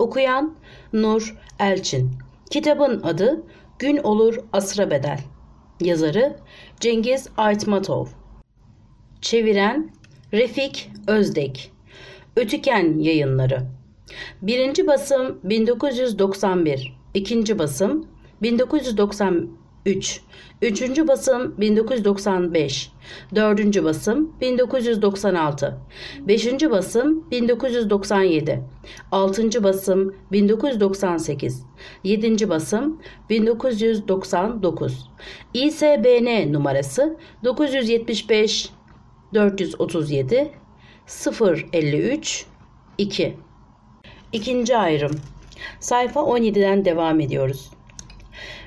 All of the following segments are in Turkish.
Okuyan Nur Elçin. Kitabın adı Gün Olur Asra Bedel. Yazarı Cengiz Aytmatov. Çeviren Refik Özdek. Ötüken Yayınları. Birinci basım 1991. İkinci basım 1993. Üçüncü basım 1995. Dördüncü basım 1996. Beşinci basım 1997. Altıncı basım 1998. Yedinci basım 1999. İSBN numarası 975 437 053 2 İkinci ayrım Sayfa 17'den devam ediyoruz.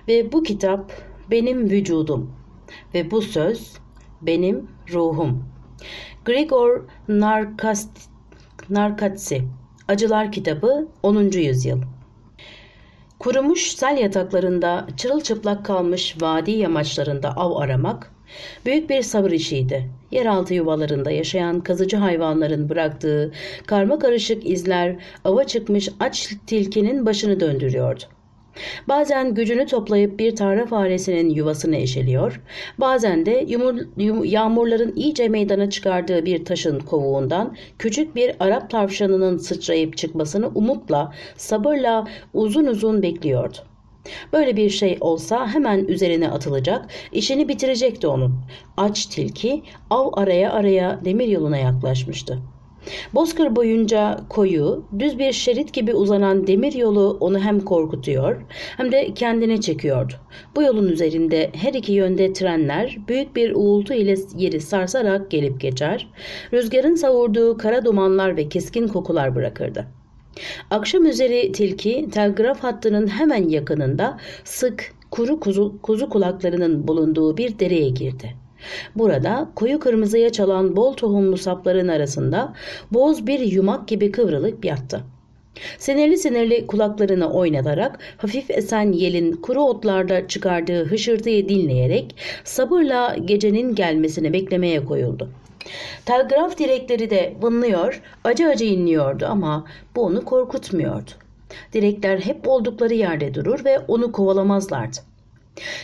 Ve bu kitap benim vücudum ve bu söz benim ruhum. Grigor Narkast Narkatsi Acılar Kitabı 10. Yüzyıl Kurumuş sel yataklarında çırılçıplak kalmış vadi yamaçlarında av aramak büyük bir sabır işiydi. Yeraltı yuvalarında yaşayan kazıcı hayvanların bıraktığı karma karışık izler ava çıkmış aç tilkinin başını döndürüyordu. Bazen gücünü toplayıp bir tarla faresinin yuvasını eşeliyor, bazen de yumur, yum, yağmurların iyice meydana çıkardığı bir taşın kovuğundan küçük bir Arap tavşanının sıçrayıp çıkmasını umutla, sabırla uzun uzun bekliyordu. Böyle bir şey olsa hemen üzerine atılacak, işini bitirecekti onun. Aç tilki av araya araya demir yoluna yaklaşmıştı. Bozkır boyunca koyu, düz bir şerit gibi uzanan demir yolu onu hem korkutuyor hem de kendine çekiyordu. Bu yolun üzerinde her iki yönde trenler büyük bir uğultu ile yeri sarsarak gelip geçer, rüzgarın savurduğu kara dumanlar ve keskin kokular bırakırdı. Akşam üzeri tilki telgraf hattının hemen yakınında sık kuru kuzu, kuzu kulaklarının bulunduğu bir dereye girdi. Burada koyu kırmızıya çalan bol tohumlu sapların arasında boz bir yumak gibi kıvrılıp yattı. Sinirli sinirli kulaklarını oynatarak hafif esen yelin kuru otlarda çıkardığı hışırtıyı dinleyerek sabırla gecenin gelmesini beklemeye koyuldu. Telgraf direkleri de vınlıyor, acı acı inliyordu ama bu onu korkutmuyordu. Direkler hep oldukları yerde durur ve onu kovalamazlardı.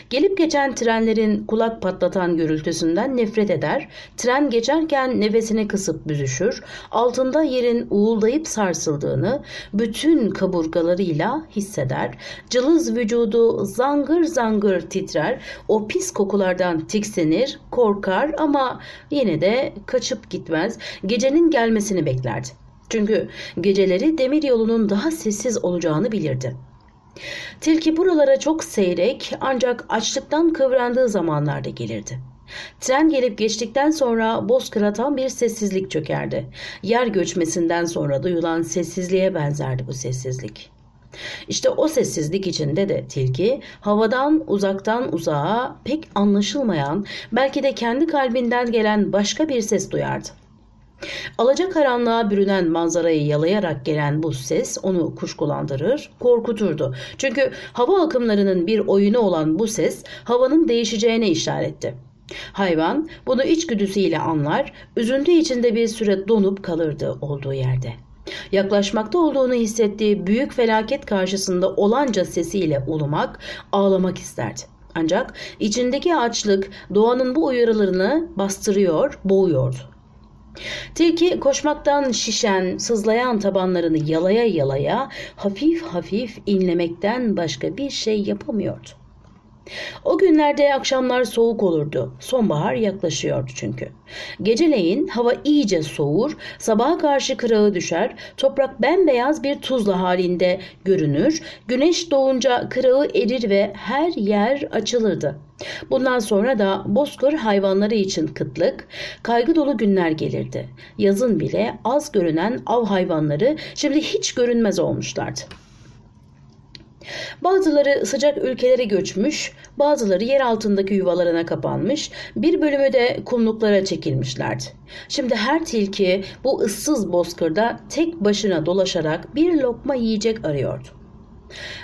Gelip geçen trenlerin kulak patlatan gürültüsünden nefret eder, tren geçerken nefesini kısıp büzüşür, altında yerin uğuldayıp sarsıldığını bütün kaburgalarıyla hisseder, cılız vücudu zangır zangır titrer, o pis kokulardan tiksinir, korkar ama yine de kaçıp gitmez, gecenin gelmesini beklerdi. Çünkü geceleri demir yolunun daha sessiz olacağını bilirdi.'' Tilki buralara çok seyrek ancak açlıktan kıvrandığı zamanlarda gelirdi. Tren gelip geçtikten sonra bozkıra tam bir sessizlik çökerdi. Yer göçmesinden sonra duyulan sessizliğe benzerdi bu sessizlik. İşte o sessizlik içinde de tilki havadan uzaktan uzağa pek anlaşılmayan belki de kendi kalbinden gelen başka bir ses duyardı. Alacakaranlığa bürünen manzarayı yalayarak gelen bu ses onu kuşkulandırır, korkuturdu. Çünkü hava akımlarının bir oyunu olan bu ses havanın değişeceğine işaretti. Hayvan bunu içgüdüsüyle anlar, üzüntü içinde bir süre donup kalırdı olduğu yerde. Yaklaşmakta olduğunu hissettiği büyük felaket karşısında olanca sesiyle ulumak, ağlamak isterdi. Ancak içindeki açlık doğanın bu uyarılarını bastırıyor, boğuyordu. Tilki koşmaktan şişen, sızlayan tabanlarını yalaya yalaya hafif hafif inlemekten başka bir şey yapamıyordu. O günlerde akşamlar soğuk olurdu. Sonbahar yaklaşıyordu çünkü. Geceleyin hava iyice soğur, sabaha karşı kırağı düşer, toprak bembeyaz bir tuzla halinde görünür, güneş doğunca kırağı erir ve her yer açılırdı. Bundan sonra da bozkır hayvanları için kıtlık, kaygı dolu günler gelirdi. Yazın bile az görünen av hayvanları şimdi hiç görünmez olmuşlardı. Bazıları sıcak ülkelere göçmüş, bazıları yer altındaki yuvalarına kapanmış, bir bölümü de kumluklara çekilmişlerdi. Şimdi her tilki bu ıssız bozkırda tek başına dolaşarak bir lokma yiyecek arıyordu.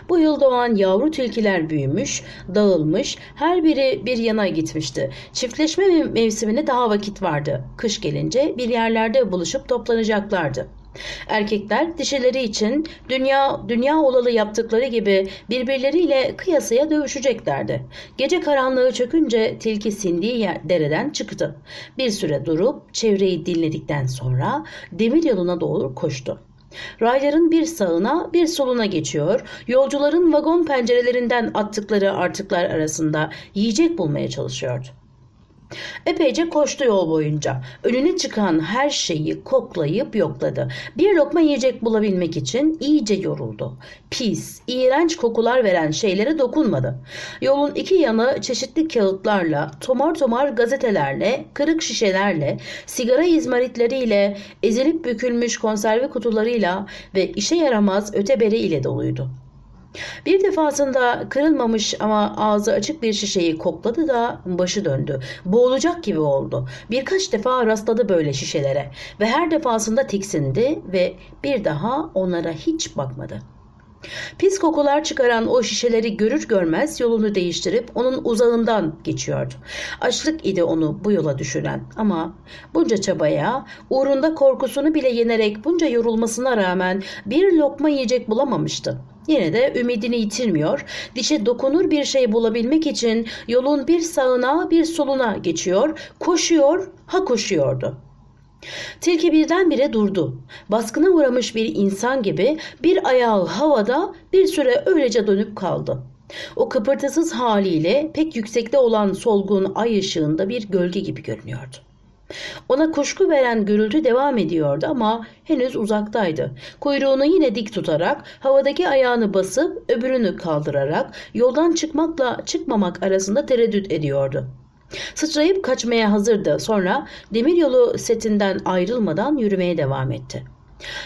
Bu yıl doğan yavru tilkiler büyümüş, dağılmış, her biri bir yana gitmişti. Çiftleşme mevsimine daha vakit vardı. Kış gelince bir yerlerde buluşup toplanacaklardı. Erkekler dişileri için dünya dünya olalı yaptıkları gibi birbirleriyle kıyasıya dövüşeceklerdi. Gece karanlığı çökünce tilki sindiği yer, dereden çıktı. Bir süre durup çevreyi dinledikten sonra demir yoluna doğru koştu. Rayların bir sağına bir soluna geçiyor, yolcuların vagon pencerelerinden attıkları artıklar arasında yiyecek bulmaya çalışıyordu. Epeyce koştu yol boyunca. Önüne çıkan her şeyi koklayıp yokladı. Bir lokma yiyecek bulabilmek için iyice yoruldu. Pis, iğrenç kokular veren şeylere dokunmadı. Yolun iki yanı çeşitli kağıtlarla, tomar tomar gazetelerle, kırık şişelerle, sigara izmaritleriyle, ezilip bükülmüş konserve kutularıyla ve işe yaramaz öteberi ile doluydu. Bir defasında kırılmamış ama ağzı açık bir şişeyi kokladı da başı döndü. Boğulacak gibi oldu. Birkaç defa rastladı böyle şişelere ve her defasında tiksindi ve bir daha onlara hiç bakmadı. Pis kokular çıkaran o şişeleri görür görmez yolunu değiştirip onun uzağından geçiyordu. Açlık idi onu bu yola düşüren ama bunca çabaya uğrunda korkusunu bile yenerek bunca yorulmasına rağmen bir lokma yiyecek bulamamıştı. Yine de ümidini yitirmiyor, dişe dokunur bir şey bulabilmek için yolun bir sağına bir soluna geçiyor, koşuyor, ha koşuyordu. Tilki birdenbire durdu. Baskına uğramış bir insan gibi bir ayağı havada bir süre öylece dönüp kaldı. O kıpırtısız haliyle pek yüksekte olan solgun ay ışığında bir gölge gibi görünüyordu. Ona kuşku veren gürültü devam ediyordu ama henüz uzaktaydı. Kuyruğunu yine dik tutarak, havadaki ayağını basıp öbürünü kaldırarak yoldan çıkmakla çıkmamak arasında tereddüt ediyordu. Sıçrayıp kaçmaya hazırdı. Sonra demiryolu setinden ayrılmadan yürümeye devam etti.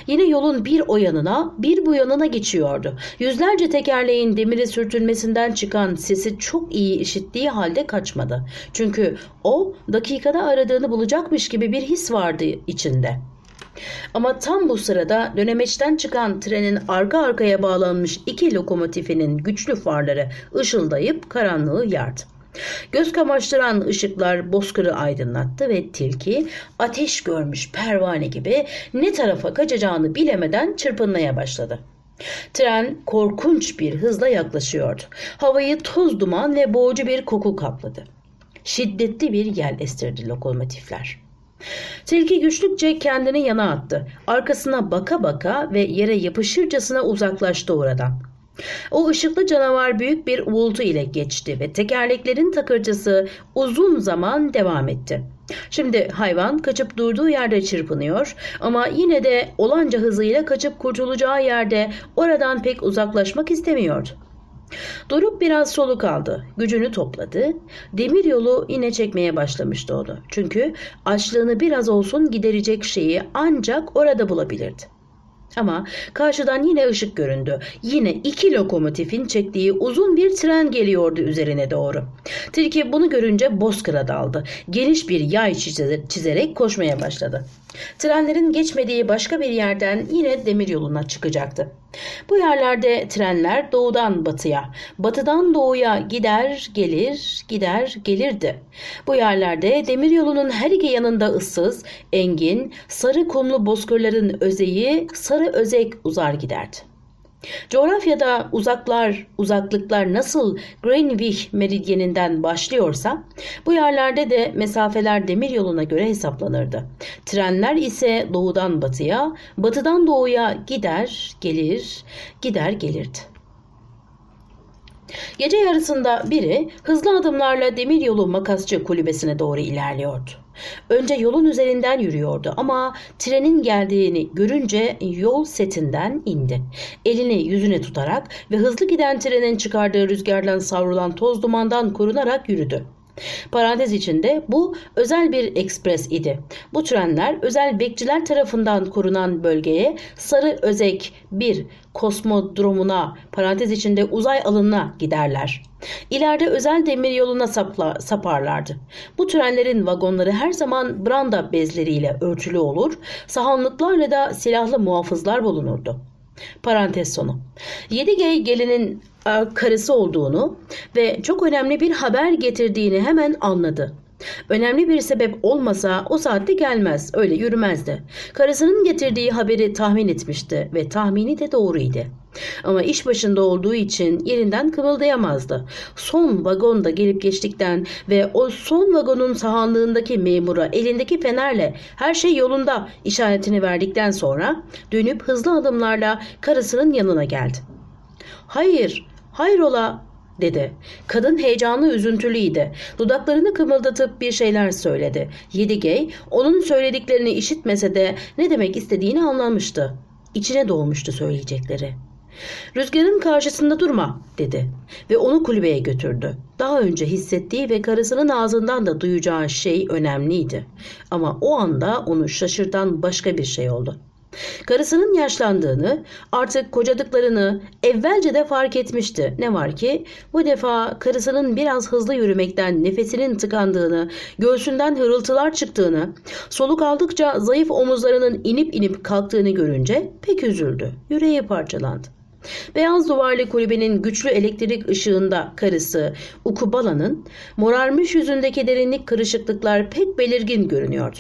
Yine yolun bir o yanına bir bu yanına geçiyordu. Yüzlerce tekerleğin demiri sürtülmesinden çıkan sesi çok iyi işittiği halde kaçmadı. Çünkü o dakikada aradığını bulacakmış gibi bir his vardı içinde. Ama tam bu sırada dönemeçten çıkan trenin arka arkaya bağlanmış iki lokomotifinin güçlü farları ışıldayıp karanlığı yardı. Göz kamaştıran ışıklar bozkırı aydınlattı ve tilki ateş görmüş pervane gibi ne tarafa kaçacağını bilemeden çırpınmaya başladı. Tren korkunç bir hızla yaklaşıyordu. Havayı toz duman ve boğucu bir koku kapladı. Şiddetli bir yel estirdi lokomotifler. Tilki güçlükçe kendini yana attı. Arkasına baka baka ve yere yapışırcasına uzaklaştı oradan. O ışıklı canavar büyük bir uğultu ile geçti ve tekerleklerin takırtısı uzun zaman devam etti. Şimdi hayvan kaçıp durduğu yerde çırpınıyor ama yine de olanca hızıyla kaçıp kurtulacağı yerde oradan pek uzaklaşmak istemiyordu. Doruk biraz soluk aldı. Gücünü topladı. Demir yolu yine çekmeye başlamıştı onu. Çünkü açlığını biraz olsun giderecek şeyi ancak orada bulabilirdi. Ama karşıdan yine ışık göründü. Yine iki lokomotifin çektiği uzun bir tren geliyordu üzerine doğru. Tilki bunu görünce bozkıra daldı. Geniş bir yay çizerek koşmaya başladı. Trenlerin geçmediği başka bir yerden yine demir yoluna çıkacaktı. Bu yerlerde trenler doğudan batıya, batıdan doğuya gider gelir, gider gelirdi. Bu yerlerde demir yolunun her iki yanında ıssız, engin, sarı kumlu bozkırların özeyi sarı özek uzar giderdi. Coğrafyada uzaklar, uzaklıklar nasıl Greenwich meridyeninden başlıyorsa bu yerlerde de mesafeler demir yoluna göre hesaplanırdı. Trenler ise doğudan batıya, batıdan doğuya gider, gelir, gider gelirdi. Gece yarısında biri hızlı adımlarla demiryolu makasçı kulübesine doğru ilerliyordu. Önce yolun üzerinden yürüyordu ama trenin geldiğini görünce yol setinden indi. Elini yüzüne tutarak ve hızlı giden trenin çıkardığı rüzgardan savrulan toz dumandan korunarak yürüdü. Parantez içinde bu özel bir ekspres idi. Bu trenler özel bekçiler tarafından korunan bölgeye Sarı Özek 1 kosmodromuna parantez içinde uzay alanına giderler. İleride özel demir yoluna sapla, saparlardı. Bu trenlerin vagonları her zaman branda bezleriyle örtülü olur, sahanlıklarla da silahlı muhafızlar bulunurdu. Parantez sonu. Yedigey gelinin e, karısı olduğunu ve çok önemli bir haber getirdiğini hemen anladı. Önemli bir sebep olmasa o saatte gelmez, öyle yürümezdi. Karısının getirdiği haberi tahmin etmişti ve tahmini de doğruydu. Ama iş başında olduğu için yerinden kımıldayamazdı. Son vagonda gelip geçtikten ve o son vagonun sahanlığındaki memura elindeki fenerle her şey yolunda işaretini verdikten sonra dönüp hızlı adımlarla karısının yanına geldi. Hayır, hayrola dedi. Kadın heyecanlı üzüntülüydü. Dudaklarını kımıldatıp bir şeyler söyledi. Yedigey onun söylediklerini işitmese de ne demek istediğini anlamıştı. İçine doğmuştu söyleyecekleri. Rüzgarın karşısında durma dedi ve onu kulübeye götürdü. Daha önce hissettiği ve karısının ağzından da duyacağı şey önemliydi. Ama o anda onu şaşırtan başka bir şey oldu. Karısının yaşlandığını, artık kocadıklarını evvelce de fark etmişti. Ne var ki bu defa karısının biraz hızlı yürümekten nefesinin tıkandığını, göğsünden hırıltılar çıktığını, soluk aldıkça zayıf omuzlarının inip inip kalktığını görünce pek üzüldü. Yüreği parçalandı. Beyaz duvarlı kulübenin güçlü elektrik ışığında karısı Ukubala'nın morarmış yüzündeki derinlik kırışıklıklar pek belirgin görünüyordu.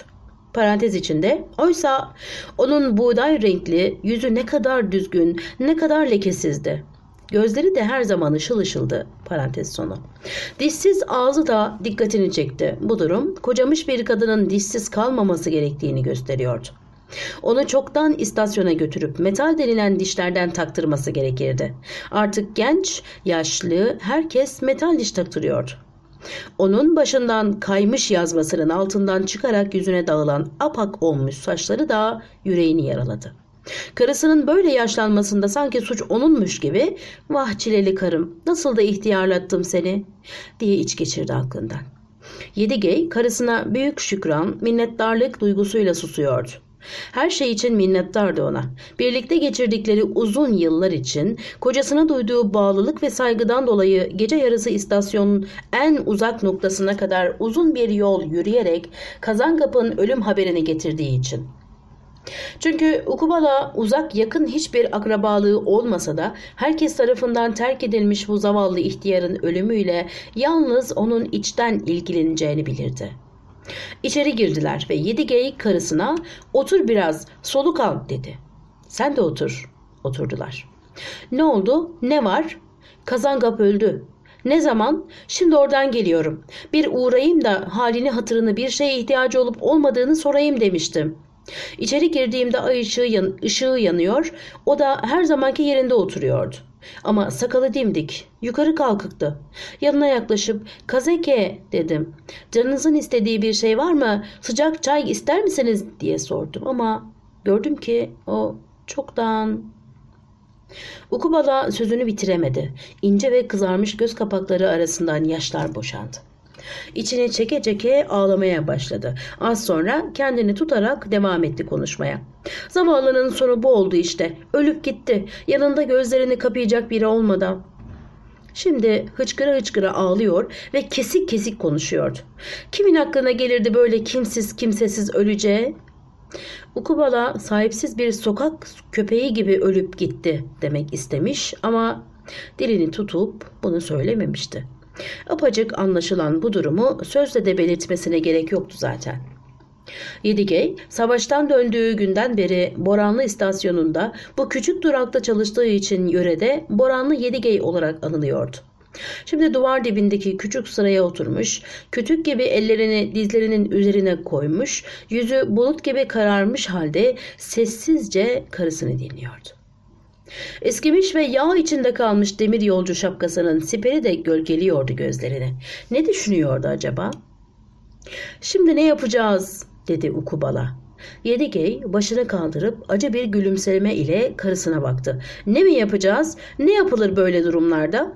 Parantez içinde oysa onun buğday renkli yüzü ne kadar düzgün ne kadar lekesizdi. Gözleri de her zaman ışıl ışıldı. Parantez sonu. Dişsiz ağzı da dikkatini çekti. Bu durum kocamış bir kadının dişsiz kalmaması gerektiğini gösteriyordu. Onu çoktan istasyona götürüp metal denilen dişlerden taktırması gerekirdi. Artık genç, yaşlı herkes metal diş taktırıyordu. Onun başından kaymış yazmasının altından çıkarak yüzüne dağılan apak olmuş saçları da yüreğini yaraladı. Karısının böyle yaşlanmasında sanki suç onunmuş gibi vah çileli karım nasıl da ihtiyarlattım seni diye iç geçirdi aklından. Yedigey karısına büyük şükran, minnettarlık duygusuyla susuyordu. Her şey için minnettardı ona. Birlikte geçirdikleri uzun yıllar için kocasına duyduğu bağlılık ve saygıdan dolayı gece yarısı istasyonun en uzak noktasına kadar uzun bir yol yürüyerek Kazankapı'nın ölüm haberini getirdiği için. Çünkü Ukubala uzak yakın hiçbir akrabalığı olmasa da herkes tarafından terk edilmiş bu zavallı ihtiyarın ölümüyle yalnız onun içten ilgileneceğini bilirdi. İçeri girdiler ve Yedigey karısına otur biraz soluk al dedi. Sen de otur. Oturdular. Ne oldu? Ne var? Kazangap öldü. Ne zaman? Şimdi oradan geliyorum. Bir uğrayayım da halini hatırını bir şeye ihtiyacı olup olmadığını sorayım demiştim. İçeri girdiğimde ay ışığı, yan ışığı yanıyor. O da her zamanki yerinde oturuyordu. Ama sakalı dimdik, yukarı kalkıktı. Yanına yaklaşıp kazeke dedim. Canınızın istediği bir şey var mı? Sıcak çay ister misiniz diye sordum ama gördüm ki o çoktan... Ukubala sözünü bitiremedi. İnce ve kızarmış göz kapakları arasından yaşlar boşandı. İçini çeke çeke ağlamaya başladı. Az sonra kendini tutarak devam etti konuşmaya. Zavallının sonu bu oldu işte. Ölüp gitti. Yanında gözlerini kapayacak biri olmadan. Şimdi hıçkıra hıçkıra ağlıyor ve kesik kesik konuşuyordu. Kimin aklına gelirdi böyle kimsiz kimsesiz öleceği? Ukubala sahipsiz bir sokak köpeği gibi ölüp gitti demek istemiş ama dilini tutup bunu söylememişti. Apacık anlaşılan bu durumu sözle de belirtmesine gerek yoktu zaten. Yedigey, savaştan döndüğü günden beri Boranlı istasyonunda bu küçük durakta çalıştığı için yörede Boranlı Yedigey olarak anılıyordu. Şimdi duvar dibindeki küçük sıraya oturmuş, kütük gibi ellerini dizlerinin üzerine koymuş, yüzü bulut gibi kararmış halde sessizce karısını dinliyordu. Eskimiş ve yağ içinde kalmış demir yolcu şapkasının siperi de gölgeliyordu gözlerini. Ne düşünüyordu acaba? Şimdi ne yapacağız dedi Ukubala. Yedigey başını kaldırıp acı bir gülümseme ile karısına baktı. Ne mi yapacağız? Ne yapılır böyle durumlarda?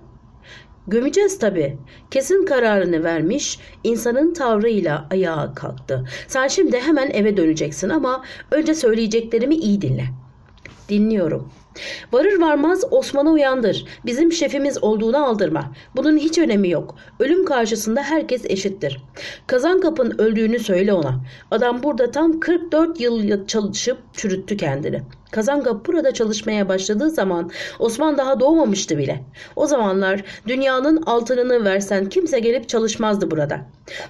Gömeceğiz tabi. Kesin kararını vermiş, insanın tavrıyla ayağa kalktı. Sen şimdi hemen eve döneceksin ama önce söyleyeceklerimi iyi dinle. Dinliyorum Varır varmaz Osman'ı uyandır. Bizim şefimiz olduğunu aldırma. Bunun hiç önemi yok. Ölüm karşısında herkes eşittir. Kazankap'ın öldüğünü söyle ona. Adam burada tam 44 yıl çalışıp çürüttü kendini. Kazangap burada çalışmaya başladığı zaman Osman daha doğmamıştı bile. O zamanlar dünyanın altınını versen kimse gelip çalışmazdı burada.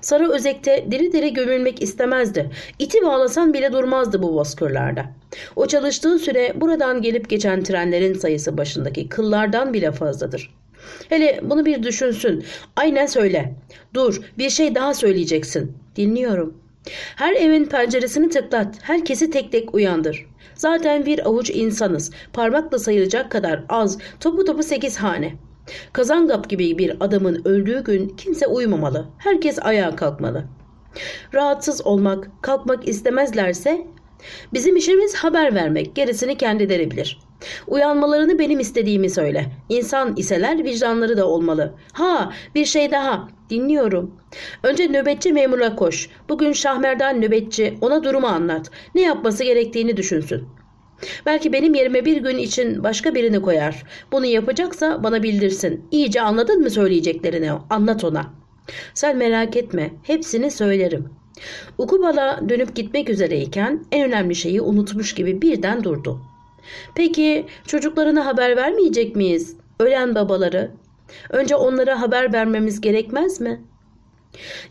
Sarı Özek'te diri diri gömülmek istemezdi. İti bağlasan bile durmazdı bu bozkırlarda. O çalıştığı süre buradan gelip geçen trenlerin sayısı başındaki kıllardan bile fazladır. Hele bunu bir düşünsün. Aynen söyle. Dur bir şey daha söyleyeceksin. Dinliyorum. Her evin penceresini tıklat. Herkesi tek tek uyandır. Zaten bir avuç insanız. Parmakla sayılacak kadar az. Topu topu sekiz hane. Kazangap gibi bir adamın öldüğü gün kimse uyumamalı. Herkes ayağa kalkmalı. Rahatsız olmak, kalkmak istemezlerse bizim işimiz haber vermek. Gerisini kendileri bilir. Uyanmalarını benim istediğimi söyle. İnsan iseler vicdanları da olmalı. Ha bir şey daha. Dinliyorum. Önce nöbetçi memura koş. Bugün Şahmerdan nöbetçi ona durumu anlat. Ne yapması gerektiğini düşünsün. Belki benim yerime bir gün için başka birini koyar. Bunu yapacaksa bana bildirsin. İyice anladın mı söyleyeceklerini? Anlat ona. Sen merak etme. Hepsini söylerim. Ukubala dönüp gitmek üzereyken en önemli şeyi unutmuş gibi birden durdu. Peki çocuklarına haber vermeyecek miyiz? Ölen babaları. Önce onlara haber vermemiz gerekmez mi?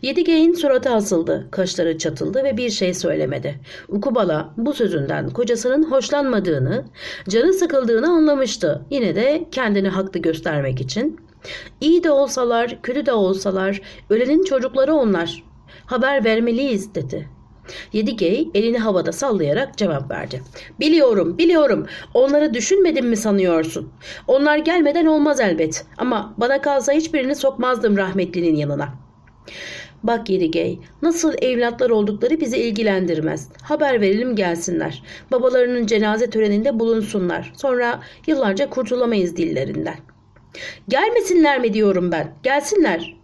Yedigeyin suratı asıldı, kaşları çatıldı ve bir şey söylemedi. Ukubala bu sözünden kocasının hoşlanmadığını, canı sıkıldığını anlamıştı. Yine de kendini haklı göstermek için. İyi de olsalar, kötü de olsalar, ölenin çocukları onlar. Haber vermeliyiz dedi. Yedigey elini havada sallayarak cevap verdi. Biliyorum, biliyorum. Onları düşünmedim mi sanıyorsun? Onlar gelmeden olmaz elbet. Ama bana kalsa hiçbirini sokmazdım rahmetlinin yanına. Bak Yedigey, nasıl evlatlar oldukları bizi ilgilendirmez. Haber verelim gelsinler. Babalarının cenaze töreninde bulunsunlar. Sonra yıllarca kurtulamayız dillerinden. Gelmesinler mi diyorum ben? Gelsinler.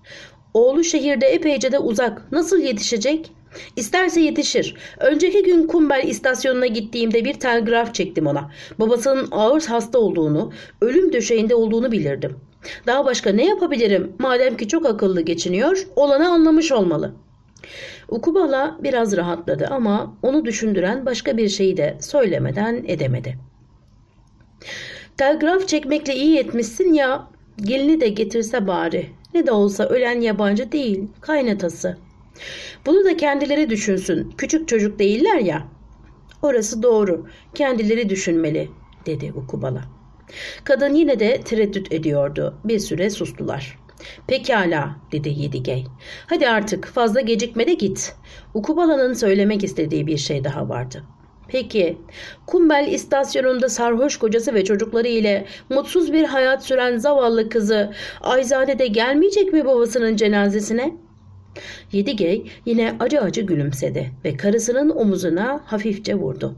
Oğlu şehirde epeyce de uzak. Nasıl yetişecek? İsterse yetişir. Önceki gün Kumbel istasyonuna gittiğimde bir telgraf çektim ona. Babasının ağır hasta olduğunu, ölüm döşeğinde olduğunu bilirdim. Daha başka ne yapabilirim? Madem ki çok akıllı geçiniyor, olanı anlamış olmalı. Ukubala biraz rahatladı ama onu düşündüren başka bir şeyi de söylemeden edemedi. Telgraf çekmekle iyi etmişsin ya, gelini de getirse bari. Ne de olsa ölen yabancı değil, kaynatası.'' Bunu da kendileri düşünsün. Küçük çocuk değiller ya. Orası doğru. Kendileri düşünmeli dedi Ukubala. Kadın yine de tereddüt ediyordu. Bir süre sustular. Pekala dedi Yedigey. Hadi artık fazla gecikme de git. Ukubala'nın söylemek istediği bir şey daha vardı. Peki, Kumbel istasyonunda sarhoş kocası ve çocukları ile mutsuz bir hayat süren zavallı kızı Ayzade de gelmeyecek mi babasının cenazesine?'' Yedigey yine acı acı gülümsedi ve karısının omuzuna hafifçe vurdu.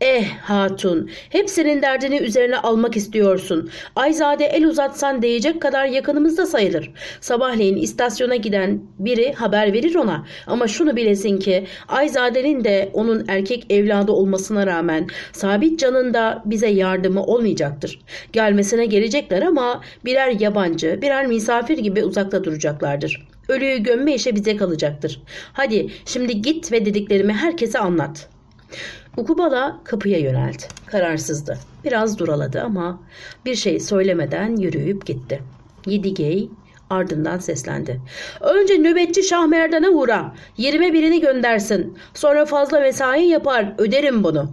Eh hatun hepsinin derdini üzerine almak istiyorsun. Ayzade el uzatsan değecek kadar yakınımızda sayılır. Sabahleyin istasyona giden biri haber verir ona. Ama şunu bilesin ki Ayzade'nin de onun erkek evladı olmasına rağmen sabit canında bize yardımı olmayacaktır. Gelmesine gelecekler ama birer yabancı birer misafir gibi uzakta duracaklardır. Ölüyü gömme işe bize kalacaktır. Hadi şimdi git ve dediklerimi herkese anlat. Ukubala kapıya yöneldi. Kararsızdı. Biraz duraladı ama bir şey söylemeden yürüyüp gitti. Yedigey ardından seslendi. Önce nöbetçi Şahmerdan'a uğra. Yerime birini göndersin. Sonra fazla mesai yapar. Öderim bunu.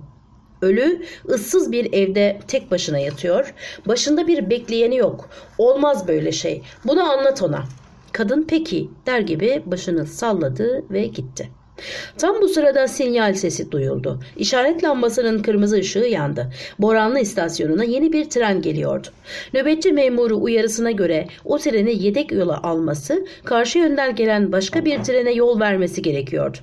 Ölü ıssız bir evde tek başına yatıyor. Başında bir bekleyeni yok. Olmaz böyle şey. Bunu anlat ona. Kadın peki der gibi başını salladı ve gitti. Tam bu sırada sinyal sesi duyuldu. İşaret lambasının kırmızı ışığı yandı. Boranlı istasyonuna yeni bir tren geliyordu. Nöbetçi memuru uyarısına göre o treni yedek yola alması, karşı yönden gelen başka bir trene yol vermesi gerekiyordu.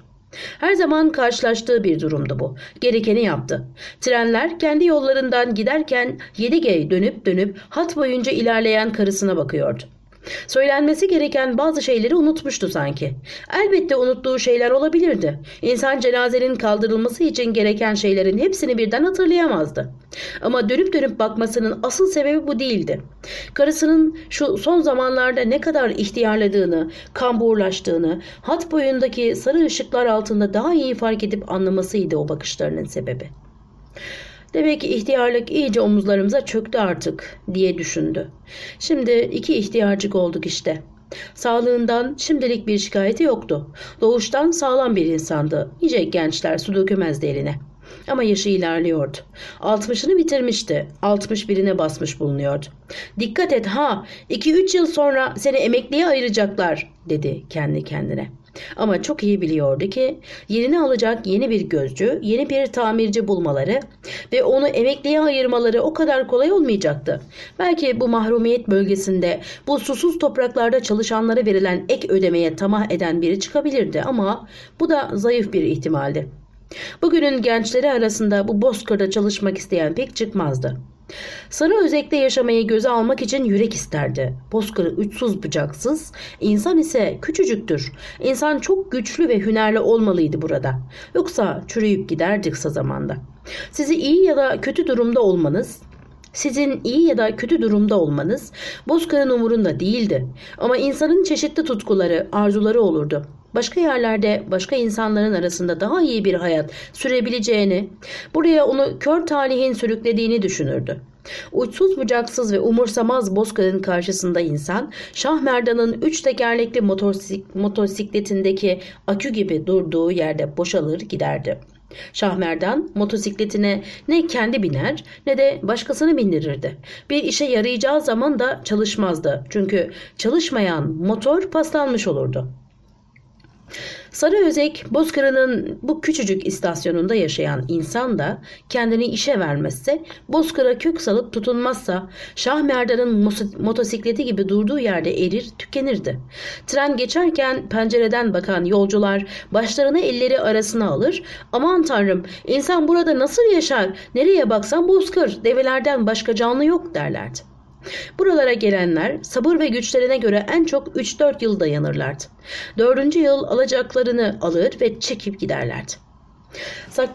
Her zaman karşılaştığı bir durumdu bu. Gerekeni yaptı. Trenler kendi yollarından giderken Yedigey dönüp dönüp hat boyunca ilerleyen karısına bakıyordu. Söylenmesi gereken bazı şeyleri unutmuştu sanki. Elbette unuttuğu şeyler olabilirdi. İnsan cenazenin kaldırılması için gereken şeylerin hepsini birden hatırlayamazdı. Ama dönüp dönüp bakmasının asıl sebebi bu değildi. Karısının şu son zamanlarda ne kadar ihtiyarladığını, kamburlaştığını, hat boyundaki sarı ışıklar altında daha iyi fark edip anlamasıydı o bakışlarının sebebi. Demek ki ihtiyarlık iyice omuzlarımıza çöktü artık diye düşündü. Şimdi iki ihtiyarcık olduk işte. Sağlığından şimdilik bir şikayeti yoktu. Doğuştan sağlam bir insandı. Nice gençler su dökemezdi eline. Ama yaşı ilerliyordu. 60'ını bitirmişti. 61'ine basmış bulunuyordu. Dikkat et ha 2-3 yıl sonra seni emekliye ayıracaklar dedi kendi kendine. Ama çok iyi biliyordu ki yerini alacak yeni bir gözcü, yeni bir tamirci bulmaları ve onu emekliye ayırmaları o kadar kolay olmayacaktı. Belki bu mahrumiyet bölgesinde bu susuz topraklarda çalışanlara verilen ek ödemeye tamah eden biri çıkabilirdi ama bu da zayıf bir ihtimaldi. Bugünün gençleri arasında bu bozkırda çalışmak isteyen pek çıkmazdı. Sarı özekte yaşamayı göze almak için yürek isterdi. Bozkırı uçsuz bucaksız, insan ise küçücüktür. İnsan çok güçlü ve hünerli olmalıydı burada. Yoksa çürüyüp giderdik kısa zamanda. Sizi iyi ya da kötü durumda olmanız, sizin iyi ya da kötü durumda olmanız Bozkır'ın umurunda değildi. Ama insanın çeşitli tutkuları, arzuları olurdu başka yerlerde başka insanların arasında daha iyi bir hayat sürebileceğini, buraya onu kör talihin sürüklediğini düşünürdü. Uçsuz bucaksız ve umursamaz Bozkır'ın karşısında insan, Şah Merdan'ın üç tekerlekli motosik motosikletindeki akü gibi durduğu yerde boşalır giderdi. Şahmerdan motosikletine ne kendi biner ne de başkasını bindirirdi. Bir işe yarayacağı zaman da çalışmazdı. Çünkü çalışmayan motor paslanmış olurdu. Sarı Özek Bozkır'ın bu küçücük istasyonunda yaşayan insan da kendini işe vermezse, Bozkır'a kök salıp tutunmazsa Şah Merdan'ın motosikleti gibi durduğu yerde erir tükenirdi. Tren geçerken pencereden bakan yolcular başlarını elleri arasına alır. Aman tanrım insan burada nasıl yaşar nereye baksan Bozkır develerden başka canlı yok derlerdi. Buralara gelenler sabır ve güçlerine göre en çok 3-4 yıl dayanırlardı. Dördüncü yıl alacaklarını alır ve çekip giderlerdi.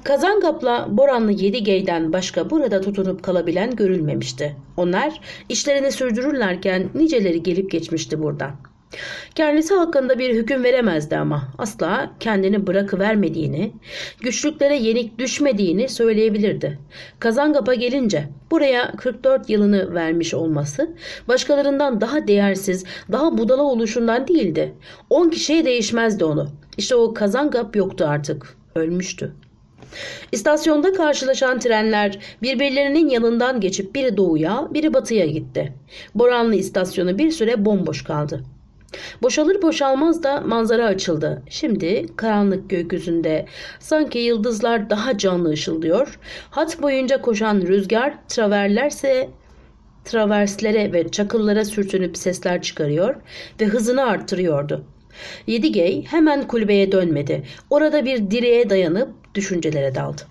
Kazangap'la Boranlı Yedigey'den başka burada tutunup kalabilen görülmemişti. Onlar işlerini sürdürürlerken niceleri gelip geçmişti buradan. Kendisi hakkında bir hüküm veremezdi ama asla kendini bırakıvermediğini, güçlüklere yenik düşmediğini söyleyebilirdi. Kazangap'a gelince buraya 44 yılını vermiş olması başkalarından daha değersiz, daha budala oluşundan değildi. 10 kişiye değişmezdi onu. İşte o Kazangap yoktu artık. Ölmüştü. İstasyonda karşılaşan trenler birbirlerinin yanından geçip biri doğuya, biri batıya gitti. Boranlı istasyonu bir süre bomboş kaldı. Boşalır boşalmaz da manzara açıldı. Şimdi karanlık gökyüzünde sanki yıldızlar daha canlı ışıldıyor. Hat boyunca koşan rüzgar traverlerse traverslere ve çakıllara sürtünüp sesler çıkarıyor ve hızını arttırıyordu. Yedigey hemen kulübeye dönmedi. Orada bir direğe dayanıp düşüncelere daldı.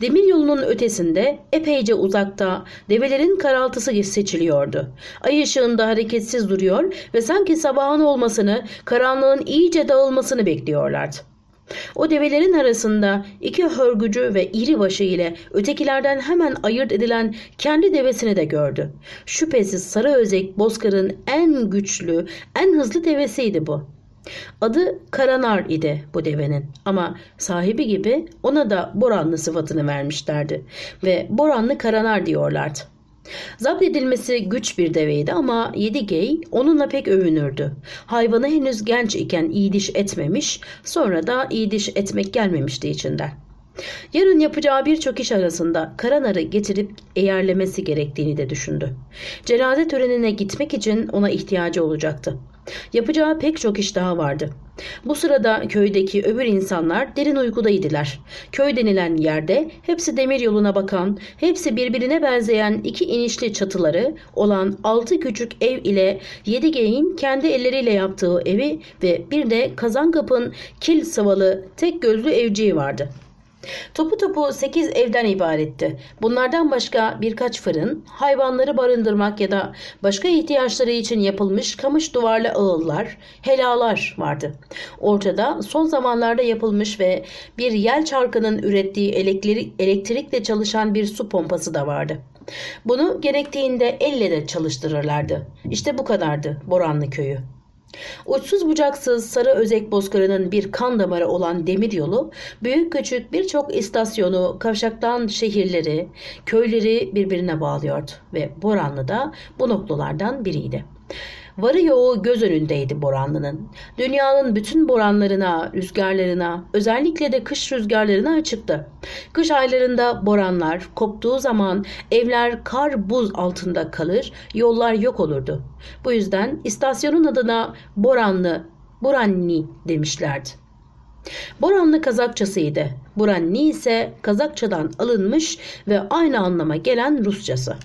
Demir yolunun ötesinde epeyce uzakta develerin karaltısı seçiliyordu. Ay ışığında hareketsiz duruyor ve sanki sabahın olmasını, karanlığın iyice dağılmasını bekliyorlardı. O develerin arasında iki hörgücü ve iri başı ile ötekilerden hemen ayırt edilen kendi devesini de gördü. Şüphesiz sarı özek Bozkır'ın en güçlü, en hızlı devesiydi bu. Adı Karanar idi bu devenin ama sahibi gibi ona da Boranlı sıfatını vermişlerdi ve Boranlı Karanar diyorlardı. Zapt edilmesi güç bir deveydi ama Yedigey onunla pek övünürdü. Hayvanı henüz genç iken iyi diş etmemiş, sonra da iyi diş etmek gelmemişti içinden. Yarın yapacağı birçok iş arasında Karanar'ı getirip eğerlemesi gerektiğini de düşündü. Cenaze törenine gitmek için ona ihtiyacı olacaktı. Yapacağı pek çok iş daha vardı. Bu sırada köydeki öbür insanlar derin uykudaydılar. Köy denilen yerde hepsi demir yoluna bakan, hepsi birbirine benzeyen iki inişli çatıları olan altı küçük ev ile yedi geyin kendi elleriyle yaptığı evi ve bir de Kazankap'ın kil sıvalı tek gözlü evciği vardı. Topu topu 8 evden ibaretti. Bunlardan başka birkaç fırın, hayvanları barındırmak ya da başka ihtiyaçları için yapılmış kamış duvarlı ağıllar, helalar vardı. Ortada son zamanlarda yapılmış ve bir yel çarkının ürettiği elektrik, elektrikle çalışan bir su pompası da vardı. Bunu gerektiğinde elle de çalıştırırlardı. İşte bu kadardı Boranlı köyü. Uçsuz bucaksız sarı özek bozkırının bir kan damarı olan demiryolu, büyük küçük birçok istasyonu, kavşaktan şehirleri, köyleri birbirine bağlıyordu ve Boranlı da bu noktalardan biriydi. Varı yoğu göz önündeydi Boranlı'nın. Dünyanın bütün boranlarına, rüzgarlarına, özellikle de kış rüzgarlarına açıktı. Kış aylarında boranlar koptuğu zaman evler kar buz altında kalır, yollar yok olurdu. Bu yüzden istasyonun adına Boranlı, Boranni demişlerdi. Boranlı Kazakçasıydı. Buranni ise Kazakçadan alınmış ve aynı anlama gelen Rusçası.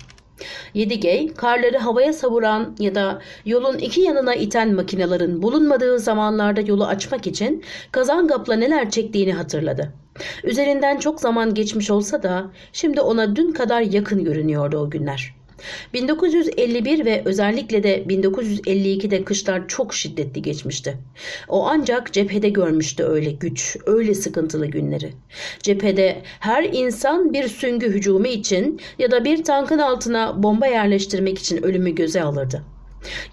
Yedigey, karları havaya savuran ya da yolun iki yanına iten makinelerin bulunmadığı zamanlarda yolu açmak için Kazangap'la neler çektiğini hatırladı. Üzerinden çok zaman geçmiş olsa da şimdi ona dün kadar yakın görünüyordu o günler. 1951 ve özellikle de 1952'de kışlar çok şiddetli geçmişti. O ancak cephede görmüştü öyle güç, öyle sıkıntılı günleri. Cephede her insan bir süngü hücumu için ya da bir tankın altına bomba yerleştirmek için ölümü göze alırdı.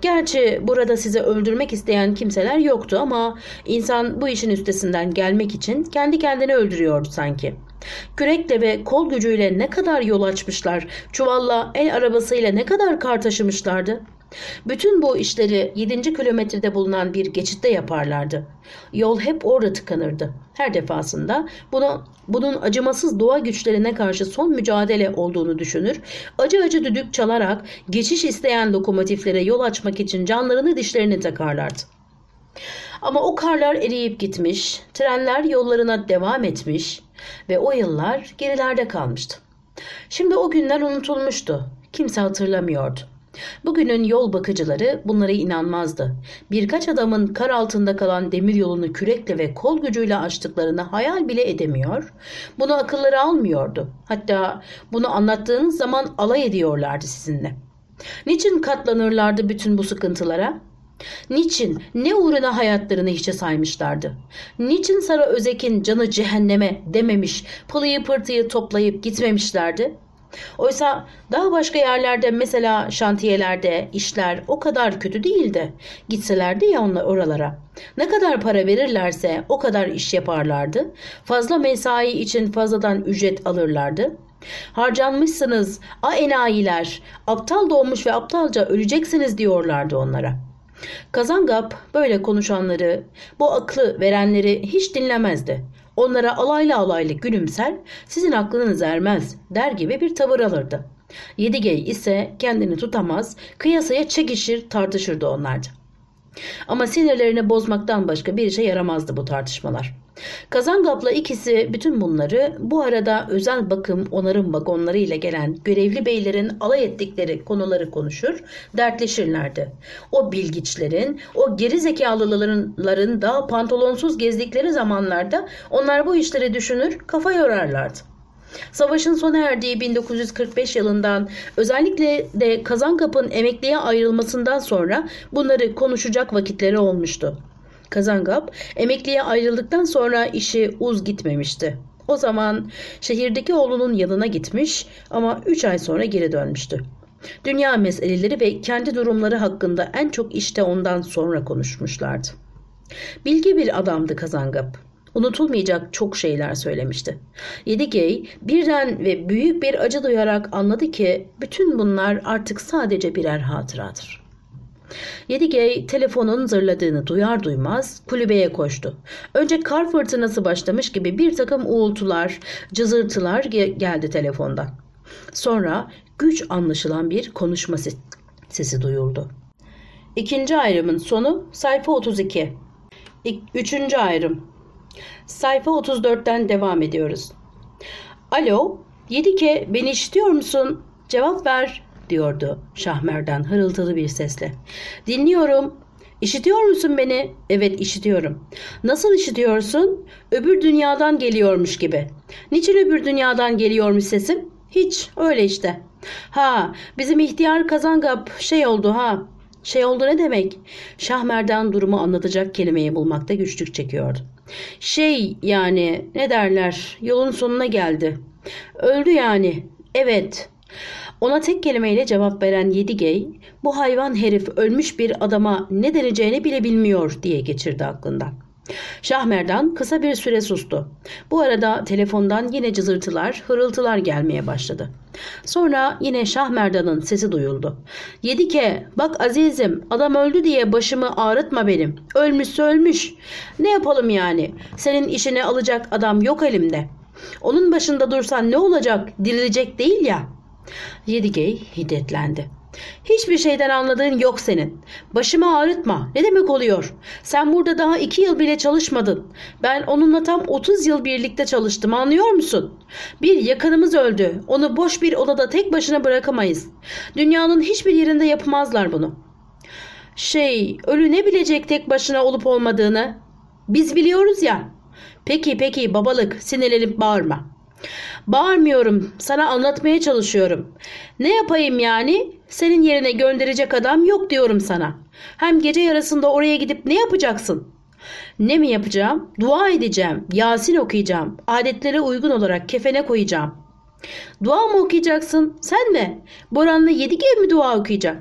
Gerçi burada sizi öldürmek isteyen kimseler yoktu ama insan bu işin üstesinden gelmek için kendi kendini öldürüyordu sanki. Kürekle ve kol gücüyle ne kadar yol açmışlar, çuvalla el arabasıyla ne kadar kar taşımışlardı. Bütün bu işleri 7. kilometrede bulunan bir geçitte yaparlardı. Yol hep orada tıkanırdı. Her defasında bunu, bunun acımasız doğa güçlerine karşı son mücadele olduğunu düşünür, acı acı düdük çalarak geçiş isteyen lokomotiflere yol açmak için canlarını dişlerini takarlardı. Ama o karlar eriyip gitmiş, trenler yollarına devam etmiş ve o yıllar gerilerde kalmıştı. Şimdi o günler unutulmuştu. Kimse hatırlamıyordu. Bugünün yol bakıcıları bunlara inanmazdı. Birkaç adamın kar altında kalan demir yolunu kürekle ve kol gücüyle açtıklarını hayal bile edemiyor. Bunu akılları almıyordu. Hatta bunu anlattığınız zaman alay ediyorlardı sizinle. Niçin katlanırlardı bütün bu sıkıntılara? Niçin, ne uğruna hayatlarını hiçe saymışlardı? Niçin Sara Özek'in canı cehenneme dememiş, pılıyı pırtıyı toplayıp gitmemişlerdi? Oysa daha başka yerlerde mesela şantiyelerde işler o kadar kötü değildi. Gitselerdi ya onlar oralara. Ne kadar para verirlerse o kadar iş yaparlardı. Fazla mesai için fazladan ücret alırlardı. Harcanmışsınız, a enayiler, aptal doğmuş ve aptalca öleceksiniz diyorlardı onlara.'' Kazangap böyle konuşanları, bu aklı verenleri hiç dinlemezdi. Onlara alaylı alaylı gülümser, sizin aklınız ermez der gibi bir tavır alırdı. Yedigey ise kendini tutamaz, kıyasaya çekişir, tartışırdı onlarca. Ama sinirlerini bozmaktan başka bir işe yaramazdı bu tartışmalar. Kazangap'la ikisi bütün bunları bu arada özel bakım onarım vagonları ile gelen görevli beylerin alay ettikleri konuları konuşur, dertleşirlerdi. O bilgiçlerin, o geri zekalıların da pantolonsuz gezdikleri zamanlarda onlar bu işleri düşünür, kafa yorarlardı. Savaşın sona erdiği 1945 yılından özellikle de Kazankap'ın emekliye ayrılmasından sonra bunları konuşacak vakitleri olmuştu. Kazangap emekliye ayrıldıktan sonra işi uz gitmemişti. O zaman şehirdeki oğlunun yanına gitmiş ama 3 ay sonra geri dönmüştü. Dünya meseleleri ve kendi durumları hakkında en çok işte ondan sonra konuşmuşlardı. Bilgi bir adamdı Kazangap. Unutulmayacak çok şeyler söylemişti. Yedigey birden ve büyük bir acı duyarak anladı ki bütün bunlar artık sadece birer hatıradır. Yedigey telefonun zırladığını duyar duymaz kulübeye koştu. Önce kar fırtınası başlamış gibi bir takım uğultular, cızırtılar geldi telefondan. Sonra güç anlaşılan bir konuşma sesi duyuldu. İkinci ayrımın sonu sayfa 32. Üçüncü ayrım. Sayfa 34'ten devam ediyoruz. Alo, Yedike beni işitiyor musun? Cevap ver diyordu Şahmerdan hırıltılı bir sesle. Dinliyorum. İşitiyor musun beni? Evet işitiyorum. Nasıl işitiyorsun? Öbür dünyadan geliyormuş gibi. Niçin öbür dünyadan geliyormuş sesim? Hiç öyle işte. Ha bizim ihtiyar Kazangap şey oldu ha. Şey oldu ne demek? Şahmerdan durumu anlatacak kelimeyi bulmakta güçlük çekiyordu. Şey yani ne derler yolun sonuna geldi. Öldü yani. Evet. Ona tek kelimeyle cevap veren Yedigey, bu hayvan herif ölmüş bir adama ne deneceğini bile bilmiyor diye geçirdi aklından. Şahmerdan kısa bir süre sustu. Bu arada telefondan yine cızırtılar, hırıltılar gelmeye başladı. Sonra yine Şahmerdan'ın sesi duyuldu. Yedike bak azizim adam öldü diye başımı ağrıtma benim. Ölmüşse ölmüş. Ne yapalım yani? Senin işini alacak adam yok elimde. Onun başında dursan ne olacak? Dirilecek değil ya. Yedigey hiddetlendi. Hiçbir şeyden anladığın yok senin. Başımı ağrıtma. Ne demek oluyor? Sen burada daha iki yıl bile çalışmadın. Ben onunla tam 30 yıl birlikte çalıştım anlıyor musun? Bir yakınımız öldü. Onu boş bir odada tek başına bırakamayız. Dünyanın hiçbir yerinde yapmazlar bunu. Şey, ölü ne bilecek tek başına olup olmadığını? Biz biliyoruz ya. Peki peki babalık sinirlenip bağırma. Bağırmıyorum sana anlatmaya çalışıyorum. Ne yapayım yani? Senin yerine gönderecek adam yok diyorum sana. Hem gece yarısında oraya gidip ne yapacaksın? Ne mi yapacağım? Dua edeceğim, Yasin okuyacağım, adetlere uygun olarak kefene koyacağım. Dua mı okuyacaksın? Sen mi? Boran'la yedi ev mi dua okuyacak?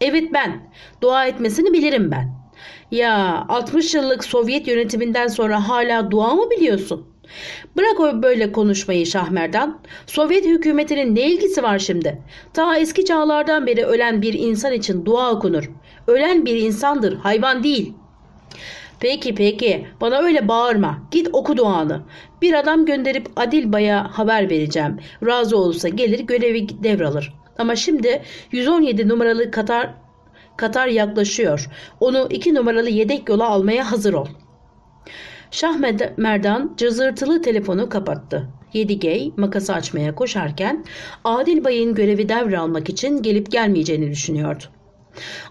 Evet ben. Dua etmesini bilirim ben. Ya 60 yıllık Sovyet yönetiminden sonra hala dua mı biliyorsun? Bırak o böyle konuşmayı Şahmerdan. Sovyet hükümetinin ne ilgisi var şimdi? Ta eski çağlardan beri ölen bir insan için dua okunur. Ölen bir insandır, hayvan değil. Peki peki bana öyle bağırma. Git oku duanı. Bir adam gönderip Adil Bay'a haber vereceğim. Razı olursa gelir görevi devralır. Ama şimdi 117 numaralı Katar Katar yaklaşıyor. Onu 2 numaralı yedek yola almaya hazır ol. Şah Merdan cızırtılı telefonu kapattı. Yedigey makası açmaya koşarken Adil Bay'ın görevi devralmak için gelip gelmeyeceğini düşünüyordu.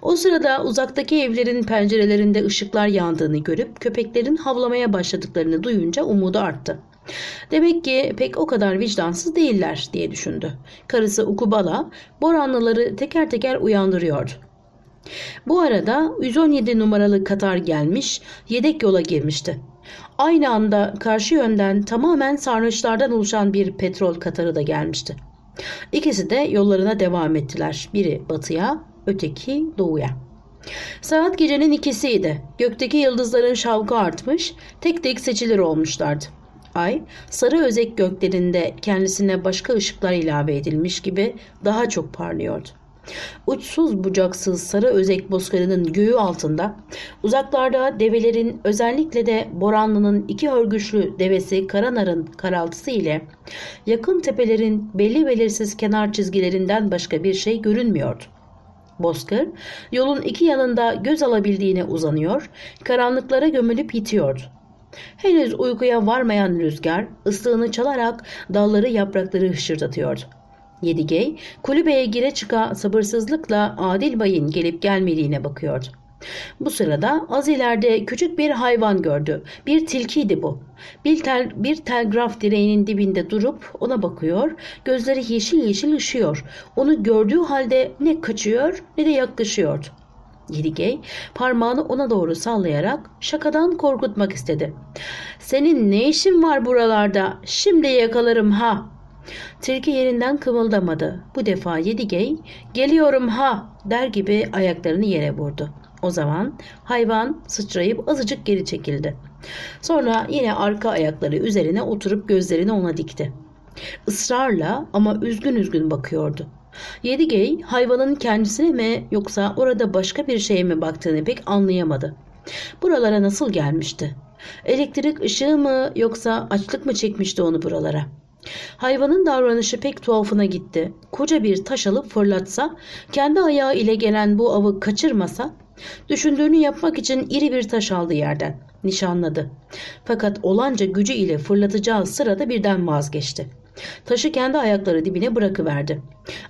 O sırada uzaktaki evlerin pencerelerinde ışıklar yandığını görüp köpeklerin havlamaya başladıklarını duyunca umudu arttı. Demek ki pek o kadar vicdansız değiller diye düşündü. Karısı Ukubala Boranlıları teker teker uyandırıyordu. Bu arada 117 numaralı Katar gelmiş, yedek yola girmişti. Aynı anda karşı yönden tamamen sarnıçlardan oluşan bir petrol katarı da gelmişti. İkisi de yollarına devam ettiler. Biri batıya, öteki doğuya. Saat gecenin ikisiydi. Gökteki yıldızların şavkı artmış, tek tek seçilir olmuşlardı. Ay, sarı özek göklerinde kendisine başka ışıklar ilave edilmiş gibi daha çok parlıyordu. Uçsuz bucaksız sarı özek bozkırının göğü altında uzaklarda develerin özellikle de Boranlı'nın iki örgüçlü devesi Karanar'ın karaltısı ile yakın tepelerin belli belirsiz kenar çizgilerinden başka bir şey görünmüyordu. Bozkır yolun iki yanında göz alabildiğine uzanıyor, karanlıklara gömülüp yitiyordu. Henüz uykuya varmayan rüzgar ıslığını çalarak dalları yaprakları hışırdatıyordu. Yedigey kulübeye gire çıka sabırsızlıkla Adil Bay'ın gelip gelmediğine bakıyordu. Bu sırada az ileride küçük bir hayvan gördü. Bir tilkiydi bu. Bir, tel, bir telgraf direğinin dibinde durup ona bakıyor. Gözleri yeşil yeşil ışıyor. Onu gördüğü halde ne kaçıyor ne de yaklaşıyordu. Yedigey parmağını ona doğru sallayarak şakadan korkutmak istedi. Senin ne işin var buralarda? Şimdi yakalarım ha Tilki yerinden kımıldamadı. Bu defa Yedigey geliyorum ha der gibi ayaklarını yere vurdu. O zaman hayvan sıçrayıp azıcık geri çekildi. Sonra yine arka ayakları üzerine oturup gözlerini ona dikti. Israrla ama üzgün üzgün bakıyordu. Yedigey hayvanın kendisine mi yoksa orada başka bir şeye mi baktığını pek anlayamadı. Buralara nasıl gelmişti? Elektrik ışığı mı yoksa açlık mı çekmişti onu buralara? Hayvanın davranışı pek tuhafına gitti. Koca bir taş alıp fırlatsa, kendi ayağı ile gelen bu avı kaçırmasa, düşündüğünü yapmak için iri bir taş aldı yerden. Nişanladı. Fakat olanca gücü ile fırlatacağı sırada birden vazgeçti. Taşı kendi ayakları dibine bırakıverdi.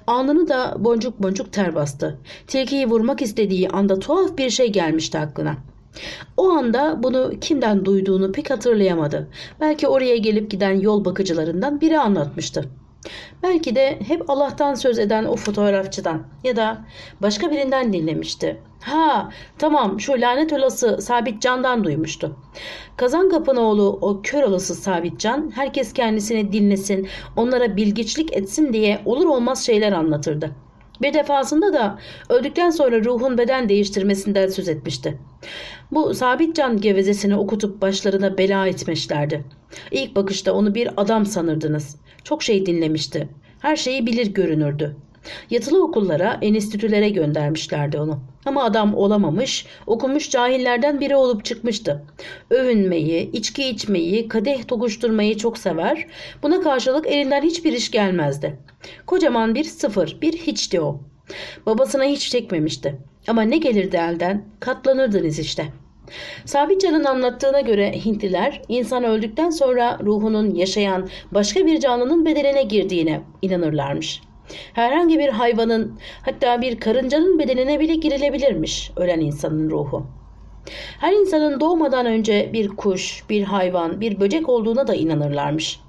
Alnını da boncuk boncuk ter bastı. Tilkiyi vurmak istediği anda tuhaf bir şey gelmişti aklına. O anda bunu kimden duyduğunu pek hatırlayamadı. Belki oraya gelip giden yol bakıcılarından biri anlatmıştı. Belki de hep Allah'tan söz eden o fotoğrafçıdan ya da başka birinden dinlemişti. Ha tamam şu lanet olası Sabit Can'dan duymuştu. Kazan kapın oğlu o kör olası Sabit Can herkes kendisini dinlesin onlara bilgiçlik etsin diye olur olmaz şeyler anlatırdı. Bir defasında da öldükten sonra ruhun beden değiştirmesinden söz etmişti. Bu sabit can gevezesini okutup başlarına bela etmişlerdi. İlk bakışta onu bir adam sanırdınız. Çok şey dinlemişti. Her şeyi bilir görünürdü. Yatılı okullara, enstitülere göndermişlerdi onu. Ama adam olamamış, okumuş cahillerden biri olup çıkmıştı. Övünmeyi, içki içmeyi, kadeh tokuşturmayı çok sever. Buna karşılık elinden hiçbir iş gelmezdi. Kocaman bir sıfır, bir hiçti o. Babasına hiç çekmemişti. Ama ne gelirdi elden? Katlanırdınız işte. Sabitcan'ın anlattığına göre Hintliler insan öldükten sonra ruhunun yaşayan başka bir canlının bedenine girdiğine inanırlarmış. Herhangi bir hayvanın hatta bir karıncanın bedenine bile girilebilirmiş ölen insanın ruhu. Her insanın doğmadan önce bir kuş, bir hayvan, bir böcek olduğuna da inanırlarmış.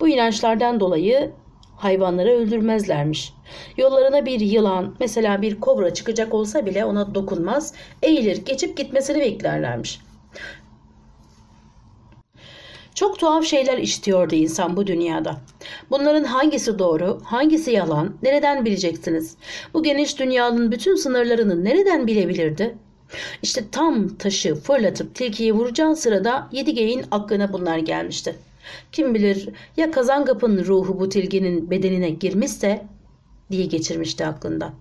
Bu inançlardan dolayı hayvanları öldürmezlermiş. Yollarına bir yılan, mesela bir kobra çıkacak olsa bile ona dokunmaz, eğilir, geçip gitmesini beklerlermiş. Çok tuhaf şeyler işitiyordu insan bu dünyada. Bunların hangisi doğru, hangisi yalan, nereden bileceksiniz? Bu geniş dünyanın bütün sınırlarını nereden bilebilirdi? İşte tam taşı fırlatıp tilkiyi vuracağı sırada Yedigeyin aklına bunlar gelmişti. Kim bilir ya Kazangap'ın ruhu bu tilginin bedenine girmişse diye geçirmişti aklında.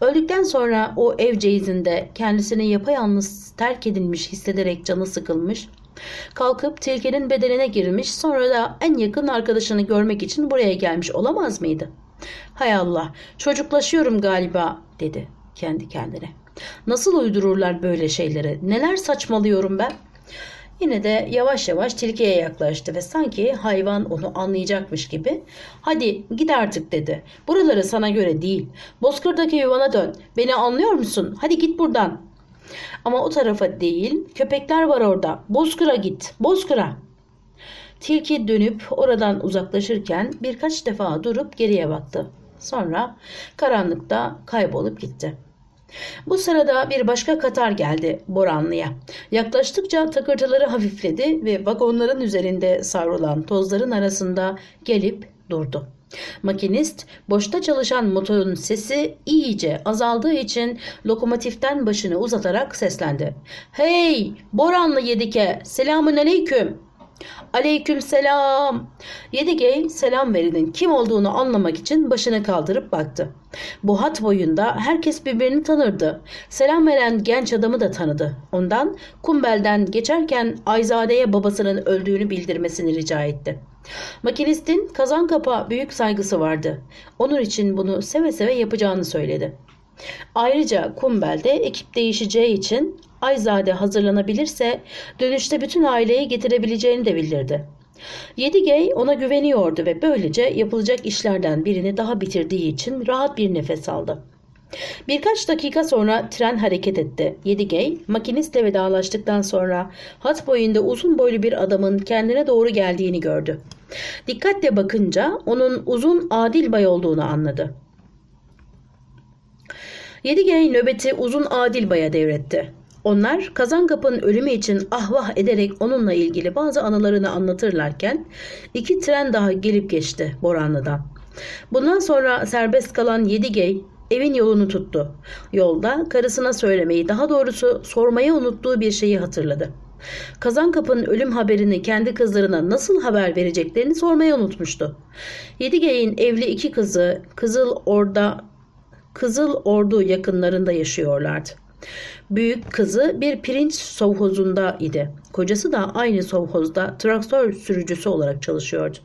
Öldükten sonra o ev ceyizinde kendisini yapayalnız terk edilmiş hissederek canı sıkılmış, kalkıp tilkinin bedenine girmiş sonra da en yakın arkadaşını görmek için buraya gelmiş olamaz mıydı? Hay Allah çocuklaşıyorum galiba dedi kendi kendine. Nasıl uydururlar böyle şeyleri? Neler saçmalıyorum ben? Yine de yavaş yavaş tilkiye yaklaştı ve sanki hayvan onu anlayacakmış gibi hadi git artık dedi. Buraları sana göre değil. Bozkır'daki yuvana dön. Beni anlıyor musun? Hadi git buradan. Ama o tarafa değil köpekler var orada. Bozkır'a git. Bozkır'a. Tilki dönüp oradan uzaklaşırken birkaç defa durup geriye baktı. Sonra karanlıkta kaybolup gitti. Bu sırada bir başka Katar geldi Boranlı'ya. Yaklaştıkça takırtıları hafifledi ve vagonların üzerinde savrulan tozların arasında gelip durdu. Makinist boşta çalışan motorun sesi iyice azaldığı için lokomotiften başını uzatarak seslendi. Hey Boranlı Yedike selamun aleyküm. Aleyküm selam. Yedigey selam verenin kim olduğunu anlamak için başını kaldırıp baktı. Bu hat boyunda herkes birbirini tanırdı. Selam veren genç adamı da tanıdı. Ondan Kumbel'den geçerken Ayzade'ye babasının öldüğünü bildirmesini rica etti. Makinistin kazan kapa büyük saygısı vardı. Onun için bunu seve seve yapacağını söyledi. Ayrıca Kumbel'de ekip değişeceği için Ayzade hazırlanabilirse dönüşte bütün aileyi getirebileceğini de bildirdi. Yedigey ona güveniyordu ve böylece yapılacak işlerden birini daha bitirdiği için rahat bir nefes aldı. Birkaç dakika sonra tren hareket etti. Yedigey makinistle vedalaştıktan sonra hat boyunda uzun boylu bir adamın kendine doğru geldiğini gördü. Dikkatle bakınca onun uzun adil bay olduğunu anladı. Yedigey nöbeti uzun adil baya devretti. Onlar Kazankap'ın ölümü için ahvah ederek onunla ilgili bazı anılarını anlatırlarken iki tren daha gelip geçti Boranlı'dan. Bundan sonra serbest kalan Yedigey evin yolunu tuttu. Yolda karısına söylemeyi daha doğrusu sormayı unuttuğu bir şeyi hatırladı. Kazankap'ın ölüm haberini kendi kızlarına nasıl haber vereceklerini sormayı unutmuştu. Yedigey'in evli iki kızı Kızıl Orda Kızıl Ordu yakınlarında yaşıyorlardı. Büyük kızı bir pirinç sovhozunda idi. Kocası da aynı sovhozda traktör sürücüsü olarak çalışıyordu.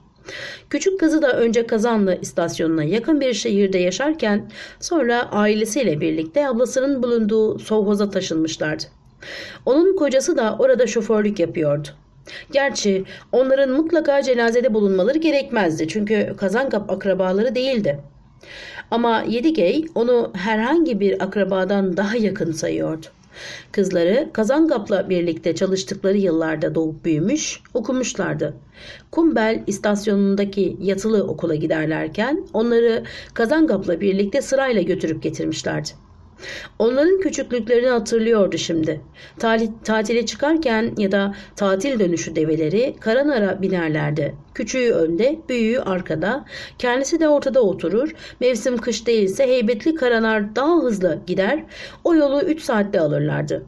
Küçük kızı da önce Kazanlı istasyonuna yakın bir şehirde yaşarken sonra ailesiyle birlikte ablasının bulunduğu sovhoza taşınmışlardı. Onun kocası da orada şoförlük yapıyordu. Gerçi onların mutlaka cenazede bulunmaları gerekmezdi çünkü Kazankap akrabaları değildi. Ama Yedigey onu herhangi bir akrabadan daha yakın sayıyordu. Kızları Kazangap'la birlikte çalıştıkları yıllarda doğup büyümüş, okumuşlardı. Kumbel istasyonundaki yatılı okula giderlerken onları Kazangap'la birlikte sırayla götürüp getirmişlerdi. Onların küçüklüklerini hatırlıyordu şimdi. tatile çıkarken ya da tatil dönüşü develeri karanara binerlerdi. Küçüğü önde, büyüğü arkada. Kendisi de ortada oturur. Mevsim kış değilse heybetli karanar daha hızlı gider. O yolu 3 saatte alırlardı.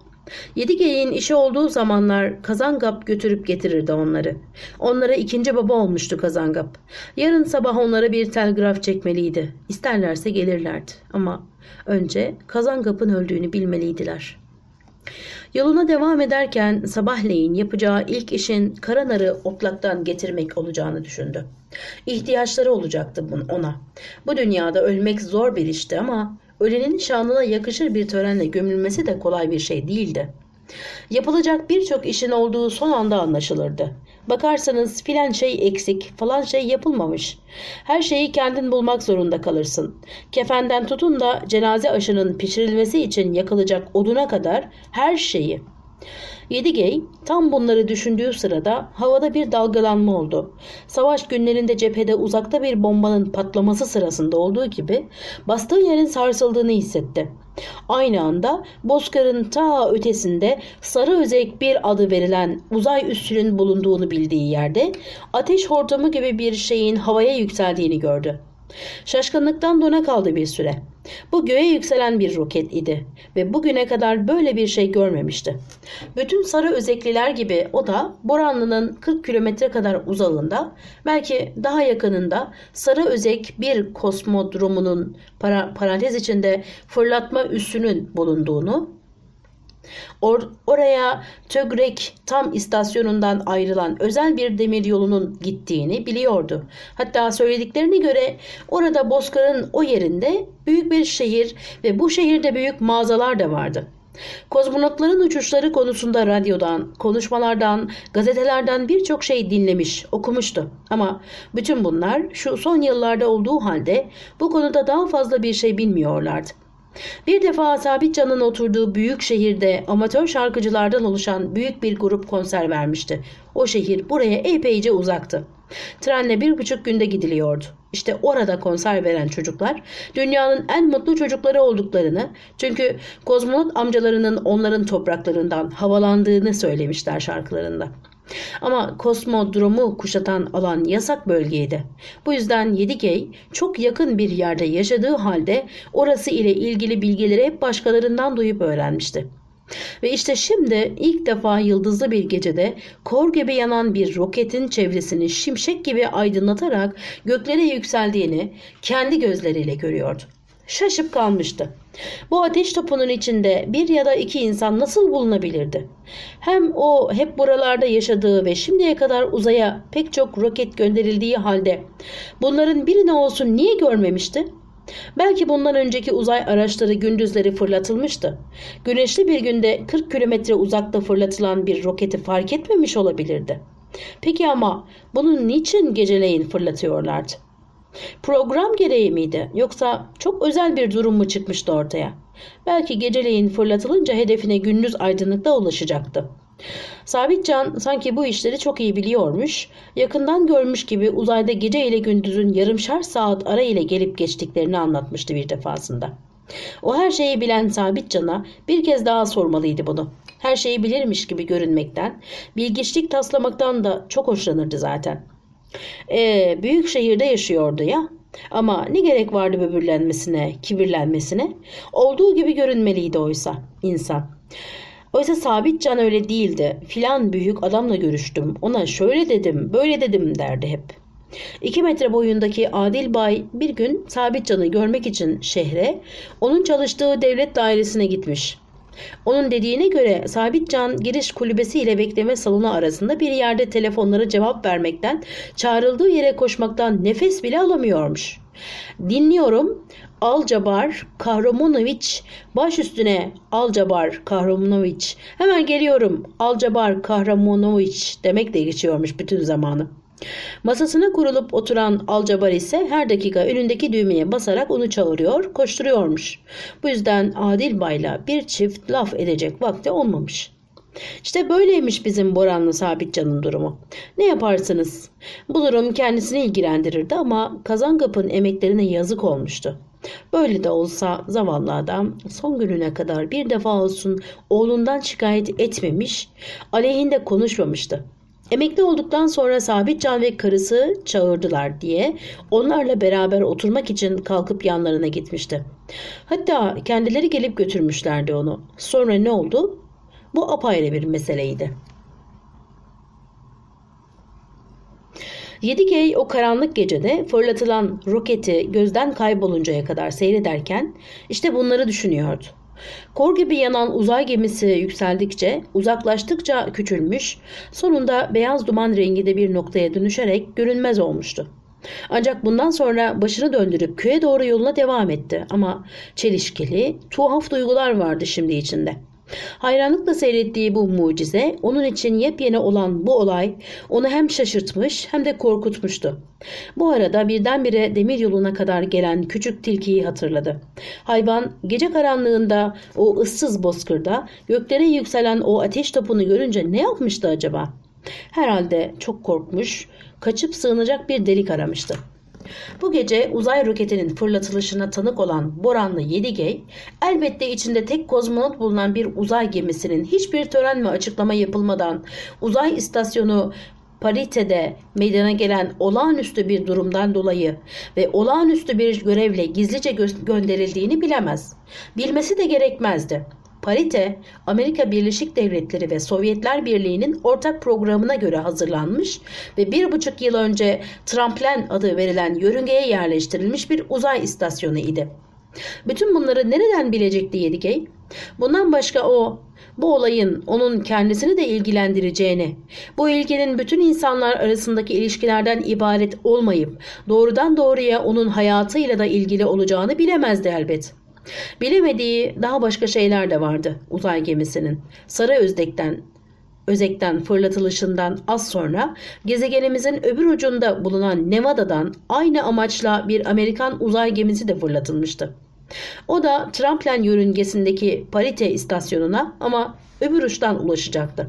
Yedi geyiğin işi olduğu zamanlar Kazangap götürüp getirirdi onları. Onlara ikinci baba olmuştu Kazangap. Yarın sabah onlara bir telgraf çekmeliydi. İsterlerse gelirlerdi. Ama önce Kazangap'ın öldüğünü bilmeliydiler. Yoluna devam ederken sabahleyin yapacağı ilk işin karanarı otlaktan getirmek olacağını düşündü. İhtiyaçları olacaktı ona. Bu dünyada ölmek zor bir işti ama ölenin şanına yakışır bir törenle gömülmesi de kolay bir şey değildi. Yapılacak birçok işin olduğu son anda anlaşılırdı. Bakarsanız filan şey eksik, falan şey yapılmamış. Her şeyi kendin bulmak zorunda kalırsın. Kefenden tutun da cenaze aşının pişirilmesi için yakılacak oduna kadar her şeyi. Yedigey tam bunları düşündüğü sırada havada bir dalgalanma oldu. Savaş günlerinde cephede uzakta bir bombanın patlaması sırasında olduğu gibi bastığı yerin sarsıldığını hissetti. Aynı anda Bozkır'ın ta ötesinde sarı özek bir adı verilen uzay üssünün bulunduğunu bildiği yerde ateş hortumu gibi bir şeyin havaya yükseldiğini gördü. Şaşkınlıktan dona kaldı bir süre. Bu göğe yükselen bir roket idi ve bugüne kadar böyle bir şey görmemişti. Bütün sarı özekliler gibi o da Boranlı'nın 40 kilometre kadar uzağında belki daha yakınında sarı özek bir kosmodromunun para, parantez içinde fırlatma üssünün bulunduğunu Or oraya Tögrek tam istasyonundan ayrılan özel bir demir yolunun gittiğini biliyordu. Hatta söylediklerine göre orada Bozkır'ın o yerinde büyük bir şehir ve bu şehirde büyük mağazalar da vardı. Kozmonotların uçuşları konusunda radyodan, konuşmalardan, gazetelerden birçok şey dinlemiş, okumuştu. Ama bütün bunlar şu son yıllarda olduğu halde bu konuda daha fazla bir şey bilmiyorlardı. Bir defa Sabit Can'ın oturduğu büyük şehirde amatör şarkıcılardan oluşan büyük bir grup konser vermişti. O şehir buraya epeyce uzaktı. Trenle bir buçuk günde gidiliyordu. İşte orada konser veren çocuklar dünyanın en mutlu çocukları olduklarını çünkü kozmonot amcalarının onların topraklarından havalandığını söylemişler şarkılarında. Ama kosmodromu kuşatan alan yasak bölgeydi. Bu yüzden Yedigey çok yakın bir yerde yaşadığı halde orası ile ilgili bilgileri hep başkalarından duyup öğrenmişti. Ve işte şimdi ilk defa yıldızlı bir gecede kor gibi yanan bir roketin çevresini şimşek gibi aydınlatarak göklere yükseldiğini kendi gözleriyle görüyordu. Şaşıp kalmıştı. Bu ateş topunun içinde bir ya da iki insan nasıl bulunabilirdi? Hem o hep buralarda yaşadığı ve şimdiye kadar uzaya pek çok roket gönderildiği halde bunların birini olsun niye görmemişti? Belki bundan önceki uzay araçları gündüzleri fırlatılmıştı. Güneşli bir günde 40 kilometre uzakta fırlatılan bir roketi fark etmemiş olabilirdi. Peki ama bunu niçin geceleyin fırlatıyorlardı? Program gereği miydi yoksa çok özel bir durum mu çıkmıştı ortaya? Belki geceleyin fırlatılınca hedefine gündüz aydınlıkta ulaşacaktı. Sabitcan sanki bu işleri çok iyi biliyormuş, yakından görmüş gibi uzayda gece ile gündüzün yarımşar saat ara ile gelip geçtiklerini anlatmıştı bir defasında. O her şeyi bilen Sabitcan'a bir kez daha sormalıydı bunu. Her şeyi bilirmiş gibi görünmekten, bilgiçlik taslamaktan da çok hoşlanırdı zaten. E, büyük şehirde yaşıyordu ya. Ama ne gerek vardı böbürlenmesine, kibirlenmesine? Olduğu gibi görünmeliydi oysa insan. Oysa sabit can öyle değildi. Filan büyük adamla görüştüm. Ona şöyle dedim, böyle dedim derdi hep. İki metre boyundaki Adil Bay bir gün Sabit Can'ı görmek için şehre, onun çalıştığı devlet dairesine gitmiş. Onun dediğine göre Sabitcan giriş kulübesi ile bekleme salonu arasında bir yerde telefonlara cevap vermekten, çağrıldığı yere koşmaktan nefes bile alamıyormuş. Dinliyorum. Alcabar Kahramonoviç baş üstüne Alcabar Kahramonoviç hemen geliyorum Alcabar Kahramonoviç demek de geçiyormuş bütün zamanı. Masasına kurulup oturan Alcabar ise her dakika önündeki düğmeye basarak onu çağırıyor, koşturuyormuş. Bu yüzden Adil Bay'la bir çift laf edecek vakti olmamış. İşte böyleymiş bizim Boranlı Sabitcan'ın durumu. Ne yaparsınız? Bu durum kendisini ilgilendirirdi ama Kazankap'ın emeklerine yazık olmuştu. Böyle de olsa zavallı adam son gününe kadar bir defa olsun oğlundan şikayet etmemiş, aleyhinde konuşmamıştı. Emekli olduktan sonra Sabitcan ve karısı çağırdılar diye onlarla beraber oturmak için kalkıp yanlarına gitmişti. Hatta kendileri gelip götürmüşlerdi onu. Sonra ne oldu? Bu apayrı bir meseleydi. Yedigey o karanlık gecede fırlatılan roketi gözden kayboluncaya kadar seyrederken işte bunları düşünüyordu. Kor gibi yanan uzay gemisi yükseldikçe, uzaklaştıkça küçülmüş, sonunda beyaz duman renginde bir noktaya dönüşerek görünmez olmuştu. Ancak bundan sonra başını döndürüp köye doğru yoluna devam etti ama çelişkili, tuhaf duygular vardı şimdi içinde. Hayranlıkla seyrettiği bu mucize onun için yepyeni olan bu olay onu hem şaşırtmış hem de korkutmuştu. Bu arada birdenbire demir yoluna kadar gelen küçük tilkiyi hatırladı. Hayvan gece karanlığında o ıssız bozkırda göklere yükselen o ateş topunu görünce ne yapmıştı acaba? Herhalde çok korkmuş, kaçıp sığınacak bir delik aramıştı. Bu gece uzay roketinin fırlatılışına tanık olan Boranlı Yedigey, elbette içinde tek kozmonot bulunan bir uzay gemisinin hiçbir tören ve açıklama yapılmadan uzay istasyonu paritede meydana gelen olağanüstü bir durumdan dolayı ve olağanüstü bir görevle gizlice gö- gönderildiğini bilemez. Bilmesi de gerekmezdi. Parite, Amerika Birleşik Devletleri ve Sovyetler Birliği'nin ortak programına göre hazırlanmış ve bir buçuk yıl önce Tramplen adı verilen yörüngeye yerleştirilmiş bir uzay istasyonu idi. Bütün bunları nereden bilecekti Yedigey? Bundan başka o, bu olayın onun kendisini de ilgilendireceğini, bu ilginin bütün insanlar arasındaki ilişkilerden ibaret olmayıp doğrudan doğruya onun hayatıyla da ilgili olacağını bilemezdi elbet. Bilemediği daha başka şeyler de vardı uzay gemisinin. Sarı Özdek'ten Özek'ten fırlatılışından az sonra gezegenimizin öbür ucunda bulunan Nevada'dan aynı amaçla bir Amerikan uzay gemisi de fırlatılmıştı. O da Tramplen yörüngesindeki Parite istasyonuna ama öbür uçtan ulaşacaktı.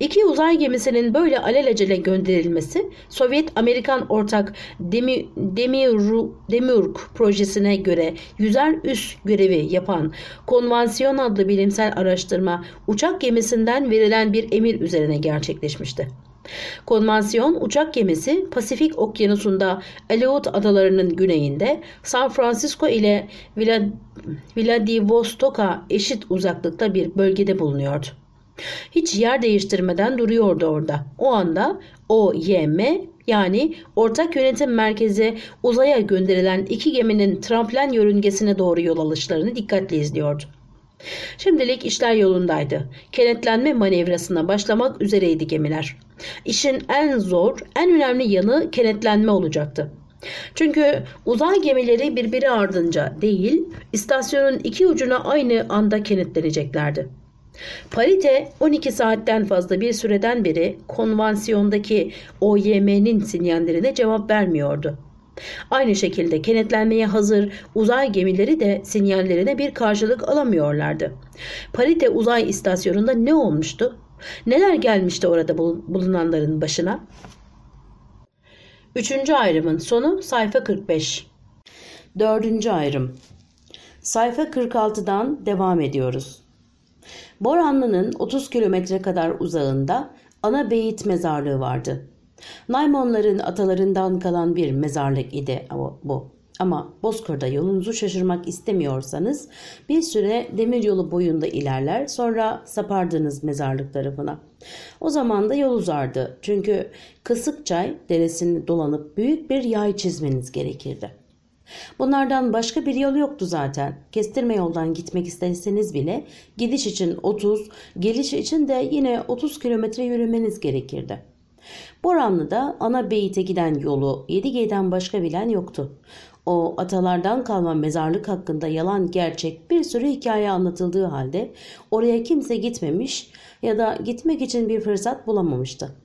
İki uzay gemisinin böyle alelacele gönderilmesi Sovyet-Amerikan ortak Demi, Demiurg, Demiurg projesine göre yüzer üst görevi yapan Konvansiyon adlı bilimsel araştırma uçak gemisinden verilen bir emir üzerine gerçekleşmişti. Konvansiyon uçak gemisi Pasifik Okyanusu'nda Aleut adalarının güneyinde San Francisco ile Vladivostok'a eşit uzaklıkta bir bölgede bulunuyordu. Hiç yer değiştirmeden duruyordu orada. O anda OYM yani Ortak Yönetim Merkezi uzaya gönderilen iki geminin tramplen yörüngesine doğru yol alışlarını dikkatle izliyordu. Şimdilik işler yolundaydı. Kenetlenme manevrasına başlamak üzereydi gemiler. İşin en zor, en önemli yanı kenetlenme olacaktı. Çünkü uzay gemileri birbiri ardınca değil, istasyonun iki ucuna aynı anda kenetleneceklerdi. Parite 12 saatten fazla bir süreden beri konvansiyondaki OYM'nin sinyallerine cevap vermiyordu. Aynı şekilde kenetlenmeye hazır uzay gemileri de sinyallerine bir karşılık alamıyorlardı. Parite uzay istasyonunda ne olmuştu? Neler gelmişti orada bulunanların başına? Üçüncü ayrımın sonu sayfa 45. Dördüncü ayrım. Sayfa 46'dan devam ediyoruz. Boranlı'nın 30 kilometre kadar uzağında Ana Beyit mezarlığı vardı. Naymonların atalarından kalan bir mezarlık idi bu. Ama Bozkır'da yolunuzu şaşırmak istemiyorsanız bir süre demiryolu boyunda ilerler sonra sapardınız mezarlık tarafına. O zaman da yol uzardı çünkü Kısıkçay deresini dolanıp büyük bir yay çizmeniz gerekirdi. Bunlardan başka bir yol yoktu zaten. Kestirme yoldan gitmek isteseniz bile gidiş için 30, geliş için de yine 30 kilometre yürümeniz gerekirdi. Boranlı'da ana beyite giden yolu Yedigey'den başka bilen yoktu. O atalardan kalma mezarlık hakkında yalan gerçek bir sürü hikaye anlatıldığı halde oraya kimse gitmemiş ya da gitmek için bir fırsat bulamamıştı.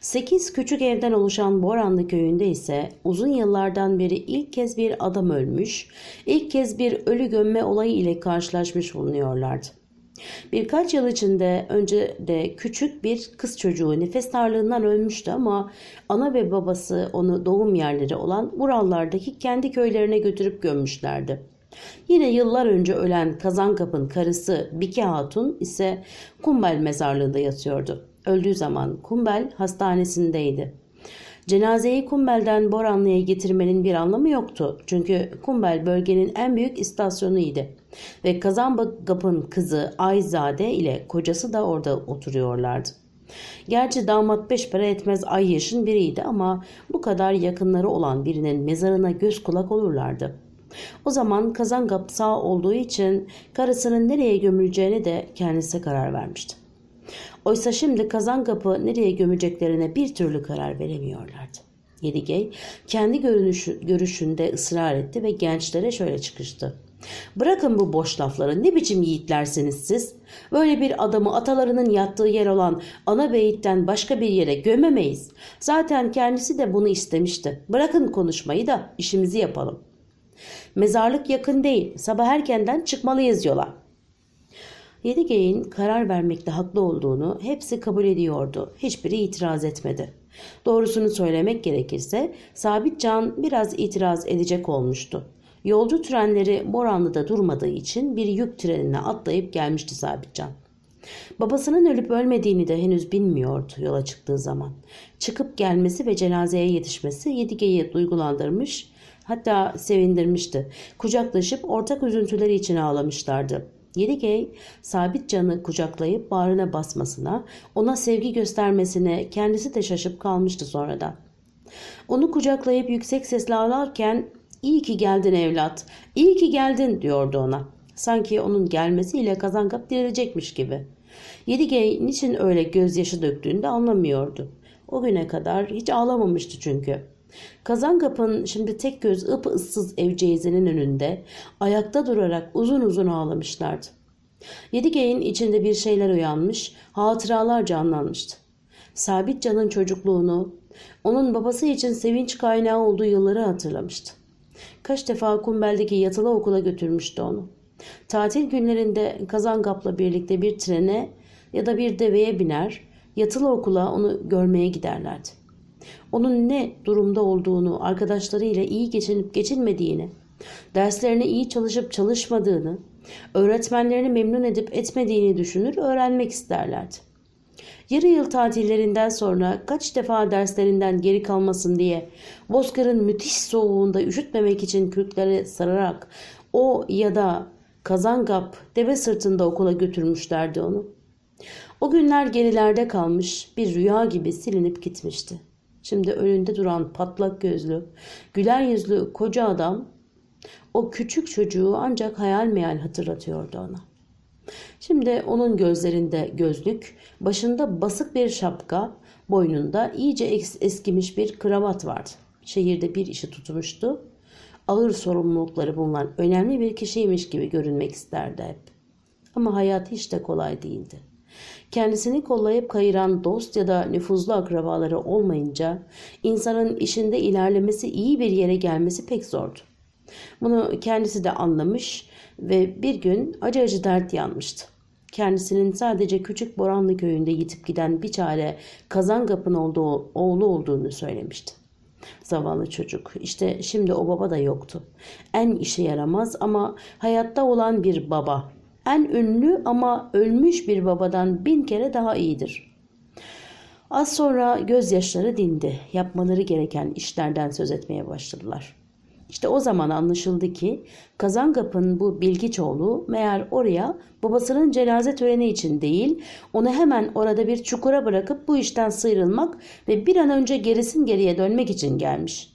Sekiz küçük evden oluşan Boranlı köyünde ise uzun yıllardan beri ilk kez bir adam ölmüş, ilk kez bir ölü gömme olayı ile karşılaşmış bulunuyorlardı. Birkaç yıl içinde önce de küçük bir kız çocuğu nefes darlığından ölmüştü ama ana ve babası onu doğum yerleri olan Urallardaki kendi köylerine götürüp gömmüşlerdi. Yine yıllar önce ölen Kazankap'ın karısı Bike Hatun ise Kumbel mezarlığında yatıyordu. Öldüğü zaman Kumbel hastanesindeydi. Cenazeyi Kumbel'den Boranlı'ya getirmenin bir anlamı yoktu. Çünkü Kumbel bölgenin en büyük istasyonuydu. Ve Kazanbagap'ın kızı Ayzade ile kocası da orada oturuyorlardı. Gerçi damat beş para etmez ay yaşın biriydi ama bu kadar yakınları olan birinin mezarına göz kulak olurlardı. O zaman Kazangap sağ olduğu için karısının nereye gömüleceğine de kendisi karar vermişti. Oysa şimdi Kazangap'ı nereye gömeceklerine bir türlü karar veremiyorlardı. Yedigey kendi görünüşü, görüşünde ısrar etti ve gençlere şöyle çıkıştı. Bırakın bu boş lafları ne biçim yiğitlersiniz siz? Böyle bir adamı atalarının yattığı yer olan ana beyitten başka bir yere gömemeyiz. Zaten kendisi de bunu istemişti. Bırakın konuşmayı da işimizi yapalım. Mezarlık yakın değil. Sabah erkenden çıkmalıyız yola. Yedigey'in karar vermekte haklı olduğunu hepsi kabul ediyordu. Hiçbiri itiraz etmedi. Doğrusunu söylemek gerekirse Sabit Can biraz itiraz edecek olmuştu. Yolcu trenleri Boranlı'da durmadığı için bir yük trenine atlayıp gelmişti Sabitcan. Babasının ölüp ölmediğini de henüz bilmiyordu yola çıktığı zaman. Çıkıp gelmesi ve cenazeye yetişmesi Yedige'yi duygulandırmış hatta sevindirmişti. Kucaklaşıp ortak üzüntüleri için ağlamışlardı. Yedigey sabit canı kucaklayıp bağrına basmasına, ona sevgi göstermesine kendisi de şaşıp kalmıştı sonradan. Onu kucaklayıp yüksek sesle ağlarken iyi ki geldin evlat, iyi ki geldin diyordu ona. Sanki onun gelmesiyle kazankap dirilecekmiş gibi. Yedigey niçin öyle gözyaşı döktüğünü de anlamıyordu. O güne kadar hiç ağlamamıştı çünkü. Kazankap'ın şimdi tek göz ıp ıssız evceğizinin önünde ayakta durarak uzun uzun ağlamışlardı. Yedigey'in içinde bir şeyler uyanmış, hatıralar canlanmıştı. Sabit Can'ın çocukluğunu, onun babası için sevinç kaynağı olduğu yılları hatırlamıştı. Kaç defa Kumbel'deki yatılı okula götürmüştü onu. Tatil günlerinde Kazangap'la birlikte bir trene ya da bir deveye biner, yatılı okula onu görmeye giderlerdi. Onun ne durumda olduğunu, arkadaşlarıyla iyi geçinip geçinmediğini, derslerine iyi çalışıp çalışmadığını, öğretmenlerini memnun edip etmediğini düşünür, öğrenmek isterlerdi. Yarı yıl tatillerinden sonra kaç defa derslerinden geri kalmasın diye Bozkır'ın müthiş soğuğunda üşütmemek için kürkleri sararak o ya da Kazangap deve sırtında okula götürmüşlerdi onu. O günler gerilerde kalmış bir rüya gibi silinip gitmişti. Şimdi önünde duran patlak gözlü, güler yüzlü koca adam o küçük çocuğu ancak hayal meyal hatırlatıyordu ona. Şimdi onun gözlerinde gözlük, başında basık bir şapka, boynunda iyice eskimiş bir kravat vardı. Şehirde bir işi tutmuştu. Ağır sorumlulukları bulunan önemli bir kişiymiş gibi görünmek isterdi hep. Ama hayat hiç de kolay değildi. Kendisini kollayıp kayıran dost ya da nüfuzlu akrabaları olmayınca insanın işinde ilerlemesi iyi bir yere gelmesi pek zordu. Bunu kendisi de anlamış ve bir gün acı acı dert yanmıştı. Kendisinin sadece küçük Boranlı köyünde yitip giden bir çare Kazangap'ın olduğu, oğlu olduğunu söylemişti. Zavallı çocuk. İşte şimdi o baba da yoktu. En işe yaramaz ama hayatta olan bir baba. En ünlü ama ölmüş bir babadan bin kere daha iyidir. Az sonra gözyaşları dindi. Yapmaları gereken işlerden söz etmeye başladılar. İşte o zaman anlaşıldı ki Kazangap'ın bu Bilgiçoğlu meğer oraya babasının cenaze töreni için değil, onu hemen orada bir çukura bırakıp bu işten sıyrılmak ve bir an önce gerisin geriye dönmek için gelmiş.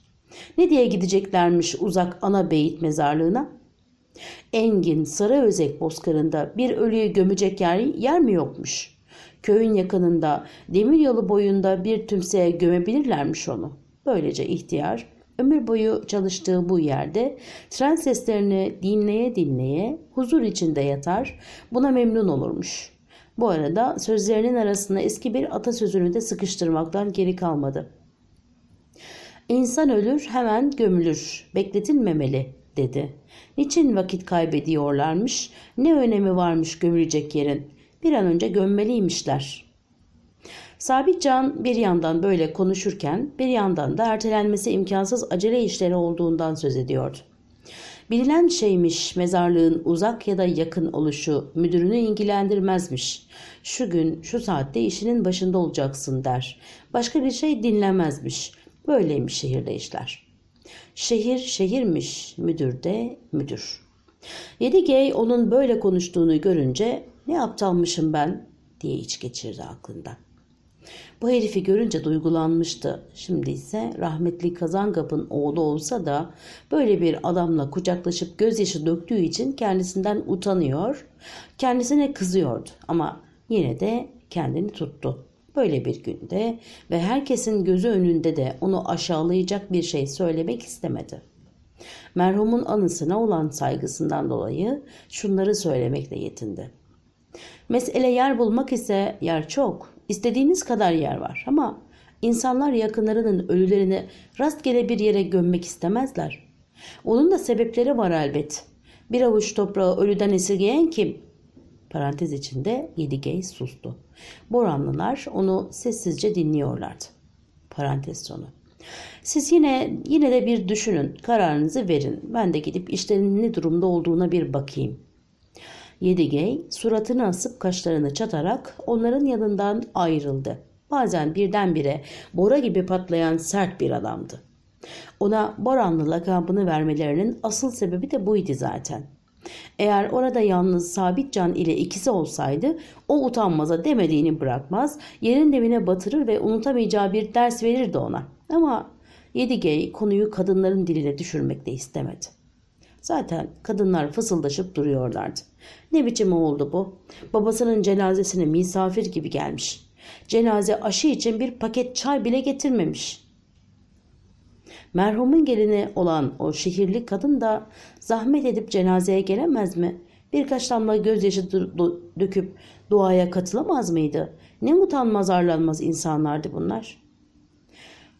Ne diye gideceklermiş uzak ana beyit mezarlığına? Engin Sarıözek bozkırında bir ölüyü gömecek yer, yer mi yokmuş? Köyün yakınında demir yolu boyunda bir tümseye gömebilirlermiş onu. Böylece ihtiyar ömür boyu çalıştığı bu yerde tren seslerini dinleye dinleye huzur içinde yatar buna memnun olurmuş. Bu arada sözlerinin arasında eski bir atasözünü de sıkıştırmaktan geri kalmadı. İnsan ölür hemen gömülür, bekletilmemeli dedi. Niçin vakit kaybediyorlarmış, ne önemi varmış gömülecek yerin, bir an önce gömmeliymişler. Sabitcan bir yandan böyle konuşurken bir yandan da ertelenmesi imkansız acele işleri olduğundan söz ediyordu. Bilinen şeymiş mezarlığın uzak ya da yakın oluşu müdürünü ilgilendirmezmiş. Şu gün şu saatte işinin başında olacaksın der. Başka bir şey dinlemezmiş. Böyleymiş şehirde işler. Şehir şehirmiş, müdür de müdür. Yedigey onun böyle konuştuğunu görünce ne aptalmışım ben diye iç geçirdi aklından. Bu herifi görünce duygulanmıştı. Şimdi ise rahmetli Kazangap'ın oğlu olsa da böyle bir adamla kucaklaşıp gözyaşı döktüğü için kendisinden utanıyor, kendisine kızıyordu ama yine de kendini tuttu. Böyle bir günde ve herkesin gözü önünde de onu aşağılayacak bir şey söylemek istemedi. Merhumun anısına olan saygısından dolayı şunları söylemekle yetindi. Mesele yer bulmak ise yer çok. İstediğiniz kadar yer var ama insanlar yakınlarının ölülerini rastgele bir yere gömmek istemezler. Onun da sebepleri var elbet. Bir avuç toprağı ölüden esirgeyen kim? Parantez içinde Yedigey sustu. Boranlılar onu sessizce dinliyorlardı. Parantez sonu. Siz yine yine de bir düşünün, kararınızı verin. Ben de gidip işlerin ne durumda olduğuna bir bakayım. Yedigey suratını asıp kaşlarını çatarak onların yanından ayrıldı. Bazen birdenbire Bora gibi patlayan sert bir adamdı. Ona Boranlı lakabını vermelerinin asıl sebebi de buydu zaten. Eğer orada yalnız Sabit Can ile ikisi olsaydı o utanmaza demediğini bırakmaz, yerin dibine batırır ve unutamayacağı bir ders verirdi ona. Ama Yedigey konuyu kadınların diline düşürmek de istemedi. Zaten kadınlar fısıldaşıp duruyorlardı. Ne biçim oldu bu? Babasının cenazesine misafir gibi gelmiş. Cenaze aşı için bir paket çay bile getirmemiş. Merhumun gelini olan o şehirli kadın da zahmet edip cenazeye gelemez mi? Birkaç damla gözyaşı döküp duaya katılamaz mıydı? Ne utanmaz arlanmaz insanlardı bunlar.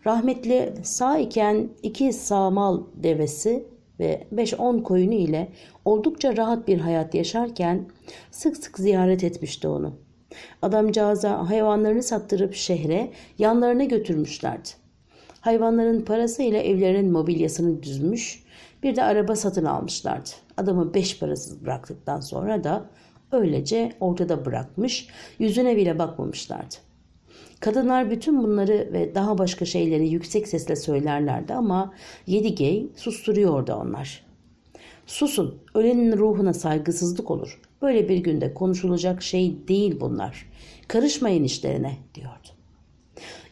Rahmetli sağ iken iki sağmal devesi ve 5-10 koyunu ile oldukça rahat bir hayat yaşarken sık sık ziyaret etmişti onu. Adamcağıza hayvanlarını sattırıp şehre yanlarına götürmüşlerdi. Hayvanların parasıyla evlerinin mobilyasını düzmüş, bir de araba satın almışlardı. Adamı beş parasız bıraktıktan sonra da öylece ortada bırakmış, yüzüne bile bakmamışlardı. Kadınlar bütün bunları ve daha başka şeyleri yüksek sesle söylerlerdi ama Yedigey susturuyordu onlar. Susun, ölenin ruhuna saygısızlık olur. Böyle bir günde konuşulacak şey değil bunlar. Karışmayın işlerine diyordu.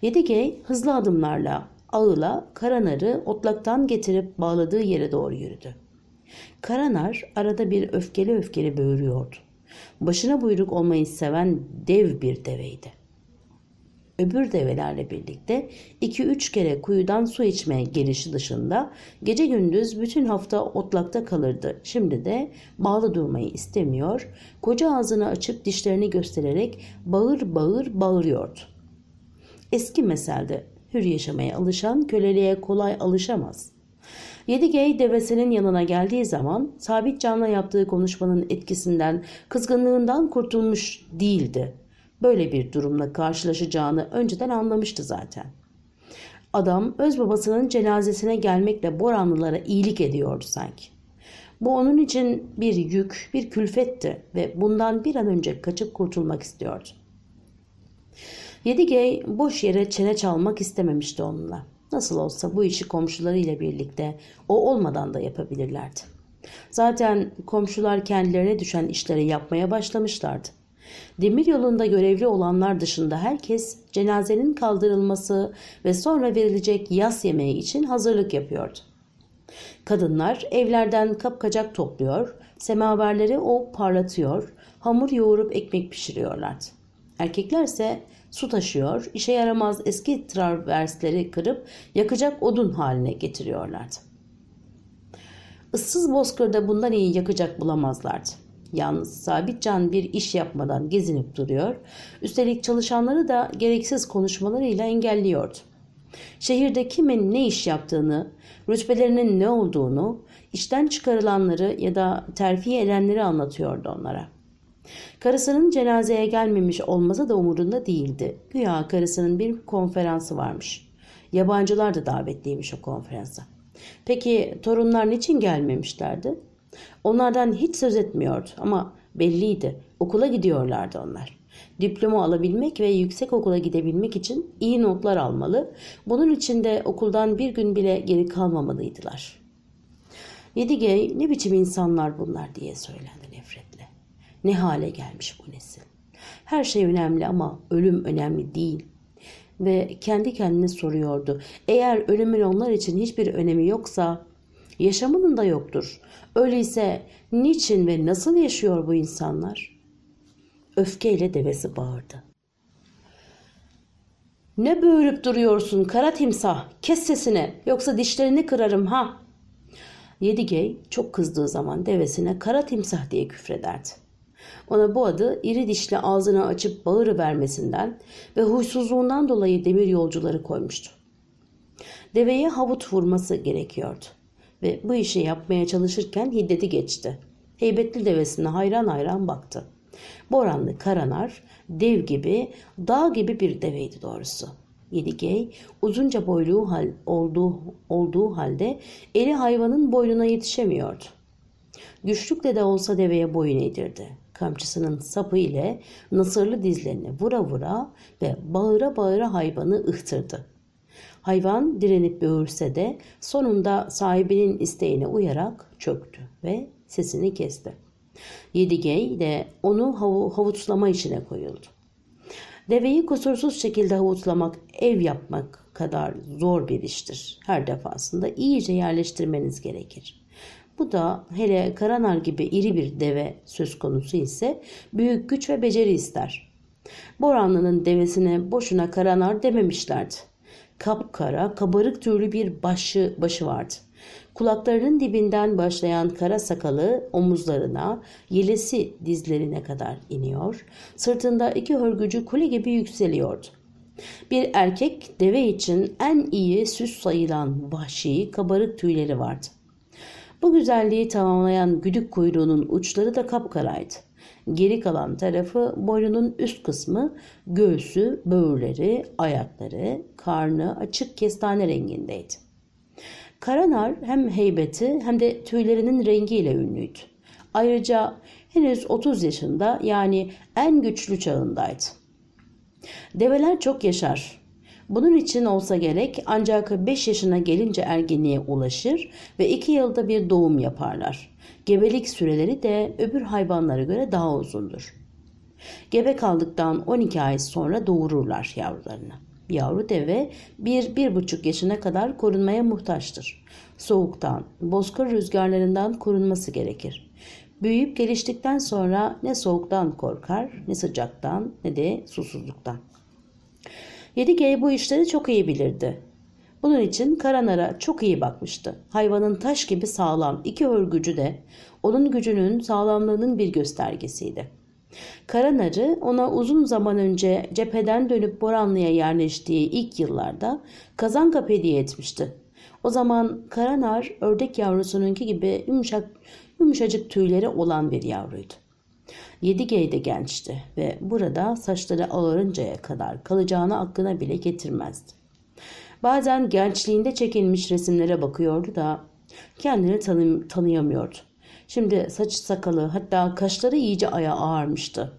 Yedigey hızlı adımlarla ağıla Karanar'ı otlaktan getirip bağladığı yere doğru yürüdü. Karanar arada bir öfkeli öfkeli böğürüyordu. Başına buyruk olmayı seven dev bir deveydi öbür develerle birlikte 2-3 kere kuyudan su içmeye gelişi dışında gece gündüz bütün hafta otlakta kalırdı. Şimdi de bağlı durmayı istemiyor, koca ağzını açıp dişlerini göstererek bağır bağır bağırıyordu. Eski meselde hür yaşamaya alışan köleliğe kolay alışamaz. Yedigey devesinin yanına geldiği zaman sabit canla yaptığı konuşmanın etkisinden, kızgınlığından kurtulmuş değildi böyle bir durumla karşılaşacağını önceden anlamıştı zaten. Adam öz babasının cenazesine gelmekle Boranlılara iyilik ediyordu sanki. Bu onun için bir yük, bir külfetti ve bundan bir an önce kaçıp kurtulmak istiyordu. Yedigey boş yere çene çalmak istememişti onunla. Nasıl olsa bu işi komşularıyla birlikte o olmadan da yapabilirlerdi. Zaten komşular kendilerine düşen işleri yapmaya başlamışlardı. Demir yolunda görevli olanlar dışında herkes cenazenin kaldırılması ve sonra verilecek yas yemeği için hazırlık yapıyordu. Kadınlar evlerden kapkacak topluyor, semaverleri o parlatıyor, hamur yoğurup ekmek pişiriyorlardı. Erkekler ise su taşıyor, işe yaramaz eski traversleri kırıp yakacak odun haline getiriyorlardı. Issız bozkırda bundan iyi yakacak bulamazlardı. Yalnız sabitcan bir iş yapmadan gezinip duruyor. Üstelik çalışanları da gereksiz konuşmalarıyla engelliyordu. Şehirde kimin ne iş yaptığını, rütbelerinin ne olduğunu, işten çıkarılanları ya da terfi edenleri anlatıyordu onlara. Karısının cenazeye gelmemiş olması da umurunda değildi. Güya karısının bir konferansı varmış. Yabancılar da davetliymiş o konferansa. Peki torunlar niçin gelmemişlerdi? Onlardan hiç söz etmiyordu ama belliydi. Okula gidiyorlardı onlar. Diploma alabilmek ve yüksek okula gidebilmek için iyi notlar almalı. Bunun için de okuldan bir gün bile geri kalmamalıydılar. Yedigey ne biçim insanlar bunlar diye söylendi. Ne hale gelmiş bu nesil. Her şey önemli ama ölüm önemli değil. Ve kendi kendine soruyordu. Eğer ölümün onlar için hiçbir önemi yoksa yaşamının da yoktur. Öyleyse niçin ve nasıl yaşıyor bu insanlar? Öfkeyle devesi bağırdı. Ne böğürüp duruyorsun kara timsah? Kes sesini yoksa dişlerini kırarım ha. Yedigey çok kızdığı zaman devesine kara timsah diye küfrederdi. Ona bu adı iri dişli ağzını açıp bağırı vermesinden ve huysuzluğundan dolayı demir yolcuları koymuştu. Deveye havut vurması gerekiyordu ve bu işi yapmaya çalışırken hiddeti geçti. Heybetli devesine hayran hayran baktı. Boranlı Karanar dev gibi, dağ gibi bir deveydi doğrusu. Yedigey uzunca boylu hal, olduğu, olduğu halde eli hayvanın boynuna yetişemiyordu. Güçlükle de olsa deveye boyun eğdirdi. Kamçısının sapı ile nasırlı dizlerini vura vura ve bağıra bağıra hayvanı ıhtırdı. Hayvan direnip böğürse de sonunda sahibinin isteğine uyarak çöktü ve sesini kesti. Yedigey de onu hav havuçlama içine koyuldu. Deveyi kusursuz şekilde havutlamak ev yapmak kadar zor bir iştir. Her defasında iyice yerleştirmeniz gerekir. Bu da hele karanar gibi iri bir deve söz konusu ise büyük güç ve beceri ister. Boranlı'nın devesine boşuna karanar dememişlerdi. Kapkara, kabarık türlü bir başı, başı vardı. Kulaklarının dibinden başlayan kara sakalı omuzlarına, yelesi dizlerine kadar iniyor. Sırtında iki hörgücü kule gibi yükseliyordu. Bir erkek deve için en iyi süs sayılan vahşi kabarık tüyleri vardı. Bu güzelliği tamamlayan güdük kuyruğunun uçları da kapkaraydı. Geri kalan tarafı boynunun üst kısmı, göğsü, böğürleri, ayakları, karnı açık kestane rengindeydi. Karanar hem heybeti hem de tüylerinin rengiyle ünlüydü. Ayrıca henüz 30 yaşında yani en güçlü çağındaydı. Develer çok yaşar. Bunun için olsa gerek ancak 5 yaşına gelince ergenliğe ulaşır ve 2 yılda bir doğum yaparlar. Gebelik süreleri de öbür hayvanlara göre daha uzundur. Gebe kaldıktan 12 ay sonra doğururlar yavrularını. Yavru deve 1-1,5 yaşına kadar korunmaya muhtaçtır. Soğuktan, bozkır rüzgarlarından korunması gerekir. Büyüyüp geliştikten sonra ne soğuktan korkar, ne sıcaktan, ne de susuzluktan. Yedigey bu işleri çok iyi bilirdi. Bunun için Karanar'a çok iyi bakmıştı. Hayvanın taş gibi sağlam iki örgücü de onun gücünün sağlamlığının bir göstergesiydi. Karanar'ı ona uzun zaman önce cepheden dönüp Boranlı'ya yerleştiği ilk yıllarda Kazankap hediye etmişti. O zaman Karanar ördek yavrusununki gibi yumuşak, yumuşacık tüyleri olan bir yavruydu. Yedigey de gençti ve burada saçları ağarıncaya kadar kalacağını aklına bile getirmezdi. Bazen gençliğinde çekilmiş resimlere bakıyordu da kendini tanı tanıyamıyordu. Şimdi saç sakalı hatta kaşları iyice aya ağarmıştı.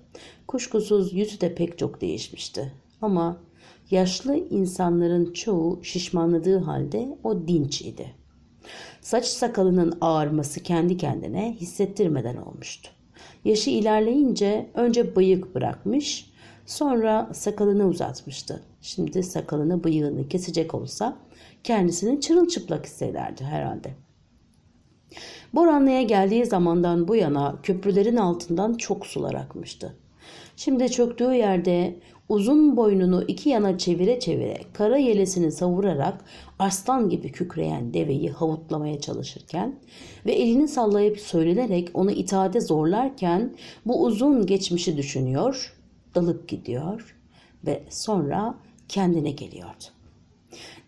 Kuşkusuz yüzü de pek çok değişmişti. Ama yaşlı insanların çoğu şişmanladığı halde o dinç idi. Saç sakalının ağarması kendi kendine hissettirmeden olmuştu. Yaşı ilerleyince önce bıyık bırakmış, sonra sakalını uzatmıştı. Şimdi sakalını bıyığını kesecek olsa kendisini çırılçıplak hissederdi herhalde. Boranlı'ya geldiği zamandan bu yana köprülerin altından çok sular akmıştı. Şimdi çöktüğü yerde uzun boynunu iki yana çevire çevire kara yelesini savurarak aslan gibi kükreyen deveyi havutlamaya çalışırken ve elini sallayıp söylenerek onu itaate zorlarken bu uzun geçmişi düşünüyor, dalıp gidiyor ve sonra kendine geliyordu.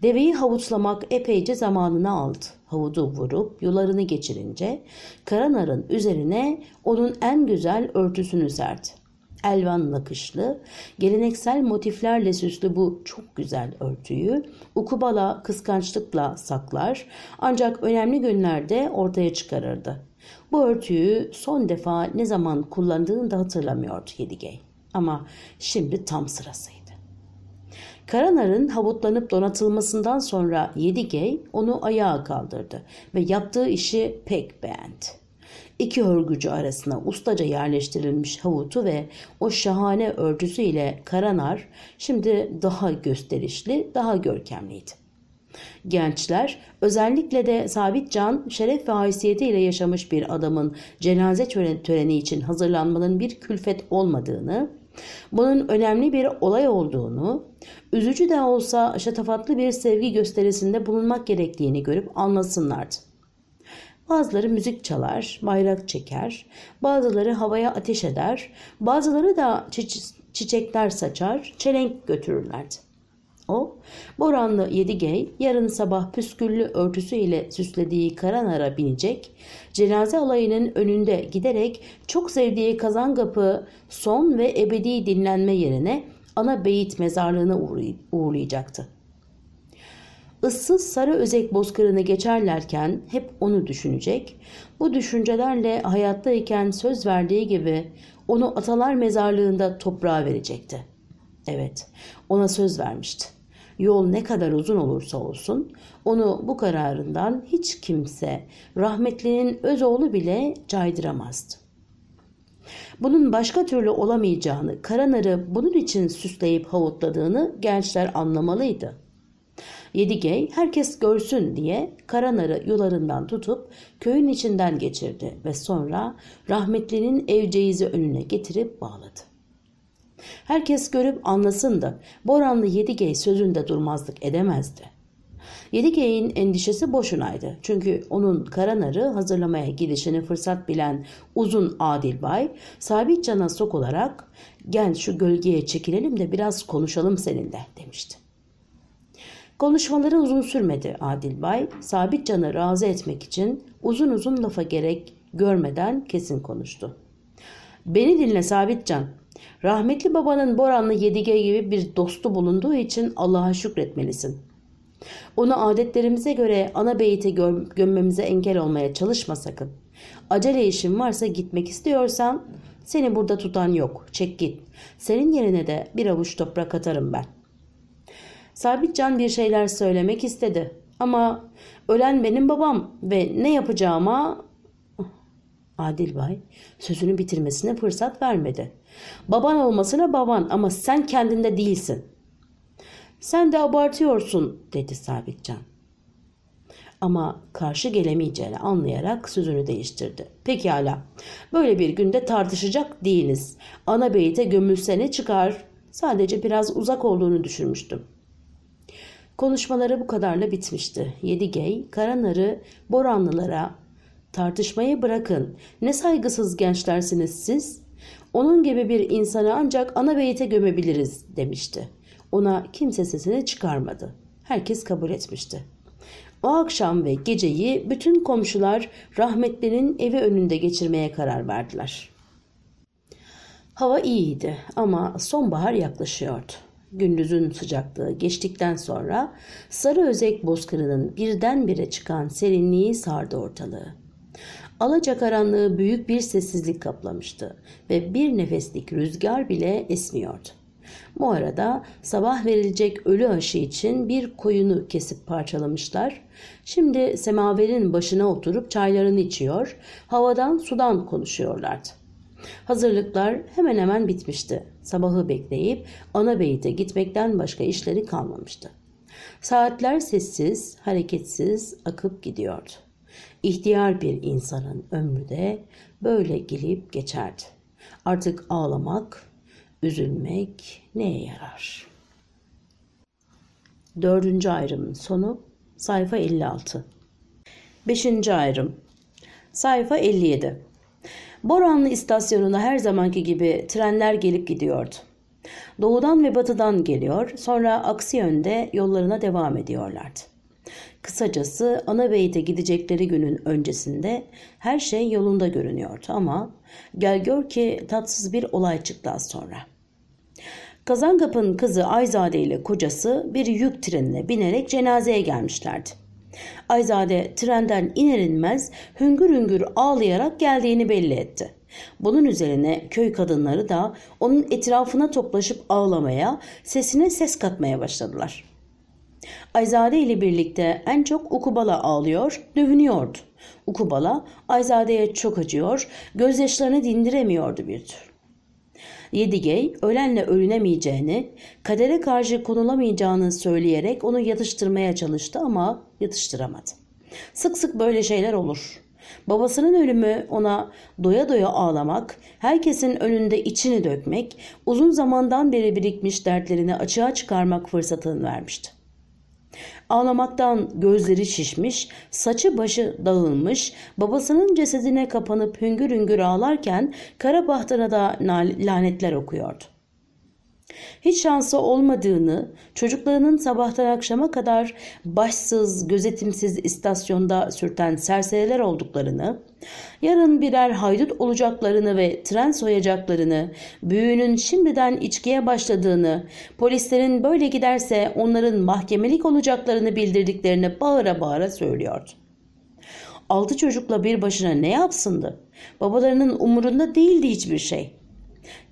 Deveyi havutlamak epeyce zamanını aldı. Havudu vurup yularını geçirince karanarın üzerine onun en güzel örtüsünü serdi. Elvan nakışlı, geleneksel motiflerle süslü bu çok güzel örtüyü ukubala kıskançlıkla saklar ancak önemli günlerde ortaya çıkarırdı. Bu örtüyü son defa ne zaman kullandığını da hatırlamıyordu Yedigey. Ama şimdi tam sırasıydı. Karanar'ın havutlanıp donatılmasından sonra Yedigey onu ayağa kaldırdı ve yaptığı işi pek beğendi. İki örgücü arasına ustaca yerleştirilmiş havutu ve o şahane örtüsü ile Karanar şimdi daha gösterişli, daha görkemliydi. Gençler özellikle de Sabit Can şeref ve haysiyetiyle yaşamış bir adamın cenaze töreni için hazırlanmanın bir külfet olmadığını, bunun önemli bir olay olduğunu, üzücü de olsa şatafatlı bir sevgi gösterisinde bulunmak gerektiğini görüp anlasınlardı. Bazıları müzik çalar, bayrak çeker, bazıları havaya ateş eder, bazıları da çiçekler saçar, çelenk götürürlerdi. O, Boranlı Yedigey yarın sabah püsküllü örtüsüyle süslediği Karanar'a binecek, cenaze alayının önünde giderek çok sevdiği Kazangapı son ve ebedi dinlenme yerine ana beyit mezarlığına uğurlayacaktı. Issız sarı özek bozkırını geçerlerken hep onu düşünecek, bu düşüncelerle hayattayken söz verdiği gibi onu atalar mezarlığında toprağa verecekti. Evet, ona söz vermişti. Yol ne kadar uzun olursa olsun onu bu kararından hiç kimse rahmetlinin öz oğlu bile caydıramazdı. Bunun başka türlü olamayacağını, Karanar'ı bunun için süsleyip havutladığını gençler anlamalıydı. Yedigey herkes görsün diye Karanar'ı yularından tutup köyün içinden geçirdi ve sonra rahmetlinin evceyizi önüne getirip bağladı. Herkes görüp anlasın da Boranlı Yedigey sözünde durmazlık edemezdi. Yedigey'in endişesi boşunaydı. Çünkü onun Karanar'ı hazırlamaya gidişini fırsat bilen uzun Adil Bay sabit cana sokularak gel şu gölgeye çekilelim de biraz konuşalım seninle demişti. Konuşmaları uzun sürmedi Adil Bay. Sabit Can'ı razı etmek için uzun uzun lafa gerek görmeden kesin konuştu. Beni dinle Sabit Can. Rahmetli babanın Boranlı Yedige gibi bir dostu bulunduğu için Allah'a şükretmelisin. Onu adetlerimize göre ana beyite gö gömmemize engel olmaya çalışma sakın. Acele işin varsa gitmek istiyorsan seni burada tutan yok. Çek git. Senin yerine de bir avuç toprak atarım ben. Sabitcan bir şeyler söylemek istedi. Ama ölen benim babam ve ne yapacağıma Adil Bay sözünü bitirmesine fırsat vermedi. Baban olmasına baban ama sen kendinde değilsin. Sen de abartıyorsun dedi Sabitcan. Ama karşı gelemeyeceğini anlayarak sözünü değiştirdi. Pekala böyle bir günde tartışacak değiliz. Ana beyite gömülsene çıkar. Sadece biraz uzak olduğunu düşünmüştüm. Konuşmaları bu kadarla bitmişti. Yedigey, Karanar'ı Boranlılara tartışmayı bırakın. Ne saygısız gençlersiniz siz? Onun gibi bir insanı ancak ana beyite gömebiliriz demişti. Ona kimse sesini çıkarmadı. Herkes kabul etmişti. O akşam ve geceyi bütün komşular rahmetlinin evi önünde geçirmeye karar verdiler. Hava iyiydi ama sonbahar yaklaşıyordu. Gündüzün sıcaklığı geçtikten sonra sarı özek bozkırının birdenbire çıkan serinliği sardı ortalığı. Alacakaranlığı büyük bir sessizlik kaplamıştı ve bir nefeslik rüzgar bile esmiyordu. Bu arada sabah verilecek ölü aşı için bir koyunu kesip parçalamışlar. Şimdi semaverin başına oturup çaylarını içiyor, havadan sudan konuşuyorlardı. Hazırlıklar hemen hemen bitmişti. Sabahı bekleyip ana beyite gitmekten başka işleri kalmamıştı. Saatler sessiz, hareketsiz akıp gidiyordu. İhtiyar bir insanın ömrü de böyle gelip geçerdi. Artık ağlamak, Üzülmek neye yarar? Dördüncü ayrımın sonu sayfa 56. Beşinci ayrım sayfa 57. Boranlı istasyonuna her zamanki gibi trenler gelip gidiyordu. Doğudan ve batıdan geliyor, sonra aksi yönde yollarına devam ediyorlardı. Kısacası ana beyte gidecekleri günün öncesinde her şey yolunda görünüyordu ama gel gör ki tatsız bir olay çıktı az sonra. Kazangap'ın kızı Ayzade ile kocası bir yük trenine binerek cenazeye gelmişlerdi. Ayzade trenden iner inmez hüngür hüngür ağlayarak geldiğini belli etti. Bunun üzerine köy kadınları da onun etrafına toplaşıp ağlamaya, sesine ses katmaya başladılar. Ayzade ile birlikte en çok Ukubala ağlıyor, dövünüyordu. Ukubala Ayzade'ye çok acıyor, gözyaşlarını dindiremiyordu bir tür. Yedigey ölenle ölünemeyeceğini, kadere karşı konulamayacağını söyleyerek onu yatıştırmaya çalıştı ama yatıştıramadı. Sık sık böyle şeyler olur. Babasının ölümü ona doya doya ağlamak, herkesin önünde içini dökmek, uzun zamandan beri birikmiş dertlerini açığa çıkarmak fırsatını vermişti. Ağlamaktan gözleri şişmiş, saçı başı dağılmış, babasının cesedine kapanıp hüngür hüngür ağlarken kara da lanetler okuyordu. Hiç şansı olmadığını, çocuklarının sabahtan akşama kadar başsız, gözetimsiz istasyonda sürten serseriler olduklarını, yarın birer haydut olacaklarını ve tren soyacaklarını, büyüğünün şimdiden içkiye başladığını, polislerin böyle giderse onların mahkemelik olacaklarını bildirdiklerini bağıra bağıra söylüyordu. Altı çocukla bir başına ne yapsındı? Babalarının umurunda değildi hiçbir şey.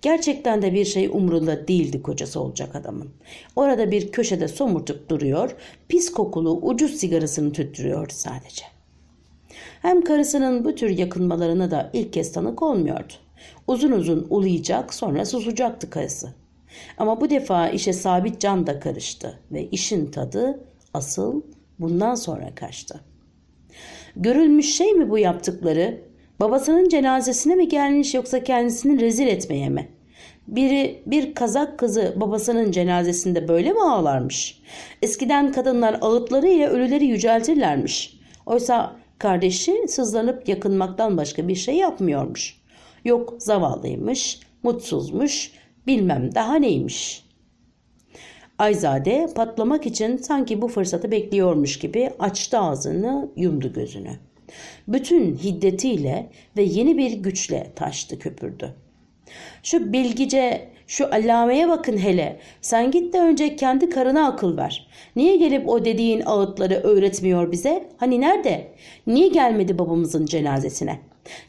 Gerçekten de bir şey umrunda değildi kocası olacak adamın. Orada bir köşede somurtup duruyor, pis kokulu ucuz sigarasını tüttürüyordu sadece. Hem karısının bu tür yakınmalarına da ilk kez tanık olmuyordu. Uzun uzun uluyacak sonra susacaktı karısı. Ama bu defa işe sabit can da karıştı ve işin tadı asıl bundan sonra kaçtı. Görülmüş şey mi bu yaptıkları? Babasının cenazesine mi gelmiş yoksa kendisini rezil etmeye mi? Biri bir kazak kızı babasının cenazesinde böyle mi ağlarmış? Eskiden kadınlar ağıtları ile ölüleri yüceltirlermiş. Oysa kardeşi sızlanıp yakınmaktan başka bir şey yapmıyormuş. Yok zavallıymış, mutsuzmuş, bilmem daha neymiş. Ayzade patlamak için sanki bu fırsatı bekliyormuş gibi açtı ağzını, yumdu gözünü. Bütün hiddetiyle ve yeni bir güçle taştı köpürdü. Şu bilgice, şu allameye bakın hele. Sen git de önce kendi karına akıl ver. Niye gelip o dediğin ağıtları öğretmiyor bize? Hani nerede? Niye gelmedi babamızın cenazesine?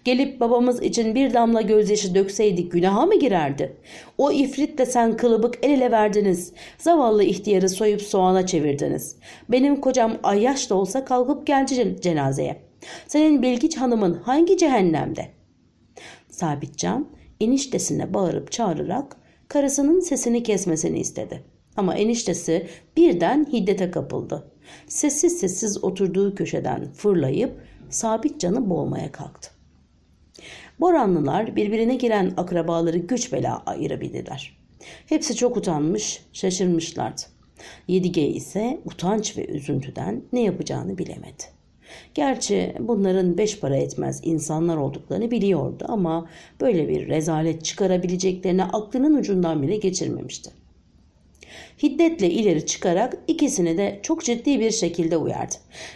Gelip babamız için bir damla gözyaşı dökseydik günaha mı girerdi? O ifritle sen kılıbık el ele verdiniz. Zavallı ihtiyarı soyup soğana çevirdiniz. Benim kocam ayyaş da olsa kalkıp geldi cenazeye. Senin Bilgiç hanımın hangi cehennemde? Sabitcan eniştesine bağırıp çağırarak karısının sesini kesmesini istedi. Ama eniştesi birden hiddete kapıldı. Sessiz sessiz oturduğu köşeden fırlayıp Sabitcan'ı boğmaya kalktı. Boranlılar birbirine giren akrabaları güç bela ayırabildiler. Hepsi çok utanmış, şaşırmışlardı. Yedige ise utanç ve üzüntüden ne yapacağını bilemedi. Gerçi bunların beş para etmez insanlar olduklarını biliyordu ama böyle bir rezalet çıkarabileceklerini aklının ucundan bile geçirmemişti. Hiddetle ileri çıkarak ikisini de çok ciddi bir şekilde uyardı.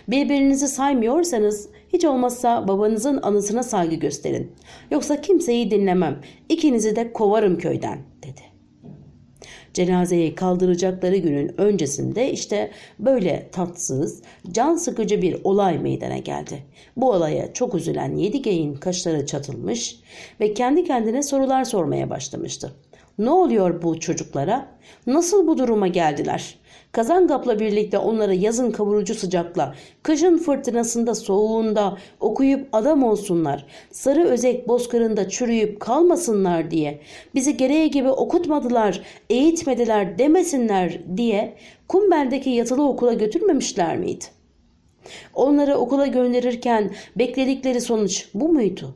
Birbirinizi saymıyorsanız hiç olmazsa babanızın anısına saygı gösterin. Yoksa kimseyi dinlemem. İkinizi de kovarım köyden cenazeyi kaldıracakları günün öncesinde işte böyle tatsız, can sıkıcı bir olay meydana geldi. Bu olaya çok üzülen Yedigeyin kaşları çatılmış ve kendi kendine sorular sormaya başlamıştı. Ne oluyor bu çocuklara? Nasıl bu duruma geldiler? Kazangap'la birlikte onlara yazın kavurucu sıcakla, kışın fırtınasında soğuğunda okuyup adam olsunlar, sarı özek bozkırında çürüyüp kalmasınlar diye, bizi gereği gibi okutmadılar, eğitmediler demesinler diye Kumbel'deki yatılı okula götürmemişler miydi? Onları okula gönderirken bekledikleri sonuç bu muydu?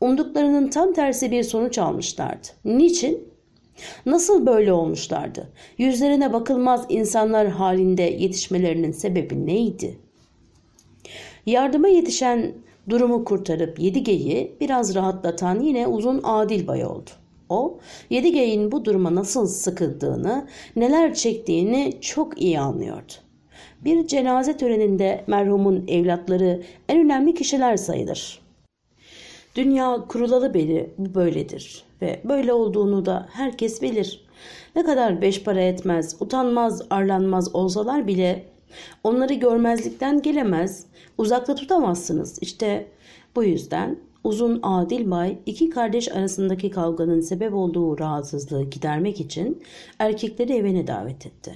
Umduklarının tam tersi bir sonuç almışlardı. Niçin? Nasıl böyle olmuşlardı? Yüzlerine bakılmaz insanlar halinde yetişmelerinin sebebi neydi? Yardıma yetişen durumu kurtarıp Yedige'yi biraz rahatlatan yine uzun adil bay oldu. O, Yedige'nin bu duruma nasıl sıkıldığını, neler çektiğini çok iyi anlıyordu. Bir cenaze töreninde merhumun evlatları en önemli kişiler sayılır. Dünya kurulalı beri bu böyledir ve böyle olduğunu da herkes bilir. Ne kadar beş para etmez, utanmaz, arlanmaz olsalar bile onları görmezlikten gelemez, uzakta tutamazsınız. İşte bu yüzden uzun Adil Bay iki kardeş arasındaki kavganın sebep olduğu rahatsızlığı gidermek için erkekleri evine davet etti.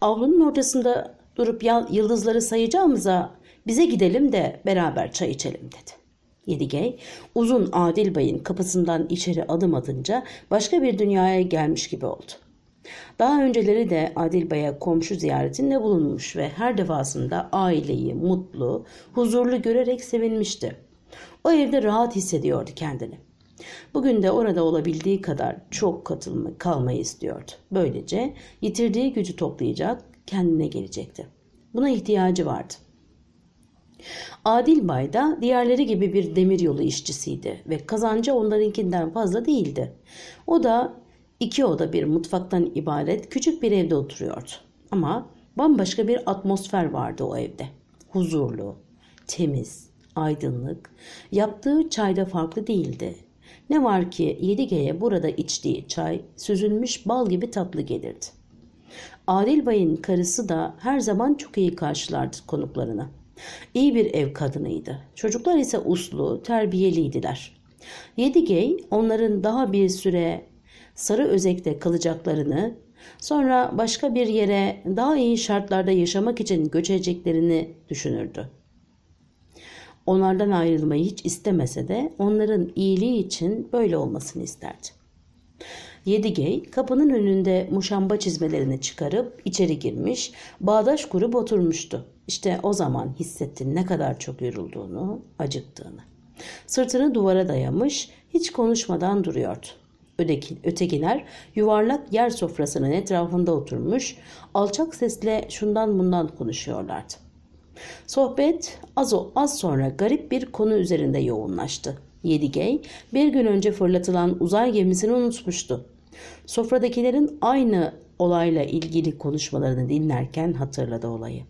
Avlunun ortasında durup yıldızları sayacağımıza bize gidelim de beraber çay içelim dedi. Yedigey uzun Adil Bay'ın kapısından içeri adım atınca başka bir dünyaya gelmiş gibi oldu. Daha önceleri de Adil Bey'e komşu ziyaretinde bulunmuş ve her defasında aileyi mutlu, huzurlu görerek sevinmişti. O evde rahat hissediyordu kendini. Bugün de orada olabildiği kadar çok katılma, kalmayı istiyordu. Böylece yitirdiği gücü toplayacak, kendine gelecekti. Buna ihtiyacı vardı. Adil Bay da diğerleri gibi bir demiryolu işçisiydi ve kazancı onlarınkinden fazla değildi. O da iki oda bir mutfaktan ibaret küçük bir evde oturuyordu. Ama bambaşka bir atmosfer vardı o evde. Huzurlu, temiz, aydınlık, yaptığı çayda farklı değildi. Ne var ki Yedige'ye burada içtiği çay süzülmüş bal gibi tatlı gelirdi. Adil Bay'ın karısı da her zaman çok iyi karşılardı konuklarını. İyi bir ev kadınıydı. Çocuklar ise uslu, terbiyeliydiler. Yedigey onların daha bir süre Sarı Özek'te kalacaklarını, sonra başka bir yere daha iyi şartlarda yaşamak için göçeceklerini düşünürdü. Onlardan ayrılmayı hiç istemese de onların iyiliği için böyle olmasını isterdi. Yedigey kapının önünde muşamba çizmelerini çıkarıp içeri girmiş, bağdaş kurup oturmuştu. İşte o zaman hissetti ne kadar çok yorulduğunu, acıktığını. Sırtını duvara dayamış, hiç konuşmadan duruyordu. Öteki, ötekiler yuvarlak yer sofrasının etrafında oturmuş, alçak sesle şundan bundan konuşuyorlardı. Sohbet az, o, az sonra garip bir konu üzerinde yoğunlaştı. Yedigey bir gün önce fırlatılan uzay gemisini unutmuştu. Sofradakilerin aynı olayla ilgili konuşmalarını dinlerken hatırladı olayı.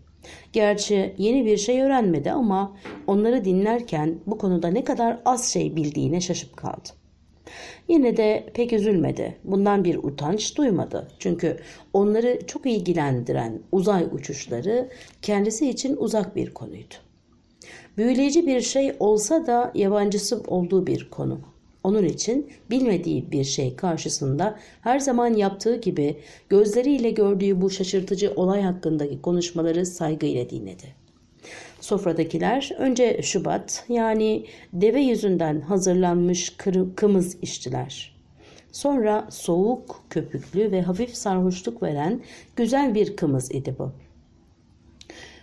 Gerçi yeni bir şey öğrenmedi ama onları dinlerken bu konuda ne kadar az şey bildiğine şaşıp kaldı. Yine de pek üzülmedi. Bundan bir utanç duymadı. Çünkü onları çok ilgilendiren uzay uçuşları kendisi için uzak bir konuydu. Büyüleyici bir şey olsa da yabancısı olduğu bir konu. Onun için bilmediği bir şey karşısında her zaman yaptığı gibi gözleriyle gördüğü bu şaşırtıcı olay hakkındaki konuşmaları saygıyla dinledi. Sofradakiler önce Şubat yani deve yüzünden hazırlanmış kırı, kımız içtiler. Sonra soğuk, köpüklü ve hafif sarhoşluk veren güzel bir kımız idi bu.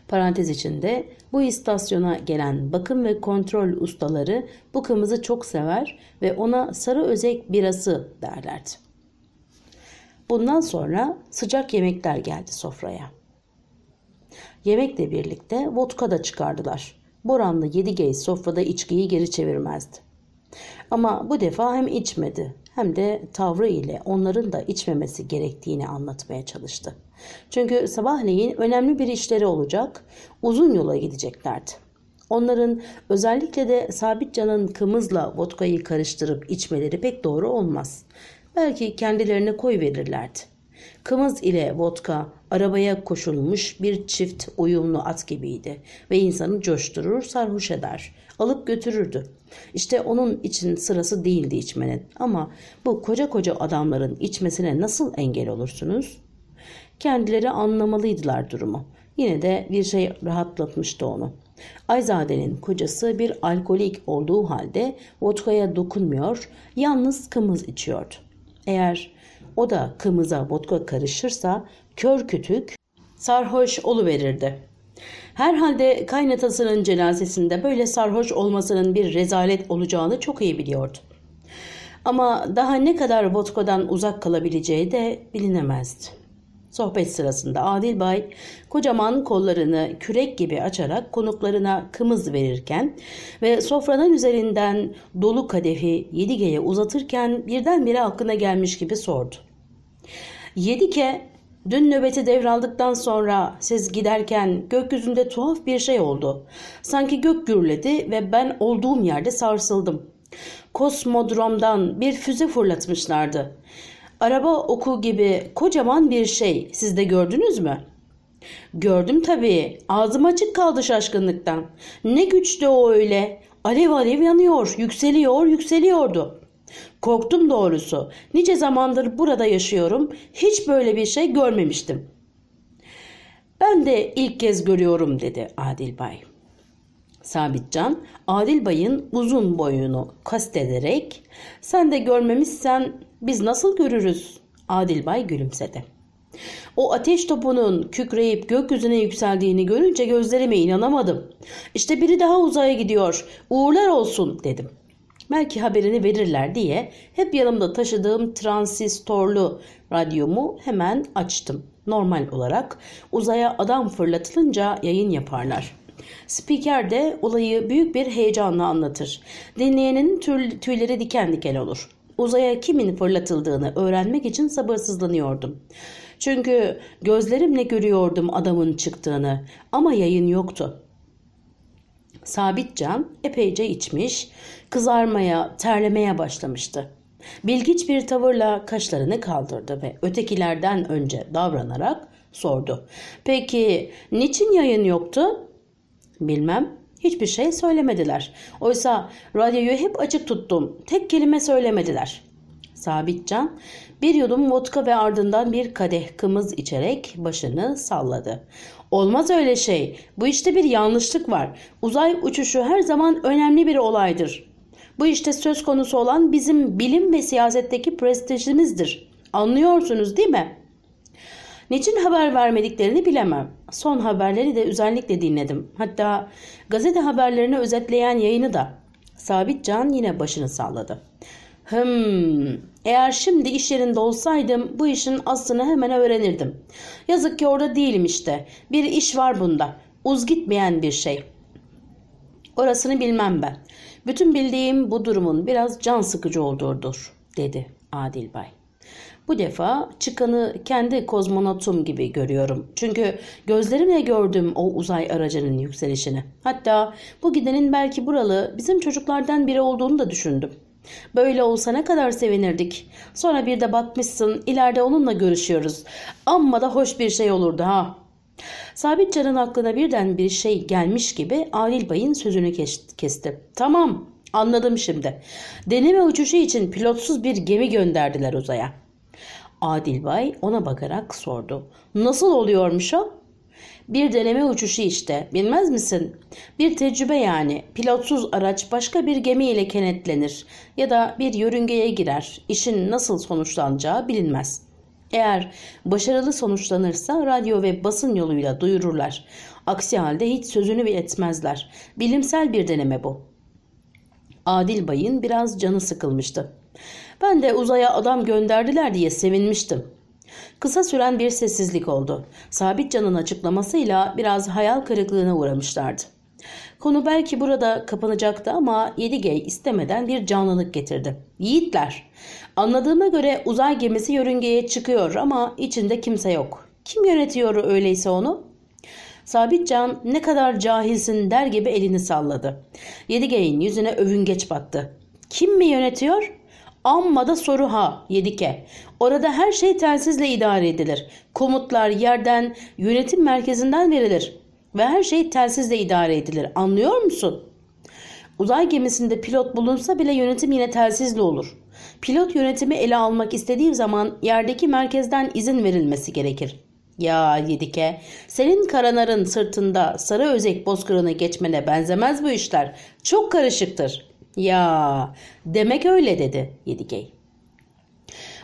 Parantez içinde bu istasyona gelen bakım ve kontrol ustaları bu kımızı çok sever ve ona sarı özek birası derlerdi. Bundan sonra sıcak yemekler geldi sofraya. Yemekle birlikte vodka da çıkardılar. Boranlı Yedigey sofrada içkiyi geri çevirmezdi. Ama bu defa hem içmedi hem de tavrı ile onların da içmemesi gerektiğini anlatmaya çalıştı. Çünkü sabahleyin önemli bir işleri olacak, uzun yola gideceklerdi. Onların özellikle de Sabitcan'ın kımızla vodkayı karıştırıp içmeleri pek doğru olmaz. Belki kendilerine koy verirlerdi. Kımız ile vodka arabaya koşulmuş bir çift uyumlu at gibiydi ve insanı coşturur, sarhoş eder, alıp götürürdü. İşte onun için sırası değildi içmenin ama bu koca koca adamların içmesine nasıl engel olursunuz? Kendileri anlamalıydılar durumu. Yine de bir şey rahatlatmıştı onu. Ayzade'nin kocası bir alkolik olduğu halde vodkaya dokunmuyor, yalnız kımız içiyordu. Eğer o da kımıza vodka karışırsa kör kütük sarhoş verirdi. Herhalde kaynatasının cenazesinde böyle sarhoş olmasının bir rezalet olacağını çok iyi biliyordu. Ama daha ne kadar vodkadan uzak kalabileceği de bilinemezdi. Sohbet sırasında Adil Bay kocaman kollarını kürek gibi açarak konuklarına kımız verirken ve sofranın üzerinden dolu kadehi Yedige'ye uzatırken birdenbire aklına gelmiş gibi sordu. Yedike dün nöbeti devraldıktan sonra siz giderken gökyüzünde tuhaf bir şey oldu. Sanki gök gürledi ve ben olduğum yerde sarsıldım. Kosmodromdan bir füze fırlatmışlardı. Araba oku gibi kocaman bir şey. Siz de gördünüz mü? Gördüm tabii. Ağzım açık kaldı şaşkınlıktan. Ne güçtü o öyle. Alev alev yanıyor, yükseliyor, yükseliyordu. Korktum doğrusu. Nice zamandır burada yaşıyorum. Hiç böyle bir şey görmemiştim. Ben de ilk kez görüyorum dedi Adil Bay. Sabitcan Adil Bay'ın uzun boyunu kastederek sen de görmemişsen biz nasıl görürüz? Adil Bay gülümsedi. O ateş topunun kükreyip gökyüzüne yükseldiğini görünce gözlerime inanamadım. İşte biri daha uzaya gidiyor. Uğurlar olsun dedim. Belki haberini verirler diye hep yanımda taşıdığım transistorlu radyomu hemen açtım. Normal olarak uzaya adam fırlatılınca yayın yaparlar. Spiker de olayı büyük bir heyecanla anlatır. Dinleyenin tüyleri diken diken olur. Uzaya kimin fırlatıldığını öğrenmek için sabırsızlanıyordum. Çünkü gözlerimle görüyordum adamın çıktığını ama yayın yoktu. Sabitcan epeyce içmiş, kızarmaya, terlemeye başlamıştı. Bilgiç bir tavırla kaşlarını kaldırdı ve ötekilerden önce davranarak sordu. Peki niçin yayın yoktu? Bilmem. Hiçbir şey söylemediler. Oysa radyoyu hep açık tuttum. Tek kelime söylemediler. Sabitcan bir yudum vodka ve ardından bir kadeh kımız içerek başını salladı. Olmaz öyle şey. Bu işte bir yanlışlık var. Uzay uçuşu her zaman önemli bir olaydır. Bu işte söz konusu olan bizim bilim ve siyasetteki prestijimizdir. Anlıyorsunuz değil mi? Niçin haber vermediklerini bilemem. Son haberleri de özellikle dinledim. Hatta gazete haberlerini özetleyen yayını da. Sabit Can yine başını salladı. Hım, eğer şimdi iş yerinde olsaydım bu işin aslını hemen öğrenirdim. Yazık ki orada değilim işte. Bir iş var bunda. Uz gitmeyen bir şey. Orasını bilmem ben. Bütün bildiğim bu durumun biraz can sıkıcı olduğudur, dedi Adil Bay. Bu defa çıkanı kendi kozmonotum gibi görüyorum. Çünkü gözlerimle gördüm o uzay aracının yükselişini. Hatta bu gidenin belki buralı bizim çocuklardan biri olduğunu da düşündüm. Böyle olsa ne kadar sevinirdik. Sonra bir de bakmışsın ileride onunla görüşüyoruz. Amma da hoş bir şey olurdu ha. Sabit Can'ın aklına birden bir şey gelmiş gibi Alil Bay'ın sözünü kesti. Tamam anladım şimdi. Deneme uçuşu için pilotsuz bir gemi gönderdiler uzaya. Adil Bay ona bakarak sordu. Nasıl oluyormuş o? Bir deneme uçuşu işte. Bilmez misin? Bir tecrübe yani. Pilotsuz araç başka bir gemiyle kenetlenir ya da bir yörüngeye girer. İşin nasıl sonuçlanacağı bilinmez. Eğer başarılı sonuçlanırsa radyo ve basın yoluyla duyururlar. Aksi halde hiç sözünü etmezler. Bilimsel bir deneme bu. Adil Bay'ın biraz canı sıkılmıştı. Ben de uzaya adam gönderdiler diye sevinmiştim. Kısa süren bir sessizlik oldu. Sabit Can'ın açıklamasıyla biraz hayal kırıklığına uğramışlardı. Konu belki burada kapanacaktı ama Yedigey istemeden bir canlılık getirdi. Yiğitler, anladığıma göre uzay gemisi yörüngeye çıkıyor ama içinde kimse yok. Kim yönetiyor öyleyse onu? Sabitcan ne kadar cahilsin der gibi elini salladı. Yedigey'in yüzüne övüngeç battı. Kim mi yönetiyor? Amma da soru ha Yedike. Orada her şey telsizle idare edilir. Komutlar yerden yönetim merkezinden verilir. Ve her şey telsizle idare edilir. Anlıyor musun? Uzay gemisinde pilot bulunsa bile yönetim yine telsizle olur. Pilot yönetimi ele almak istediği zaman yerdeki merkezden izin verilmesi gerekir. Ya Yedike, senin karanarın sırtında sarı özek bozkırını geçmene benzemez bu işler. Çok karışıktır. Ya demek öyle dedi Yedigey.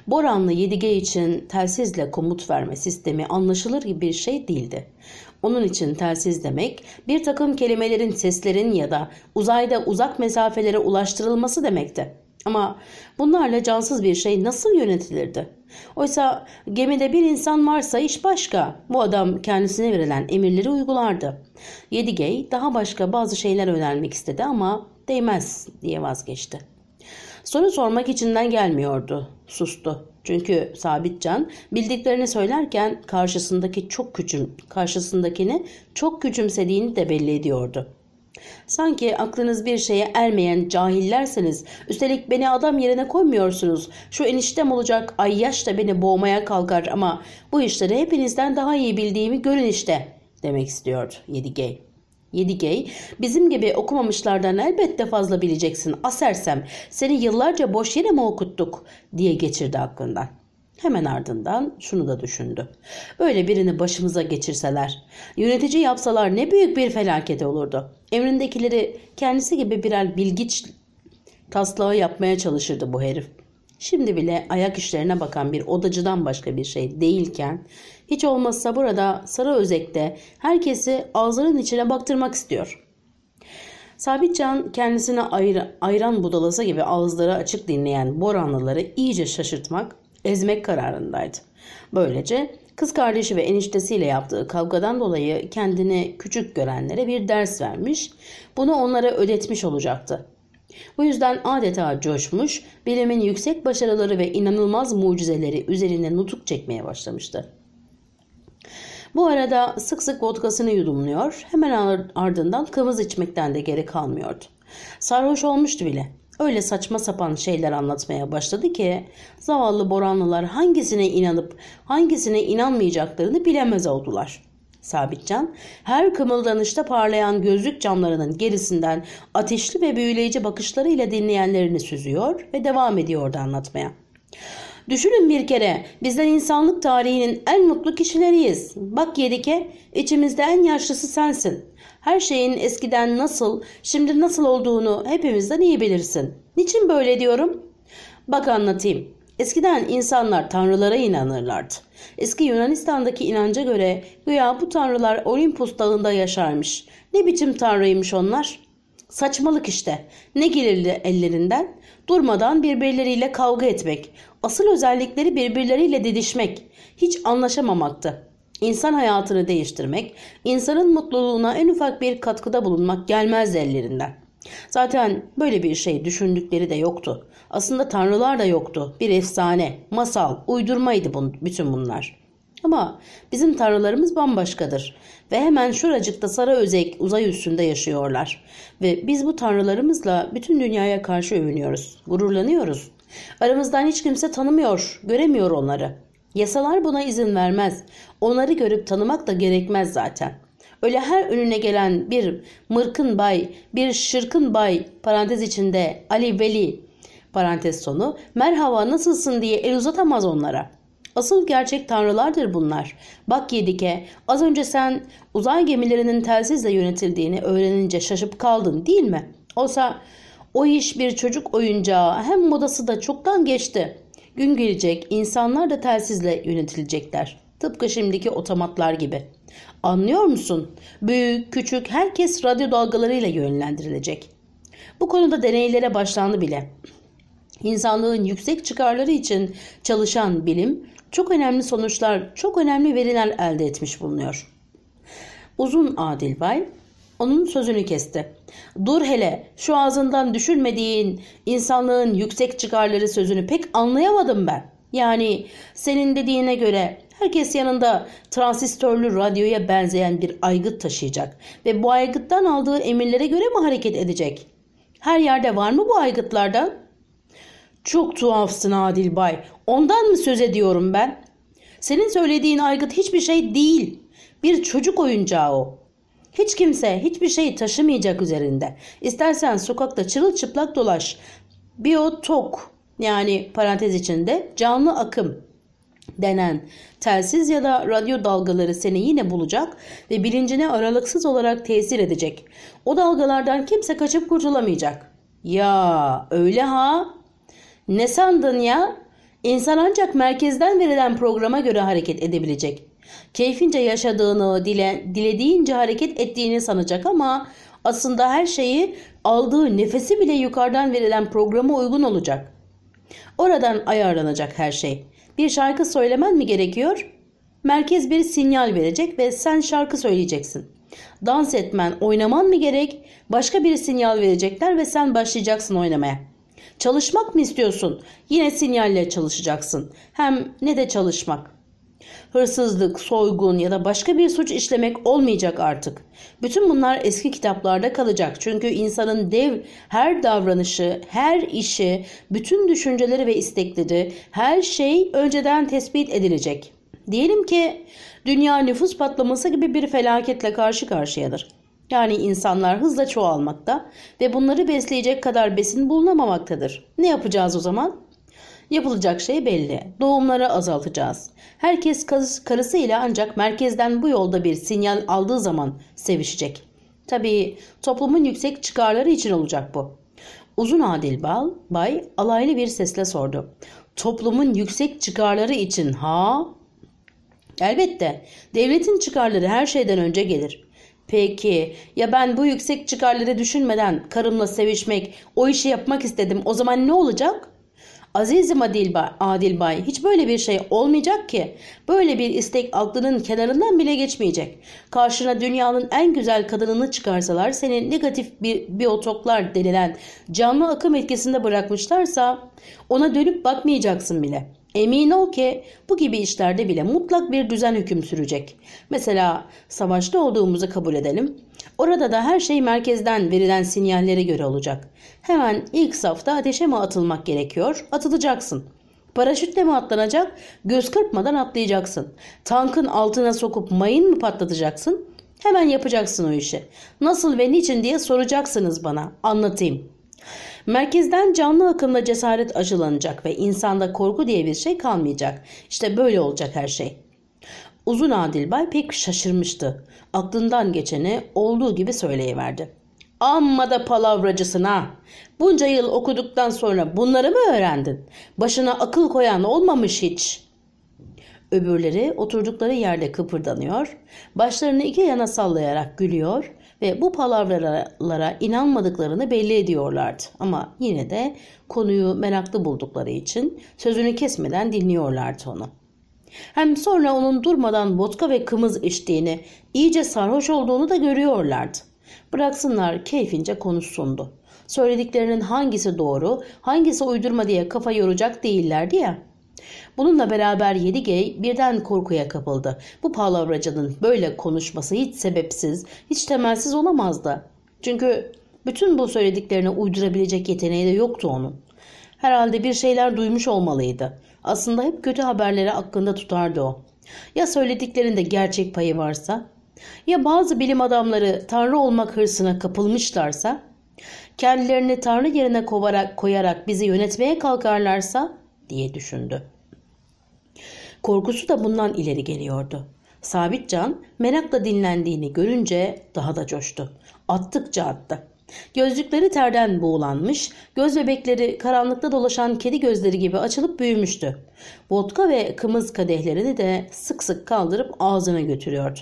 Boranlı Yedigey için telsizle komut verme sistemi anlaşılır gibi bir şey değildi. Onun için telsiz demek bir takım kelimelerin seslerin ya da uzayda uzak mesafelere ulaştırılması demekti. Ama bunlarla cansız bir şey nasıl yönetilirdi? Oysa gemide bir insan varsa iş başka. Bu adam kendisine verilen emirleri uygulardı. Yedigey daha başka bazı şeyler önermek istedi ama değmez diye vazgeçti. Soru sormak içinden gelmiyordu. Sustu. Çünkü Sabitcan bildiklerini söylerken karşısındaki çok küçüm, karşısındakini çok küçümsediğini de belli ediyordu. Sanki aklınız bir şeye ermeyen cahillerseniz, üstelik beni adam yerine koymuyorsunuz. Şu eniştem olacak ay yaş da beni boğmaya kalkar ama bu işleri hepinizden daha iyi bildiğimi görün işte demek istiyordu Yedigey. Yedigey, bizim gibi okumamışlardan elbette fazla bileceksin. Asersem seni yıllarca boş yere mi okuttuk diye geçirdi aklından. Hemen ardından şunu da düşündü. Böyle birini başımıza geçirseler, yönetici yapsalar ne büyük bir felaket olurdu. Emrindekileri kendisi gibi birer bilgiç taslağı yapmaya çalışırdı bu herif. Şimdi bile ayak işlerine bakan bir odacıdan başka bir şey değilken hiç olmazsa burada Sarı Özek'te herkesi ağzının içine baktırmak istiyor. Sabitcan kendisine ayr ayran budalası gibi ağızları açık dinleyen Boranlıları iyice şaşırtmak, ezmek kararındaydı. Böylece kız kardeşi ve eniştesiyle yaptığı kavgadan dolayı kendini küçük görenlere bir ders vermiş, bunu onlara ödetmiş olacaktı. Bu yüzden adeta coşmuş, bilimin yüksek başarıları ve inanılmaz mucizeleri üzerine nutuk çekmeye başlamıştı. Bu arada sık sık vodkasını yudumluyor, hemen ardından kımız içmekten de geri kalmıyordu. Sarhoş olmuştu bile. Öyle saçma sapan şeyler anlatmaya başladı ki zavallı Boranlılar hangisine inanıp hangisine inanmayacaklarını bilemez oldular. Sabitcan her kımıldanışta parlayan gözlük camlarının gerisinden ateşli ve büyüleyici bakışlarıyla dinleyenlerini süzüyor ve devam ediyordu anlatmaya. Düşünün bir kere bizler insanlık tarihinin en mutlu kişileriyiz. Bak Yedike içimizde en yaşlısı sensin. Her şeyin eskiden nasıl, şimdi nasıl olduğunu hepimizden iyi bilirsin. Niçin böyle diyorum? Bak anlatayım. Eskiden insanlar tanrılara inanırlardı. Eski Yunanistan'daki inanca göre güya bu tanrılar Olimpos dağında yaşarmış. Ne biçim tanrıymış onlar? Saçmalık işte. Ne gelirdi ellerinden? Durmadan birbirleriyle kavga etmek. Asıl özellikleri birbirleriyle didişmek. Hiç anlaşamamaktı. İnsan hayatını değiştirmek, insanın mutluluğuna en ufak bir katkıda bulunmak gelmez ellerinden. Zaten böyle bir şey düşündükleri de yoktu. Aslında tanrılar da yoktu. Bir efsane, masal, uydurmaydı bun, bütün bunlar. Ama bizim tanrılarımız bambaşkadır ve hemen şuracıkta Sarı Özek uzay üstünde yaşıyorlar. Ve biz bu tanrılarımızla bütün dünyaya karşı övünüyoruz, gururlanıyoruz. Aramızdan hiç kimse tanımıyor, göremiyor onları. Yasalar buna izin vermez. Onları görüp tanımak da gerekmez zaten. Öyle her önüne gelen bir mırkın bay, bir şırkın bay parantez içinde Ali Veli parantez sonu merhaba nasılsın diye el uzatamaz onlara. Asıl gerçek tanrılardır bunlar. Bak Yedike az önce sen uzay gemilerinin telsizle yönetildiğini öğrenince şaşıp kaldın değil mi? Oysa o iş bir çocuk oyuncağı hem modası da çoktan geçti. Gün gelecek insanlar da telsizle yönetilecekler. Tıpkı şimdiki otomatlar gibi. Anlıyor musun? Büyük, küçük herkes radyo dalgalarıyla yönlendirilecek. Bu konuda deneylere başlandı bile. İnsanlığın yüksek çıkarları için çalışan bilim çok önemli sonuçlar, çok önemli veriler elde etmiş bulunuyor. Uzun Adil Bay onun sözünü kesti. Dur hele şu ağzından düşürmediğin insanlığın yüksek çıkarları sözünü pek anlayamadım ben. Yani senin dediğine göre herkes yanında transistörlü radyoya benzeyen bir aygıt taşıyacak ve bu aygıttan aldığı emirlere göre mi hareket edecek? Her yerde var mı bu aygıtlardan? Çok tuhafsın Adil Bay. Ondan mı söz ediyorum ben? Senin söylediğin aygıt hiçbir şey değil. Bir çocuk oyuncağı o. Hiç kimse hiçbir şey taşımayacak üzerinde. İstersen sokakta çırılçıplak dolaş. Biyotok yani parantez içinde canlı akım denen telsiz ya da radyo dalgaları seni yine bulacak ve bilincine aralıksız olarak tesir edecek. O dalgalardan kimse kaçıp kurtulamayacak. Ya öyle ha? Ne sandın ya? İnsan ancak merkezden verilen programa göre hareket edebilecek. Keyfince yaşadığını, dile, dilediğince hareket ettiğini sanacak ama Aslında her şeyi aldığı nefesi bile yukarıdan verilen programa uygun olacak. Oradan ayarlanacak her şey. Bir şarkı söylemen mi gerekiyor? Merkez bir sinyal verecek ve sen şarkı söyleyeceksin. Dans etmen, oynaman mı gerek? Başka bir sinyal verecekler ve sen başlayacaksın oynamaya. Çalışmak mı istiyorsun? Yine sinyalle çalışacaksın. Hem ne de çalışmak. Hırsızlık, soygun ya da başka bir suç işlemek olmayacak artık. Bütün bunlar eski kitaplarda kalacak. Çünkü insanın dev her davranışı, her işi, bütün düşünceleri ve istekleri, her şey önceden tespit edilecek. Diyelim ki dünya nüfus patlaması gibi bir felaketle karşı karşıyadır. Yani insanlar hızla çoğalmakta ve bunları besleyecek kadar besin bulunamamaktadır. Ne yapacağız o zaman? Yapılacak şey belli. Doğumları azaltacağız. Herkes karısıyla ancak merkezden bu yolda bir sinyal aldığı zaman sevişecek. Tabii toplumun yüksek çıkarları için olacak bu. Uzun Adil Bal, Bay alaylı bir sesle sordu. Toplumun yüksek çıkarları için ha? Elbette. Devletin çıkarları her şeyden önce gelir. Peki ya ben bu yüksek çıkarları düşünmeden karımla sevişmek, o işi yapmak istedim. O zaman ne olacak? Azizim Adil Bay, Adil Bay hiç böyle bir şey olmayacak ki. Böyle bir istek aklının kenarından bile geçmeyecek. Karşına dünyanın en güzel kadınını çıkarsalar seni negatif bir biyotoklar denilen canlı akım etkisinde bırakmışlarsa ona dönüp bakmayacaksın bile.'' Emin ol ki bu gibi işlerde bile mutlak bir düzen hüküm sürecek. Mesela savaşta olduğumuzu kabul edelim. Orada da her şey merkezden verilen sinyallere göre olacak. Hemen ilk safta ateşe mi atılmak gerekiyor? Atılacaksın. Paraşütle mi atlanacak? Göz kırpmadan atlayacaksın. Tankın altına sokup mayın mı patlatacaksın? Hemen yapacaksın o işi. Nasıl ve niçin diye soracaksınız bana. Anlatayım. Merkezden canlı akımla cesaret aşılanacak ve insanda korku diye bir şey kalmayacak. İşte böyle olacak her şey. Uzun Adilbay pek şaşırmıştı. Aklından geçeni olduğu gibi söyleyiverdi. Amma da palavracısın ha. Bunca yıl okuduktan sonra bunları mı öğrendin? Başına akıl koyan olmamış hiç. Öbürleri oturdukları yerde kıpırdanıyor, başlarını iki yana sallayarak gülüyor ve bu palavralara inanmadıklarını belli ediyorlardı. Ama yine de konuyu meraklı buldukları için sözünü kesmeden dinliyorlardı onu. Hem sonra onun durmadan vodka ve kımız içtiğini, iyice sarhoş olduğunu da görüyorlardı. Bıraksınlar keyfince konuşsundu. Söylediklerinin hangisi doğru, hangisi uydurma diye kafa yoracak değillerdi ya. Bununla beraber Yedigey birden korkuya kapıldı. Bu palavracının böyle konuşması hiç sebepsiz, hiç temelsiz olamazdı. Çünkü bütün bu söylediklerini uydurabilecek yeteneği de yoktu onun. Herhalde bir şeyler duymuş olmalıydı. Aslında hep kötü haberleri hakkında tutardı o. Ya söylediklerinde gerçek payı varsa? Ya bazı bilim adamları tanrı olmak hırsına kapılmışlarsa? Kendilerini tanrı yerine kovarak, koyarak bizi yönetmeye kalkarlarsa? diye düşündü. Korkusu da bundan ileri geliyordu. Sabitcan merakla dinlendiğini görünce daha da coştu. Attıkça attı. Gözlükleri terden buğulanmış, göz bebekleri karanlıkta dolaşan kedi gözleri gibi açılıp büyümüştü. Vodka ve kımız kadehlerini de sık sık kaldırıp ağzına götürüyordu.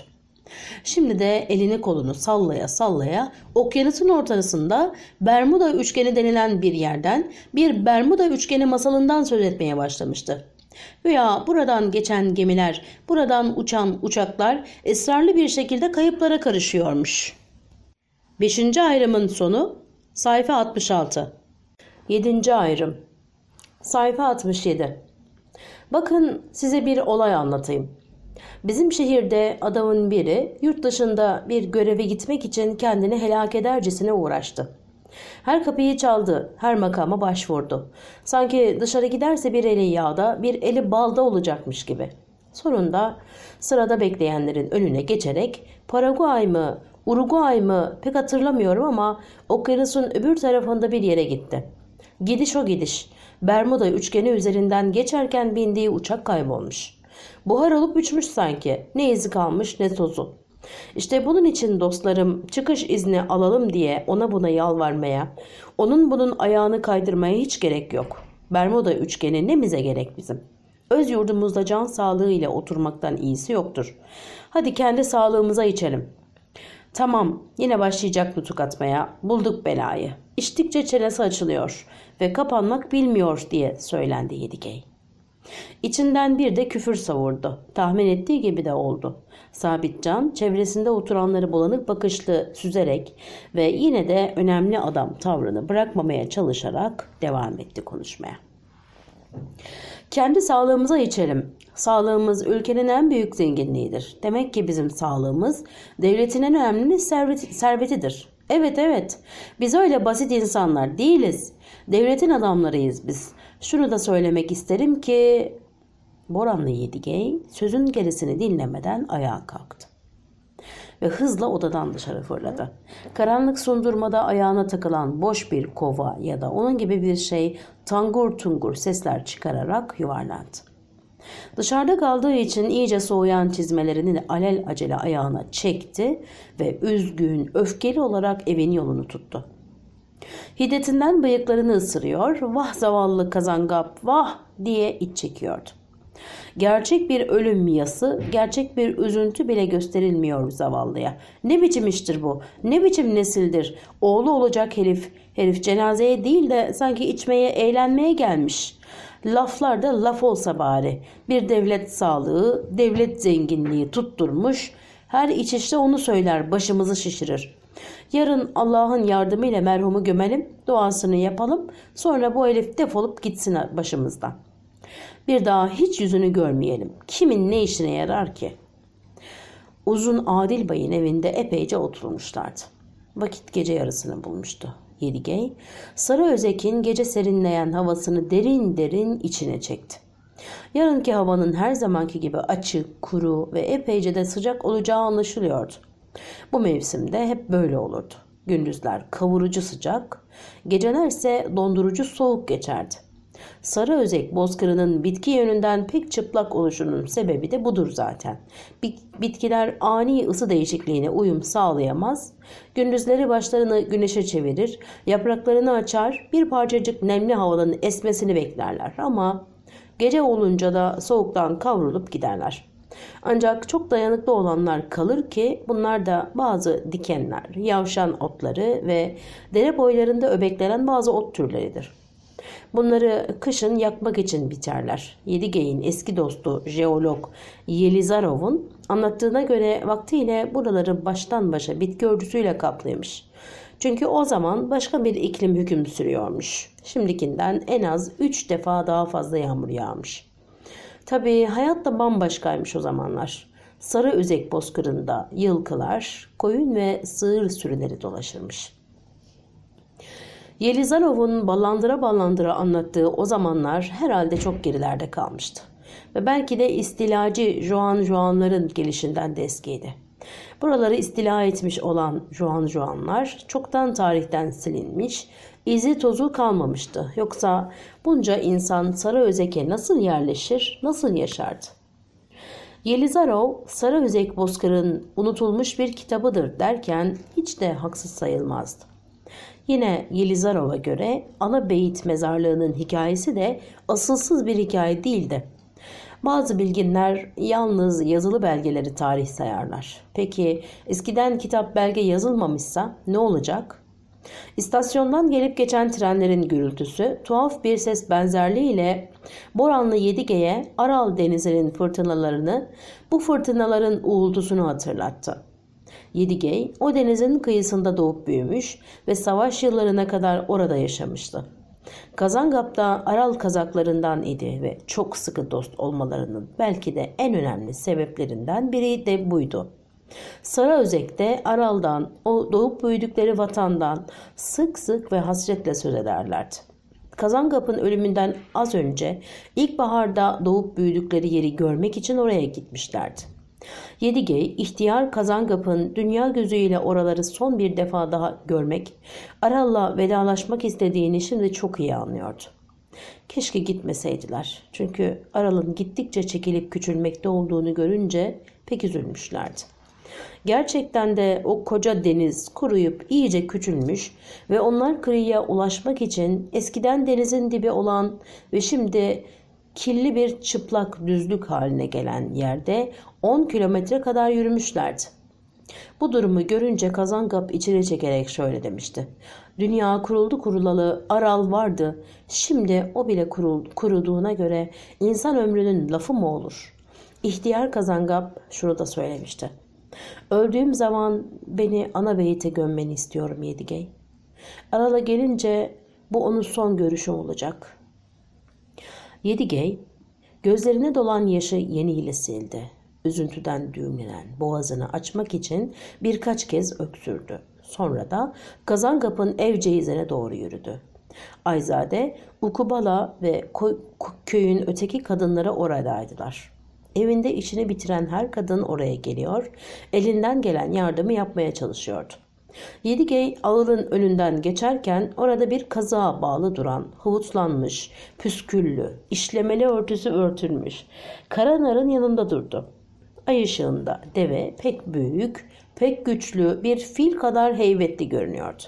Şimdi de elini kolunu sallaya sallaya okyanusun ortasında Bermuda üçgeni denilen bir yerden bir Bermuda üçgeni masalından söz etmeye başlamıştı. Veya buradan geçen gemiler, buradan uçan uçaklar ısrarlı bir şekilde kayıplara karışıyormuş. 5. ayrımın sonu sayfa 66. 7. ayrım sayfa 67. Bakın size bir olay anlatayım. Bizim şehirde adamın biri yurt dışında bir göreve gitmek için kendini helak edercesine uğraştı. Her kapıyı çaldı, her makama başvurdu. Sanki dışarı giderse bir eli yağda, bir eli balda olacakmış gibi. Sonunda sırada bekleyenlerin önüne geçerek Paraguay mı, Uruguay mı pek hatırlamıyorum ama okyanusun öbür tarafında bir yere gitti. Gidiş o gidiş. Bermuda üçgeni üzerinden geçerken bindiği uçak kaybolmuş. Buhar olup uçmuş sanki. Ne izi kalmış ne tozu. İşte bunun için dostlarım çıkış izni alalım diye ona buna yalvarmaya, onun bunun ayağını kaydırmaya hiç gerek yok. Bermuda üçgeni ne bize gerek bizim. Öz yurdumuzda can sağlığı ile oturmaktan iyisi yoktur. Hadi kendi sağlığımıza içelim. Tamam yine başlayacak nutuk atmaya. Bulduk belayı. İçtikçe çenesi açılıyor ve kapanmak bilmiyor diye söylendi Yedigey. İçinden bir de küfür savurdu. Tahmin ettiği gibi de oldu. Sabitcan çevresinde oturanları bulanık bakışlı süzerek ve yine de önemli adam tavrını bırakmamaya çalışarak devam etti konuşmaya. Kendi sağlığımıza içelim. Sağlığımız ülkenin en büyük zenginliğidir. Demek ki bizim sağlığımız devletin en önemli serveti, servetidir. Evet evet biz öyle basit insanlar değiliz. Devletin adamlarıyız biz. Şunu da söylemek isterim ki Boranlı Yedigey sözün gerisini dinlemeden ayağa kalktı. Ve hızla odadan dışarı fırladı. Karanlık sundurmada ayağına takılan boş bir kova ya da onun gibi bir şey tangur tungur sesler çıkararak yuvarlandı. Dışarıda kaldığı için iyice soğuyan çizmelerini alel acele ayağına çekti ve üzgün, öfkeli olarak evin yolunu tuttu. Hiddetinden bıyıklarını ısırıyor, vah zavallı kazangap vah diye iç çekiyordu. Gerçek bir ölüm miyası, gerçek bir üzüntü bile gösterilmiyor zavallıya. Ne biçim iştir bu? Ne biçim nesildir? Oğlu olacak herif. Herif cenazeye değil de sanki içmeye, eğlenmeye gelmiş. Laflar da laf olsa bari. Bir devlet sağlığı, devlet zenginliği tutturmuş. Her iç işte onu söyler, başımızı şişirir. Yarın Allah'ın yardımıyla merhumu gömelim, duasını yapalım. Sonra bu Elif defolup gitsin başımızdan. Bir daha hiç yüzünü görmeyelim. Kimin ne işine yarar ki? Uzun Adil Bay'ın evinde epeyce oturmuşlardı. Vakit gece yarısını bulmuştu. Yedigey, Sarı Özek'in gece serinleyen havasını derin derin içine çekti. Yarınki havanın her zamanki gibi açık, kuru ve epeyce de sıcak olacağı anlaşılıyordu. Bu mevsimde hep böyle olurdu. Gündüzler kavurucu sıcak, geceler ise dondurucu soğuk geçerdi. Sarı özek bozkırının bitki yönünden pek çıplak oluşunun sebebi de budur zaten. Bitkiler ani ısı değişikliğine uyum sağlayamaz, gündüzleri başlarını güneşe çevirir, yapraklarını açar, bir parçacık nemli havanın esmesini beklerler ama gece olunca da soğuktan kavrulup giderler. Ancak çok dayanıklı olanlar kalır ki bunlar da bazı dikenler, yavşan otları ve dere boylarında öbeklenen bazı ot türleridir. Bunları kışın yakmak için biçerler. Yedigey'in eski dostu jeolog Yelizarov'un anlattığına göre vaktiyle buraları baştan başa bitki örtüsüyle kaplıymış. Çünkü o zaman başka bir iklim hüküm sürüyormuş. Şimdikinden en az 3 defa daha fazla yağmur yağmış. Tabii hayat da bambaşkaymış o zamanlar. Sarı Özek bozkırında yılkılar, koyun ve sığır sürüleri dolaşırmış. Yelizarov'un ballandıra ballandıra anlattığı o zamanlar herhalde çok gerilerde kalmıştı. Ve belki de istilacı Juan Juanların gelişinden de eskiydi. Buraları istila etmiş olan Juan Juanlar çoktan tarihten silinmiş, izi tozu kalmamıştı. Yoksa bunca insan Sarı Özek'e nasıl yerleşir, nasıl yaşardı? Yelizarov, Sarı Özek Bozkır'ın unutulmuş bir kitabıdır derken hiç de haksız sayılmazdı. Yine Yelizarov'a göre ana beyit mezarlığının hikayesi de asılsız bir hikaye değildi. Bazı bilginler yalnız yazılı belgeleri tarih sayarlar. Peki eskiden kitap belge yazılmamışsa ne olacak? İstasyondan gelip geçen trenlerin gürültüsü tuhaf bir ses benzerliğiyle Boranlı Yedige'ye Aral denizinin fırtınalarını, bu fırtınaların uğultusunu hatırlattı. Yedigey o denizin kıyısında doğup büyümüş ve savaş yıllarına kadar orada yaşamıştı. Kazangap'ta Aral kazaklarından idi ve çok sıkı dost olmalarının belki de en önemli sebeplerinden biri de buydu. Sarı Özek'te Aral'dan, o doğup büyüdükleri vatandan sık sık ve hasretle söz ederlerdi. Kazangap'ın ölümünden az önce ilkbaharda doğup büyüdükleri yeri görmek için oraya gitmişlerdi. Yedigey, ihtiyar Kazangap'ın dünya gözüyle oraları son bir defa daha görmek, Aral'la vedalaşmak istediğini şimdi çok iyi anlıyordu. Keşke gitmeseydiler. Çünkü Aral'ın gittikçe çekilip küçülmekte olduğunu görünce pek üzülmüşlerdi. Gerçekten de o koca deniz kuruyup iyice küçülmüş ve onlar kıyıya ulaşmak için eskiden denizin dibi olan ve şimdi kirli bir çıplak düzlük haline gelen yerde 10 kilometre kadar yürümüşlerdi. Bu durumu görünce Kazangap içine çekerek şöyle demişti. Dünya kuruldu kurulalı Aral vardı. Şimdi o bile kurul, kuruduğuna göre insan ömrünün lafı mı olur? İhtiyar Kazangap şunu da söylemişti. Öldüğüm zaman beni ana beyite gömmeni istiyorum Yedigey. Aral'a gelince bu onun son görüşü olacak. Yedigey gözlerine dolan yaşı yeniyle sildi. Üzüntüden düğümlenen boğazını açmak için birkaç kez öksürdü. Sonra da Kazangap'ın ev ceyizine doğru yürüdü. Ayzade, Ukubala ve köyün öteki kadınları oradaydılar. Evinde işini bitiren her kadın oraya geliyor, elinden gelen yardımı yapmaya çalışıyordu. Yedigey ağılın önünden geçerken orada bir kazığa bağlı duran, havutlanmış, püsküllü, işlemeli örtüsü örtülmüş. Karanar'ın yanında durdu. Ay ışığında deve pek büyük, pek güçlü bir fil kadar heybetli görünüyordu.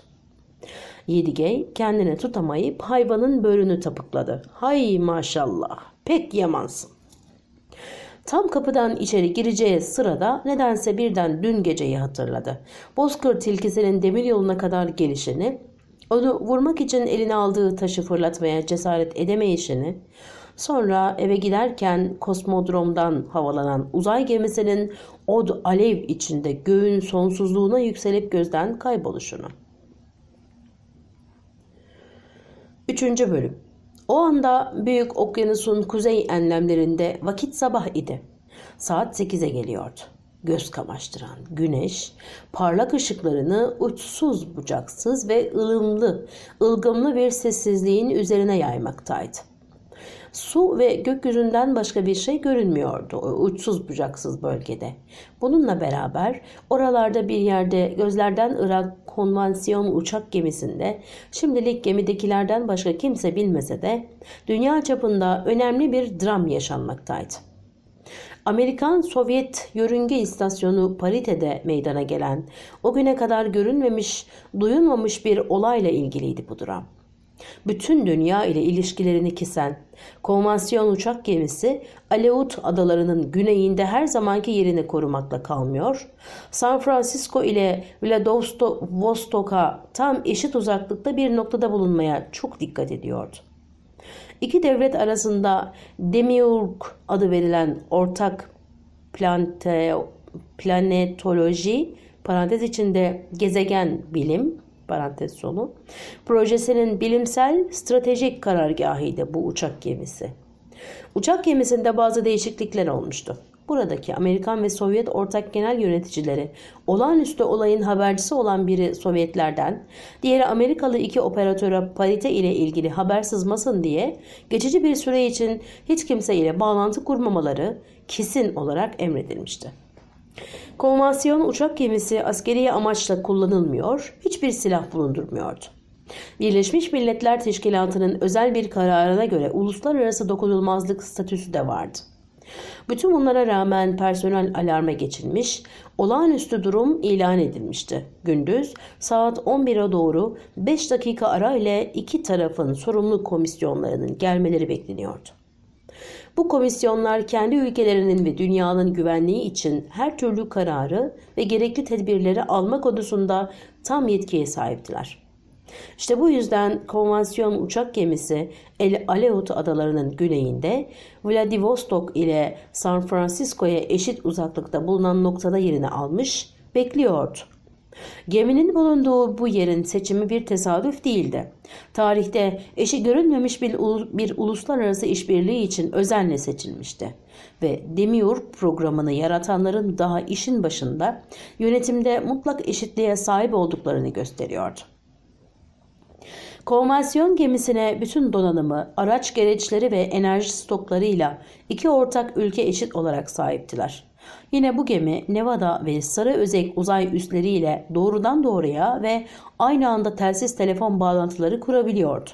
Yedigey kendini tutamayıp hayvanın börünü tapıkladı. Hay maşallah pek yamansın. Tam kapıdan içeri gireceği sırada nedense birden dün geceyi hatırladı. Bozkır tilkisinin demir yoluna kadar gelişini, onu vurmak için eline aldığı taşı fırlatmaya cesaret edemeyişini, sonra eve giderken kosmodromdan havalanan uzay gemisinin od alev içinde göğün sonsuzluğuna yükselip gözden kayboluşunu. Üçüncü bölüm o anda büyük okyanusun kuzey enlemlerinde vakit sabah idi. Saat 8'e geliyordu. Göz kamaştıran güneş parlak ışıklarını uçsuz bucaksız ve ılımlı, ılgımlı bir sessizliğin üzerine yaymaktaydı. Su ve gökyüzünden başka bir şey görünmüyordu o uçsuz bucaksız bölgede. Bununla beraber oralarda bir yerde gözlerden ırak konvansiyon uçak gemisinde şimdilik gemidekilerden başka kimse bilmese de dünya çapında önemli bir dram yaşanmaktaydı. Amerikan-Sovyet yörünge istasyonu paritede meydana gelen o güne kadar görünmemiş, duyulmamış bir olayla ilgiliydi bu dram bütün dünya ile ilişkilerini kesen konvansiyon uçak gemisi Aleut adalarının güneyinde her zamanki yerini korumakla kalmıyor. San Francisco ile Vladivostok'a tam eşit uzaklıkta bir noktada bulunmaya çok dikkat ediyordu. İki devlet arasında Demiurg adı verilen ortak plante, planetoloji parantez içinde gezegen bilim parantez sonu projesinin bilimsel stratejik karargahıydı bu uçak gemisi. Uçak gemisinde bazı değişiklikler olmuştu. Buradaki Amerikan ve Sovyet ortak genel yöneticileri olağanüstü olayın habercisi olan biri Sovyetlerden, diğeri Amerikalı iki operatöre parite ile ilgili haber sızmasın diye geçici bir süre için hiç kimse ile bağlantı kurmamaları kesin olarak emredilmişti. Konvansiyon uçak gemisi askeri amaçla kullanılmıyor, hiçbir silah bulundurmuyordu. Birleşmiş Milletler Teşkilatı'nın özel bir kararına göre uluslararası dokunulmazlık statüsü de vardı. Bütün bunlara rağmen personel alarma geçilmiş, olağanüstü durum ilan edilmişti. Gündüz saat 11'e doğru 5 dakika ara ile iki tarafın sorumlu komisyonlarının gelmeleri bekleniyordu. Bu komisyonlar kendi ülkelerinin ve dünyanın güvenliği için her türlü kararı ve gerekli tedbirleri alma konusunda tam yetkiye sahiptiler. İşte bu yüzden konvansiyon uçak gemisi El Aleut adalarının güneyinde Vladivostok ile San Francisco'ya eşit uzaklıkta bulunan noktada yerini almış, bekliyordu. Geminin bulunduğu bu yerin seçimi bir tesadüf değildi. Tarihte eşi görülmemiş bir, bir uluslararası işbirliği için özenle seçilmişti. Ve Demiur programını yaratanların daha işin başında yönetimde mutlak eşitliğe sahip olduklarını gösteriyordu. Konvansiyon gemisine bütün donanımı, araç gereçleri ve enerji stoklarıyla iki ortak ülke eşit olarak sahiptiler. Yine bu gemi Nevada ve Sarı Özek uzay üsleriyle doğrudan doğruya ve aynı anda telsiz telefon bağlantıları kurabiliyordu.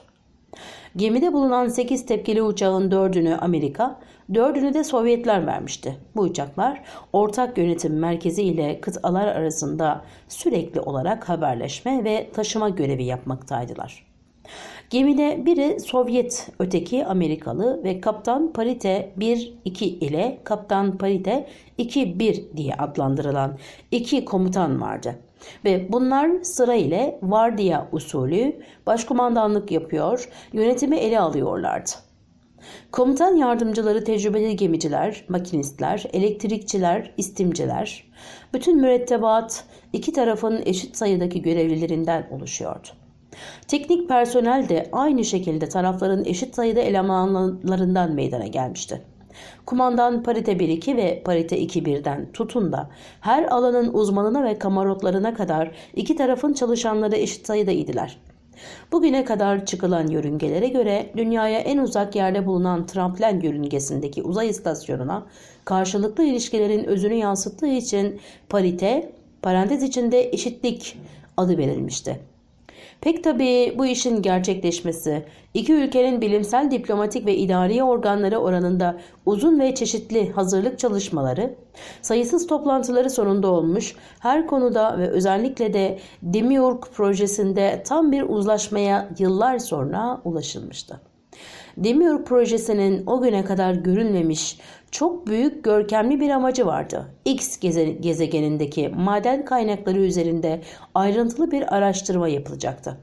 Gemide bulunan 8 tepkili uçağın 4'ünü Amerika, 4'ünü de Sovyetler vermişti. Bu uçaklar ortak yönetim merkezi ile kıtalar arasında sürekli olarak haberleşme ve taşıma görevi yapmaktaydılar. Gemide biri Sovyet, öteki Amerikalı ve Kaptan Parite 1-2 ile Kaptan Parite 2-1 diye adlandırılan iki komutan vardı. Ve bunlar sıra ile vardiya usulü başkumandanlık yapıyor, yönetimi ele alıyorlardı. Komutan yardımcıları tecrübeli gemiciler, makinistler, elektrikçiler, istimciler, bütün mürettebat iki tarafın eşit sayıdaki görevlilerinden oluşuyordu. Teknik personel de aynı şekilde tarafların eşit sayıda elemanlarından meydana gelmişti. Kumandan parite 1-2 ve parite 2-1'den tutun da her alanın uzmanına ve kamarotlarına kadar iki tarafın çalışanları eşit sayıda idiler. Bugüne kadar çıkılan yörüngelere göre dünyaya en uzak yerde bulunan Tramplen yörüngesindeki uzay istasyonuna karşılıklı ilişkilerin özünü yansıttığı için parite, parantez içinde eşitlik adı verilmişti. Pek tabii bu işin gerçekleşmesi iki ülkenin bilimsel, diplomatik ve idari organları oranında uzun ve çeşitli hazırlık çalışmaları, sayısız toplantıları sonunda olmuş, her konuda ve özellikle de Demiurg projesinde tam bir uzlaşmaya yıllar sonra ulaşılmıştı. Demiurg projesinin o güne kadar görünmemiş çok büyük görkemli bir amacı vardı. X gezegenindeki maden kaynakları üzerinde ayrıntılı bir araştırma yapılacaktı.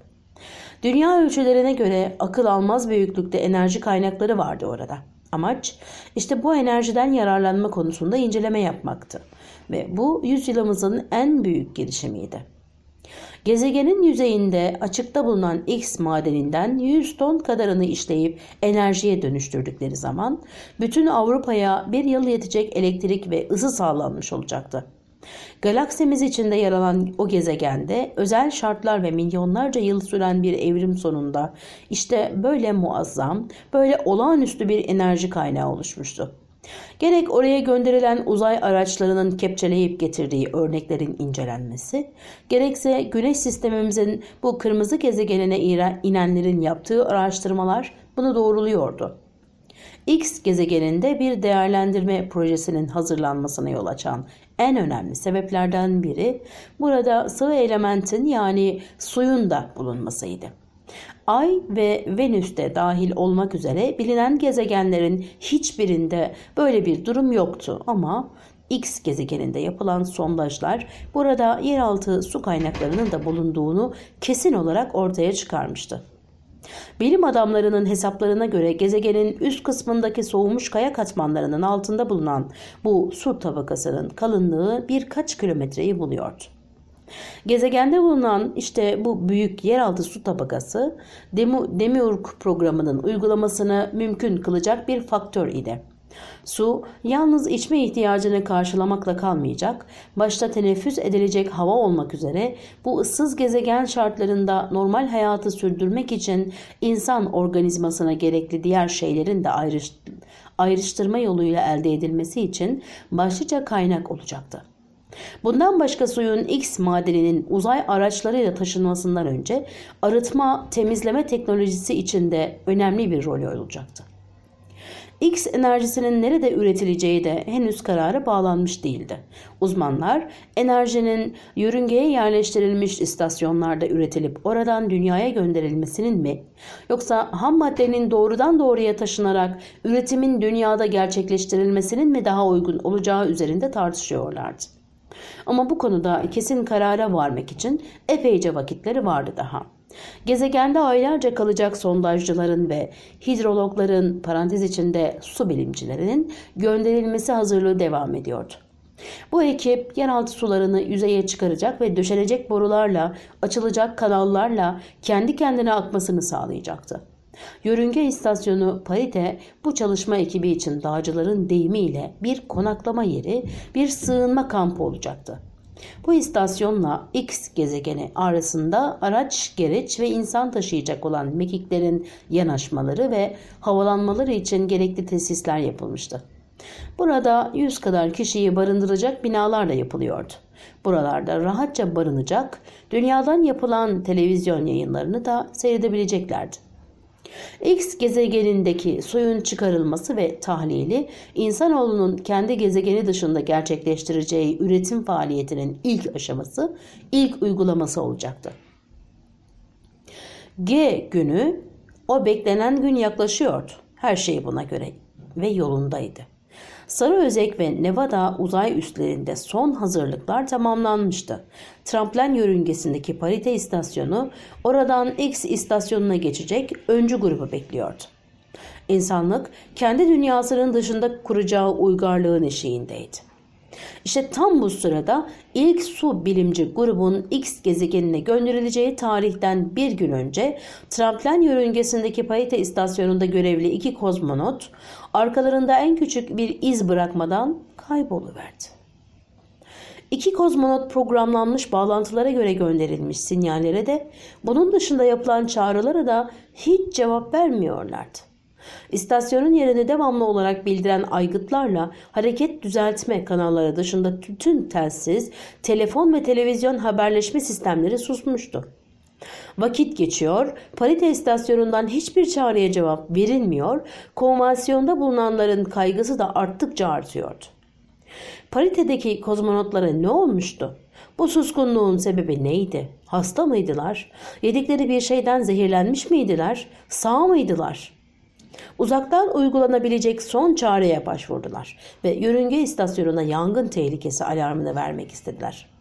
Dünya ölçülerine göre akıl almaz büyüklükte enerji kaynakları vardı orada. Amaç işte bu enerjiden yararlanma konusunda inceleme yapmaktı ve bu yüzyılımızın en büyük girişimiydi. Gezegenin yüzeyinde açıkta bulunan X madeninden 100 ton kadarını işleyip enerjiye dönüştürdükleri zaman bütün Avrupa'ya bir yıl yetecek elektrik ve ısı sağlanmış olacaktı. Galaksimiz içinde yer alan o gezegende özel şartlar ve milyonlarca yıl süren bir evrim sonunda işte böyle muazzam, böyle olağanüstü bir enerji kaynağı oluşmuştu. Gerek oraya gönderilen uzay araçlarının kepçeleyip getirdiği örneklerin incelenmesi, gerekse güneş sistemimizin bu kırmızı gezegenine inenlerin yaptığı araştırmalar bunu doğruluyordu. X gezegeninde bir değerlendirme projesinin hazırlanmasına yol açan en önemli sebeplerden biri burada sıvı elementin yani suyun da bulunmasıydı. Ay ve Venüs'te dahil olmak üzere bilinen gezegenlerin hiçbirinde böyle bir durum yoktu ama X gezegeninde yapılan sondajlar burada yeraltı su kaynaklarının da bulunduğunu kesin olarak ortaya çıkarmıştı. Bilim adamlarının hesaplarına göre gezegenin üst kısmındaki soğumuş kaya katmanlarının altında bulunan bu su tabakasının kalınlığı birkaç kilometreyi buluyordu. Gezegende bulunan işte bu büyük yeraltı su tabakası Demiurg programının uygulamasını mümkün kılacak bir faktör idi. Su yalnız içme ihtiyacını karşılamakla kalmayacak, başta teneffüs edilecek hava olmak üzere bu ıssız gezegen şartlarında normal hayatı sürdürmek için insan organizmasına gerekli diğer şeylerin de ayrıştırma yoluyla elde edilmesi için başlıca kaynak olacaktı. Bundan başka suyun X madeninin uzay araçlarıyla taşınmasından önce arıtma, temizleme teknolojisi içinde önemli bir rol olacaktı. X enerjisinin nerede üretileceği de henüz karara bağlanmış değildi. Uzmanlar enerjinin yörüngeye yerleştirilmiş istasyonlarda üretilip oradan dünyaya gönderilmesinin mi yoksa ham maddenin doğrudan doğruya taşınarak üretimin dünyada gerçekleştirilmesinin mi daha uygun olacağı üzerinde tartışıyorlardı. Ama bu konuda kesin karara varmak için epeyce vakitleri vardı daha. Gezegende aylarca kalacak sondajcıların ve hidrologların parantez içinde su bilimcilerinin gönderilmesi hazırlığı devam ediyordu. Bu ekip yeraltı sularını yüzeye çıkaracak ve döşenecek borularla, açılacak kanallarla kendi kendine akmasını sağlayacaktı. Yörünge istasyonu Parite bu çalışma ekibi için dağcıların deyimiyle bir konaklama yeri, bir sığınma kampı olacaktı. Bu istasyonla X gezegeni arasında araç, gereç ve insan taşıyacak olan mekiklerin yanaşmaları ve havalanmaları için gerekli tesisler yapılmıştı. Burada 100 kadar kişiyi barındıracak binalar da yapılıyordu. Buralarda rahatça barınacak, dünyadan yapılan televizyon yayınlarını da seyredebileceklerdi. X gezegenindeki suyun çıkarılması ve tahlili insanoğlunun kendi gezegeni dışında gerçekleştireceği üretim faaliyetinin ilk aşaması, ilk uygulaması olacaktı. G günü O beklenen gün yaklaşıyordu. Her şey buna göre ve yolundaydı. Sarı Özek ve Nevada uzay üslerinde son hazırlıklar tamamlanmıştı. Tramplen yörüngesindeki parite istasyonu oradan X istasyonuna geçecek öncü grubu bekliyordu. İnsanlık kendi dünyasının dışında kuracağı uygarlığın eşiğindeydi. İşte tam bu sırada ilk su bilimci grubun X gezegenine gönderileceği tarihten bir gün önce Tramplen yörüngesindeki parite istasyonunda görevli iki kozmonot arkalarında en küçük bir iz bırakmadan kayboluverdi. İki kozmonot programlanmış bağlantılara göre gönderilmiş sinyallere de bunun dışında yapılan çağrılara da hiç cevap vermiyorlardı. İstasyonun yerini devamlı olarak bildiren aygıtlarla hareket düzeltme kanalları dışında bütün telsiz, telefon ve televizyon haberleşme sistemleri susmuştu. Vakit geçiyor, parite istasyonundan hiçbir çağrıya cevap verilmiyor, konvansiyonda bulunanların kaygısı da arttıkça artıyordu. Paritedeki kozmonotlara ne olmuştu? Bu suskunluğun sebebi neydi? Hasta mıydılar? Yedikleri bir şeyden zehirlenmiş miydiler? Sağ mıydılar? Uzaktan uygulanabilecek son çareye başvurdular ve yörünge istasyonuna yangın tehlikesi alarmını vermek istediler.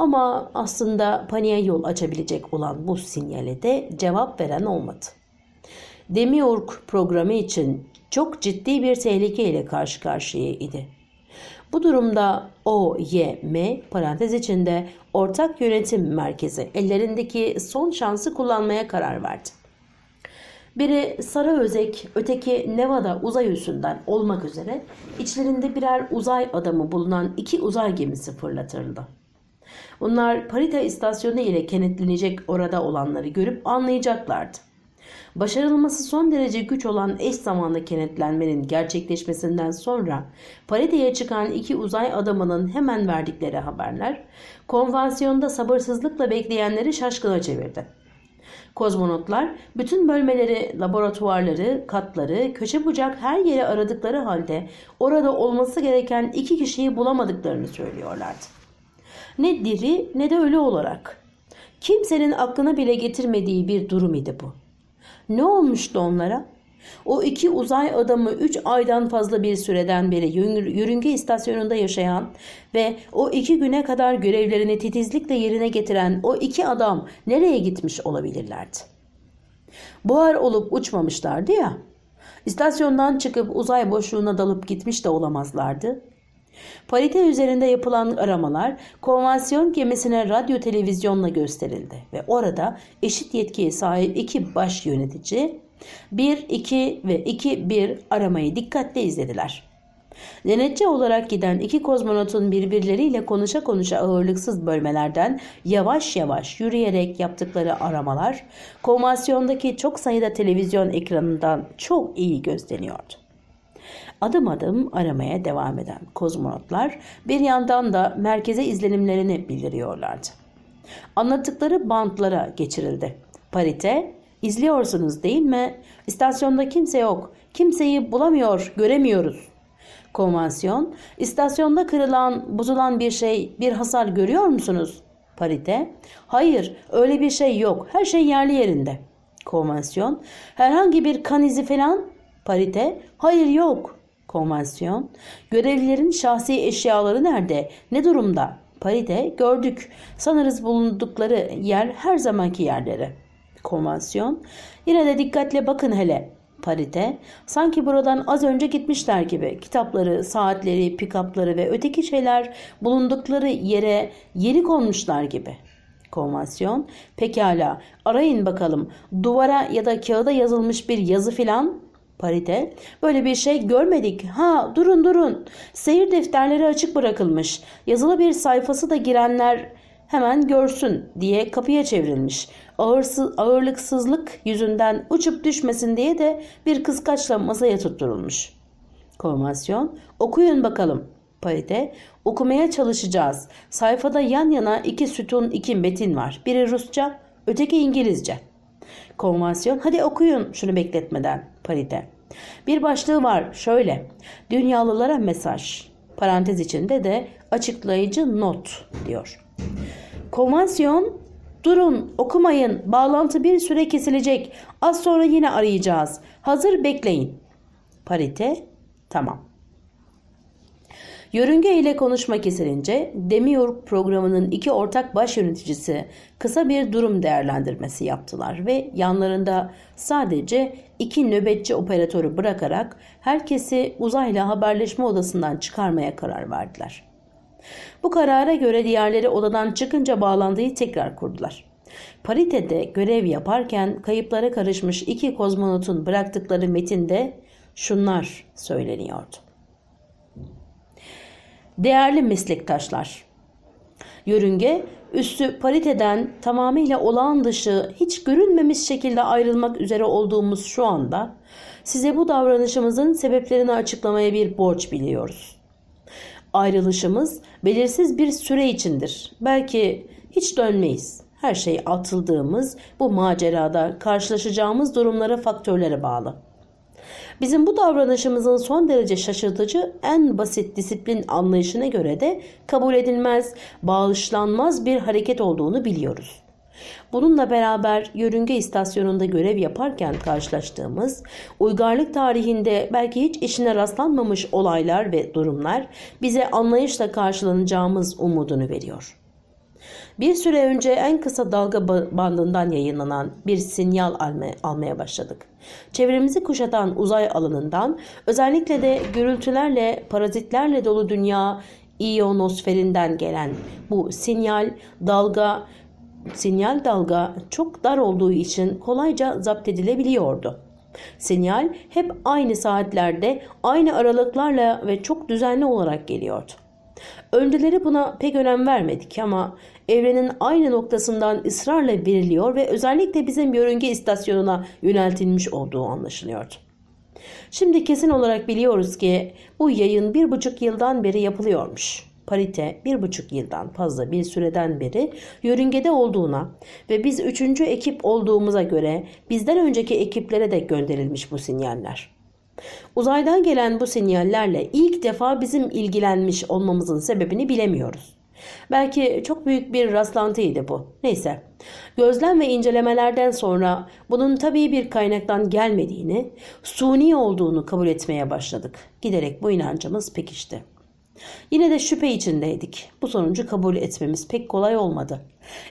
Ama aslında paniğe yol açabilecek olan bu sinyale de cevap veren olmadı. Demiurg programı için çok ciddi bir tehlike ile karşı karşıya idi. Bu durumda OYM parantez içinde ortak yönetim merkezi ellerindeki son şansı kullanmaya karar verdi. Biri Sarı Özek, öteki Nevada uzay üssünden olmak üzere içlerinde birer uzay adamı bulunan iki uzay gemisi fırlatıldı. Bunlar Parita istasyonu ile kenetlenecek orada olanları görüp anlayacaklardı. Başarılması son derece güç olan eş zamanlı kenetlenmenin gerçekleşmesinden sonra Parita'ya çıkan iki uzay adamının hemen verdikleri haberler konvansiyonda sabırsızlıkla bekleyenleri şaşkına çevirdi. Kozmonotlar bütün bölmeleri, laboratuvarları, katları, köşe bucak her yeri aradıkları halde orada olması gereken iki kişiyi bulamadıklarını söylüyorlardı. Ne diri ne de ölü olarak. Kimsenin aklına bile getirmediği bir durum idi bu. Ne olmuştu onlara? O iki uzay adamı 3 aydan fazla bir süreden beri yörünge istasyonunda yaşayan ve o iki güne kadar görevlerini titizlikle yerine getiren o iki adam nereye gitmiş olabilirlerdi? Buhar olup uçmamışlardı ya. İstasyondan çıkıp uzay boşluğuna dalıp gitmiş de olamazlardı. Parite üzerinde yapılan aramalar konvansiyon gemisine radyo televizyonla gösterildi ve orada eşit yetkiye sahip iki baş yönetici 1, 2 ve 2, 1 aramayı dikkatle izlediler. Denetçi olarak giden iki kozmonotun birbirleriyle konuşa konuşa ağırlıksız bölmelerden yavaş yavaş yürüyerek yaptıkları aramalar konvansiyondaki çok sayıda televizyon ekranından çok iyi gözleniyordu. Adım adım aramaya devam eden kozmonotlar bir yandan da merkeze izlenimlerini bildiriyorlardı. Anlattıkları bantlara geçirildi. Parite İzliyorsunuz değil mi? İstasyonda kimse yok. Kimseyi bulamıyor, göremiyoruz. Konvansiyon, istasyonda kırılan, bozulan bir şey, bir hasar görüyor musunuz? Parite, hayır öyle bir şey yok. Her şey yerli yerinde. Konvansiyon, herhangi bir kan izi falan? Parite, hayır yok. Konvansiyon, görevlilerin şahsi eşyaları nerede? Ne durumda? Parite, gördük. Sanırız bulundukları yer her zamanki yerleri konvansiyon. Yine de dikkatle bakın hele. Parite, sanki buradan az önce gitmişler gibi kitapları, saatleri, pikapları ve öteki şeyler bulundukları yere yeni konmuşlar gibi. Konvansiyon, pekala arayın bakalım duvara ya da kağıda yazılmış bir yazı filan Parite, böyle bir şey görmedik. Ha durun durun. Seyir defterleri açık bırakılmış. Yazılı bir sayfası da girenler hemen görsün diye kapıya çevrilmiş. Ağırsız, ağırlıksızlık yüzünden uçup düşmesin diye de bir kıskaçla masaya tutturulmuş. Konvansiyon okuyun bakalım. Parite okumaya çalışacağız. Sayfada yan yana iki sütun iki metin var. Biri Rusça öteki İngilizce. Konvansiyon hadi okuyun şunu bekletmeden. Parite. Bir başlığı var şöyle. Dünyalılara mesaj. Parantez içinde de açıklayıcı not diyor. Konvansiyon Durun, okumayın. Bağlantı bir süre kesilecek. Az sonra yine arayacağız. Hazır bekleyin. Parite, tamam. Yörünge ile konuşma kesilince Demiurg programının iki ortak baş yöneticisi kısa bir durum değerlendirmesi yaptılar ve yanlarında sadece iki nöbetçi operatörü bırakarak herkesi uzayla haberleşme odasından çıkarmaya karar verdiler. Bu karara göre diğerleri odadan çıkınca bağlantıyı tekrar kurdular. Paritede görev yaparken kayıplara karışmış iki kozmonotun bıraktıkları metinde şunlar söyleniyordu. Değerli meslektaşlar, yörünge üstü pariteden tamamıyla olağan dışı hiç görünmemiş şekilde ayrılmak üzere olduğumuz şu anda size bu davranışımızın sebeplerini açıklamaya bir borç biliyoruz. Ayrılışımız belirsiz bir süre içindir. Belki hiç dönmeyiz. Her şey atıldığımız bu macerada karşılaşacağımız durumlara faktörlere bağlı. Bizim bu davranışımızın son derece şaşırtıcı en basit disiplin anlayışına göre de kabul edilmez, bağışlanmaz bir hareket olduğunu biliyoruz. Bununla beraber yörünge istasyonunda görev yaparken karşılaştığımız uygarlık tarihinde belki hiç işine rastlanmamış olaylar ve durumlar bize anlayışla karşılanacağımız umudunu veriyor. Bir süre önce en kısa dalga bandından yayınlanan bir sinyal almaya başladık. Çevremizi kuşatan uzay alanından özellikle de gürültülerle, parazitlerle dolu dünya iyonosferinden gelen bu sinyal dalga sinyal dalga çok dar olduğu için kolayca zapt edilebiliyordu. Sinyal hep aynı saatlerde, aynı aralıklarla ve çok düzenli olarak geliyordu. Önceleri buna pek önem vermedik ama evrenin aynı noktasından ısrarla veriliyor ve özellikle bizim yörünge istasyonuna yöneltilmiş olduğu anlaşılıyordu. Şimdi kesin olarak biliyoruz ki bu yayın bir buçuk yıldan beri yapılıyormuş parite bir buçuk yıldan fazla bir süreden beri yörüngede olduğuna ve biz üçüncü ekip olduğumuza göre bizden önceki ekiplere de gönderilmiş bu sinyaller. Uzaydan gelen bu sinyallerle ilk defa bizim ilgilenmiş olmamızın sebebini bilemiyoruz. Belki çok büyük bir rastlantıydı bu. Neyse. Gözlem ve incelemelerden sonra bunun tabii bir kaynaktan gelmediğini, suni olduğunu kabul etmeye başladık. Giderek bu inancımız pekişti. Yine de şüphe içindeydik. Bu sonucu kabul etmemiz pek kolay olmadı.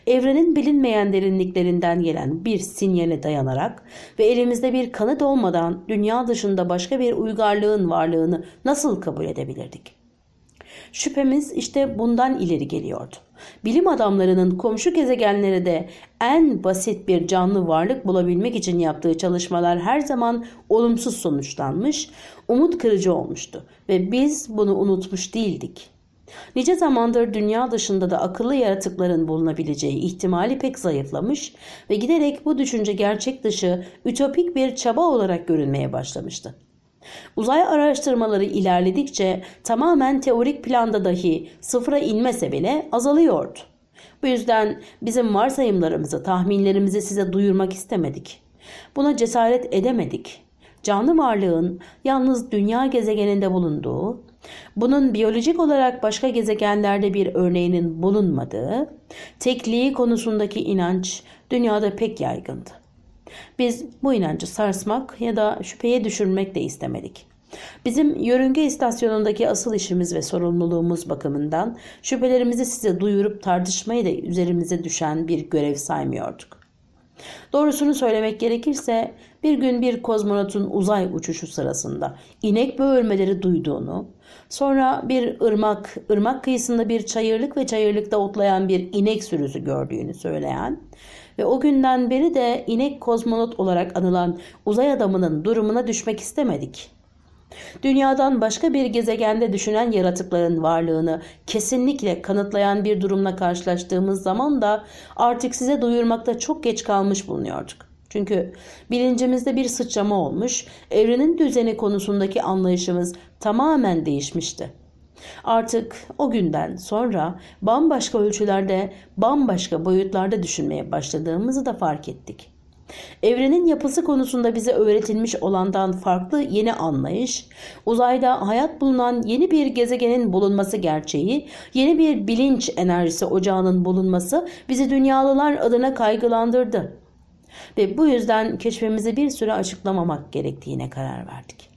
Evrenin bilinmeyen derinliklerinden gelen bir sinyale dayanarak ve elimizde bir kanıt olmadan dünya dışında başka bir uygarlığın varlığını nasıl kabul edebilirdik? Şüphemiz işte bundan ileri geliyordu. Bilim adamlarının komşu gezegenlere de en basit bir canlı varlık bulabilmek için yaptığı çalışmalar her zaman olumsuz sonuçlanmış, umut kırıcı olmuştu ve biz bunu unutmuş değildik. Nice zamandır dünya dışında da akıllı yaratıkların bulunabileceği ihtimali pek zayıflamış ve giderek bu düşünce gerçek dışı ütopik bir çaba olarak görünmeye başlamıştı. Uzay araştırmaları ilerledikçe tamamen teorik planda dahi sıfıra inmese bile azalıyordu. Bu yüzden bizim varsayımlarımızı, tahminlerimizi size duyurmak istemedik. Buna cesaret edemedik. Canlı varlığın yalnız dünya gezegeninde bulunduğu, bunun biyolojik olarak başka gezegenlerde bir örneğinin bulunmadığı, tekliği konusundaki inanç dünyada pek yaygındı. Biz bu inancı sarsmak ya da şüpheye düşürmek de istemedik. Bizim yörünge istasyonundaki asıl işimiz ve sorumluluğumuz bakımından şüphelerimizi size duyurup tartışmayı da üzerimize düşen bir görev saymıyorduk. Doğrusunu söylemek gerekirse bir gün bir kozmonotun uzay uçuşu sırasında inek böğürmeleri duyduğunu, sonra bir ırmak, ırmak kıyısında bir çayırlık ve çayırlıkta otlayan bir inek sürüsü gördüğünü söyleyen ve o günden beri de inek kozmonot olarak anılan uzay adamının durumuna düşmek istemedik. Dünyadan başka bir gezegende düşünen yaratıkların varlığını kesinlikle kanıtlayan bir durumla karşılaştığımız zaman da artık size duyurmakta çok geç kalmış bulunuyorduk. Çünkü bilincimizde bir sıçrama olmuş, evrenin düzeni konusundaki anlayışımız tamamen değişmişti. Artık o günden sonra bambaşka ölçülerde, bambaşka boyutlarda düşünmeye başladığımızı da fark ettik. Evrenin yapısı konusunda bize öğretilmiş olandan farklı yeni anlayış, uzayda hayat bulunan yeni bir gezegenin bulunması gerçeği, yeni bir bilinç enerjisi ocağının bulunması bizi dünyalılar adına kaygılandırdı. Ve bu yüzden keşfimizi bir süre açıklamamak gerektiğine karar verdik.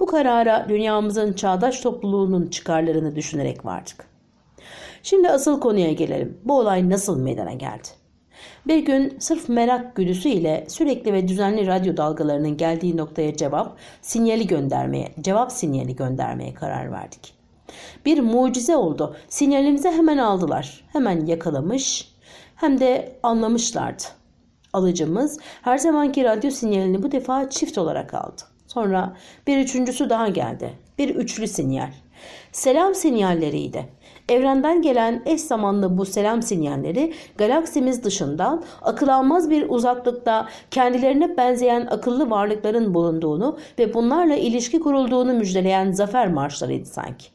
Bu karara dünyamızın çağdaş topluluğunun çıkarlarını düşünerek vardık. Şimdi asıl konuya gelelim. Bu olay nasıl meydana geldi? Bir gün sırf merak güdüsüyle sürekli ve düzenli radyo dalgalarının geldiği noktaya cevap sinyali göndermeye, cevap sinyali göndermeye karar verdik. Bir mucize oldu. Sinyalimizi hemen aldılar. Hemen yakalamış hem de anlamışlardı. Alıcımız her zamanki radyo sinyalini bu defa çift olarak aldı. Sonra bir üçüncüsü daha geldi. Bir üçlü sinyal. Selam sinyalleriydi. Evrenden gelen eş zamanlı bu selam sinyalleri galaksimiz dışından akıl almaz bir uzaklıkta kendilerine benzeyen akıllı varlıkların bulunduğunu ve bunlarla ilişki kurulduğunu müjdeleyen zafer marşlarıydı sanki.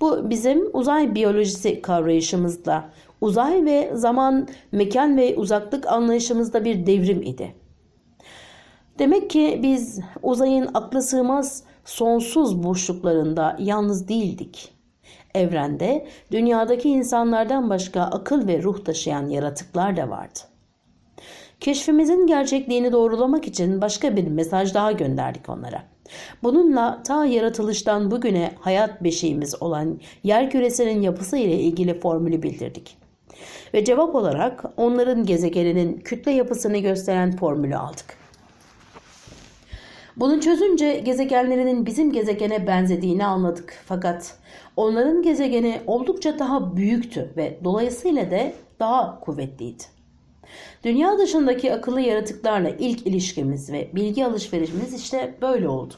Bu bizim uzay biyolojisi kavrayışımızla, uzay ve zaman, mekan ve uzaklık anlayışımızda bir devrim idi. Demek ki biz uzayın aklı sığmaz sonsuz boşluklarında yalnız değildik. Evrende dünyadaki insanlardan başka akıl ve ruh taşıyan yaratıklar da vardı. Keşfimizin gerçekliğini doğrulamak için başka bir mesaj daha gönderdik onlara. Bununla ta yaratılıştan bugüne hayat beşiğimiz olan yer küresinin yapısı ile ilgili formülü bildirdik. Ve cevap olarak onların gezegeninin kütle yapısını gösteren formülü aldık. Bunu çözünce gezegenlerinin bizim gezegene benzediğini anladık. Fakat onların gezegeni oldukça daha büyüktü ve dolayısıyla da daha kuvvetliydi. Dünya dışındaki akıllı yaratıklarla ilk ilişkimiz ve bilgi alışverişimiz işte böyle oldu.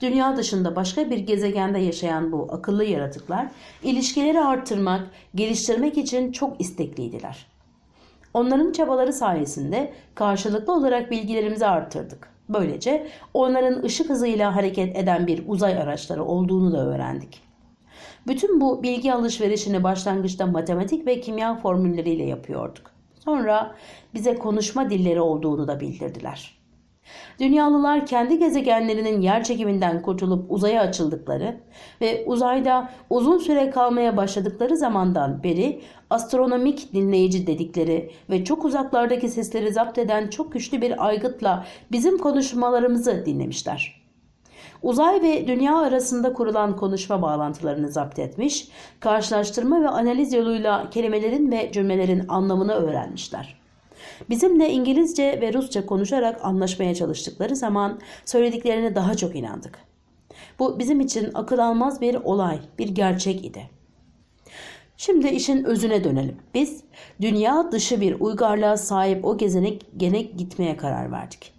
Dünya dışında başka bir gezegende yaşayan bu akıllı yaratıklar ilişkileri arttırmak, geliştirmek için çok istekliydiler. Onların çabaları sayesinde karşılıklı olarak bilgilerimizi arttırdık. Böylece onların ışık hızıyla hareket eden bir uzay araçları olduğunu da öğrendik. Bütün bu bilgi alışverişini başlangıçta matematik ve kimya formülleriyle yapıyorduk. Sonra bize konuşma dilleri olduğunu da bildirdiler. Dünyalılar kendi gezegenlerinin yer çekiminden kurtulup uzaya açıldıkları ve uzayda uzun süre kalmaya başladıkları zamandan beri astronomik dinleyici dedikleri ve çok uzaklardaki sesleri zapt eden çok güçlü bir aygıtla bizim konuşmalarımızı dinlemişler. Uzay ve dünya arasında kurulan konuşma bağlantılarını zapt etmiş, karşılaştırma ve analiz yoluyla kelimelerin ve cümlelerin anlamını öğrenmişler. Bizimle İngilizce ve Rusça konuşarak anlaşmaya çalıştıkları zaman söylediklerine daha çok inandık. Bu bizim için akıl almaz bir olay, bir gerçek idi. Şimdi işin özüne dönelim. Biz dünya dışı bir uygarlığa sahip o gezegene gitmeye karar verdik.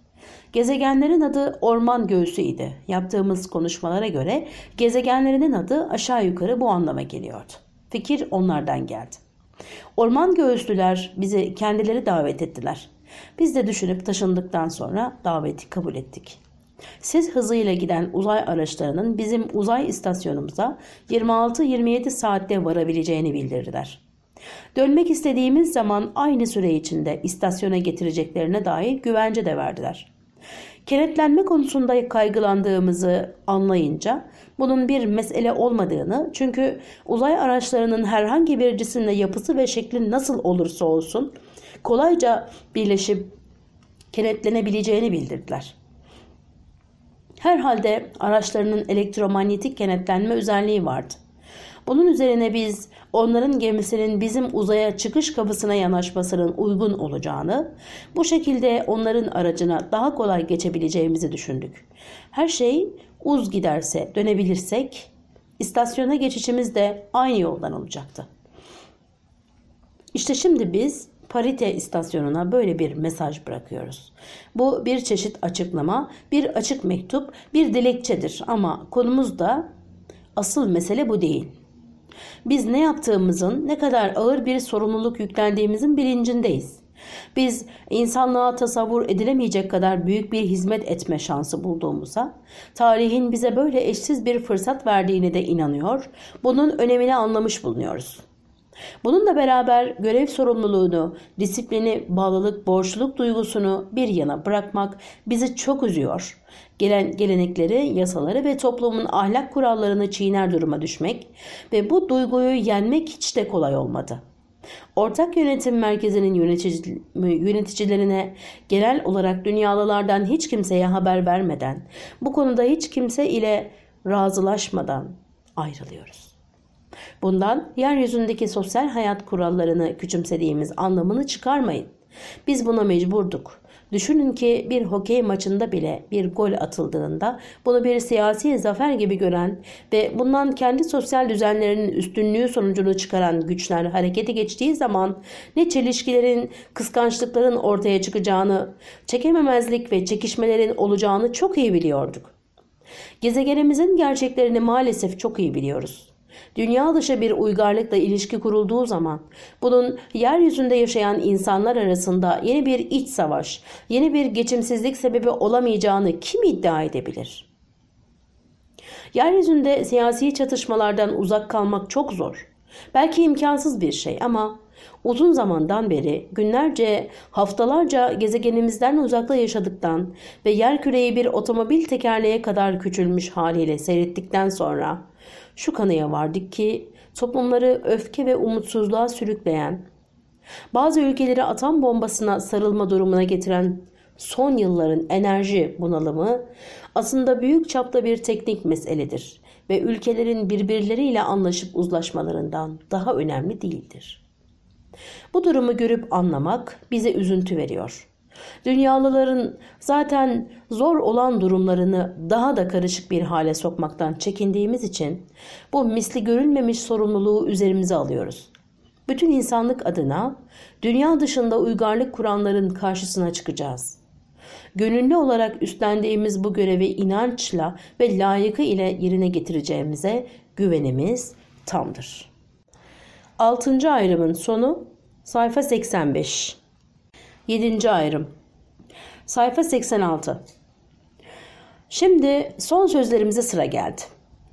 Gezegenlerin adı orman göğsü idi. Yaptığımız konuşmalara göre gezegenlerinin adı aşağı yukarı bu anlama geliyordu. Fikir onlardan geldi. Orman göğüslüler bizi kendileri davet ettiler. Biz de düşünüp taşındıktan sonra daveti kabul ettik. Siz hızıyla giden uzay araçlarının bizim uzay istasyonumuza 26-27 saatte varabileceğini bildirdiler. Dönmek istediğimiz zaman aynı süre içinde istasyona getireceklerine dair güvence de verdiler. Kenetlenme konusunda kaygılandığımızı anlayınca bunun bir mesele olmadığını çünkü uzay araçlarının herhangi bir cisimle yapısı ve şekli nasıl olursa olsun kolayca birleşip kenetlenebileceğini bildirdiler. Herhalde araçlarının elektromanyetik kenetlenme özelliği vardı. Bunun üzerine biz onların gemisinin bizim uzaya çıkış kapısına yanaşmasının uygun olacağını, bu şekilde onların aracına daha kolay geçebileceğimizi düşündük. Her şey uz giderse dönebilirsek istasyona geçişimiz de aynı yoldan olacaktı. İşte şimdi biz Parite istasyonuna böyle bir mesaj bırakıyoruz. Bu bir çeşit açıklama, bir açık mektup, bir dilekçedir ama konumuz da asıl mesele bu değil. Biz ne yaptığımızın, ne kadar ağır bir sorumluluk yüklendiğimizin bilincindeyiz. Biz insanlığa tasavvur edilemeyecek kadar büyük bir hizmet etme şansı bulduğumuza, tarihin bize böyle eşsiz bir fırsat verdiğine de inanıyor, bunun önemini anlamış bulunuyoruz. Bununla beraber görev sorumluluğunu, disiplini, bağlılık, borçluluk duygusunu bir yana bırakmak bizi çok üzüyor. Gelen gelenekleri, yasaları ve toplumun ahlak kurallarını çiğner duruma düşmek ve bu duyguyu yenmek hiç de kolay olmadı. Ortak yönetim merkezinin yönetici, yöneticilerine genel olarak dünyalılardan hiç kimseye haber vermeden, bu konuda hiç kimse ile razılaşmadan ayrılıyoruz. Bundan yeryüzündeki sosyal hayat kurallarını küçümsediğimiz anlamını çıkarmayın. Biz buna mecburduk. Düşünün ki bir hokey maçında bile bir gol atıldığında bunu bir siyasi zafer gibi gören ve bundan kendi sosyal düzenlerinin üstünlüğü sonucunu çıkaran güçler harekete geçtiği zaman ne çelişkilerin, kıskançlıkların ortaya çıkacağını, çekememezlik ve çekişmelerin olacağını çok iyi biliyorduk. Gezegenimizin gerçeklerini maalesef çok iyi biliyoruz. Dünya dışı bir uygarlıkla ilişki kurulduğu zaman bunun yeryüzünde yaşayan insanlar arasında yeni bir iç savaş, yeni bir geçimsizlik sebebi olamayacağını kim iddia edebilir? Yeryüzünde siyasi çatışmalardan uzak kalmak çok zor. Belki imkansız bir şey ama uzun zamandan beri günlerce, haftalarca gezegenimizden uzakta yaşadıktan ve yer küreyi bir otomobil tekerleğe kadar küçülmüş haliyle seyrettikten sonra şu kanıya vardık ki toplumları öfke ve umutsuzluğa sürükleyen, bazı ülkeleri atom bombasına sarılma durumuna getiren son yılların enerji bunalımı aslında büyük çapta bir teknik meseledir ve ülkelerin birbirleriyle anlaşıp uzlaşmalarından daha önemli değildir. Bu durumu görüp anlamak bize üzüntü veriyor. Dünyalıların zaten zor olan durumlarını daha da karışık bir hale sokmaktan çekindiğimiz için bu misli görülmemiş sorumluluğu üzerimize alıyoruz. Bütün insanlık adına dünya dışında uygarlık kuranların karşısına çıkacağız. Gönüllü olarak üstlendiğimiz bu görevi inançla ve layıkı ile yerine getireceğimize güvenimiz tamdır. 6. ayrımın sonu sayfa 85. 7. ayrım. Sayfa 86. Şimdi son sözlerimize sıra geldi.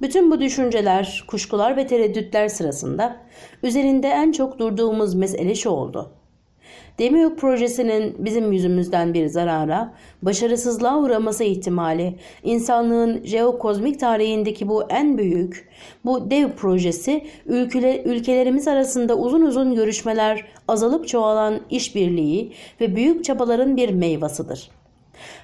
Bütün bu düşünceler, kuşkular ve tereddütler sırasında üzerinde en çok durduğumuz mesele şu oldu. Demiyok projesinin bizim yüzümüzden bir zarara, başarısızlığa uğraması ihtimali, insanlığın jeokozmik tarihindeki bu en büyük, bu dev projesi ülkele, ülkelerimiz arasında uzun uzun görüşmeler, azalıp çoğalan işbirliği ve büyük çabaların bir meyvasıdır.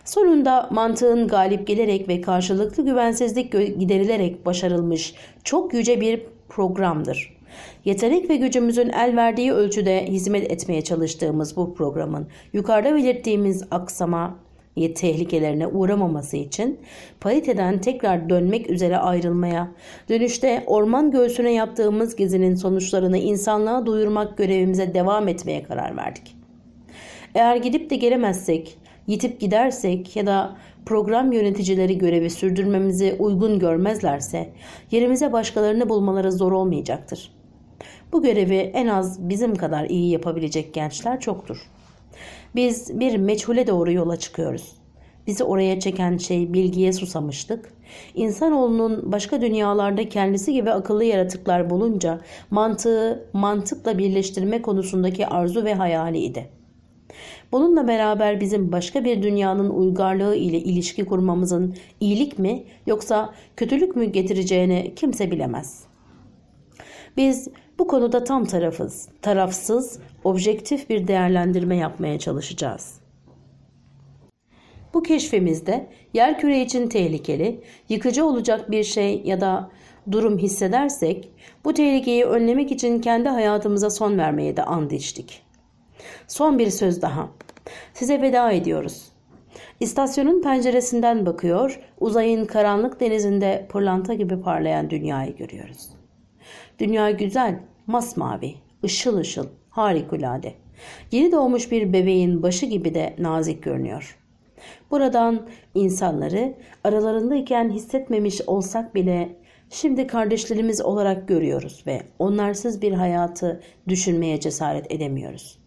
Sonunda mantığın galip gelerek ve karşılıklı güvensizlik giderilerek başarılmış çok yüce bir programdır. Yetenek ve gücümüzün el verdiği ölçüde hizmet etmeye çalıştığımız bu programın yukarıda belirttiğimiz aksama tehlikelerine uğramaması için pariteden tekrar dönmek üzere ayrılmaya, dönüşte orman göğsüne yaptığımız gezinin sonuçlarını insanlığa duyurmak görevimize devam etmeye karar verdik. Eğer gidip de gelemezsek, yitip gidersek ya da program yöneticileri görevi sürdürmemizi uygun görmezlerse yerimize başkalarını bulmaları zor olmayacaktır. Bu görevi en az bizim kadar iyi yapabilecek gençler çoktur. Biz bir meçhule doğru yola çıkıyoruz. Bizi oraya çeken şey bilgiye susamıştık. İnsanoğlunun başka dünyalarda kendisi gibi akıllı yaratıklar bulunca mantığı mantıkla birleştirme konusundaki arzu ve hayaliydi. Bununla beraber bizim başka bir dünyanın uygarlığı ile ilişki kurmamızın iyilik mi yoksa kötülük mü getireceğini kimse bilemez. Biz bu konuda tam tarafız, tarafsız, objektif bir değerlendirme yapmaya çalışacağız. Bu keşfimizde yer küre için tehlikeli, yıkıcı olacak bir şey ya da durum hissedersek bu tehlikeyi önlemek için kendi hayatımıza son vermeye de and içtik. Son bir söz daha. Size veda ediyoruz. İstasyonun penceresinden bakıyor, uzayın karanlık denizinde pırlanta gibi parlayan dünyayı görüyoruz. Dünya güzel, masmavi, ışıl ışıl, harikulade. Yeni doğmuş bir bebeğin başı gibi de nazik görünüyor. Buradan insanları aralarındayken hissetmemiş olsak bile şimdi kardeşlerimiz olarak görüyoruz ve onlarsız bir hayatı düşünmeye cesaret edemiyoruz.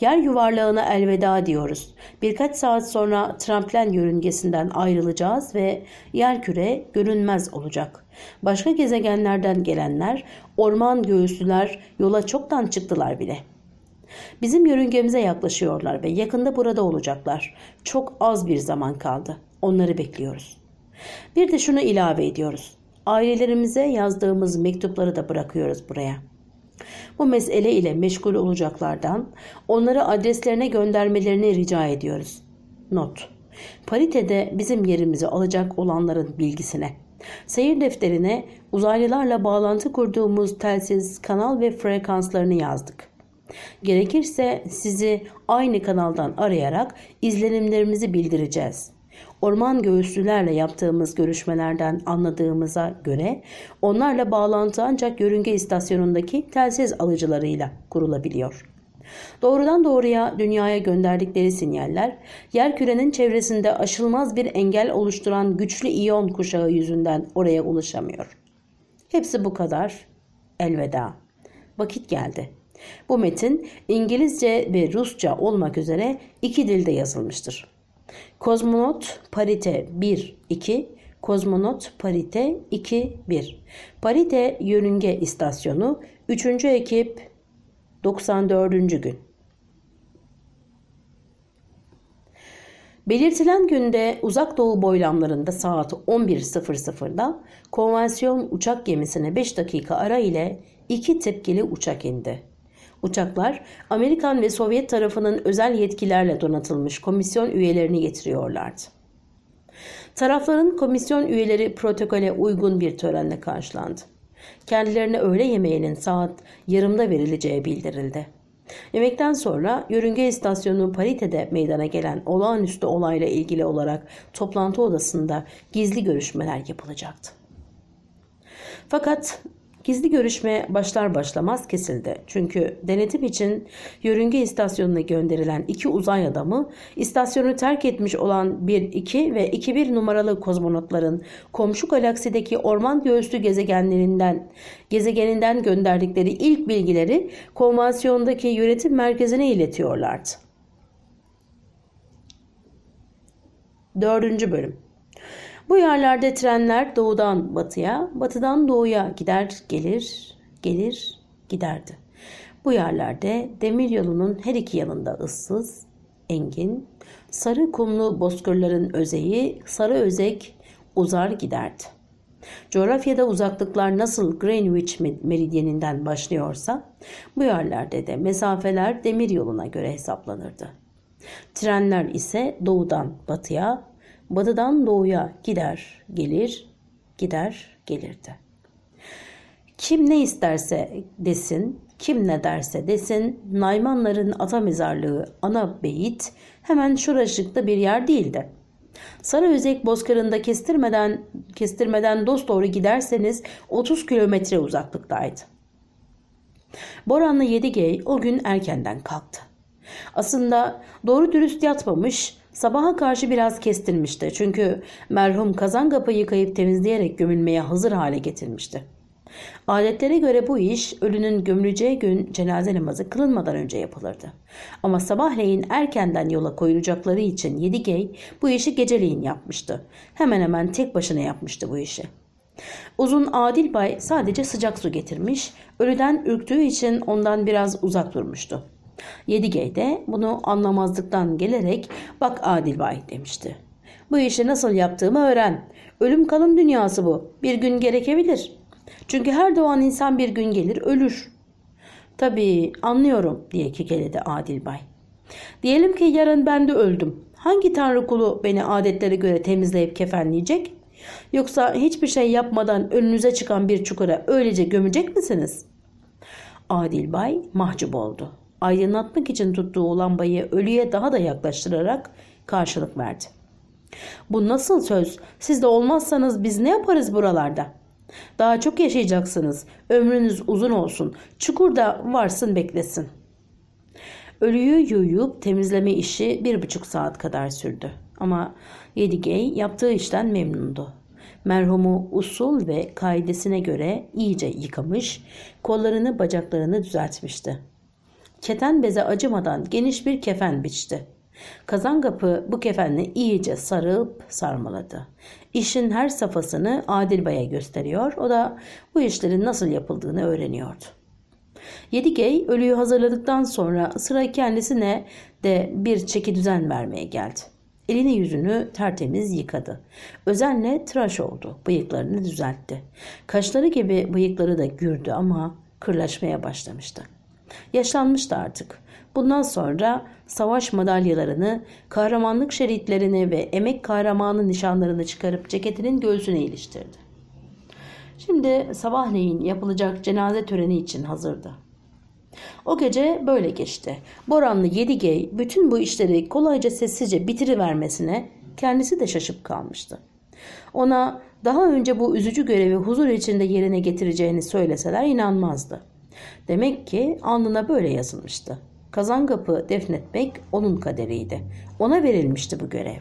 Yer yuvarlağına elveda diyoruz. Birkaç saat sonra tramplen yörüngesinden ayrılacağız ve yer küre görünmez olacak. Başka gezegenlerden gelenler, orman göğüslüler yola çoktan çıktılar bile. Bizim yörüngemize yaklaşıyorlar ve yakında burada olacaklar. Çok az bir zaman kaldı. Onları bekliyoruz. Bir de şunu ilave ediyoruz. Ailelerimize yazdığımız mektupları da bırakıyoruz buraya.'' Bu mesele ile meşgul olacaklardan onları adreslerine göndermelerini rica ediyoruz. Not. Paritede bizim yerimizi alacak olanların bilgisine, seyir defterine uzaylılarla bağlantı kurduğumuz telsiz, kanal ve frekanslarını yazdık. Gerekirse sizi aynı kanaldan arayarak izlenimlerimizi bildireceğiz. Orman göğüslülerle yaptığımız görüşmelerden anladığımıza göre onlarla bağlantı ancak yörünge istasyonundaki telsiz alıcılarıyla kurulabiliyor. Doğrudan doğruya dünyaya gönderdikleri sinyaller yer kürenin çevresinde aşılmaz bir engel oluşturan güçlü iyon kuşağı yüzünden oraya ulaşamıyor. Hepsi bu kadar. Elveda. Vakit geldi. Bu metin İngilizce ve Rusça olmak üzere iki dilde yazılmıştır. Kozmonot parite 1 2 Kozmonot parite 2 1 Parite yörünge istasyonu 3. ekip 94. gün Belirtilen günde uzak doğu boylamlarında saat 11.00'da konvansiyon uçak gemisine 5 dakika ara ile iki tepkili uçak indi. Uçaklar Amerikan ve Sovyet tarafının özel yetkilerle donatılmış komisyon üyelerini getiriyorlardı. Tarafların komisyon üyeleri protokole uygun bir törenle karşılandı. Kendilerine öğle yemeğinin saat yarımda verileceği bildirildi. Yemekten sonra yörünge istasyonu paritede meydana gelen olağanüstü olayla ilgili olarak toplantı odasında gizli görüşmeler yapılacaktı. Fakat Gizli görüşme başlar başlamaz kesildi. Çünkü denetim için yörünge istasyonuna gönderilen iki uzay adamı istasyonu terk etmiş olan 1-2 ve 2-1 numaralı kozmonotların komşu galaksideki orman göğüslü gezegenlerinden gezegeninden gönderdikleri ilk bilgileri konvansiyondaki yönetim merkezine iletiyorlardı. Dördüncü bölüm bu yerlerde trenler doğudan batıya, batıdan doğuya gider gelir, gelir giderdi. Bu yerlerde demir yolunun her iki yanında ıssız, engin, sarı kumlu bozkırların özeyi, sarı özek uzar giderdi. Coğrafyada uzaklıklar nasıl Greenwich meridyeninden başlıyorsa bu yerlerde de mesafeler demir yoluna göre hesaplanırdı. Trenler ise doğudan batıya, batıdan doğuya gider gelir, gider gelirdi. Kim ne isterse desin, kim ne derse desin, Naymanların ata mezarlığı ana beyit hemen şuracıkta bir yer değildi. Sarı Özek bozkırında kestirmeden kestirmeden dost doğru giderseniz 30 kilometre uzaklıktaydı. Boranlı Yedigey o gün erkenden kalktı. Aslında doğru dürüst yatmamış, Sabaha karşı biraz kestirmişti çünkü merhum kazan kapıyı yıkayıp temizleyerek gömülmeye hazır hale getirmişti. Adetlere göre bu iş ölünün gömüleceği gün cenaze namazı kılınmadan önce yapılırdı. Ama sabahleyin erkenden yola koyulacakları için Yedigey bu işi geceleyin yapmıştı. Hemen hemen tek başına yapmıştı bu işi. Uzun Adil Bay sadece sıcak su getirmiş, ölüden ürktüğü için ondan biraz uzak durmuştu. Yedigey de bunu anlamazlıktan gelerek bak Adil Bay demişti. Bu işi nasıl yaptığımı öğren. Ölüm kalım dünyası bu. Bir gün gerekebilir. Çünkü her doğan insan bir gün gelir ölür. Tabii anlıyorum diye kekeledi Adil Bay. Diyelim ki yarın ben de öldüm. Hangi tanrı kulu beni adetlere göre temizleyip kefenleyecek? Yoksa hiçbir şey yapmadan önünüze çıkan bir çukura öylece gömecek misiniz? Adil Bay mahcup oldu aydınlatmak için tuttuğu lambayı ölüye daha da yaklaştırarak karşılık verdi. Bu nasıl söz? Siz de olmazsanız biz ne yaparız buralarda? Daha çok yaşayacaksınız. Ömrünüz uzun olsun. Çukurda varsın beklesin. Ölüyü yuyup temizleme işi bir buçuk saat kadar sürdü. Ama Yedigey yaptığı işten memnundu. Merhumu usul ve kaidesine göre iyice yıkamış, kollarını bacaklarını düzeltmişti. Keten beze acımadan geniş bir kefen biçti. Kazangapı bu kefenle iyice sarıp sarmaladı. İşin her safhasını Adil Bey'e gösteriyor, o da bu işlerin nasıl yapıldığını öğreniyordu. Yedigey ölüyü hazırladıktan sonra sıra kendisine de bir çeki düzen vermeye geldi. Elini yüzünü tertemiz yıkadı. Özenle tıraş oldu. Bıyıklarını düzeltti. Kaşları gibi bıyıkları da gürdü ama kırlaşmaya başlamıştı. Yaşlanmıştı artık. Bundan sonra savaş madalyalarını, kahramanlık şeritlerini ve emek kahramanı nişanlarını çıkarıp ceketinin göğsüne iliştirdi. Şimdi sabahleyin yapılacak cenaze töreni için hazırdı. O gece böyle geçti. Boranlı Yedigey bütün bu işleri kolayca sessizce bitirivermesine kendisi de şaşıp kalmıştı. Ona daha önce bu üzücü görevi huzur içinde yerine getireceğini söyleseler inanmazdı. Demek ki alnına böyle yazılmıştı. Kazangapı defnetmek onun kaderiydi. Ona verilmişti bu görev.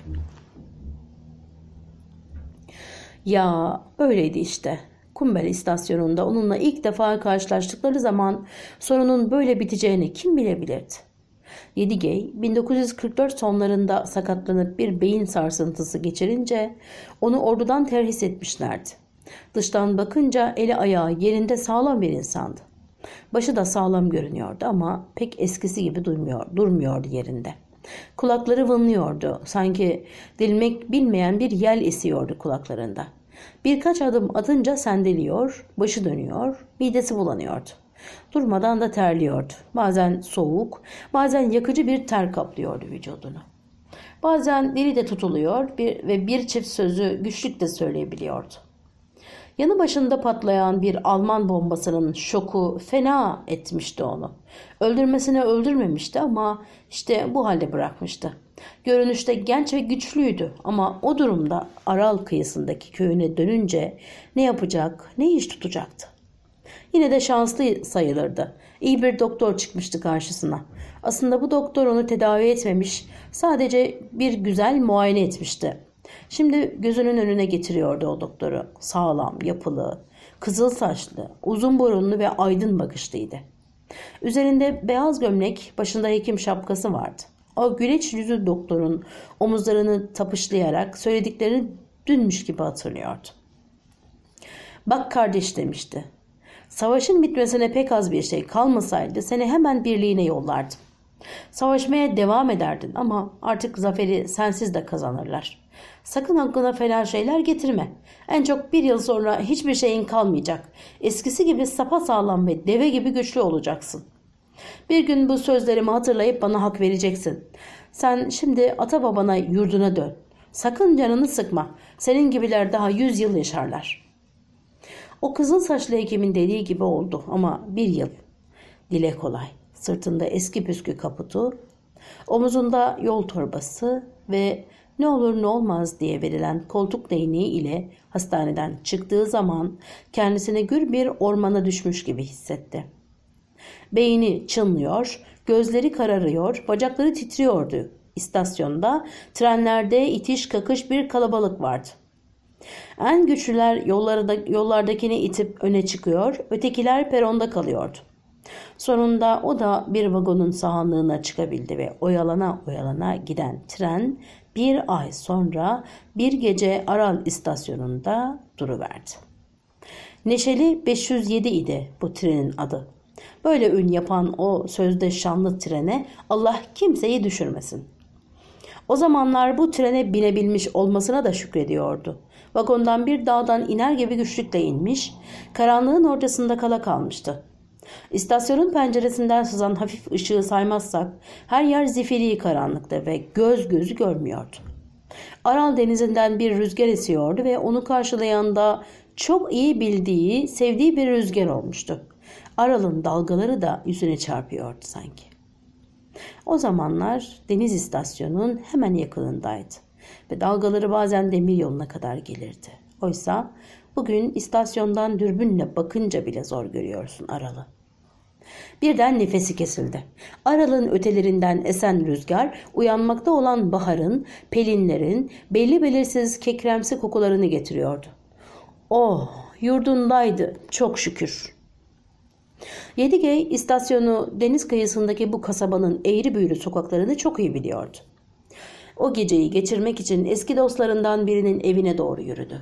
Ya böyleydi işte. Kumbel istasyonunda onunla ilk defa karşılaştıkları zaman sorunun böyle biteceğini kim bilebilirdi? Yedigey 1944 sonlarında sakatlanıp bir beyin sarsıntısı geçirince onu ordudan terhis etmişlerdi. Dıştan bakınca eli ayağı yerinde sağlam bir insandı. Başı da sağlam görünüyordu ama pek eskisi gibi durmuyor, durmuyordu yerinde. Kulakları vınlıyordu. Sanki dilmek bilmeyen bir yel esiyordu kulaklarında. Birkaç adım atınca sendeliyor, başı dönüyor, midesi bulanıyordu. Durmadan da terliyordu. Bazen soğuk, bazen yakıcı bir ter kaplıyordu vücudunu. Bazen dili de tutuluyor bir, ve bir çift sözü güçlükle söyleyebiliyordu. Yanı başında patlayan bir Alman bombasının şoku fena etmişti onu. Öldürmesine öldürmemişti ama işte bu halde bırakmıştı. Görünüşte genç ve güçlüydü ama o durumda Aral kıyısındaki köyüne dönünce ne yapacak, ne iş tutacaktı. Yine de şanslı sayılırdı. İyi bir doktor çıkmıştı karşısına. Aslında bu doktor onu tedavi etmemiş, sadece bir güzel muayene etmişti. Şimdi gözünün önüne getiriyordu o doktoru. Sağlam, yapılı, kızıl saçlı, uzun burunlu ve aydın bakışlıydı. Üzerinde beyaz gömlek, başında hekim şapkası vardı. O güleç yüzü doktorun omuzlarını tapışlayarak söylediklerini dünmüş gibi hatırlıyordu. Bak kardeş demişti. Savaşın bitmesine pek az bir şey kalmasaydı seni hemen birliğine yollardım. Savaşmaya devam ederdin ama artık zaferi sensiz de kazanırlar. Sakın aklına falan şeyler getirme. En çok bir yıl sonra hiçbir şeyin kalmayacak. Eskisi gibi sapa sağlam ve deve gibi güçlü olacaksın. Bir gün bu sözlerimi hatırlayıp bana hak vereceksin. Sen şimdi ata babana yurduna dön. Sakın canını sıkma. Senin gibiler daha yüz yıl yaşarlar. O kızıl saçlı hekimin dediği gibi oldu ama bir yıl. Dile kolay. Sırtında eski püskü kaputu, omuzunda yol torbası ve ne olur ne olmaz diye verilen koltuk değneği ile hastaneden çıktığı zaman kendisini gür bir ormana düşmüş gibi hissetti. Beyni çınlıyor, gözleri kararıyor, bacakları titriyordu. İstasyonda trenlerde itiş kakış bir kalabalık vardı. En güçlüler yollarda, yollardakini itip öne çıkıyor, ötekiler peronda kalıyordu. Sonunda o da bir vagonun sahanlığına çıkabildi ve oyalana oyalana giden tren bir ay sonra bir gece Aral istasyonunda duruverdi. Neşeli 507 idi bu trenin adı. Böyle ün yapan o sözde şanlı trene Allah kimseyi düşürmesin. O zamanlar bu trene binebilmiş olmasına da şükrediyordu. Vagondan bir dağdan iner gibi güçlükle inmiş, karanlığın ortasında kala kalmıştı. İstasyonun penceresinden sızan hafif ışığı saymazsak her yer zifiri karanlıkta ve göz gözü görmüyordu. Aral denizinden bir rüzgar esiyordu ve onu karşılayan da çok iyi bildiği, sevdiği bir rüzgar olmuştu. Aral'ın dalgaları da yüzüne çarpıyordu sanki. O zamanlar deniz istasyonunun hemen yakınındaydı ve dalgaları bazen demir yoluna kadar gelirdi. Oysa bugün istasyondan dürbünle bakınca bile zor görüyorsun Aral'ı. Birden nefesi kesildi. Aral'ın ötelerinden esen rüzgar uyanmakta olan baharın, pelinlerin belli belirsiz kekremsi kokularını getiriyordu. Oh yurdundaydı çok şükür. Yedigey istasyonu deniz kıyısındaki bu kasabanın eğri büğrü sokaklarını çok iyi biliyordu. O geceyi geçirmek için eski dostlarından birinin evine doğru yürüdü.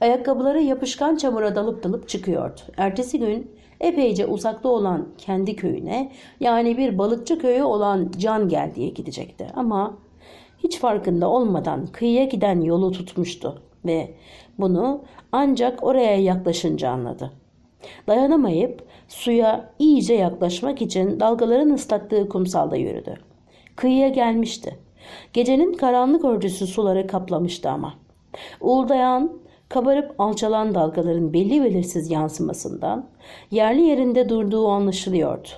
Ayakkabıları yapışkan çamura dalıp dalıp çıkıyordu. Ertesi gün epeyce uzakta olan kendi köyüne yani bir balıkçı köyü olan Can Geldi'ye gidecekti. Ama hiç farkında olmadan kıyıya giden yolu tutmuştu ve bunu ancak oraya yaklaşınca anladı. Dayanamayıp suya iyice yaklaşmak için dalgaların ıslattığı kumsalda yürüdü. Kıyıya gelmişti. Gecenin karanlık örtüsü suları kaplamıştı ama. Uğuldayan, kabarıp alçalan dalgaların belli belirsiz yansımasından yerli yerinde durduğu anlaşılıyordu.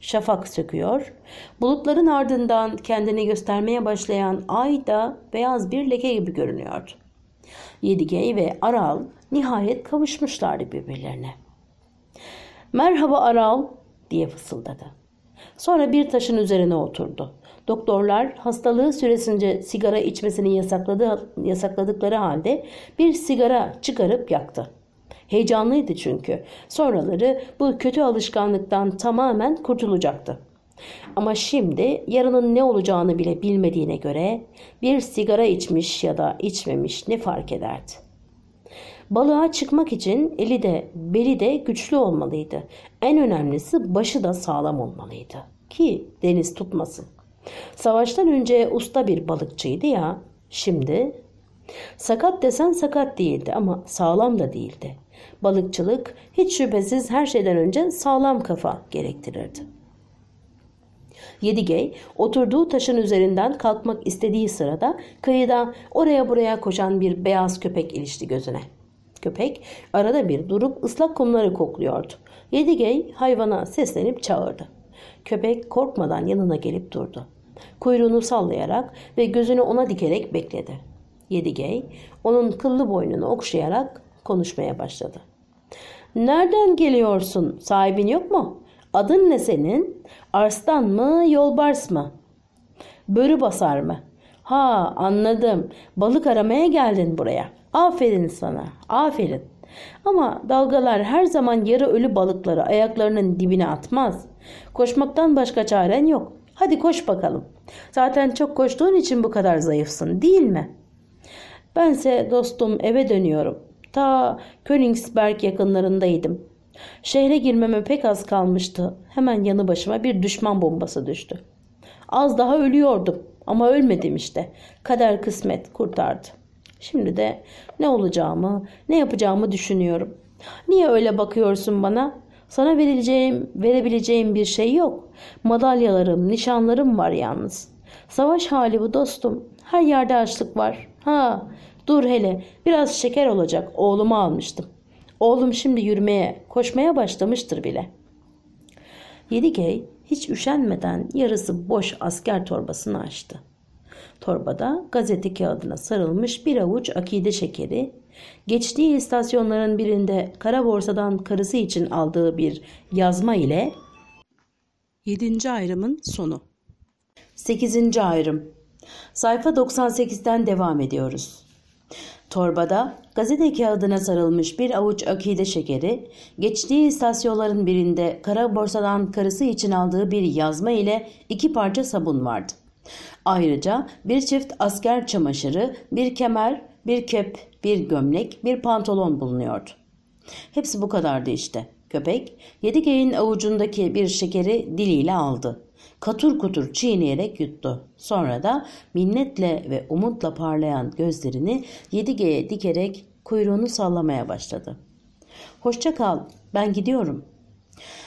Şafak söküyor, bulutların ardından kendini göstermeye başlayan ay da beyaz bir leke gibi görünüyordu. Yedigey ve Aral nihayet kavuşmuşlardı birbirlerine. Merhaba Aral diye fısıldadı. Sonra bir taşın üzerine oturdu. Doktorlar hastalığı süresince sigara içmesini yasakladı, yasakladıkları halde bir sigara çıkarıp yaktı. Heyecanlıydı çünkü. Sonraları bu kötü alışkanlıktan tamamen kurtulacaktı. Ama şimdi yarının ne olacağını bile bilmediğine göre bir sigara içmiş ya da içmemiş ne fark ederdi? Balığa çıkmak için eli de beli de güçlü olmalıydı. En önemlisi başı da sağlam olmalıydı ki deniz tutmasın. Savaştan önce usta bir balıkçıydı ya. Şimdi sakat desen sakat değildi ama sağlam da değildi. Balıkçılık hiç şüphesiz her şeyden önce sağlam kafa gerektirirdi. Yedigey oturduğu taşın üzerinden kalkmak istediği sırada kıyıda oraya buraya koşan bir beyaz köpek ilişti gözüne. Köpek arada bir durup ıslak kumları kokluyordu. Yedigey hayvana seslenip çağırdı. Köpek korkmadan yanına gelip durdu. Kuyruğunu sallayarak ve gözünü ona dikerek bekledi. Yedigey onun kıllı boynunu okşayarak konuşmaya başladı. Nereden geliyorsun? Sahibin yok mu? Adın ne senin? Arslan mı, yolbars mı? Börü basar mı? Ha anladım. Balık aramaya geldin buraya. Aferin sana. Aferin. Ama dalgalar her zaman yarı ölü balıkları ayaklarının dibine atmaz. Koşmaktan başka çaren yok. Hadi koş bakalım. Zaten çok koştuğun için bu kadar zayıfsın değil mi? Bense dostum eve dönüyorum. Ta Königsberg yakınlarındaydım. Şehre girmeme pek az kalmıştı. Hemen yanı başıma bir düşman bombası düştü. Az daha ölüyordum ama ölmedim işte. Kader kısmet kurtardı. Şimdi de ne olacağımı, ne yapacağımı düşünüyorum. Niye öyle bakıyorsun bana? Sana verileceğim, verebileceğim bir şey yok. Madalyalarım, nişanlarım var yalnız. Savaş hali bu dostum. Her yerde açlık var. Ha, dur hele. Biraz şeker olacak. Oğlumu almıştım. Oğlum şimdi yürümeye, koşmaya başlamıştır bile. Yedigey hiç üşenmeden yarısı boş asker torbasını açtı. Torbada gazete kağıdına sarılmış bir avuç akide şekeri, geçtiği istasyonların birinde kara borsadan karısı için aldığı bir yazma ile 7. ayrımın sonu. 8. ayrım. Sayfa 98'den devam ediyoruz. Torbada gazete kağıdına sarılmış bir avuç akide şekeri, geçtiği istasyonların birinde kara borsadan karısı için aldığı bir yazma ile iki parça sabun vardı. Ayrıca bir çift asker çamaşırı, bir kemer, bir kep, bir gömlek, bir pantolon bulunuyordu. Hepsi bu kadardı işte. Köpek Yedigeyin avucundaki bir şekeri diliyle aldı. Katur kutur çiğneyerek yuttu. Sonra da minnetle ve umutla parlayan gözlerini Yedige'ye dikerek kuyruğunu sallamaya başladı. Hoşça kal, ben gidiyorum.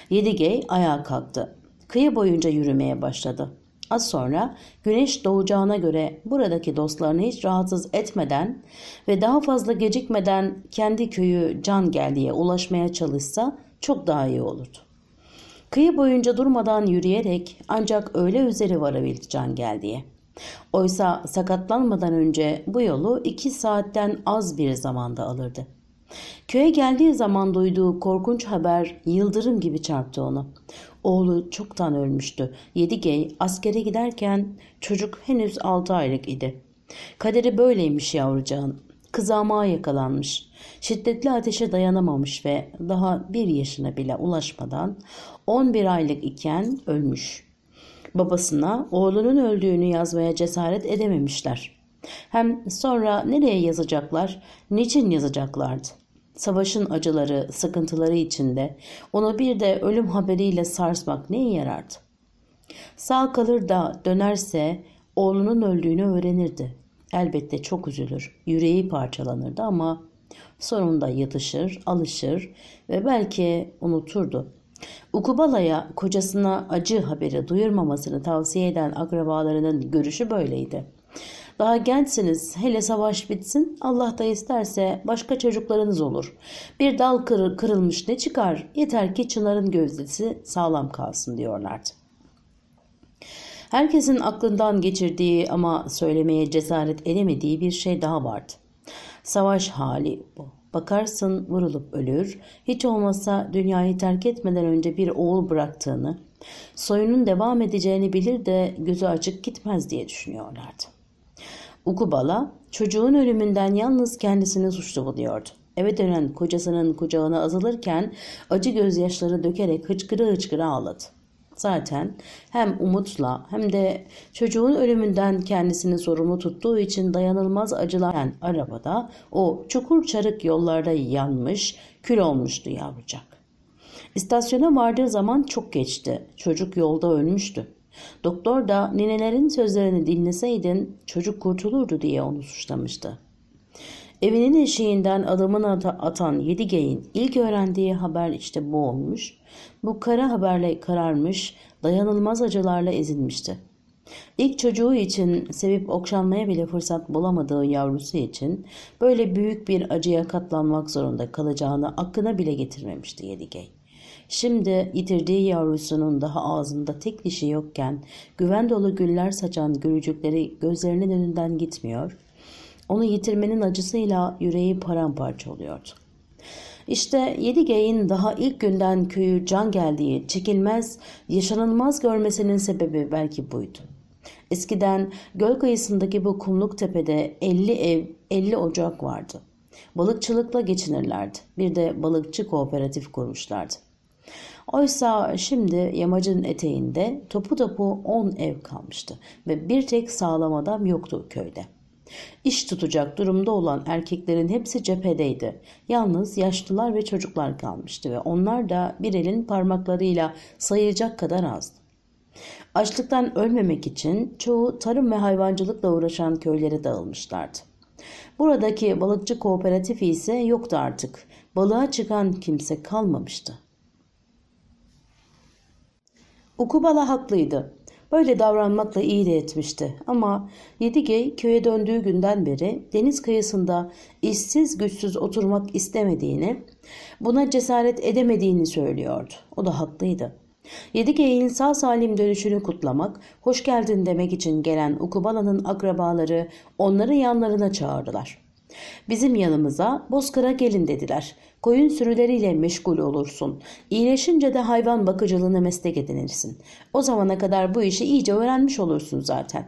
Yedigey ayağa kalktı. Kıyı boyunca yürümeye başladı. Az sonra güneş doğacağına göre buradaki dostlarını hiç rahatsız etmeden ve daha fazla gecikmeden kendi köyü Can Geldi'ye ulaşmaya çalışsa çok daha iyi olurdu. Kıyı boyunca durmadan yürüyerek ancak öğle üzeri varabildi Can Geldi'ye. Oysa sakatlanmadan önce bu yolu iki saatten az bir zamanda alırdı. Köye geldiği zaman duyduğu korkunç haber yıldırım gibi çarptı onu. Oğlu çoktan ölmüştü. Yedigey askere giderken çocuk henüz 6 aylık idi. Kaderi böyleymiş yavrucağın. kızamağa yakalanmış. Şiddetli ateşe dayanamamış ve daha bir yaşına bile ulaşmadan 11 aylık iken ölmüş. Babasına oğlunun öldüğünü yazmaya cesaret edememişler. Hem sonra nereye yazacaklar, niçin yazacaklardı? Savaşın acıları, sıkıntıları içinde onu bir de ölüm haberiyle sarsmak neye yarardı? Sağ kalır da dönerse oğlunun öldüğünü öğrenirdi. Elbette çok üzülür, yüreği parçalanırdı ama sonunda yatışır, alışır ve belki unuturdu. Ukubala'ya kocasına acı haberi duyurmamasını tavsiye eden akrabalarının görüşü böyleydi. Daha gençsiniz. Hele savaş bitsin. Allah da isterse başka çocuklarınız olur. Bir dal kır, kırılmış ne çıkar? Yeter ki çınarın gövdesi sağlam kalsın diyorlardı. Herkesin aklından geçirdiği ama söylemeye cesaret edemediği bir şey daha vardı. Savaş hali bu. Bakarsın vurulup ölür, hiç olmazsa dünyayı terk etmeden önce bir oğul bıraktığını, soyunun devam edeceğini bilir de gözü açık gitmez diye düşünüyorlardı. Ukubala çocuğun ölümünden yalnız kendisini suçlu buluyordu. Eve dönen kocasının kucağına azalırken acı gözyaşları dökerek hıçkıra hıçkıra ağladı. Zaten hem umutla hem de çocuğun ölümünden kendisini sorumlu tuttuğu için dayanılmaz acılayan arabada o çukur çarık yollarda yanmış, kül olmuştu yavrucak. İstasyona vardığı zaman çok geçti. Çocuk yolda ölmüştü. Doktor da ninelerin sözlerini dinleseydin çocuk kurtulurdu diye onu suçlamıştı. Evinin eşiğinden adımını atan Yedigeyin ilk öğrendiği haber işte bu olmuş. Bu kara haberle kararmış, dayanılmaz acılarla ezilmişti. İlk çocuğu için sevip okşanmaya bile fırsat bulamadığı yavrusu için böyle büyük bir acıya katlanmak zorunda kalacağını aklına bile getirmemişti Yedigey. Şimdi yitirdiği yavrusunun daha ağzında tek dişi yokken güven dolu güller saçan gülücükleri gözlerinin önünden gitmiyor, onu yitirmenin acısıyla yüreği paramparça oluyordu. İşte Yedigey'in daha ilk günden köyü can geldiği, çekilmez, yaşanılmaz görmesinin sebebi belki buydu. Eskiden göl kıyısındaki bu kumluk tepede 50 ev, 50 ocak vardı. Balıkçılıkla geçinirlerdi. Bir de balıkçı kooperatif kurmuşlardı. Oysa şimdi yamacın eteğinde topu topu 10 ev kalmıştı ve bir tek sağlam adam yoktu köyde. İş tutacak durumda olan erkeklerin hepsi cephedeydi. Yalnız yaşlılar ve çocuklar kalmıştı ve onlar da bir elin parmaklarıyla sayacak kadar azdı. Açlıktan ölmemek için çoğu tarım ve hayvancılıkla uğraşan köylere dağılmışlardı. Buradaki balıkçı kooperatifi ise yoktu artık. Balığa çıkan kimse kalmamıştı. Ukubala haklıydı. Böyle davranmakla iyi de etmişti. Ama Yedigey köye döndüğü günden beri deniz kıyısında işsiz güçsüz oturmak istemediğini, buna cesaret edemediğini söylüyordu. O da haklıydı. Yedigey'in sağ salim dönüşünü kutlamak, hoş geldin demek için gelen Ukubala'nın akrabaları onları yanlarına çağırdılar. Bizim yanımıza Bozkır'a gelin dediler. Koyun sürüleriyle meşgul olursun. İyileşince de hayvan bakıcılığını meslek edinirsin. O zamana kadar bu işi iyice öğrenmiş olursun zaten.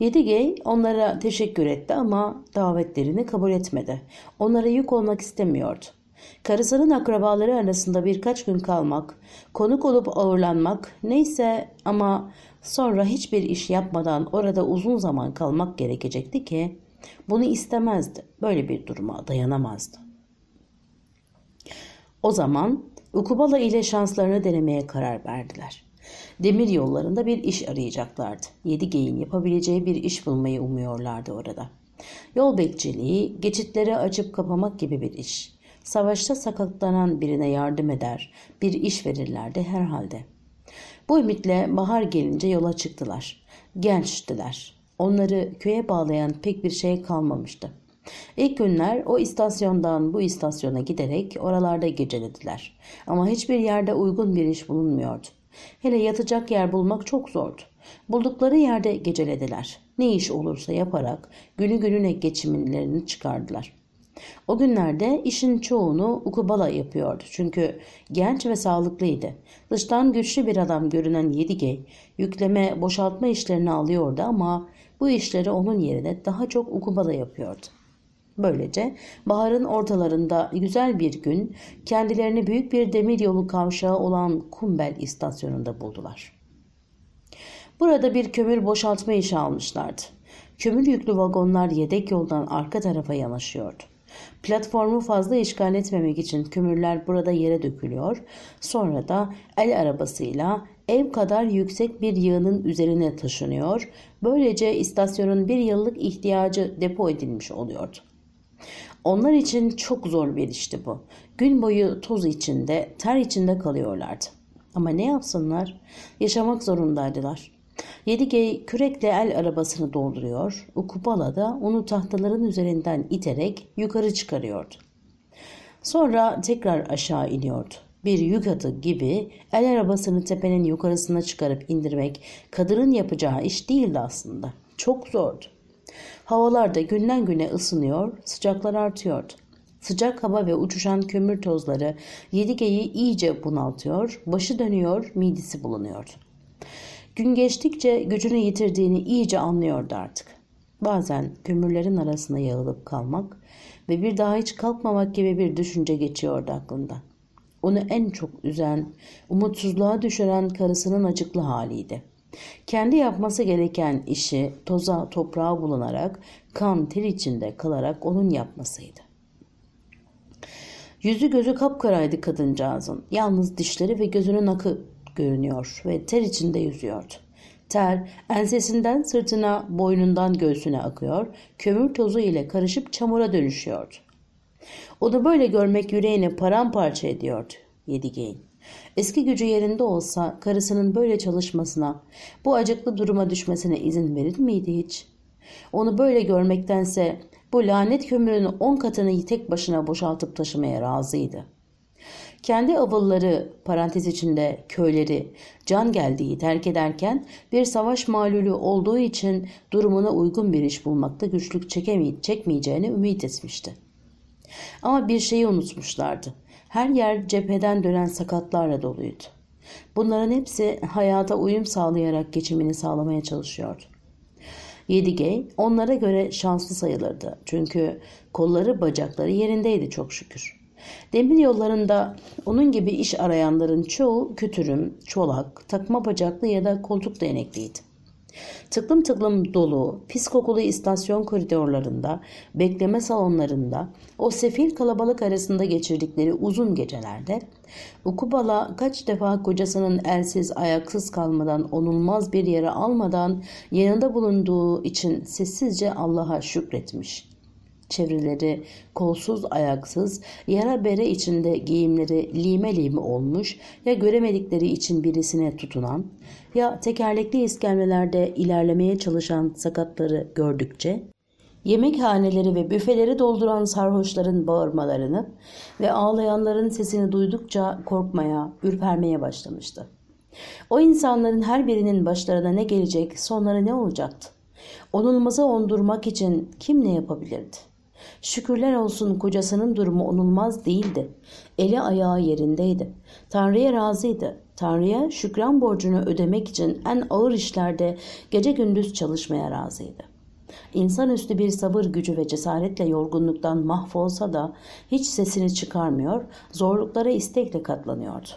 Yedigey onlara teşekkür etti ama davetlerini kabul etmedi. Onlara yük olmak istemiyordu. Karısının akrabaları arasında birkaç gün kalmak, konuk olup ağırlanmak neyse ama sonra hiçbir iş yapmadan orada uzun zaman kalmak gerekecekti ki bunu istemezdi. Böyle bir duruma dayanamazdı. O zaman Ukubala ile şanslarını denemeye karar verdiler. Demir yollarında bir iş arayacaklardı. Yedi geyin yapabileceği bir iş bulmayı umuyorlardı orada. Yol bekçiliği, geçitleri açıp kapamak gibi bir iş. Savaşta sakatlanan birine yardım eder, bir iş verirlerdi herhalde. Bu ümitle bahar gelince yola çıktılar. Gençtiler. Onları köye bağlayan pek bir şey kalmamıştı. İlk günler o istasyondan bu istasyona giderek oralarda gecelediler. Ama hiçbir yerde uygun bir iş bulunmuyordu. Hele yatacak yer bulmak çok zordu. Buldukları yerde gecelediler. Ne iş olursa yaparak günü gününe geçimlerini çıkardılar. O günlerde işin çoğunu Ukubala yapıyordu. Çünkü genç ve sağlıklıydı. Dıştan güçlü bir adam görünen Yedigey yükleme boşaltma işlerini alıyordu ama bu işleri onun yerine daha çok Ukubala yapıyordu. Böylece baharın ortalarında güzel bir gün kendilerini büyük bir demiryolu kavşağı olan Kumbel istasyonunda buldular. Burada bir kömür boşaltma işi almışlardı. Kömür yüklü vagonlar yedek yoldan arka tarafa yanaşıyordu. Platformu fazla işgal etmemek için kömürler burada yere dökülüyor. Sonra da el arabasıyla ev kadar yüksek bir yığının üzerine taşınıyor. Böylece istasyonun bir yıllık ihtiyacı depo edilmiş oluyordu. Onlar için çok zor bir işti bu. Gün boyu toz içinde, ter içinde kalıyorlardı. Ama ne yapsınlar? Yaşamak zorundaydılar. Yedigey kürekle el arabasını dolduruyor, Ukupala da onu tahtaların üzerinden iterek yukarı çıkarıyordu. Sonra tekrar aşağı iniyordu. Bir yük atı gibi el arabasını tepenin yukarısına çıkarıp indirmek kadının yapacağı iş değildi aslında. Çok zordu. Havalar da günden güne ısınıyor, sıcaklar artıyordu. Sıcak hava ve uçuşan kömür tozları Yedige'yi iyice bunaltıyor, başı dönüyor, midesi bulunuyordu. Gün geçtikçe gücünü yitirdiğini iyice anlıyordu artık. Bazen kömürlerin arasına yağılıp kalmak ve bir daha hiç kalkmamak gibi bir düşünce geçiyordu aklında. Onu en çok üzen, umutsuzluğa düşüren karısının acıklı haliydi. Kendi yapması gereken işi toza toprağa bulunarak, kan ter içinde kalarak onun yapmasıydı. Yüzü gözü kapkaraydı kadıncağızın. Yalnız dişleri ve gözünün akı görünüyor ve ter içinde yüzüyordu. Ter ensesinden sırtına, boynundan göğsüne akıyor, kömür tozu ile karışıp çamura dönüşüyordu. Onu böyle görmek yüreğini paramparça ediyordu Yedigeyin. Eski gücü yerinde olsa karısının böyle çalışmasına, bu acıklı duruma düşmesine izin verir miydi hiç? Onu böyle görmektense bu lanet kömürün on katını tek başına boşaltıp taşımaya razıydı. Kendi avılları parantez içinde köyleri can geldiği terk ederken bir savaş malulü olduğu için durumuna uygun bir iş bulmakta güçlük çekmeyeceğini ümit etmişti. Ama bir şeyi unutmuşlardı. Her yer cepheden dönen sakatlarla doluydu. Bunların hepsi hayata uyum sağlayarak geçimini sağlamaya çalışıyordu. Yedigey onlara göre şanslı sayılırdı. Çünkü kolları bacakları yerindeydi çok şükür. Demir yollarında onun gibi iş arayanların çoğu kütürüm, çolak, takma bacaklı ya da koltuk değnekliydi. Tıklım tıklım dolu, pis kokulu istasyon koridorlarında, bekleme salonlarında, o sefil kalabalık arasında geçirdikleri uzun gecelerde, Ukubala kaç defa kocasının elsiz ayaksız kalmadan onulmaz bir yere almadan yanında bulunduğu için sessizce Allah'a şükretmiş çevreleri kolsuz ayaksız, yara bere içinde giyimleri lime lime olmuş ya göremedikleri için birisine tutunan ya tekerlekli iskemlelerde ilerlemeye çalışan sakatları gördükçe yemekhaneleri ve büfeleri dolduran sarhoşların bağırmalarını ve ağlayanların sesini duydukça korkmaya, ürpermeye başlamıştı. O insanların her birinin başlarına ne gelecek, sonları ne olacaktı? Onulmaza ondurmak için kim ne yapabilirdi? Şükürler olsun kocasının durumu onulmaz değildi. Eli ayağı yerindeydi. Tanrı'ya razıydı. Tanrı'ya şükran borcunu ödemek için en ağır işlerde gece gündüz çalışmaya razıydı. İnsanüstü bir sabır gücü ve cesaretle yorgunluktan mahvolsa da hiç sesini çıkarmıyor, zorluklara istekle katlanıyordu.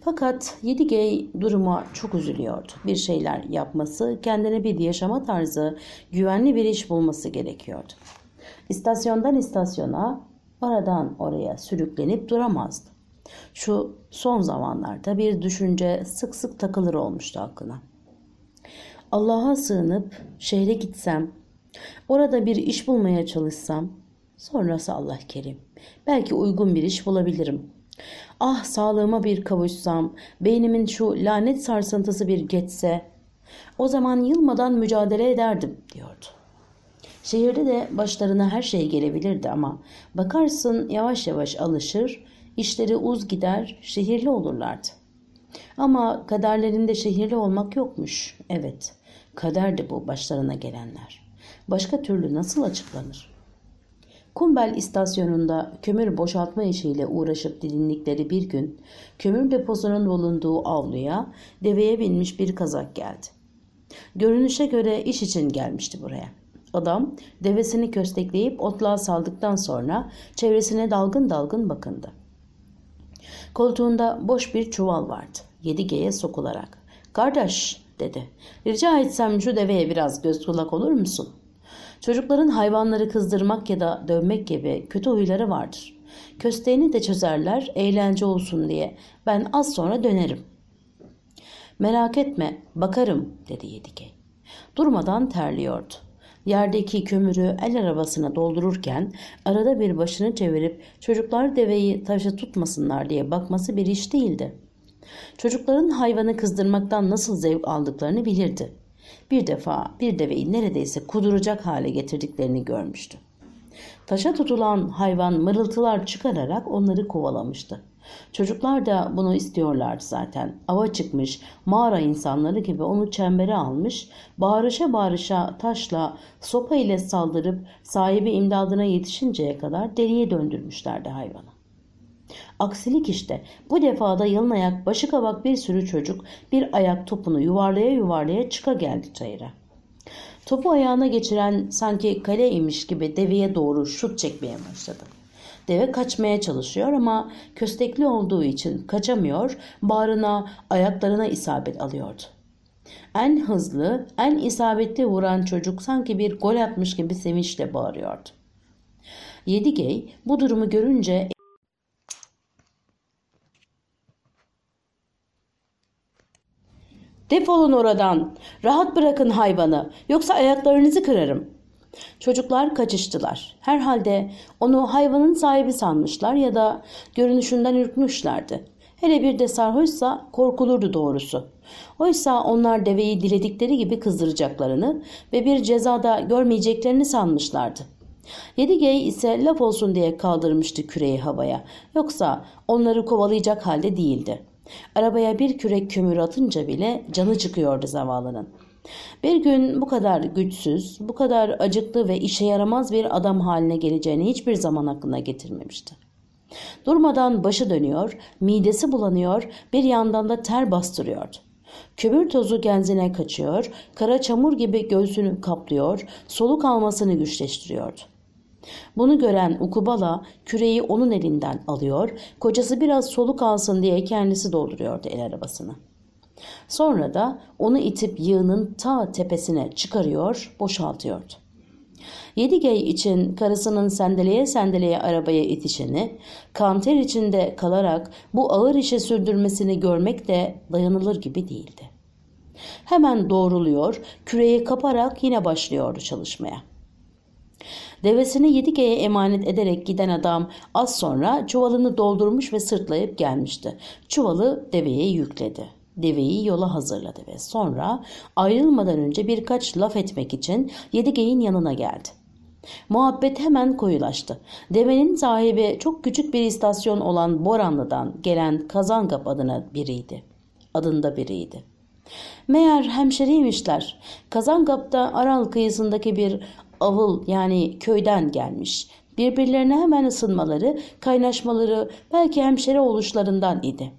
Fakat Yedigey duruma çok üzülüyordu. Bir şeyler yapması, kendine bir yaşama tarzı, güvenli bir iş bulması gerekiyordu. İstasyondan istasyona, oradan oraya sürüklenip duramazdı. Şu son zamanlarda bir düşünce sık sık takılır olmuştu aklına. Allah'a sığınıp şehre gitsem, orada bir iş bulmaya çalışsam, sonrası Allah kerim. Belki uygun bir iş bulabilirim. Ah sağlığıma bir kavuşsam, beynimin şu lanet sarsıntısı bir geçse, o zaman yılmadan mücadele ederdim diyordu. Şehirde de başlarına her şey gelebilirdi ama bakarsın yavaş yavaş alışır, işleri uz gider, şehirli olurlardı. Ama kaderlerinde şehirli olmak yokmuş. Evet, kaderdi bu başlarına gelenler. Başka türlü nasıl açıklanır? Kumbel istasyonunda kömür boşaltma işiyle uğraşıp didindikleri bir gün kömür deposunun bulunduğu avluya deveye binmiş bir kazak geldi. Görünüşe göre iş için gelmişti buraya. Adam devesini köstekleyip otluğa saldıktan sonra çevresine dalgın dalgın bakındı. Koltuğunda boş bir çuval vardı. Yedigeye sokularak. Kardeş dedi. Rica etsem şu deveye biraz göz kulak olur musun? Çocukların hayvanları kızdırmak ya da dövmek gibi kötü huyları vardır. Kösteğini de çözerler eğlence olsun diye. Ben az sonra dönerim. Merak etme bakarım dedi Yedigey. Durmadan terliyordu. Yerdeki kömürü el arabasına doldururken arada bir başını çevirip çocuklar deveyi taşı tutmasınlar diye bakması bir iş değildi. Çocukların hayvanı kızdırmaktan nasıl zevk aldıklarını bilirdi. Bir defa bir deveyi neredeyse kuduracak hale getirdiklerini görmüştü. Taşa tutulan hayvan mırıltılar çıkararak onları kovalamıştı. Çocuklar da bunu istiyorlardı zaten. Ava çıkmış mağara insanları gibi onu çembere almış, bağırışa bağırışa taşla, sopa ile saldırıp sahibi imdadına yetişinceye kadar deliye döndürmüşlerdi hayvanı. Aksilik işte bu defada yalın ayak başı kabak bir sürü çocuk bir ayak topunu yuvarlaya yuvarlaya çıka geldi çayıra. Topu ayağına geçiren sanki kaleymiş gibi deveye doğru şut çekmeye başladı. Deve kaçmaya çalışıyor ama köstekli olduğu için kaçamıyor, bağrına, ayaklarına isabet alıyordu. En hızlı, en isabetli vuran çocuk sanki bir gol atmış gibi sevinçle bağırıyordu. Yedigey bu durumu görünce Defolun oradan. Rahat bırakın hayvanı. Yoksa ayaklarınızı kırarım. Çocuklar kaçıştılar. Herhalde onu hayvanın sahibi sanmışlar ya da görünüşünden ürkmüşlerdi. Hele bir de sarhoşsa korkulurdu doğrusu. Oysa onlar deveyi diledikleri gibi kızdıracaklarını ve bir cezada görmeyeceklerini sanmışlardı. Yedigey ise laf olsun diye kaldırmıştı küreği havaya. Yoksa onları kovalayacak halde değildi. Arabaya bir kürek kömür atınca bile canı çıkıyordu zavallının. Bir gün bu kadar güçsüz, bu kadar acıklı ve işe yaramaz bir adam haline geleceğini hiçbir zaman aklına getirmemişti. Durmadan başı dönüyor, midesi bulanıyor, bir yandan da ter bastırıyordu. Kömür tozu genzine kaçıyor, kara çamur gibi göğsünü kaplıyor, soluk almasını güçleştiriyordu. Bunu gören Ukubala küreği onun elinden alıyor, kocası biraz soluk alsın diye kendisi dolduruyordu el arabasını. Sonra da onu itip yığının ta tepesine çıkarıyor, boşaltıyordu. Yedigey için karısının sendeleye sendeleye arabaya itişini, kanter içinde kalarak bu ağır işi sürdürmesini görmek de dayanılır gibi değildi. Hemen doğruluyor, küreği kaparak yine başlıyordu çalışmaya. Devesini Yedige'ye emanet ederek giden adam az sonra çuvalını doldurmuş ve sırtlayıp gelmişti. Çuvalı deveye yükledi. Deveyi yola hazırladı ve sonra ayrılmadan önce birkaç laf etmek için Yedige'nin yanına geldi. Muhabbet hemen koyulaştı. Devenin sahibi çok küçük bir istasyon olan Boranlı'dan gelen Kazangap adına biriydi. Adında biriydi. Meğer hemşeriymişler. Kazangap'ta Aral kıyısındaki bir avıl yani köyden gelmiş. Birbirlerine hemen ısınmaları, kaynaşmaları belki hemşeri oluşlarından idi.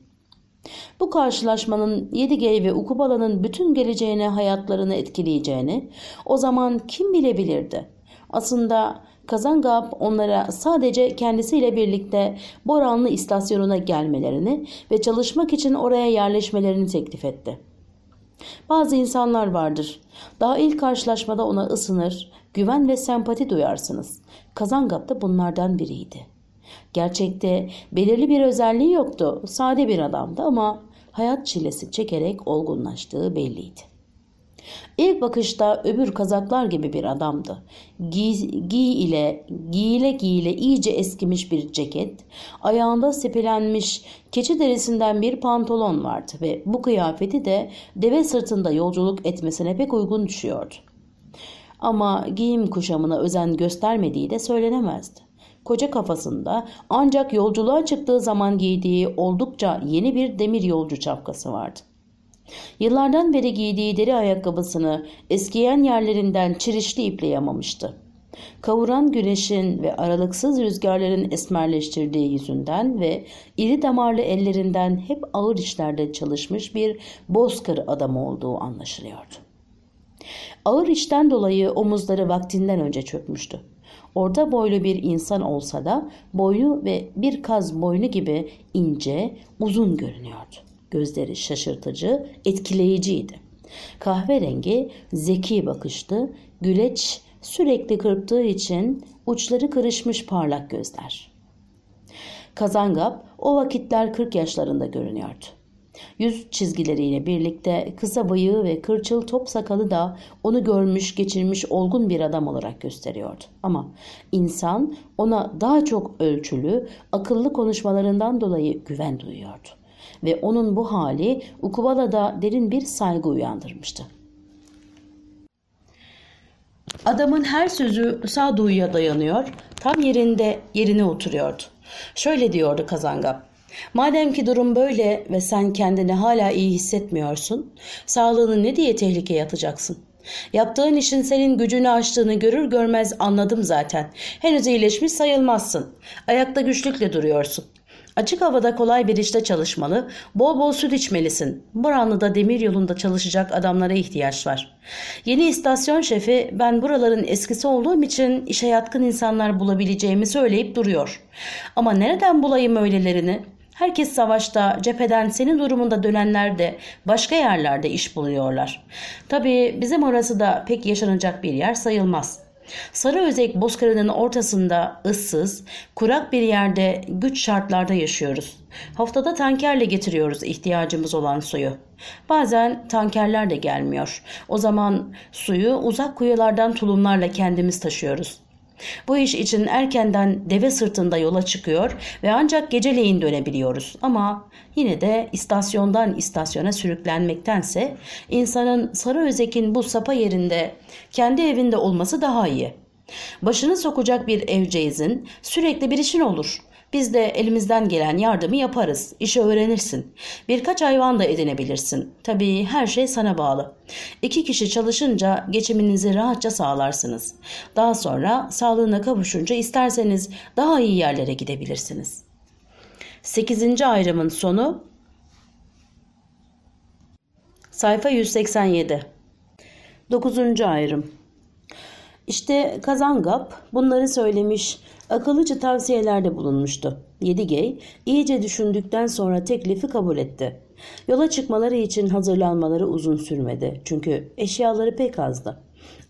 Bu karşılaşmanın Yedigey ve Ukubala'nın bütün geleceğine hayatlarını etkileyeceğini o zaman kim bilebilirdi? Aslında Kazangap onlara sadece kendisiyle birlikte Boranlı istasyonuna gelmelerini ve çalışmak için oraya yerleşmelerini teklif etti. Bazı insanlar vardır. Daha ilk karşılaşmada ona ısınır, güven ve sempati duyarsınız. Kazangap da bunlardan biriydi. Gerçekte belirli bir özelliği yoktu. Sade bir adamdı ama hayat çilesi çekerek olgunlaştığı belliydi. İlk bakışta öbür kazaklar gibi bir adamdı. Giy, giy ile giyile giyile iyice eskimiş bir ceket, ayağında sepelenmiş keçi derisinden bir pantolon vardı ve bu kıyafeti de deve sırtında yolculuk etmesine pek uygun düşüyordu. Ama giyim kuşamına özen göstermediği de söylenemezdi. Koca kafasında ancak yolculuğa çıktığı zaman giydiği oldukça yeni bir demir yolcu çapkası vardı. Yıllardan beri giydiği deri ayakkabısını eskiyen yerlerinden çirişli iple yamamıştı. Kavuran güneşin ve aralıksız rüzgarların esmerleştirdiği yüzünden ve iri damarlı ellerinden hep ağır işlerde çalışmış bir bozkır adamı olduğu anlaşılıyordu. Ağır işten dolayı omuzları vaktinden önce çökmüştü. Orta boylu bir insan olsa da boynu ve bir kaz boynu gibi ince, uzun görünüyordu. Gözleri şaşırtıcı, etkileyiciydi. Kahverengi, zeki bakışlı, güleç sürekli kırptığı için uçları kırışmış parlak gözler. Kazangap o vakitler 40 yaşlarında görünüyordu. Yüz çizgileriyle birlikte kısa bıyığı ve kırçıl top sakalı da onu görmüş geçirmiş olgun bir adam olarak gösteriyordu. Ama insan ona daha çok ölçülü, akıllı konuşmalarından dolayı güven duyuyordu. Ve onun bu hali Ukubala'da derin bir saygı uyandırmıştı. Adamın her sözü sağduyuya dayanıyor, tam yerinde yerine oturuyordu. Şöyle diyordu Kazangap. Madem ki durum böyle ve sen kendini hala iyi hissetmiyorsun, sağlığını ne diye tehlikeye atacaksın? Yaptığın işin senin gücünü aştığını görür görmez anladım zaten. Henüz iyileşmiş sayılmazsın. Ayakta güçlükle duruyorsun. Açık havada kolay bir işte çalışmalı, bol bol süt içmelisin. Buranlı'da demir yolunda çalışacak adamlara ihtiyaç var. Yeni istasyon şefi ben buraların eskisi olduğum için işe yatkın insanlar bulabileceğimi söyleyip duruyor. Ama nereden bulayım öylelerini? Herkes savaşta, cepheden senin durumunda dönenler de başka yerlerde iş buluyorlar. Tabii bizim orası da pek yaşanacak bir yer sayılmaz. Sarı Özek bozkırının ortasında ıssız, kurak bir yerde güç şartlarda yaşıyoruz. Haftada tankerle getiriyoruz ihtiyacımız olan suyu. Bazen tankerler de gelmiyor. O zaman suyu uzak kuyulardan tulumlarla kendimiz taşıyoruz. Bu iş için erkenden deve sırtında yola çıkıyor ve ancak geceleyin dönebiliyoruz. Ama yine de istasyondan istasyona sürüklenmektense insanın Sarıözek'in bu sapa yerinde kendi evinde olması daha iyi. Başını sokacak bir evceğizin sürekli bir işin olur. Biz de elimizden gelen yardımı yaparız. İşi öğrenirsin. Birkaç hayvan da edinebilirsin. Tabii her şey sana bağlı. İki kişi çalışınca geçiminizi rahatça sağlarsınız. Daha sonra sağlığına kavuşunca isterseniz daha iyi yerlere gidebilirsiniz. Sekizinci ayrımın sonu sayfa 187 Dokuzuncu ayrım İşte Kazangap bunları söylemiş akıllıca tavsiyelerde bulunmuştu. Yedigey iyice düşündükten sonra teklifi kabul etti. Yola çıkmaları için hazırlanmaları uzun sürmedi. Çünkü eşyaları pek azdı.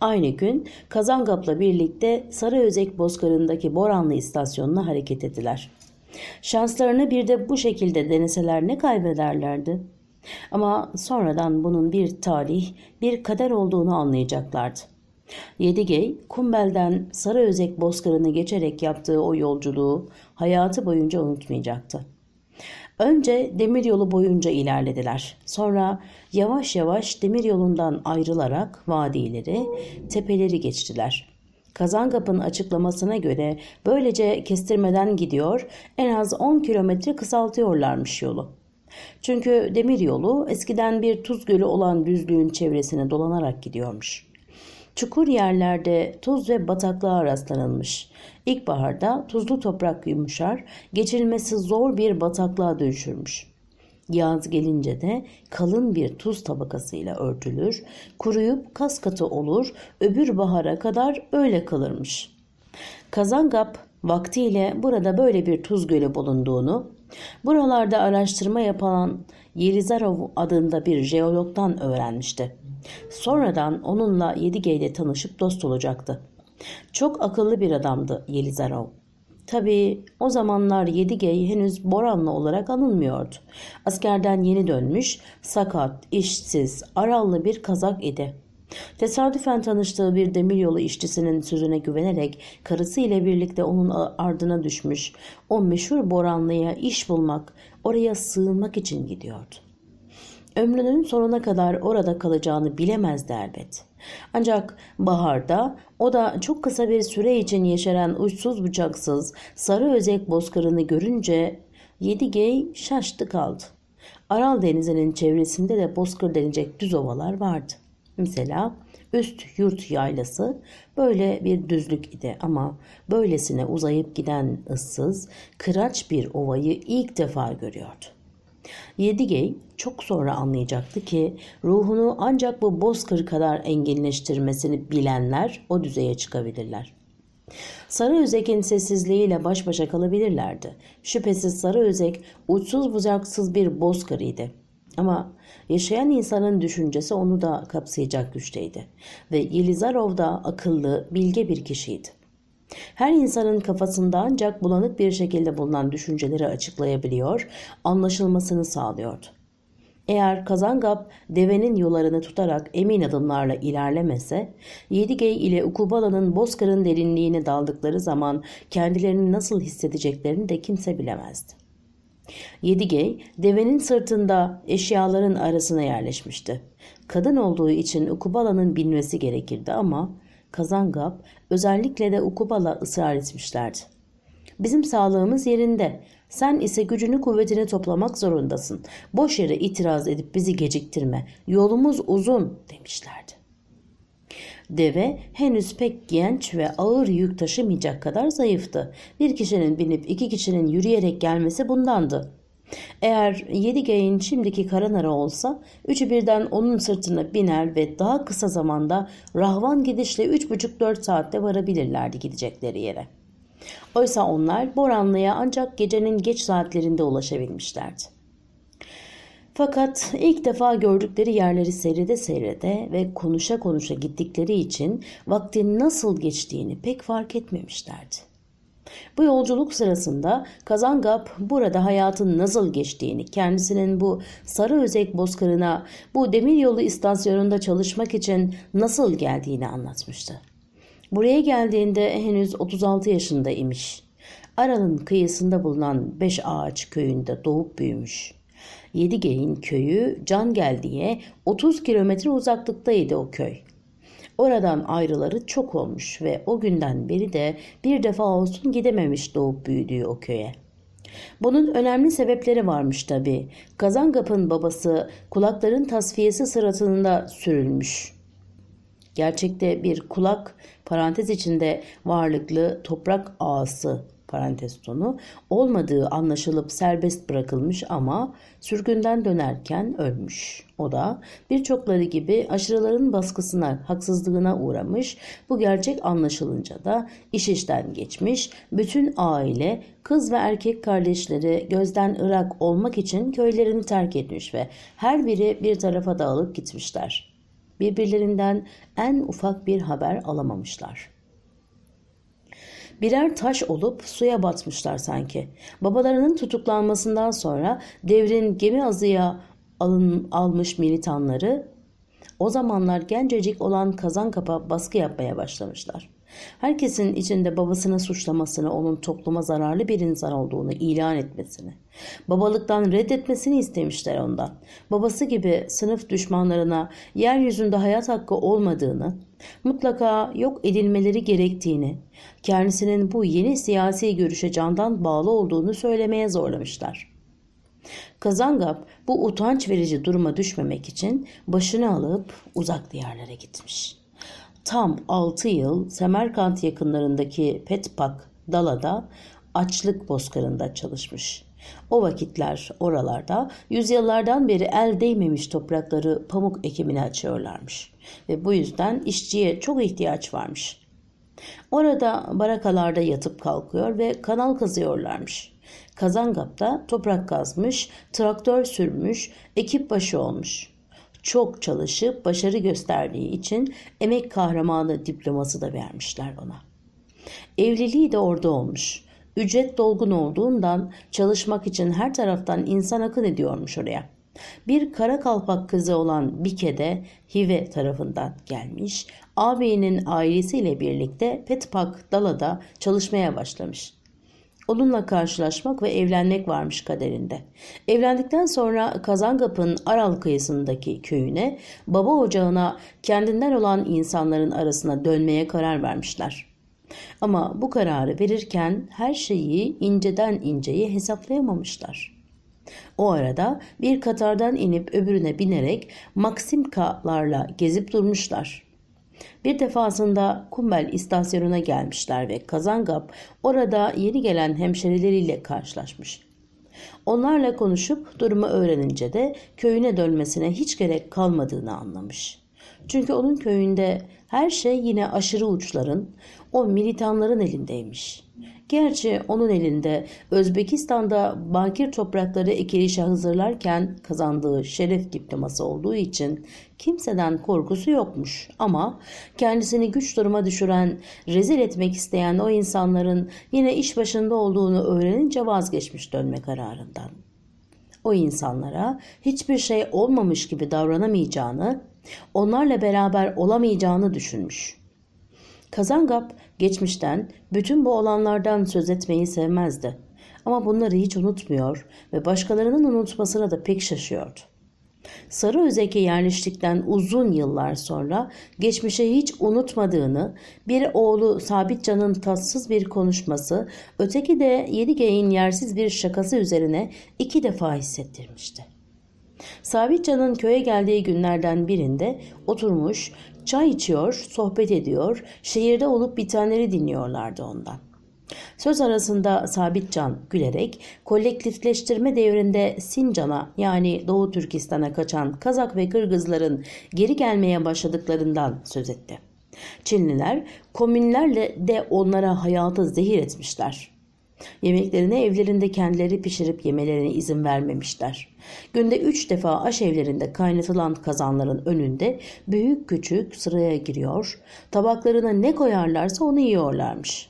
Aynı gün Kazangap'la birlikte Sarıözek Bozkırı'ndaki Boranlı istasyonuna hareket ettiler. Şanslarını bir de bu şekilde deneseler ne kaybederlerdi? Ama sonradan bunun bir talih, bir kader olduğunu anlayacaklardı. Yedigey, Kumbel'den Sarıözek bozkırını geçerek yaptığı o yolculuğu hayatı boyunca unutmayacaktı. Önce demiryolu boyunca ilerlediler. Sonra yavaş yavaş demiryolundan ayrılarak vadileri, tepeleri geçtiler. Kazangap'ın açıklamasına göre böylece kestirmeden gidiyor, en az 10 kilometre kısaltıyorlarmış yolu. Çünkü demiryolu eskiden bir tuz gölü olan düzlüğün çevresine dolanarak gidiyormuş. Çukur yerlerde tuz ve bataklığa rastlanılmış. İlkbaharda tuzlu toprak yumuşar, geçilmesi zor bir bataklığa dönüşürmüş. Yaz gelince de kalın bir tuz tabakasıyla örtülür, kuruyup kas katı olur, öbür bahara kadar öyle kalırmış. Kazangap vaktiyle burada böyle bir tuz gölü bulunduğunu, buralarda araştırma yapan Yelizarov adında bir jeologdan öğrenmişti. Sonradan onunla Yedigey'de tanışıp dost olacaktı. Çok akıllı bir adamdı Yelizarov. Tabii o zamanlar Yedigey henüz Boranlı olarak anılmıyordu. Askerden yeni dönmüş, sakat, işsiz, arallı bir kazak idi. Tesadüfen tanıştığı bir demiryolu işçisinin sözüne güvenerek karısı ile birlikte onun ardına düşmüş. O meşhur Boranlı'ya iş bulmak, oraya sığınmak için gidiyordu. Ömrünün sonuna kadar orada kalacağını bilemezdi elbet. Ancak baharda o da çok kısa bir süre için yeşeren uçsuz bucaksız sarı özek bozkırını görünce Yedigey şaştı kaldı. Aral denizinin çevresinde de bozkır denecek düz ovalar vardı. Mesela üst yurt yaylası böyle bir düzlük idi ama böylesine uzayıp giden ıssız, kıraç bir ovayı ilk defa görüyordu. Yedigey çok sonra anlayacaktı ki ruhunu ancak bu bozkır kadar enginleştirmesini bilenler o düzeye çıkabilirler. Sarı Özek'in sessizliğiyle baş başa kalabilirlerdi. Şüphesiz Sarı Özek uçsuz bucaksız bir bozkırıydı. Ama yaşayan insanın düşüncesi onu da kapsayacak güçteydi. Ve Yelizarov da akıllı, bilge bir kişiydi. Her insanın kafasında ancak bulanık bir şekilde bulunan düşünceleri açıklayabiliyor, anlaşılmasını sağlıyordu. Eğer Kazangap devenin yollarını tutarak emin adımlarla ilerlemese, Yedigey ile Ukubala'nın Bozkır'ın derinliğine daldıkları zaman kendilerini nasıl hissedeceklerini de kimse bilemezdi. Yedigey, devenin sırtında eşyaların arasına yerleşmişti. Kadın olduğu için Ukubala'nın binmesi gerekirdi ama Kazangap özellikle de Ukubala ısrar etmişlerdi. Bizim sağlığımız yerinde. Sen ise gücünü kuvvetini toplamak zorundasın. Boş yere itiraz edip bizi geciktirme. Yolumuz uzun demişlerdi. Deve henüz pek genç ve ağır yük taşımayacak kadar zayıftı. Bir kişinin binip iki kişinin yürüyerek gelmesi bundandı. Eğer Yedigey'in şimdiki Karanara olsa üçü birden onun sırtına biner ve daha kısa zamanda rahvan gidişle üç buçuk dört saatte varabilirlerdi gidecekleri yere. Oysa onlar Boranlı'ya ancak gecenin geç saatlerinde ulaşabilmişlerdi. Fakat ilk defa gördükleri yerleri seyrede seyrede ve konuşa konuşa gittikleri için vaktin nasıl geçtiğini pek fark etmemişlerdi. Bu yolculuk sırasında Kazangap burada hayatın nasıl geçtiğini, kendisinin bu Sarı Özek bozkırına, bu demiryolu istasyonunda çalışmak için nasıl geldiğini anlatmıştı. Buraya geldiğinde henüz 36 yaşında imiş. Aral'ın kıyısında bulunan Beş Ağaç köyünde doğup büyümüş. Yedigey'in köyü Cangel diye 30 kilometre uzaklıktaydı o köy. Oradan ayrıları çok olmuş ve o günden beri de bir defa olsun gidememiş doğup büyüdüğü o köye. Bunun önemli sebepleri varmış tabi. Kazangap'ın babası kulakların tasfiyesi sırasında sürülmüş. Gerçekte bir kulak parantez içinde varlıklı toprak ağası parantez sonu olmadığı anlaşılıp serbest bırakılmış ama sürgünden dönerken ölmüş. O da birçokları gibi aşırıların baskısına, haksızlığına uğramış. Bu gerçek anlaşılınca da iş işten geçmiş. Bütün aile, kız ve erkek kardeşleri gözden ırak olmak için köylerini terk etmiş ve her biri bir tarafa dağılıp gitmişler. Birbirlerinden en ufak bir haber alamamışlar.'' Birer taş olup suya batmışlar sanki. Babalarının tutuklanmasından sonra devrin gemi azıya alın, almış militanları o zamanlar gencecik olan Kazankap'a baskı yapmaya başlamışlar. Herkesin içinde babasını suçlamasını, onun topluma zararlı bir insan olduğunu ilan etmesini, babalıktan reddetmesini istemişler ondan. Babası gibi sınıf düşmanlarına yeryüzünde hayat hakkı olmadığını, mutlaka yok edilmeleri gerektiğini, kendisinin bu yeni siyasi görüşe candan bağlı olduğunu söylemeye zorlamışlar. Kazangap bu utanç verici duruma düşmemek için başını alıp uzak diyarlara gitmiş. Tam 6 yıl Semerkant yakınlarındaki Petpak Dala'da açlık bozkırında çalışmış. O vakitler oralarda yüzyıllardan beri el değmemiş toprakları pamuk ekimine açıyorlarmış ve bu yüzden işçiye çok ihtiyaç varmış. Orada barakalarda yatıp kalkıyor ve kanal kazıyorlarmış. Kazangap'ta toprak kazmış, traktör sürmüş, ekip başı olmuş. Çok çalışıp başarı gösterdiği için emek kahramanı diploması da vermişler ona. Evliliği de orada olmuş. Ücret dolgun olduğundan çalışmak için her taraftan insan akın ediyormuş oraya. Bir kara kalpak kızı olan Bike de Hive tarafından gelmiş. Ağabeyinin ailesiyle birlikte Petpak Dala'da çalışmaya başlamış. Onunla karşılaşmak ve evlenmek varmış kaderinde. Evlendikten sonra Kazangap'ın Aral kıyısındaki köyüne, baba ocağına kendinden olan insanların arasına dönmeye karar vermişler. Ama bu kararı verirken her şeyi inceden inceye hesaplayamamışlar. O arada bir Katar'dan inip öbürüne binerek Maksimkalarla gezip durmuşlar. Bir defasında Kumbel istasyonuna gelmişler ve Kazangap orada yeni gelen hemşerileriyle karşılaşmış. Onlarla konuşup durumu öğrenince de köyüne dönmesine hiç gerek kalmadığını anlamış. Çünkü onun köyünde her şey yine aşırı uçların, o militanların elindeymiş. Gerçi onun elinde Özbekistan'da bakir toprakları ekilişe hazırlarken kazandığı şeref diploması olduğu için kimseden korkusu yokmuş. Ama kendisini güç duruma düşüren, rezil etmek isteyen o insanların yine iş başında olduğunu öğrenince vazgeçmiş dönme kararından. O insanlara hiçbir şey olmamış gibi davranamayacağını, onlarla beraber olamayacağını düşünmüş. Kazangap geçmişten bütün bu olanlardan söz etmeyi sevmezdi. Ama bunları hiç unutmuyor ve başkalarının unutmasına da pek şaşıyordu. Sarı Özek'e yerleştikten uzun yıllar sonra geçmişe hiç unutmadığını, bir oğlu Sabitcan'ın tatsız bir konuşması, öteki de Yedigey'in yersiz bir şakası üzerine iki defa hissettirmişti. Sabitcan'ın köye geldiği günlerden birinde oturmuş, çay içiyor, sohbet ediyor, şehirde olup bitenleri dinliyorlardı ondan. Söz arasında Sabitcan gülerek kolektifleştirme devrinde Sincan'a yani Doğu Türkistan'a kaçan Kazak ve Kırgızların geri gelmeye başladıklarından söz etti. Çinliler komünlerle de onlara hayatı zehir etmişler. Yemeklerini evlerinde kendileri pişirip yemelerine izin vermemişler. Günde üç defa aş evlerinde kaynatılan kazanların önünde büyük küçük sıraya giriyor, tabaklarına ne koyarlarsa onu yiyorlarmış.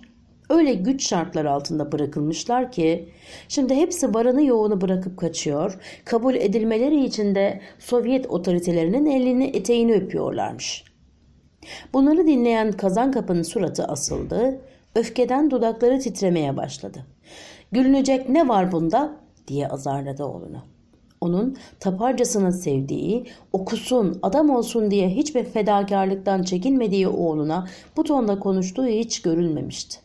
Öyle güç şartlar altında bırakılmışlar ki şimdi hepsi varını yoğunu bırakıp kaçıyor, kabul edilmeleri için de Sovyet otoritelerinin elini eteğini öpüyorlarmış. Bunları dinleyen Kazankapı'nın suratı asıldı, öfkeden dudakları titremeye başladı. Gülünecek ne var bunda diye azarladı oğlunu. Onun taparcasını sevdiği, okusun, adam olsun diye hiçbir fedakarlıktan çekinmediği oğluna bu tonda konuştuğu hiç görülmemişti.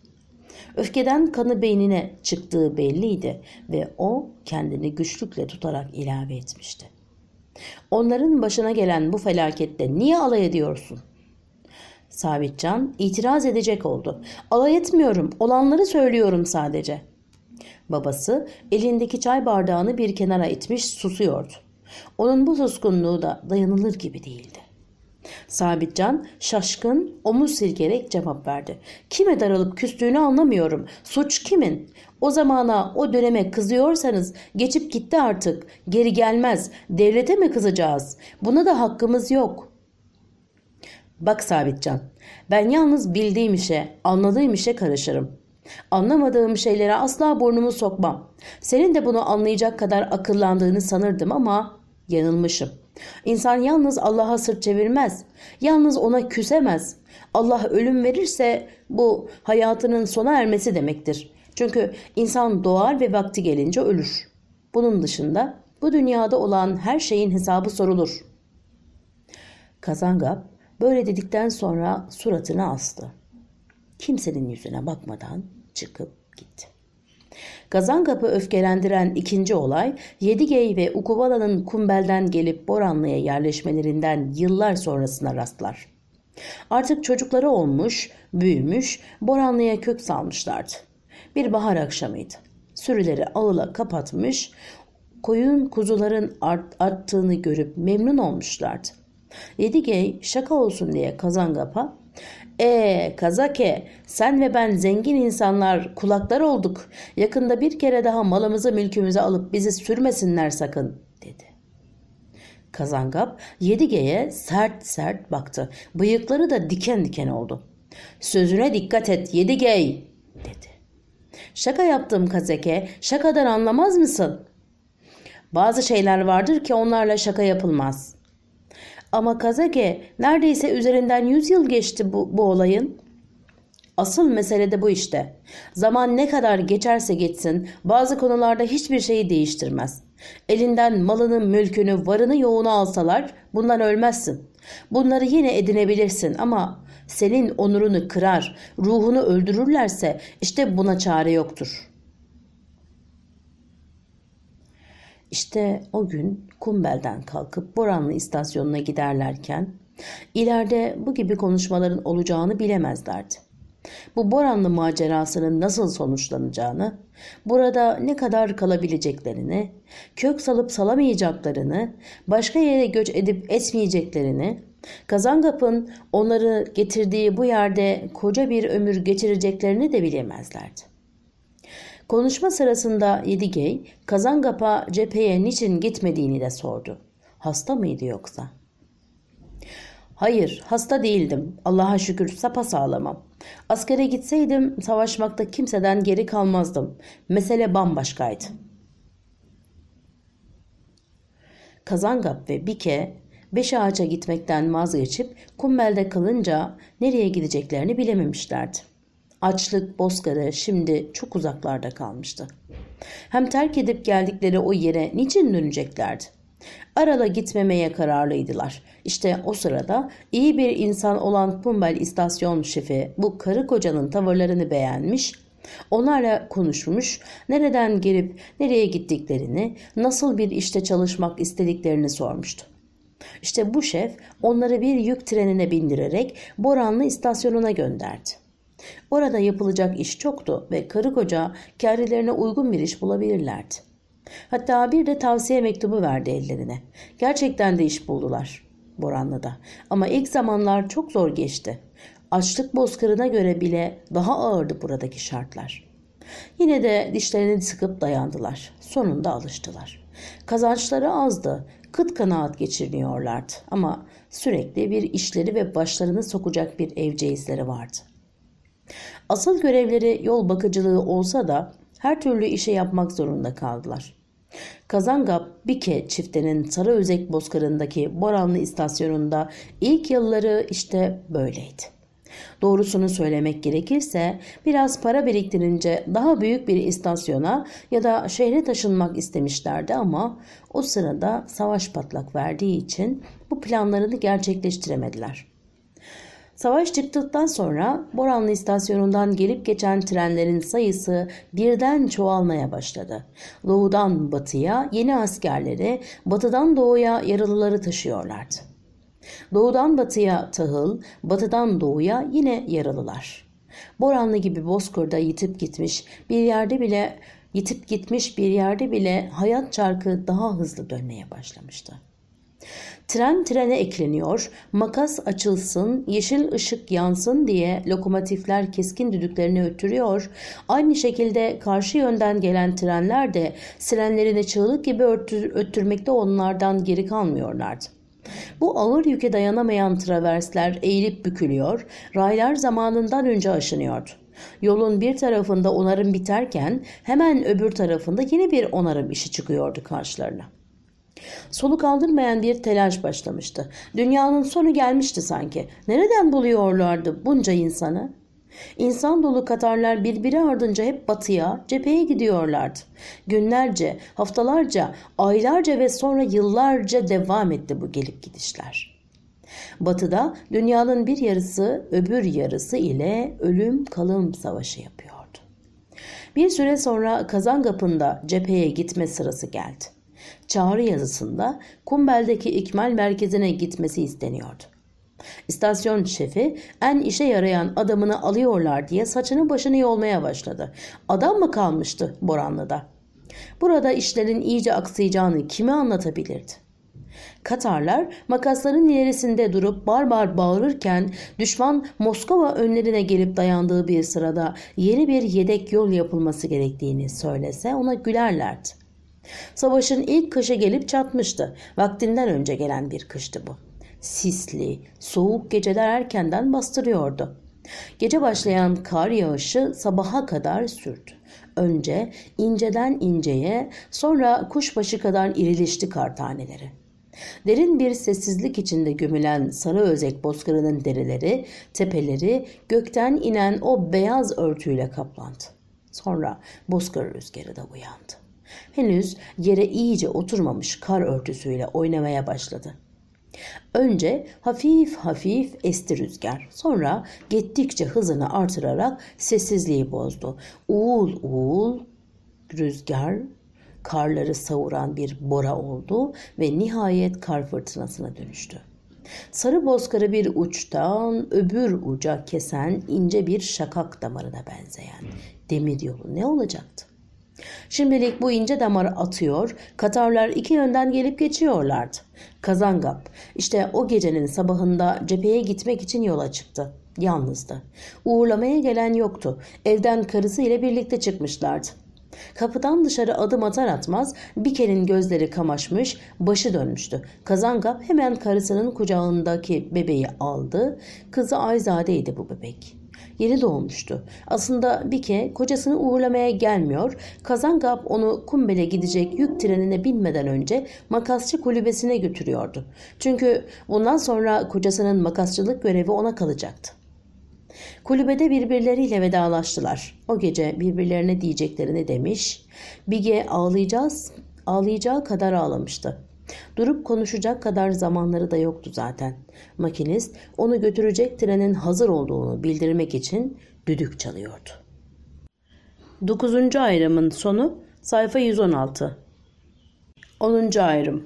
Öfkeden kanı beynine çıktığı belliydi ve o kendini güçlükle tutarak ilave etmişti. Onların başına gelen bu felakette niye alay ediyorsun? Sabitcan itiraz edecek oldu. Alay etmiyorum, olanları söylüyorum sadece. Babası elindeki çay bardağını bir kenara itmiş susuyordu. Onun bu suskunluğu da dayanılır gibi değildi. Sabitcan şaşkın omuz silkerek cevap verdi. Kime darılıp küstüğünü anlamıyorum. Suç kimin? O zamana o döneme kızıyorsanız geçip gitti artık. Geri gelmez. Devlete mi kızacağız? Buna da hakkımız yok. Bak Sabitcan ben yalnız bildiğim işe anladığım işe karışırım. Anlamadığım şeylere asla burnumu sokmam. Senin de bunu anlayacak kadar akıllandığını sanırdım ama yanılmışım. İnsan yalnız Allah'a sırt çevirmez. Yalnız ona küsemez. Allah ölüm verirse bu hayatının sona ermesi demektir. Çünkü insan doğar ve vakti gelince ölür. Bunun dışında bu dünyada olan her şeyin hesabı sorulur. Kazangap böyle dedikten sonra suratını astı. Kimsenin yüzüne bakmadan çıkıp gitti. Gazankap'ı öfkelendiren ikinci olay Yedigey ve Ukubala'nın Kumbel'den gelip Boranlı'ya yerleşmelerinden yıllar sonrasına rastlar. Artık çocukları olmuş, büyümüş, Boranlı'ya kök salmışlardı. Bir bahar akşamıydı. Sürüleri ağıla kapatmış, koyun kuzuların art, arttığını görüp memnun olmuşlardı. Yedigey şaka olsun diye Kazangap'a ee Kazake sen ve ben zengin insanlar kulaklar olduk. Yakında bir kere daha malımızı mülkümüze alıp bizi sürmesinler sakın dedi. Kazangap Yedige'ye sert sert baktı. Bıyıkları da diken diken oldu. Sözüne dikkat et Yedigey dedi. Şaka yaptım Kazake. Şakadan anlamaz mısın? Bazı şeyler vardır ki onlarla şaka yapılmaz. Ama Kazake neredeyse üzerinden 100 yıl geçti bu, bu olayın. Asıl mesele de bu işte. Zaman ne kadar geçerse geçsin bazı konularda hiçbir şeyi değiştirmez. Elinden malını, mülkünü, varını yoğunu alsalar bundan ölmezsin. Bunları yine edinebilirsin ama senin onurunu kırar, ruhunu öldürürlerse işte buna çare yoktur.'' İşte o gün Kumbel'den kalkıp Boranlı istasyonuna giderlerken ileride bu gibi konuşmaların olacağını bilemezlerdi. Bu Boranlı macerasının nasıl sonuçlanacağını, burada ne kadar kalabileceklerini, kök salıp salamayacaklarını, başka yere göç edip etmeyeceklerini, Kazangap'ın onları getirdiği bu yerde koca bir ömür geçireceklerini de bilemezlerdi. Konuşma sırasında Yedigey, Kazangap'a cepheye niçin gitmediğini de sordu. Hasta mıydı yoksa? Hayır, hasta değildim. Allah'a şükür sapasağlamam. Askere gitseydim savaşmakta kimseden geri kalmazdım. Mesele bambaşkaydı. Kazangap ve Bike beş ağaça gitmekten vazgeçip kumbelde kalınca nereye gideceklerini bilememişlerdi. Açlık bozkırı şimdi çok uzaklarda kalmıştı. Hem terk edip geldikleri o yere niçin döneceklerdi? Arala gitmemeye kararlıydılar. İşte o sırada iyi bir insan olan Pumbel istasyon şefi bu karı kocanın tavırlarını beğenmiş, onlarla konuşmuş, nereden gelip nereye gittiklerini, nasıl bir işte çalışmak istediklerini sormuştu. İşte bu şef onları bir yük trenine bindirerek Boranlı istasyonuna gönderdi. Orada yapılacak iş çoktu ve karı koca kendilerine uygun bir iş bulabilirlerdi. Hatta bir de tavsiye mektubu verdi ellerine. Gerçekten de iş buldular Boranlı'da. Ama ilk zamanlar çok zor geçti. Açlık bozkırına göre bile daha ağırdı buradaki şartlar. Yine de dişlerini sıkıp dayandılar. Sonunda alıştılar. Kazançları azdı. Kıt kanaat geçirmiyorlardı. Ama sürekli bir işleri ve başlarını sokacak bir evceizleri vardı. Asıl görevleri yol bakıcılığı olsa da her türlü işe yapmak zorunda kaldılar. Kazangap Bike çiftinin Sarıözek Bozkırı'ndaki Boranlı istasyonunda ilk yılları işte böyleydi. Doğrusunu söylemek gerekirse biraz para biriktirince daha büyük bir istasyona ya da şehre taşınmak istemişlerdi ama o sırada savaş patlak verdiği için bu planlarını gerçekleştiremediler. Savaş çıktıktan sonra Boranlı istasyonundan gelip geçen trenlerin sayısı birden çoğalmaya başladı. Doğudan batıya yeni askerleri, batıdan doğuya yaralıları taşıyorlardı. Doğudan batıya tahıl, batıdan doğuya yine yaralılar. Boranlı gibi Bozkır'da yitip gitmiş bir yerde bile yitip gitmiş bir yerde bile hayat çarkı daha hızlı dönmeye başlamıştı. Tren trene ekleniyor, makas açılsın, yeşil ışık yansın diye lokomotifler keskin düdüklerini öttürüyor. Aynı şekilde karşı yönden gelen trenler de sirenlerini çığlık gibi öttür, öttürmekte onlardan geri kalmıyorlardı. Bu ağır yüke dayanamayan traversler eğilip bükülüyor, raylar zamanından önce aşınıyordu. Yolun bir tarafında onarım biterken hemen öbür tarafında yeni bir onarım işi çıkıyordu karşılarına. Soluk aldırmayan bir telaş başlamıştı. Dünyanın sonu gelmişti sanki. Nereden buluyorlardı bunca insanı? İnsan dolu Katarlar birbiri ardınca hep batıya, cepheye gidiyorlardı. Günlerce, haftalarca, aylarca ve sonra yıllarca devam etti bu gelip gidişler. Batıda dünyanın bir yarısı öbür yarısı ile ölüm kalım savaşı yapıyordu. Bir süre sonra Kazangap'ın cepheye gitme sırası geldi çağrı yazısında Kumbel'deki ikmal merkezine gitmesi isteniyordu. İstasyon şefi en işe yarayan adamını alıyorlar diye saçını başını yolmaya başladı. Adam mı kalmıştı Boranlı'da? Burada işlerin iyice aksayacağını kime anlatabilirdi? Katarlar makasların ilerisinde durup barbar bağırırken düşman Moskova önlerine gelip dayandığı bir sırada yeni bir yedek yol yapılması gerektiğini söylese ona gülerlerdi. Savaşın ilk kışı gelip çatmıştı. Vaktinden önce gelen bir kıştı bu. Sisli, soğuk geceler erkenden bastırıyordu. Gece başlayan kar yağışı sabaha kadar sürdü. Önce inceden inceye, sonra kuşbaşı kadar irilişti kar taneleri. Derin bir sessizlik içinde gömülen sarı özek bozkırının derileri, tepeleri gökten inen o beyaz örtüyle kaplandı. Sonra bozkır rüzgarı da uyandı. Henüz yere iyice oturmamış kar örtüsüyle oynamaya başladı. Önce hafif hafif esti rüzgar. Sonra gittikçe hızını artırarak sessizliği bozdu. Uğul uğul rüzgar karları savuran bir bora oldu ve nihayet kar fırtınasına dönüştü. Sarı bozkırı bir uçtan öbür uca kesen ince bir şakak damarına benzeyen demir yolu ne olacaktı? Şimdilik bu ince damarı atıyor, Katarlar iki yönden gelip geçiyorlardı. Kazangap işte o gecenin sabahında cepheye gitmek için yola çıktı. Yalnızdı. Uğurlamaya gelen yoktu. Evden karısı ile birlikte çıkmışlardı. Kapıdan dışarı adım atar atmaz Bikel'in gözleri kamaşmış, başı dönmüştü. Kazangap hemen karısının kucağındaki bebeği aldı. Kızı Ayzade'ydi bu bebek. Yeni doğmuştu. Aslında Bike kocasını uğurlamaya gelmiyor. Kazangap onu Kumbel'e gidecek yük trenine binmeden önce makasçı kulübesine götürüyordu. Çünkü bundan sonra kocasının makasçılık görevi ona kalacaktı. Kulübede birbirleriyle vedalaştılar. O gece birbirlerine diyeceklerini demiş. Bige ağlayacağız, ağlayacağı kadar ağlamıştı. Durup konuşacak kadar zamanları da yoktu zaten. Makinist onu götürecek trenin hazır olduğunu bildirmek için düdük çalıyordu. 9. ayrımın sonu sayfa 116. 10. ayrım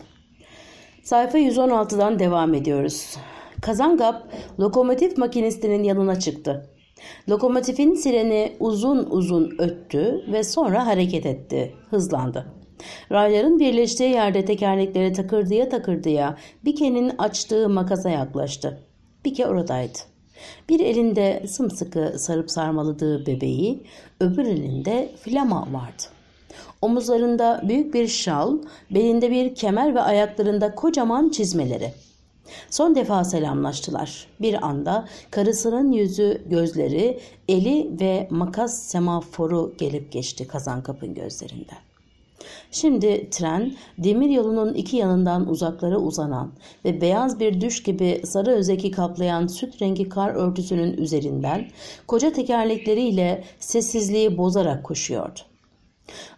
Sayfa 116'dan devam ediyoruz. Kazangap lokomotif makinistinin yanına çıktı. Lokomotifin sireni uzun uzun öttü ve sonra hareket etti, hızlandı. Rayların birleştiği yerde tekerlekleri takırdıya takırdıya Bike'nin açtığı makasa yaklaştı. Bike oradaydı. Bir elinde sımsıkı sarıp sarmaladığı bebeği, öbür elinde flama vardı. Omuzlarında büyük bir şal, belinde bir kemer ve ayaklarında kocaman çizmeleri. Son defa selamlaştılar. Bir anda karısının yüzü, gözleri, eli ve makas semaforu gelip geçti Kazankap'ın gözlerinden. Şimdi tren demir yolunun iki yanından uzaklara uzanan ve beyaz bir düş gibi sarı özeki kaplayan süt rengi kar örtüsünün üzerinden koca tekerlekleriyle sessizliği bozarak koşuyordu.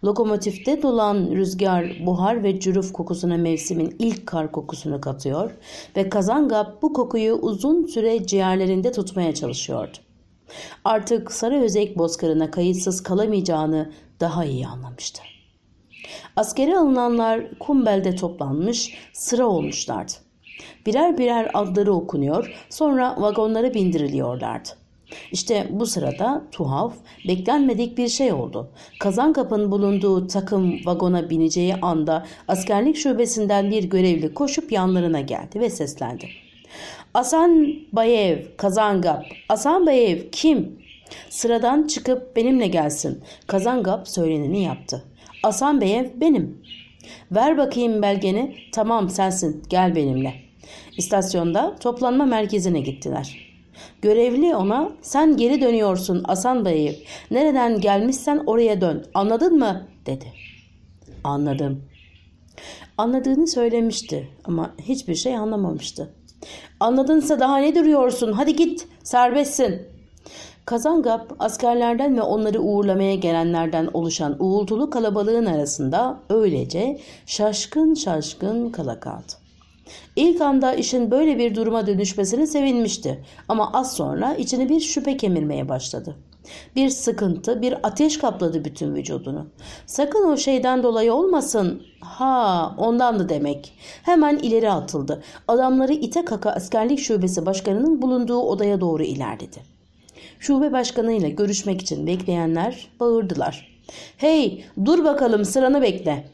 Lokomotifte dolan rüzgar buhar ve cüruf kokusuna mevsimin ilk kar kokusunu katıyor ve Kazangap bu kokuyu uzun süre ciğerlerinde tutmaya çalışıyordu. Artık Sarı Özek bozkırına kayıtsız kalamayacağını daha iyi anlamıştı. Askeri alınanlar Kumbel'de toplanmış sıra olmuşlardı. Birer birer adları okunuyor sonra vagonlara bindiriliyorlardı. İşte bu sırada tuhaf, beklenmedik bir şey oldu. Kazankap'ın bulunduğu takım vagona bineceği anda askerlik şubesinden bir görevli koşup yanlarına geldi ve seslendi. Asan Bayev, Kazangap. Asan Bayev kim? Sıradan çıkıp benimle gelsin. Kazangap söyleneni yaptı. Asan Bayev benim. Ver bakayım belgeni. Tamam sensin gel benimle. İstasyonda toplanma merkezine gittiler. Görevli ona sen geri dönüyorsun Asan Bey'i. Nereden gelmişsen oraya dön. Anladın mı? dedi. Anladım. Anladığını söylemişti ama hiçbir şey anlamamıştı. Anladınsa daha ne duruyorsun? Hadi git serbestsin. Kazangap askerlerden ve onları uğurlamaya gelenlerden oluşan uğultulu kalabalığın arasında öylece şaşkın şaşkın kala kaldı. İlk anda işin böyle bir duruma dönüşmesine sevinmişti ama az sonra içini bir şüphe kemirmeye başladı. Bir sıkıntı, bir ateş kapladı bütün vücudunu. Sakın o şeyden dolayı olmasın. Ha, ondandı demek. Hemen ileri atıldı. Adamları ite kaka askerlik şubesi başkanının bulunduğu odaya doğru ilerledi. Şube başkanıyla görüşmek için bekleyenler bağırdılar. Hey, dur bakalım sıranı bekle.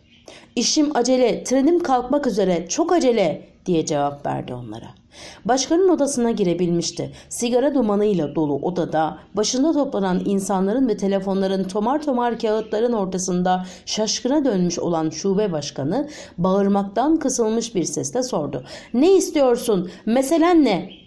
İşim acele, trenim kalkmak üzere, çok acele diye cevap verdi onlara. Başkanın odasına girebilmişti. Sigara dumanıyla dolu odada başında toplanan insanların ve telefonların tomar tomar kağıtların ortasında şaşkına dönmüş olan şube başkanı bağırmaktan kısılmış bir sesle sordu. Ne istiyorsun? Meselen ne?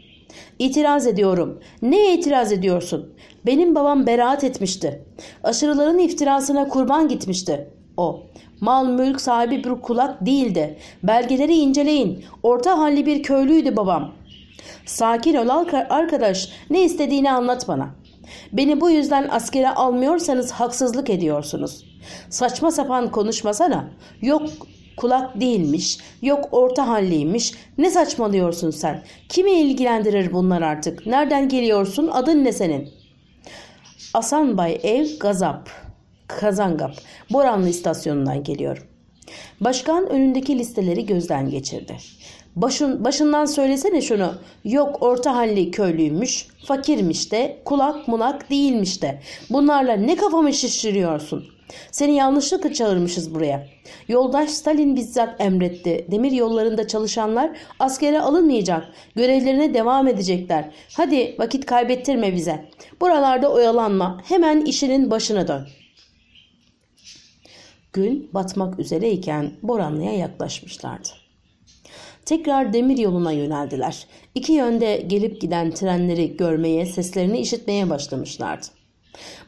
İtiraz ediyorum. Ne itiraz ediyorsun? Benim babam beraat etmişti. Aşırıların iftirasına kurban gitmişti. O. Mal mülk sahibi bir kulak değildi. Belgeleri inceleyin. Orta halli bir köylüydü babam. Sakin ol arkadaş. Ne istediğini anlat bana. Beni bu yüzden askere almıyorsanız haksızlık ediyorsunuz. Saçma sapan konuşmasana. Yok kulak değilmiş, yok orta halliymiş. Ne saçmalıyorsun sen? Kimi ilgilendirir bunlar artık? Nereden geliyorsun? Adın ne senin? Asanbay ev Gazap. Kazangap. Boranlı istasyonundan geliyorum. Başkan önündeki listeleri gözden geçirdi. Başın, başından söylesene şunu. Yok orta halli köylüymüş, fakirmiş de, kulak mulak değilmiş de. Bunlarla ne kafamı şişiriyorsun? Seni yanlışlıkla çağırmışız buraya. Yoldaş Stalin bizzat emretti. Demir yollarında çalışanlar askere alınmayacak. Görevlerine devam edecekler. Hadi vakit kaybettirme bize. Buralarda oyalanma. Hemen işinin başına dön. Gün batmak üzereyken Boranlı'ya yaklaşmışlardı. Tekrar demir yoluna yöneldiler. İki yönde gelip giden trenleri görmeye, seslerini işitmeye başlamışlardı.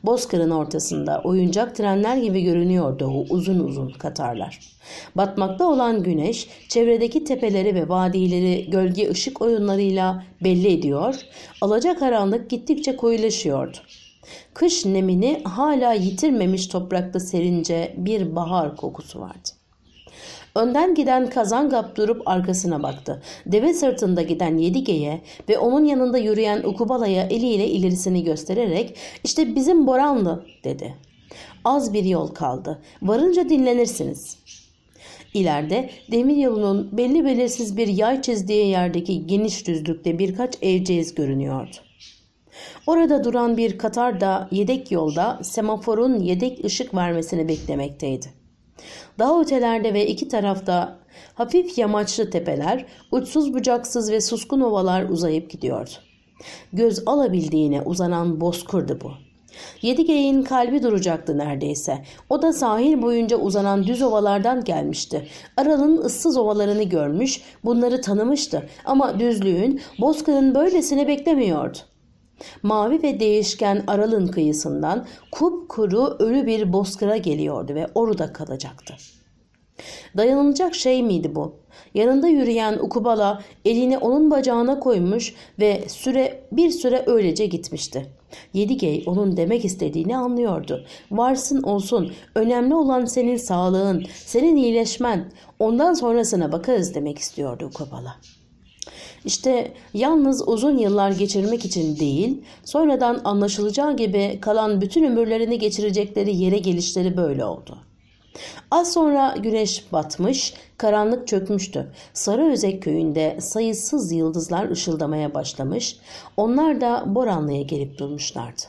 Bozkır'ın ortasında oyuncak trenler gibi görünüyordu o uzun uzun katarlar. Batmakta olan güneş çevredeki tepeleri ve vadileri gölge ışık oyunlarıyla belli ediyor, alacakaranlık gittikçe koyulaşıyordu. Kış nemini hala yitirmemiş toprakta serince bir bahar kokusu vardı. Önden giden Kazangap durup arkasına baktı. Deve sırtında giden Yedige'ye ve onun yanında yürüyen Ukubala'ya eliyle ilerisini göstererek işte bizim Boranlı dedi. Az bir yol kaldı. Varınca dinlenirsiniz. İleride demir yolunun belli belirsiz bir yay çizdiği yerdeki geniş düzlükte birkaç evceğiz görünüyordu. Orada duran bir Katar da yedek yolda semaforun yedek ışık vermesini beklemekteydi. Daha ötelerde ve iki tarafta hafif yamaçlı tepeler, uçsuz bucaksız ve suskun ovalar uzayıp gidiyordu. Göz alabildiğine uzanan bozkırdı bu. Yedigeyin kalbi duracaktı neredeyse. O da sahil boyunca uzanan düz ovalardan gelmişti. Aral'ın ıssız ovalarını görmüş, bunları tanımıştı. Ama düzlüğün, bozkırın böylesini beklemiyordu. Mavi ve değişken Aral'ın kıyısından kupkuru ölü bir bozkıra geliyordu ve orada kalacaktı. Dayanılacak şey miydi bu? Yanında yürüyen Ukubala elini onun bacağına koymuş ve süre bir süre öylece gitmişti. Yedigey onun demek istediğini anlıyordu. Varsın olsun, önemli olan senin sağlığın, senin iyileşmen, ondan sonrasına bakarız demek istiyordu Ukubala. İşte yalnız uzun yıllar geçirmek için değil, sonradan anlaşılacağı gibi kalan bütün ömürlerini geçirecekleri yere gelişleri böyle oldu. Az sonra güneş batmış, karanlık çökmüştü. Sarıözek köyünde sayısız yıldızlar ışıldamaya başlamış, onlar da Boranlı'ya gelip durmuşlardı.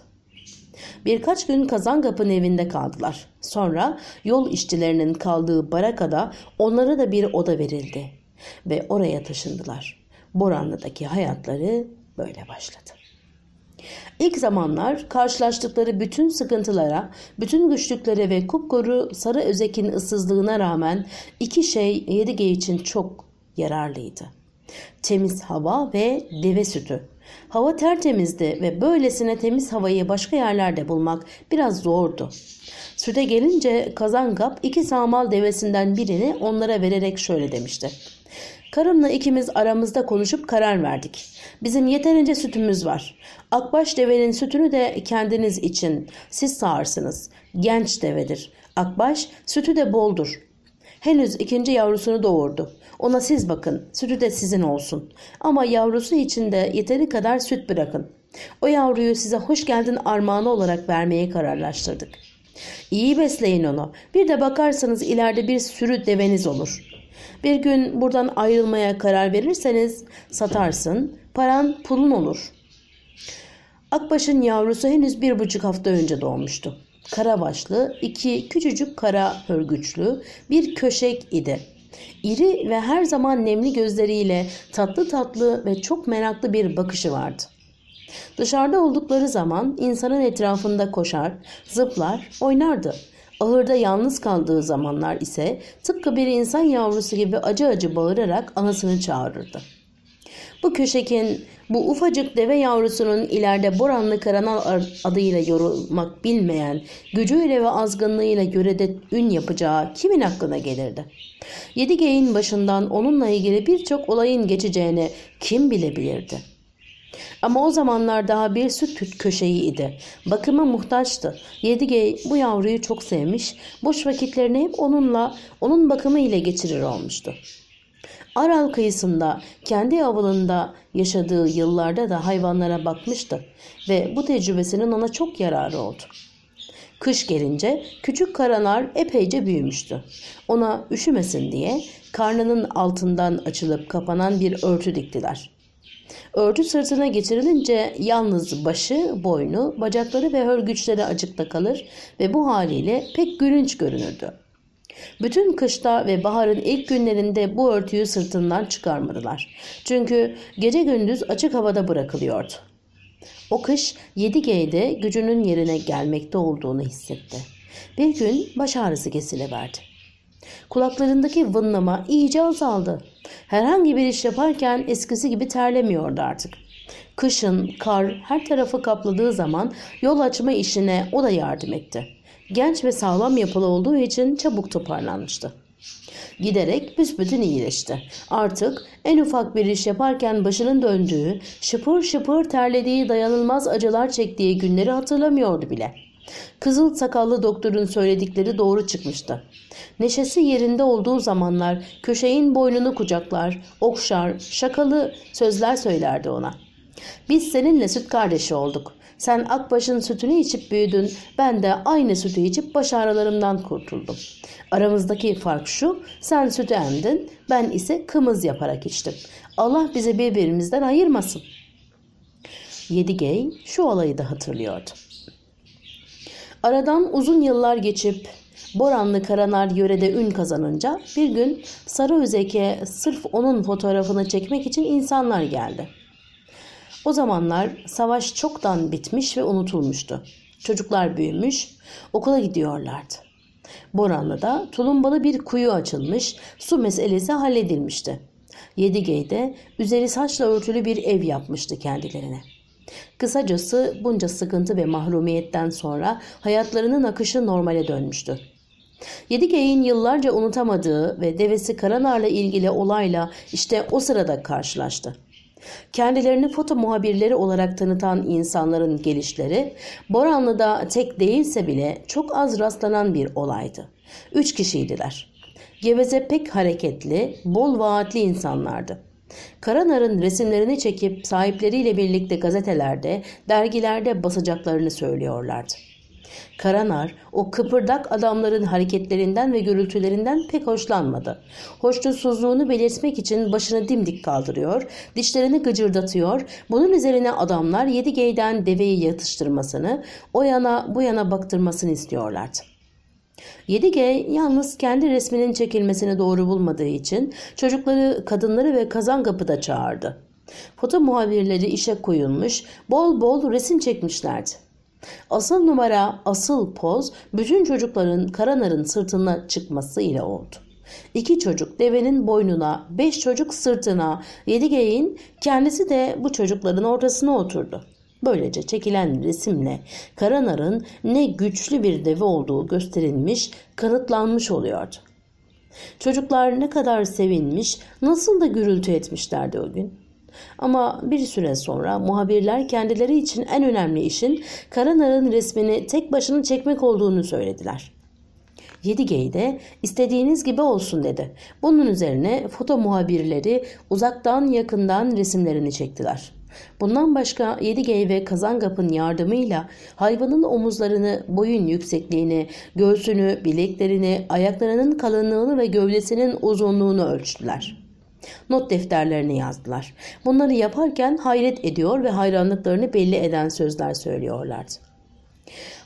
Birkaç gün Kazangap'ın evinde kaldılar. Sonra yol işçilerinin kaldığı barakada onlara da bir oda verildi ve oraya taşındılar. Boranlı'daki hayatları böyle başladı. İlk zamanlar karşılaştıkları bütün sıkıntılara, bütün güçlüklere ve kupkuru sarı özekin ıssızlığına rağmen iki şey Yedige için çok yararlıydı. Temiz hava ve deve sütü. Hava tertemizdi ve böylesine temiz havayı başka yerlerde bulmak biraz zordu. Süte gelince Kazangap iki sağmal devesinden birini onlara vererek şöyle demişti. Karımla ikimiz aramızda konuşup karar verdik. Bizim yeterince sütümüz var. Akbaş devenin sütünü de kendiniz için siz sağarsınız. Genç devedir. Akbaş sütü de boldur. Henüz ikinci yavrusunu doğurdu. Ona siz bakın, sütü de sizin olsun. Ama yavrusu için de yeteri kadar süt bırakın. O yavruyu size hoş geldin armağanı olarak vermeye kararlaştırdık. İyi besleyin onu. Bir de bakarsanız ileride bir sürü deveniz olur. Bir gün buradan ayrılmaya karar verirseniz satarsın, paran pulun olur. Akbaş'ın yavrusu henüz bir buçuk hafta önce doğmuştu. Karabaşlı, iki küçücük kara hörgüçlü bir köşek idi. İri ve her zaman nemli gözleriyle tatlı tatlı ve çok meraklı bir bakışı vardı. Dışarıda oldukları zaman insanın etrafında koşar, zıplar, oynardı. Ahırda yalnız kaldığı zamanlar ise tıpkı bir insan yavrusu gibi acı acı bağırarak anasını çağırırdı. Bu köşekin bu ufacık deve yavrusunun ileride Boranlı Karanal adıyla yorulmak bilmeyen, gücüyle ve azgınlığıyla görede ün yapacağı kimin aklına gelirdi? Yedigeyin başından onunla ilgili birçok olayın geçeceğini kim bilebilirdi? Ama o zamanlar daha bir süt köşeği idi. Bakıma muhtaçtı. Yedige bu yavruyu çok sevmiş, boş vakitlerini hep onunla, onun bakımı ile geçirir olmuştu. Aral kıyısında kendi avlunda yaşadığı yıllarda da hayvanlara bakmıştı ve bu tecrübesinin ona çok yararı oldu. Kış gelince küçük karanar epeyce büyümüştü. Ona üşümesin diye karnının altından açılıp kapanan bir örtü diktiler. Örtü sırtına geçirilince yalnız başı, boynu, bacakları ve hörgüçleri açıkta kalır ve bu haliyle pek gülünç görünürdü. Bütün kışta ve baharın ilk günlerinde bu örtüyü sırtından çıkarmadılar. Çünkü gece gündüz açık havada bırakılıyordu. O kış 7G'de gücünün yerine gelmekte olduğunu hissetti. Bir gün baş ağrısı kesiliverdi. Kulaklarındaki vınlama iyice azaldı. Herhangi bir iş yaparken eskisi gibi terlemiyordu artık. Kışın kar her tarafı kapladığı zaman yol açma işine o da yardım etti. Genç ve sağlam yapılı olduğu için çabuk toparlanmıştı. Giderek büsbütün iyileşti. Artık en ufak bir iş yaparken başının döndüğü, şıpır şıpır terlediği dayanılmaz acılar çektiği günleri hatırlamıyordu bile. Kızıl sakallı doktorun söyledikleri doğru çıkmıştı. Neşesi yerinde olduğu zamanlar köşeğin boynunu kucaklar, okşar, şakalı sözler söylerdi ona. Biz seninle süt kardeşi olduk. Sen Akbaş'ın sütünü içip büyüdün. Ben de aynı sütü içip baş ağrılarımdan kurtuldum. Aramızdaki fark şu. Sen sütü emdin. Ben ise kımız yaparak içtim. Allah bizi birbirimizden ayırmasın. Yedigey şu olayı da hatırlıyordu. Aradan uzun yıllar geçip Boranlı Karanar yörede ün kazanınca bir gün Sarıözek'e sırf onun fotoğrafını çekmek için insanlar geldi. O zamanlar savaş çoktan bitmiş ve unutulmuştu. Çocuklar büyümüş, okula gidiyorlardı. Boranlı'da tulumbalı bir kuyu açılmış, su meselesi halledilmişti. Yedigey'de üzeri saçla örtülü bir ev yapmıştı kendilerine. Kısacası bunca sıkıntı ve mahrumiyetten sonra hayatlarının akışı normale dönmüştü. Yedigey'in yıllarca unutamadığı ve devesi Karanar'la ilgili olayla işte o sırada karşılaştı. Kendilerini foto muhabirleri olarak tanıtan insanların gelişleri Boranlı'da tek değilse bile çok az rastlanan bir olaydı. Üç kişiydiler. Geveze pek hareketli, bol vaatli insanlardı. Karanar'ın resimlerini çekip sahipleriyle birlikte gazetelerde, dergilerde basacaklarını söylüyorlardı. Karanar o kıpırdak adamların hareketlerinden ve gürültülerinden pek hoşlanmadı. Hoşnutsuzluğunu belirtmek için başını dimdik kaldırıyor, dişlerini gıcırdatıyor. Bunun üzerine adamlar yedi geyden deveyi yatıştırmasını, o yana bu yana baktırmasını istiyorlardı. Yedige yalnız kendi resminin çekilmesini doğru bulmadığı için çocukları, kadınları ve kazan kapıda çağırdı. Foto muhabirleri işe koyulmuş, bol bol resim çekmişlerdi. Asıl numara, asıl poz bütün çocukların Karanar'ın sırtına çıkması ile oldu. İki çocuk devenin boynuna, beş çocuk sırtına, yedi geyin kendisi de bu çocukların ortasına oturdu. Böylece çekilen resimle Karanar'ın ne güçlü bir deve olduğu gösterilmiş, kanıtlanmış oluyordu. Çocuklar ne kadar sevinmiş, nasıl da gürültü etmişlerdi o gün. Ama bir süre sonra muhabirler kendileri için en önemli işin Karanar'ın resmini tek başına çekmek olduğunu söylediler. Yedigey'de istediğiniz gibi olsun dedi. Bunun üzerine foto muhabirleri uzaktan yakından resimlerini çektiler. Bundan başka Yedigey ve Kazangap'ın yardımıyla hayvanın omuzlarını, boyun yüksekliğini, göğsünü, bileklerini, ayaklarının kalınlığını ve gövdesinin uzunluğunu ölçtüler. Not defterlerine yazdılar. Bunları yaparken hayret ediyor ve hayranlıklarını belli eden sözler söylüyorlardı.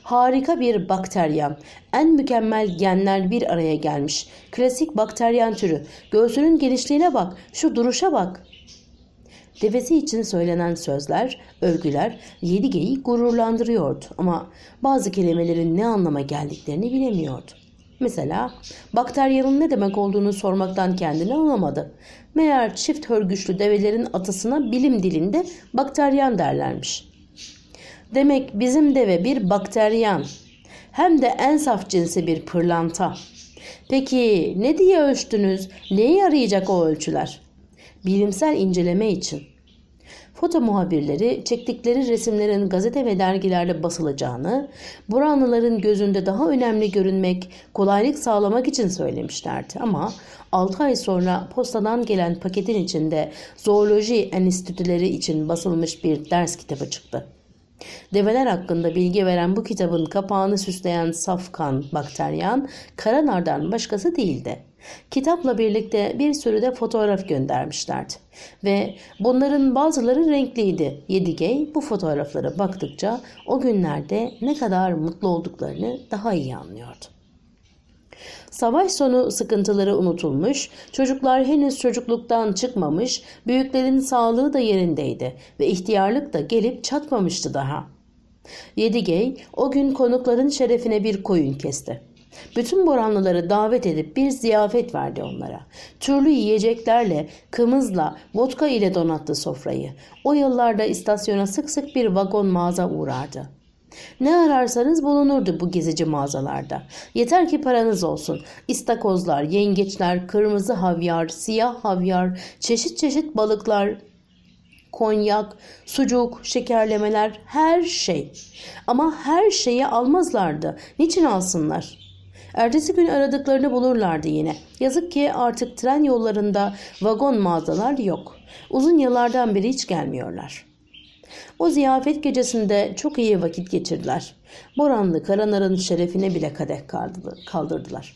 Harika bir bakteryan. En mükemmel genler bir araya gelmiş. Klasik bakteryan türü. Göğsünün genişliğine bak. Şu duruşa bak. Devesi için söylenen sözler, övgüler Yedige'yi gururlandırıyordu ama bazı kelimelerin ne anlama geldiklerini bilemiyordu. Mesela bakteryanın ne demek olduğunu sormaktan kendini alamadı. Meğer çift hörgüçlü develerin atasına bilim dilinde bakteryan derlermiş. Demek bizim deve bir bakteryan. Hem de en saf cinsi bir pırlanta. Peki ne diye ölçtünüz? Neye yarayacak o ölçüler? Bilimsel inceleme için. Foto muhabirleri çektikleri resimlerin gazete ve dergilerde basılacağını, Buranlıların gözünde daha önemli görünmek, kolaylık sağlamak için söylemişlerdi. Ama 6 ay sonra postadan gelen paketin içinde zooloji enstitüleri için basılmış bir ders kitabı çıktı. Develer hakkında bilgi veren bu kitabın kapağını süsleyen safkan bakteryan Karanar'dan başkası değildi. Kitapla birlikte bir sürü de fotoğraf göndermişlerdi. Ve bunların bazıları renkliydi. Yedigey bu fotoğraflara baktıkça o günlerde ne kadar mutlu olduklarını daha iyi anlıyordu. Savaş sonu sıkıntıları unutulmuş, çocuklar henüz çocukluktan çıkmamış, büyüklerin sağlığı da yerindeydi ve ihtiyarlık da gelip çatmamıştı daha. Yedigey o gün konukların şerefine bir koyun kesti. Bütün Boranlıları davet edip bir ziyafet verdi onlara. Türlü yiyeceklerle, kımızla, vodka ile donattı sofrayı. O yıllarda istasyona sık sık bir vagon mağaza uğrardı. Ne ararsanız bulunurdu bu gezici mağazalarda. Yeter ki paranız olsun. İstakozlar, yengeçler, kırmızı havyar, siyah havyar, çeşit çeşit balıklar, konyak, sucuk, şekerlemeler, her şey. Ama her şeyi almazlardı. Niçin alsınlar? Ertesi gün aradıklarını bulurlardı yine. Yazık ki artık tren yollarında vagon mağazalar yok. Uzun yıllardan beri hiç gelmiyorlar. O ziyafet gecesinde çok iyi vakit geçirdiler. Boranlı Karanar'ın şerefine bile kadeh kaldırdılar.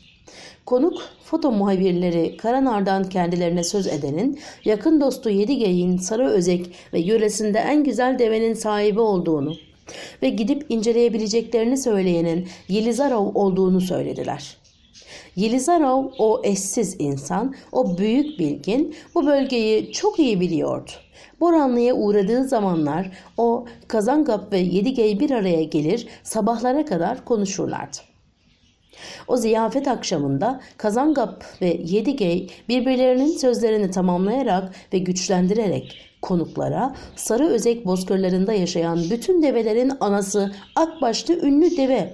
Konuk foto muhabirleri Karanar'dan kendilerine söz edenin yakın dostu Yedigey'in Sarı Özek ve yöresinde en güzel devenin sahibi olduğunu ve gidip inceleyebileceklerini söyleyenin Yelizarov olduğunu söylediler. Yelizarov o eşsiz insan, o büyük bilgin bu bölgeyi çok iyi biliyordu. Boranlı'ya uğradığı zamanlar o Kazangap ve Yedigey bir araya gelir sabahlara kadar konuşurlardı. O ziyafet akşamında Kazangap ve Yedigey birbirlerinin sözlerini tamamlayarak ve güçlendirerek konuklara sarı özek bozkırlarında yaşayan bütün develerin anası akbaşlı ünlü deve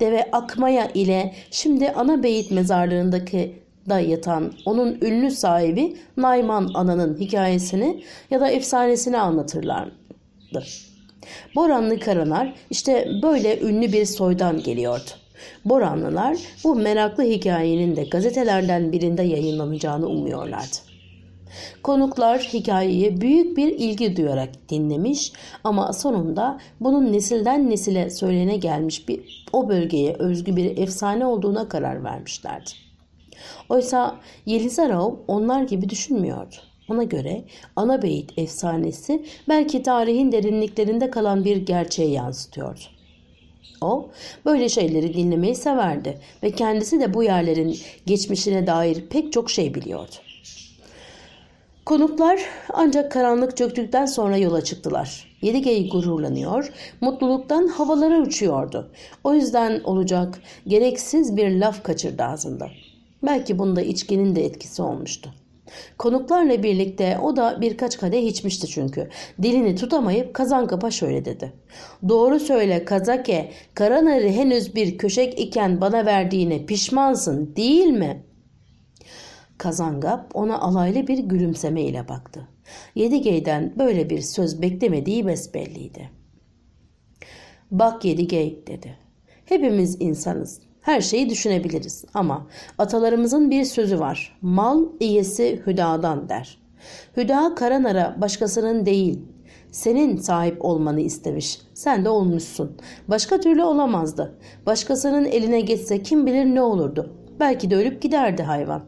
deve Akmaya ile şimdi ana beyit mezarlığındaki da yatan onun ünlü sahibi Nayman Ana'nın hikayesini ya da efsanesini anlatırlardı. Boranlı Karanar işte böyle ünlü bir soydan geliyordu. Boranlılar bu meraklı hikayenin de gazetelerden birinde yayınlanacağını umuyorlardı. Konuklar hikayeyi büyük bir ilgi duyarak dinlemiş ama sonunda bunun nesilden nesile söylene gelmiş bir o bölgeye özgü bir efsane olduğuna karar vermişlerdi. Oysa Yelizarov onlar gibi düşünmüyordu. Ona göre ana beyit efsanesi belki tarihin derinliklerinde kalan bir gerçeği yansıtıyordu. O böyle şeyleri dinlemeyi severdi ve kendisi de bu yerlerin geçmişine dair pek çok şey biliyordu. Konuklar ancak karanlık çöktükten sonra yola çıktılar. Yedigey gururlanıyor, mutluluktan havalara uçuyordu. O yüzden olacak gereksiz bir laf kaçırdı ağzında. Belki bunda içkinin de etkisi olmuştu. Konuklarla birlikte o da birkaç kadeh içmişti çünkü. Dilini tutamayıp kazan kapa şöyle dedi. Doğru söyle Kazake, Karanarı henüz bir köşek iken bana verdiğine pişmansın değil mi?'' Kazangap ona alaylı bir gülümseme ile baktı. Yedigey'den böyle bir söz beklemediği besbelliydi. Bak Yedigey dedi. Hepimiz insanız. Her şeyi düşünebiliriz ama atalarımızın bir sözü var. Mal iyisi hüdadan der. Hüda Karanara başkasının değil, senin sahip olmanı istemiş. Sen de olmuşsun. Başka türlü olamazdı. Başkasının eline geçse kim bilir ne olurdu. Belki de ölüp giderdi hayvan.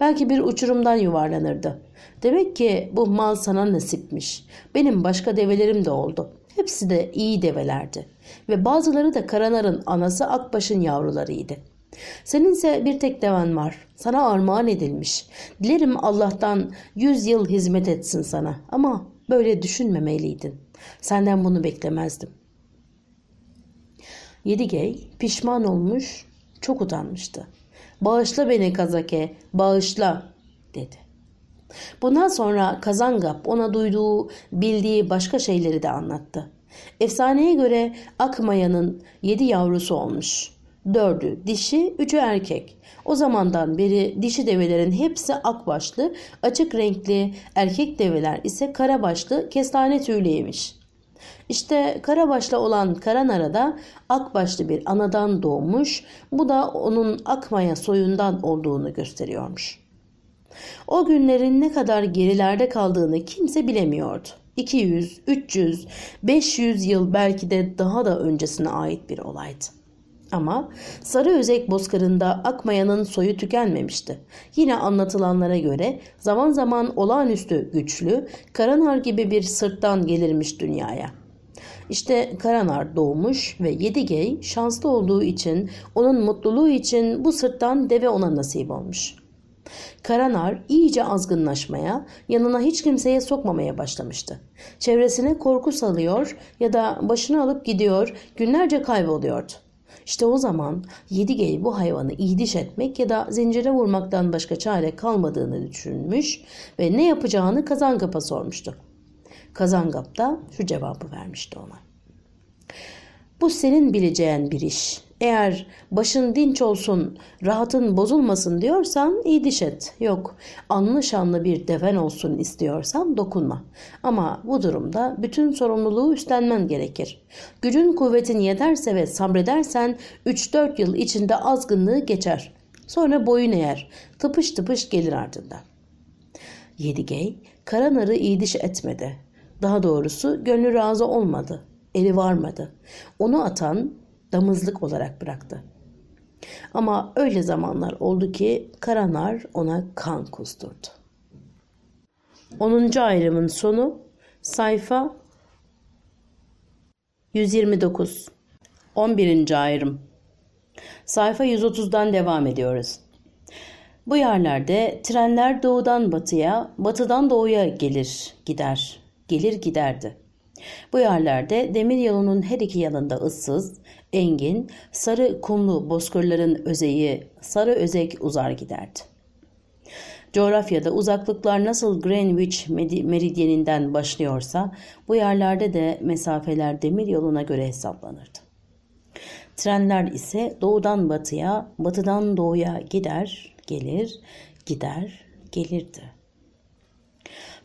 Belki bir uçurumdan yuvarlanırdı. Demek ki bu mal sana nasipmiş. Benim başka develerim de oldu. Hepsi de iyi develerdi. Ve bazıları da Karanar'ın anası Akbaş'ın yavrularıydı. Seninse bir tek deven var. Sana armağan edilmiş. Dilerim Allah'tan yüz yıl hizmet etsin sana. Ama böyle düşünmemeliydin. Senden bunu beklemezdim. Yedigey pişman olmuş, çok utanmıştı. Bağışla beni Kazake, bağışla dedi. Bundan sonra Kazangap ona duyduğu, bildiği başka şeyleri de anlattı. Efsaneye göre Akmaya'nın yedi yavrusu olmuş. Dördü dişi, üçü erkek. O zamandan beri dişi develerin hepsi akbaşlı, açık renkli, erkek develer ise karabaşlı, kestane tüylüymiş. İşte Karabaş'la olan Karanara da Akbaşlı bir anadan doğmuş, bu da onun Akmaya soyundan olduğunu gösteriyormuş. O günlerin ne kadar gerilerde kaldığını kimse bilemiyordu. 200, 300, 500 yıl belki de daha da öncesine ait bir olaydı. Ama Sarı Özek Bozkırı'nda Akmaya'nın soyu tükenmemişti. Yine anlatılanlara göre zaman zaman olağanüstü güçlü, Karanar gibi bir sırttan gelirmiş dünyaya. İşte Karanar doğmuş ve Yedigey şanslı olduğu için, onun mutluluğu için bu sırttan deve ona nasip olmuş. Karanar iyice azgınlaşmaya, yanına hiç kimseye sokmamaya başlamıştı. Çevresine korku salıyor ya da başını alıp gidiyor, günlerce kayboluyordu. İşte o zaman Yedigey bu hayvanı iydiş etmek ya da zincire vurmaktan başka çare kalmadığını düşünmüş ve ne yapacağını Kazangap'a sormuştu. Kazangap da şu cevabı vermişti ona. Bu senin bileceğin bir iş. Eğer başın dinç olsun, rahatın bozulmasın diyorsan iyi diş et. Yok, anlı şanlı bir deven olsun istiyorsan dokunma. Ama bu durumda bütün sorumluluğu üstlenmen gerekir. Gücün kuvvetin yeterse ve sabredersen 3-4 yıl içinde azgınlığı geçer. Sonra boyun eğer, tıpış tıpış gelir ardından. Yedigey, Karanar'ı iyi diş etmedi. Daha doğrusu gönlü razı olmadı. Eli varmadı. Onu atan damızlık olarak bıraktı. Ama öyle zamanlar oldu ki Karanar ona kan kusturdu. 10. ayrımın sonu sayfa 129 11. ayrım Sayfa 130'dan devam ediyoruz. Bu yerlerde trenler doğudan batıya, batıdan doğuya gelir, gider, gelir giderdi. Bu yerlerde demir yolunun her iki yanında ıssız, engin, sarı kumlu bozkırların özeyi, sarı özek uzar giderdi. Coğrafyada uzaklıklar nasıl Greenwich meridyeninden başlıyorsa bu yerlerde de mesafeler demir yoluna göre hesaplanırdı. Trenler ise doğudan batıya, batıdan doğuya gider, gelir, gider, gelirdi.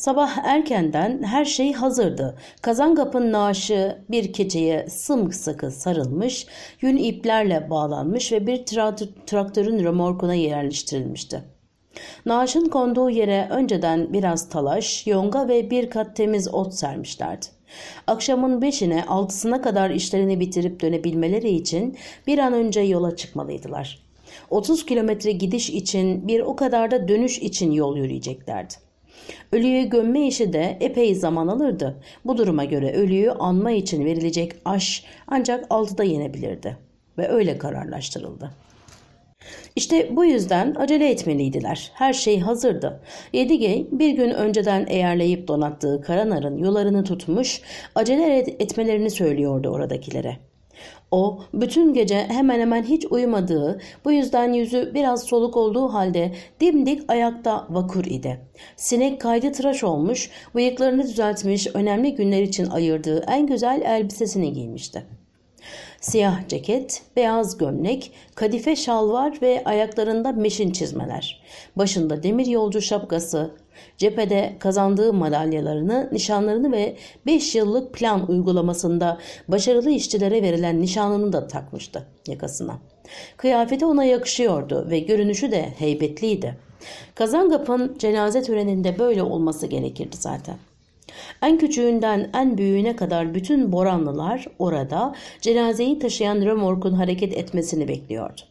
Sabah erkenden her şey hazırdı. Kazangap'ın naaşı bir keçeye sımsıkı sarılmış, yün iplerle bağlanmış ve bir traktörün remorkuna yerleştirilmişti. Naaşın konduğu yere önceden biraz talaş, yonga ve bir kat temiz ot sermişlerdi. Akşamın beşine altısına kadar işlerini bitirip dönebilmeleri için bir an önce yola çıkmalıydılar. 30 kilometre gidiş için bir o kadar da dönüş için yol yürüyeceklerdi. Ölüyü gömme işi de epey zaman alırdı. Bu duruma göre ölüyü anma için verilecek aş ancak altıda yenebilirdi. Ve öyle kararlaştırıldı. İşte bu yüzden acele etmeliydiler. Her şey hazırdı. Yedigey bir gün önceden eğerleyip donattığı Karanar'ın yollarını tutmuş, acele etmelerini söylüyordu oradakilere. O bütün gece hemen hemen hiç uyumadığı, bu yüzden yüzü biraz soluk olduğu halde dimdik ayakta vakur idi. Sinek kaydı tıraş olmuş, bıyıklarını düzeltmiş, önemli günler için ayırdığı en güzel elbisesini giymişti. Siyah ceket, beyaz gömlek, kadife şalvar ve ayaklarında meşin çizmeler. Başında demir yolcu şapkası, Cephede kazandığı madalyalarını, nişanlarını ve 5 yıllık plan uygulamasında başarılı işçilere verilen nişanını da takmıştı yakasına. Kıyafeti ona yakışıyordu ve görünüşü de heybetliydi. Kazangap'ın cenaze töreninde böyle olması gerekirdi zaten. En küçüğünden en büyüğüne kadar bütün Boranlılar orada cenazeyi taşıyan römorkun hareket etmesini bekliyordu.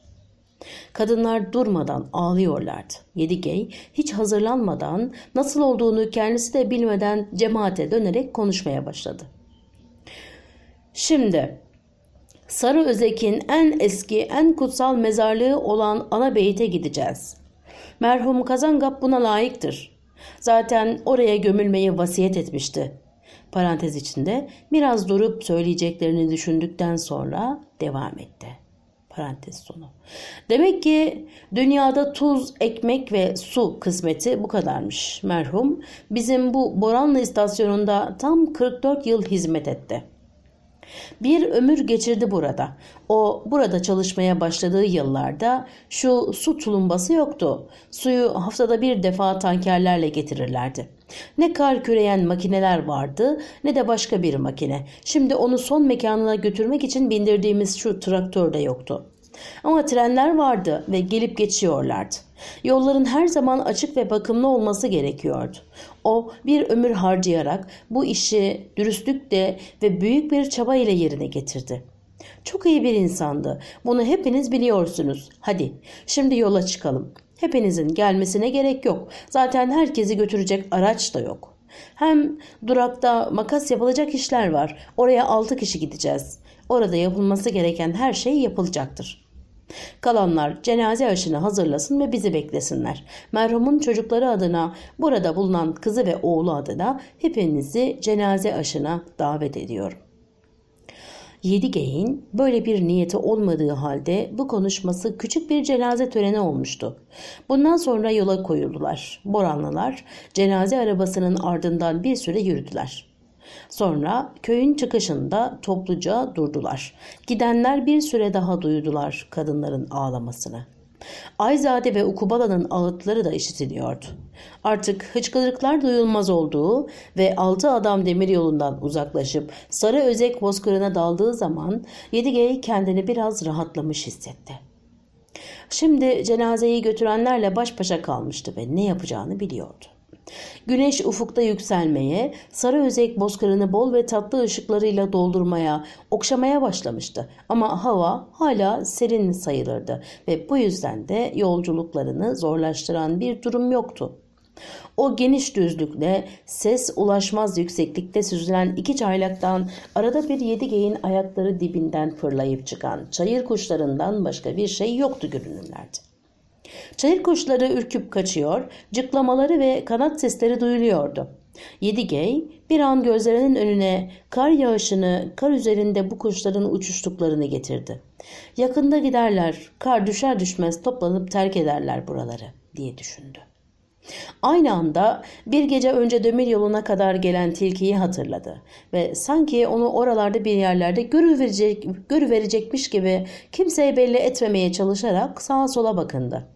Kadınlar durmadan ağlıyorlardı. Yedigey hiç hazırlanmadan nasıl olduğunu kendisi de bilmeden cemaate dönerek konuşmaya başladı. Şimdi Sarı Özek'in en eski en kutsal mezarlığı olan ana beyte gideceğiz. Merhum Kazangap buna layıktır. Zaten oraya gömülmeyi vasiyet etmişti. Parantez içinde biraz durup söyleyeceklerini düşündükten sonra devam etti. Parantez sonu. Demek ki dünyada tuz, ekmek ve su kısmeti bu kadarmış. Merhum bizim bu Boranlı istasyonunda tam 44 yıl hizmet etti. Bir ömür geçirdi burada. O burada çalışmaya başladığı yıllarda şu su tulumbası yoktu. Suyu haftada bir defa tankerlerle getirirlerdi. Ne kar küreyen makineler vardı ne de başka bir makine. Şimdi onu son mekanına götürmek için bindirdiğimiz şu traktör de yoktu. Ama trenler vardı ve gelip geçiyorlardı. Yolların her zaman açık ve bakımlı olması gerekiyordu. O bir ömür harcayarak bu işi dürüstlükle ve büyük bir çaba ile yerine getirdi. Çok iyi bir insandı. Bunu hepiniz biliyorsunuz. Hadi şimdi yola çıkalım. Hepinizin gelmesine gerek yok. Zaten herkesi götürecek araç da yok. Hem durakta makas yapılacak işler var. Oraya altı kişi gideceğiz. Orada yapılması gereken her şey yapılacaktır. Kalanlar cenaze aşını hazırlasın ve bizi beklesinler. Merhumun çocukları adına, burada bulunan kızı ve oğlu adına hepinizi cenaze aşına davet ediyorum. Yedigey'in böyle bir niyeti olmadığı halde bu konuşması küçük bir cenaze töreni olmuştu. Bundan sonra yola koyuldular. Boranlılar cenaze arabasının ardından bir süre yürüdüler. Sonra köyün çıkışında topluca durdular. Gidenler bir süre daha duydular kadınların ağlamasını. Ayzade ve Ukubala'nın ağıtları da işitiliyordu. Artık hıçkırıklar duyulmaz olduğu ve altı adam demir yolundan uzaklaşıp sarı özek bozkırına daldığı zaman Yedigey kendini biraz rahatlamış hissetti. Şimdi cenazeyi götürenlerle baş başa kalmıştı ve ne yapacağını biliyordu. Güneş ufukta yükselmeye, sarı özek bozkırını bol ve tatlı ışıklarıyla doldurmaya, okşamaya başlamıştı. Ama hava hala serin sayılırdı ve bu yüzden de yolculuklarını zorlaştıran bir durum yoktu. O geniş düzlükle ses ulaşmaz yükseklikte süzülen iki çaylaktan arada bir yedi geyin ayakları dibinden fırlayıp çıkan çayır kuşlarından başka bir şey yoktu görünürlerdi. Çayır kuşları ürküp kaçıyor, cıklamaları ve kanat sesleri duyuluyordu. Yedigey bir an gözlerinin önüne kar yağışını, kar üzerinde bu kuşların uçuştuklarını getirdi. Yakında giderler, kar düşer düşmez toplanıp terk ederler buraları diye düşündü. Aynı anda bir gece önce demir yoluna kadar gelen tilkiyi hatırladı ve sanki onu oralarda bir yerlerde görüverecek, görüverecekmiş gibi kimseye belli etmemeye çalışarak sağa sola bakındı.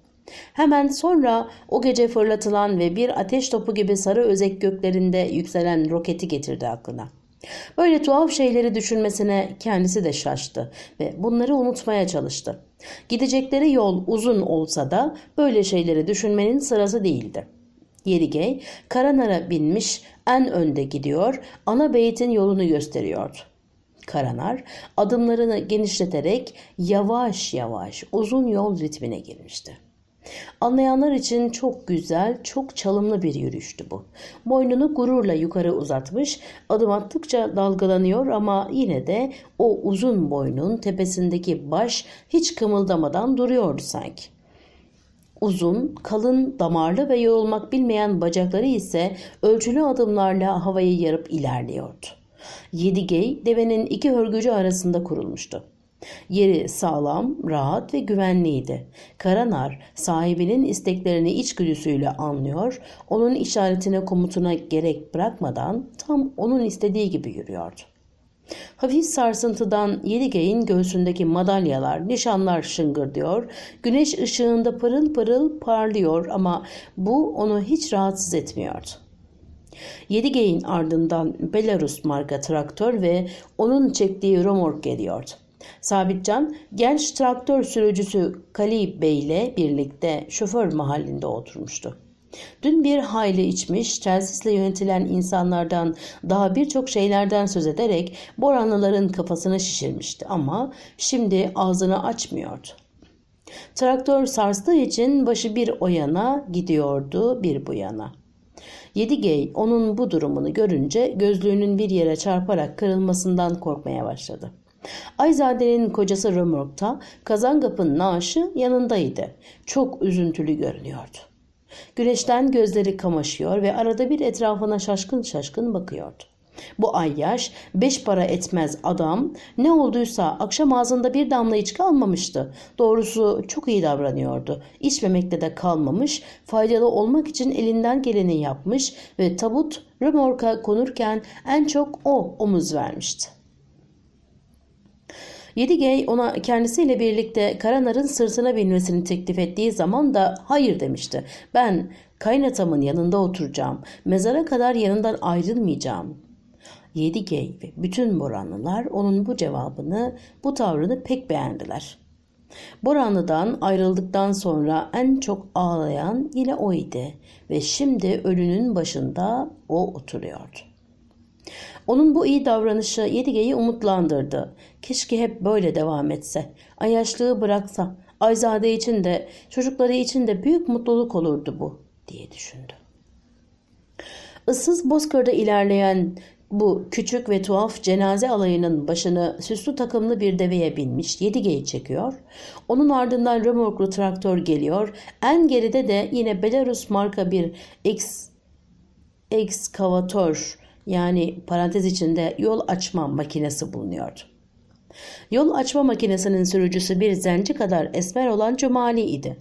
Hemen sonra o gece fırlatılan ve bir ateş topu gibi sarı özek göklerinde yükselen roketi getirdi aklına. Böyle tuhaf şeyleri düşünmesine kendisi de şaştı ve bunları unutmaya çalıştı. Gidecekleri yol uzun olsa da böyle şeyleri düşünmenin sırası değildi. Yerigey Karanar'a binmiş en önde gidiyor, ana beytin yolunu gösteriyordu. Karanar adımlarını genişleterek yavaş yavaş uzun yol ritmine girmişti. Anlayanlar için çok güzel, çok çalımlı bir yürüyüştü bu. Boynunu gururla yukarı uzatmış, adım attıkça dalgalanıyor ama yine de o uzun boynun tepesindeki baş hiç kımıldamadan duruyordu sanki. Uzun, kalın, damarlı ve yorulmak bilmeyen bacakları ise ölçülü adımlarla havayı yarıp ilerliyordu. Yedigey devenin iki hörgücü arasında kurulmuştu. Yeri sağlam, rahat ve güvenliydi. Karanar sahibinin isteklerini içgüdüsüyle anlıyor, onun işaretine komutuna gerek bırakmadan tam onun istediği gibi yürüyordu. Hafif sarsıntıdan Yedigey'in göğsündeki madalyalar, nişanlar şıngırdıyor, güneş ışığında pırıl pırıl parlıyor ama bu onu hiç rahatsız etmiyordu. Yedigey'in ardından Belarus marka traktör ve onun çektiği romork geliyordu. Sabitcan genç traktör sürücüsü Kali Bey ile birlikte şoför mahallinde oturmuştu. Dün bir hayli içmiş, telsizle yönetilen insanlardan daha birçok şeylerden söz ederek Boranlıların kafasını şişirmişti ama şimdi ağzını açmıyordu. Traktör sarstığı için başı bir o yana gidiyordu bir bu yana. Yedigey onun bu durumunu görünce gözlüğünün bir yere çarparak kırılmasından korkmaya başladı. Ayzade'nin kocası römorkta Kazangap'ın naaşı yanındaydı. Çok üzüntülü görünüyordu. Güneşten gözleri kamaşıyor ve arada bir etrafına şaşkın şaşkın bakıyordu. Bu ayyaş beş para etmez adam ne olduysa akşam ağzında bir damla içki almamıştı. Doğrusu çok iyi davranıyordu. İçmemekte de kalmamış, faydalı olmak için elinden geleni yapmış ve tabut römorka konurken en çok o omuz vermişti. Yedigey ona kendisiyle birlikte Karanar'ın sırtına binmesini teklif ettiği zaman da hayır demişti. Ben kaynatamın yanında oturacağım. Mezara kadar yanından ayrılmayacağım. Yedigey ve bütün Boranlılar onun bu cevabını, bu tavrını pek beğendiler. Boranlı'dan ayrıldıktan sonra en çok ağlayan yine o idi ve şimdi ölünün başında o oturuyordu. Onun bu iyi davranışı Yedige'yi umutlandırdı. Keşke hep böyle devam etse. Ayaşlığı bıraksa. Ayzade için de çocukları için de büyük mutluluk olurdu bu diye düşündü. Issız bozkırda ilerleyen bu küçük ve tuhaf cenaze alayının başını süslü takımlı bir deveye binmiş Yedige'yi çekiyor. Onun ardından römorklu traktör geliyor. En geride de yine Belarus marka bir eks, ekskavatör yani parantez içinde yol açma makinesi bulunuyordu. Yol açma makinesinin sürücüsü bir zenci kadar esmer olan Cumali idi.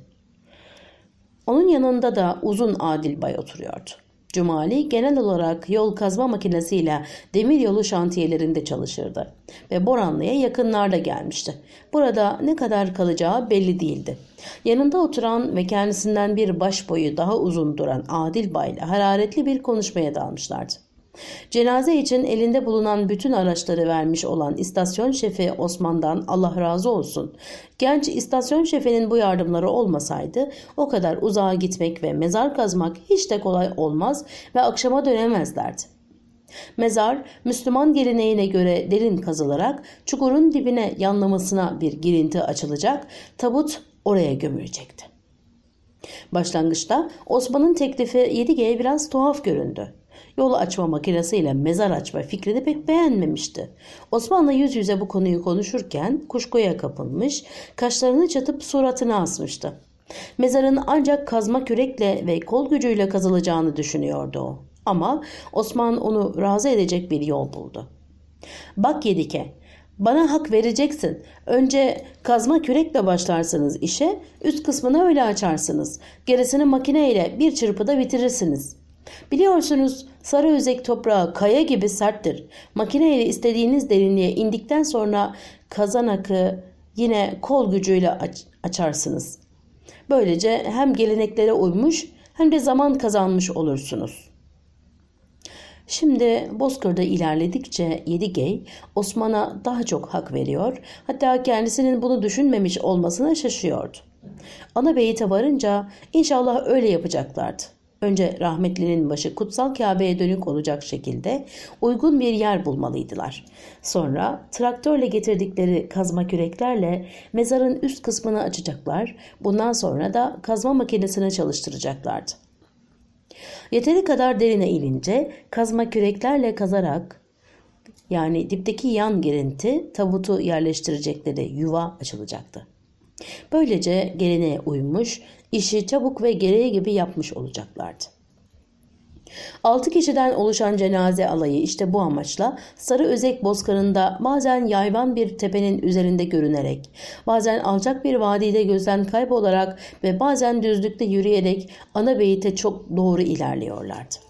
Onun yanında da uzun Adil Bay oturuyordu. Cumali genel olarak yol kazma makinesiyle demir yolu şantiyelerinde çalışırdı ve Boranlı'ya yakınlarda gelmişti. Burada ne kadar kalacağı belli değildi. Yanında oturan ve kendisinden bir baş boyu daha uzun duran Adil Bay ile hararetli bir konuşmaya dalmışlardı. Cenaze için elinde bulunan bütün araçları vermiş olan istasyon şefi Osman'dan Allah razı olsun. Genç istasyon şefinin bu yardımları olmasaydı o kadar uzağa gitmek ve mezar kazmak hiç de kolay olmaz ve akşama dönemezlerdi. Mezar Müslüman geleneğine göre derin kazılarak çukurun dibine yanlamasına bir girinti açılacak, tabut oraya gömülecekti. Başlangıçta Osman'ın teklifi Yedige'ye biraz tuhaf göründü yol açma makinesiyle mezar açma fikrini pek beğenmemişti. Osman'la yüz yüze bu konuyu konuşurken kuşkuya kapılmış, kaşlarını çatıp suratını asmıştı. Mezarın ancak kazma kürekle ve kol gücüyle kazılacağını düşünüyordu o. Ama Osman onu razı edecek bir yol buldu. Bak Yedike, bana hak vereceksin. Önce kazma kürekle başlarsınız işe, üst kısmını öyle açarsınız. Gerisini makineyle bir çırpıda bitirirsiniz. Biliyorsunuz sarı özek toprağı kaya gibi serttir. Makineyle istediğiniz derinliğe indikten sonra kazanakı yine kol gücüyle aç açarsınız. Böylece hem geleneklere uymuş hem de zaman kazanmış olursunuz. Şimdi Bozkır'da ilerledikçe Yedigey Osman'a daha çok hak veriyor hatta kendisinin bunu düşünmemiş olmasına şaşıyordu. Ana beyite varınca inşallah öyle yapacaklardı. Önce rahmetlinin başı kutsal Kabe'ye dönük olacak şekilde uygun bir yer bulmalıydılar. Sonra traktörle getirdikleri kazma küreklerle mezarın üst kısmını açacaklar. Bundan sonra da kazma makinesini çalıştıracaklardı. Yeteri kadar derine inince kazma küreklerle kazarak yani dipteki yan girinti tabutu yerleştirecekleri yuva açılacaktı. Böylece geleneğe uymuş, işi çabuk ve gereği gibi yapmış olacaklardı. Altı kişiden oluşan cenaze alayı işte bu amaçla Sarı Özek Bozkırı'nda bazen yayvan bir tepenin üzerinde görünerek, bazen alçak bir vadide gözden kaybolarak ve bazen düzlükte yürüyerek ana beyite çok doğru ilerliyorlardı.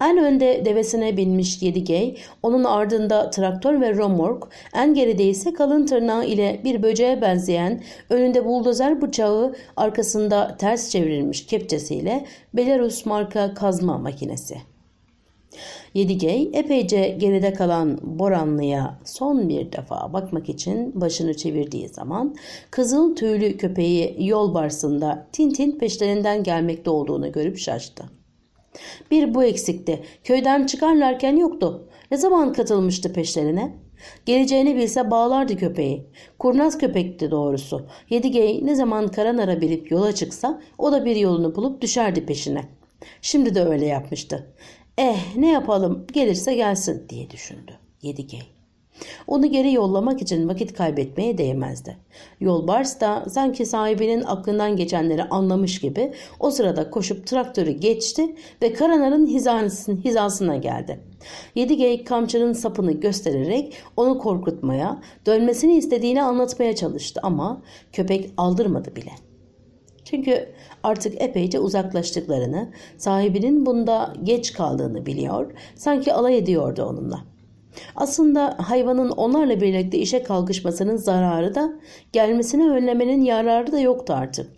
En önde devesine binmiş Yedigey, onun ardında traktör ve romork, en geride ise kalın tırnağı ile bir böceğe benzeyen, önünde buldozer bıçağı, arkasında ters çevrilmiş kepçesiyle Belarus marka kazma makinesi. Yedigey epeyce geride kalan Boranlı'ya son bir defa bakmak için başını çevirdiği zaman kızıl tüylü köpeği yol barsında Tintin peşlerinden gelmekte olduğunu görüp şaştı. Bir bu eksikti. Köyden çıkarlarken yoktu. Ne zaman katılmıştı peşlerine? Geleceğini bilse bağlardı köpeği. Kurnaz köpekti doğrusu. Yedigey ne zaman karanara bilip yola çıksa o da bir yolunu bulup düşerdi peşine. Şimdi de öyle yapmıştı. Eh ne yapalım gelirse gelsin diye düşündü Yedigey. Onu geri yollamak için vakit kaybetmeye değmezdi. Yolbars da sanki sahibinin aklından geçenleri anlamış gibi o sırada koşup traktörü geçti ve Karanar'ın hizasına geldi. Yedi geyik kamçının sapını göstererek onu korkutmaya, dönmesini istediğini anlatmaya çalıştı ama köpek aldırmadı bile. Çünkü artık epeyce uzaklaştıklarını, sahibinin bunda geç kaldığını biliyor, sanki alay ediyordu onunla. Aslında hayvanın onlarla birlikte işe kalkışmasının zararı da gelmesini önlemenin yararı da yoktu artık.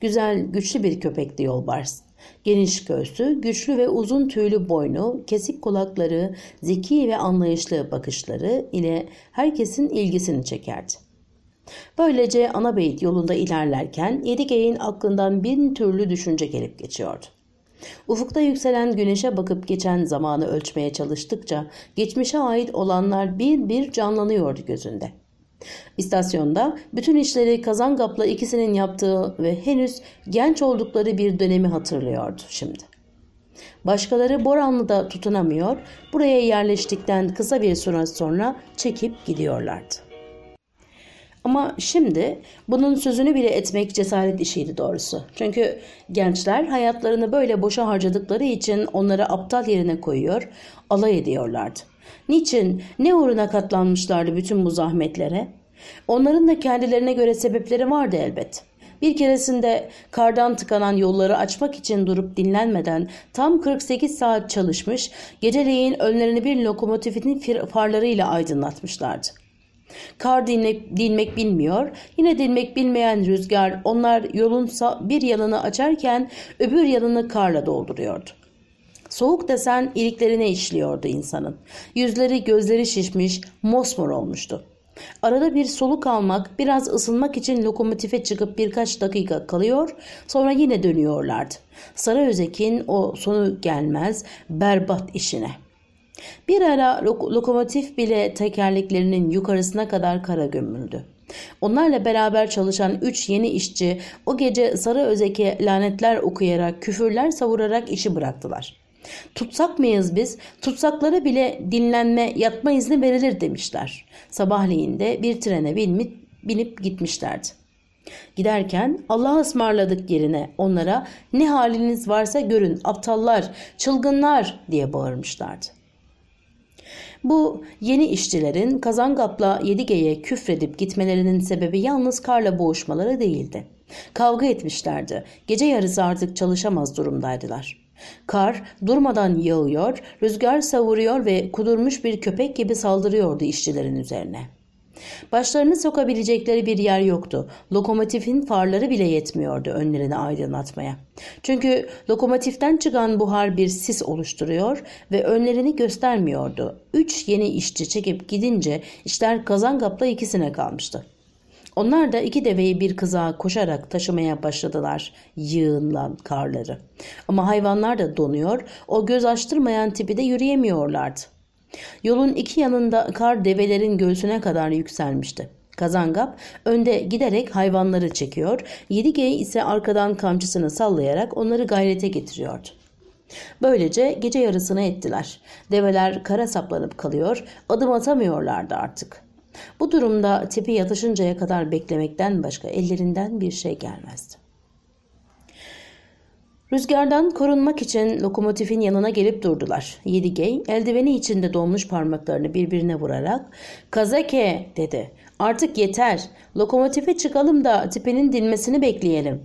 Güzel, güçlü bir köpekti yolbars. Geniş göğsü, güçlü ve uzun tüylü boynu, kesik kulakları, zeki ve anlayışlı bakışları ile herkesin ilgisini çekerdi. Böylece ana beyit yolunda ilerlerken Yedigey'in aklından bin türlü düşünce gelip geçiyordu. Ufukta yükselen güneşe bakıp geçen zamanı ölçmeye çalıştıkça geçmişe ait olanlar bir bir canlanıyordu gözünde. İstasyonda bütün işleri Kazangap'la ikisinin yaptığı ve henüz genç oldukları bir dönemi hatırlıyordu şimdi. Başkaları Boranlı'da tutunamıyor, buraya yerleştikten kısa bir süre sonra çekip gidiyorlardı. Ama şimdi bunun sözünü bile etmek cesaret işiydi doğrusu. Çünkü gençler hayatlarını böyle boşa harcadıkları için onları aptal yerine koyuyor, alay ediyorlardı. Niçin, ne uğruna katlanmışlardı bütün bu zahmetlere? Onların da kendilerine göre sebepleri vardı elbet. Bir keresinde kardan tıkanan yolları açmak için durup dinlenmeden tam 48 saat çalışmış, geceleyin önlerini bir lokomotifin farlarıyla aydınlatmışlardı. Kar dinmek, dinmek bilmiyor. Yine dinmek bilmeyen rüzgar onlar yolun bir yanını açarken öbür yanını karla dolduruyordu. Soğuk desen iliklerine işliyordu insanın. Yüzleri gözleri şişmiş, mosmor olmuştu. Arada bir soluk almak, biraz ısınmak için lokomotife çıkıp birkaç dakika kalıyor, sonra yine dönüyorlardı. Sarı Özek'in o sonu gelmez berbat işine. Bir ara lok- lokomotif bile tekerleklerinin yukarısına kadar kara gömüldü. Onlarla beraber çalışan üç yeni işçi o gece Sarı Özek'e lanetler okuyarak, küfürler savurarak işi bıraktılar. Tutsak mıyız biz? Tutsaklara bile dinlenme, yatma izni verilir demişler. Sabahleyin de bir trene binip, binip gitmişlerdi. Giderken Allah'a ısmarladık yerine onlara ne haliniz varsa görün aptallar, çılgınlar diye bağırmışlardı. Bu yeni işçilerin Kazangap'la Yedige'ye küfredip gitmelerinin sebebi yalnız karla boğuşmaları değildi. Kavga etmişlerdi. Gece yarısı artık çalışamaz durumdaydılar. Kar durmadan yağıyor, rüzgar savuruyor ve kudurmuş bir köpek gibi saldırıyordu işçilerin üzerine. Başlarını sokabilecekleri bir yer yoktu. Lokomotifin farları bile yetmiyordu önlerini aydınlatmaya. Çünkü lokomotiften çıkan buhar bir sis oluşturuyor ve önlerini göstermiyordu. Üç yeni işçi çekip gidince işler Kazangap'la ikisine kalmıştı. Onlar da iki deveyi bir kızağa koşarak taşımaya başladılar yığınlan karları. Ama hayvanlar da donuyor, o göz açtırmayan tipi de yürüyemiyorlardı. Yolun iki yanında kar develerin göğsüne kadar yükselmişti. Kazangap önde giderek hayvanları çekiyor, Yedigey ise arkadan kamçısını sallayarak onları gayrete getiriyordu. Böylece gece yarısını ettiler. Develer kara saplanıp kalıyor, adım atamıyorlardı artık. Bu durumda tipi yatışıncaya kadar beklemekten başka ellerinden bir şey gelmezdi. Rüzgardan korunmak için lokomotifin yanına gelip durdular. Yedigey eldiveni içinde donmuş parmaklarını birbirine vurarak ''Kazake'' dedi. ''Artık yeter. Lokomotife çıkalım da tipinin dinmesini bekleyelim.''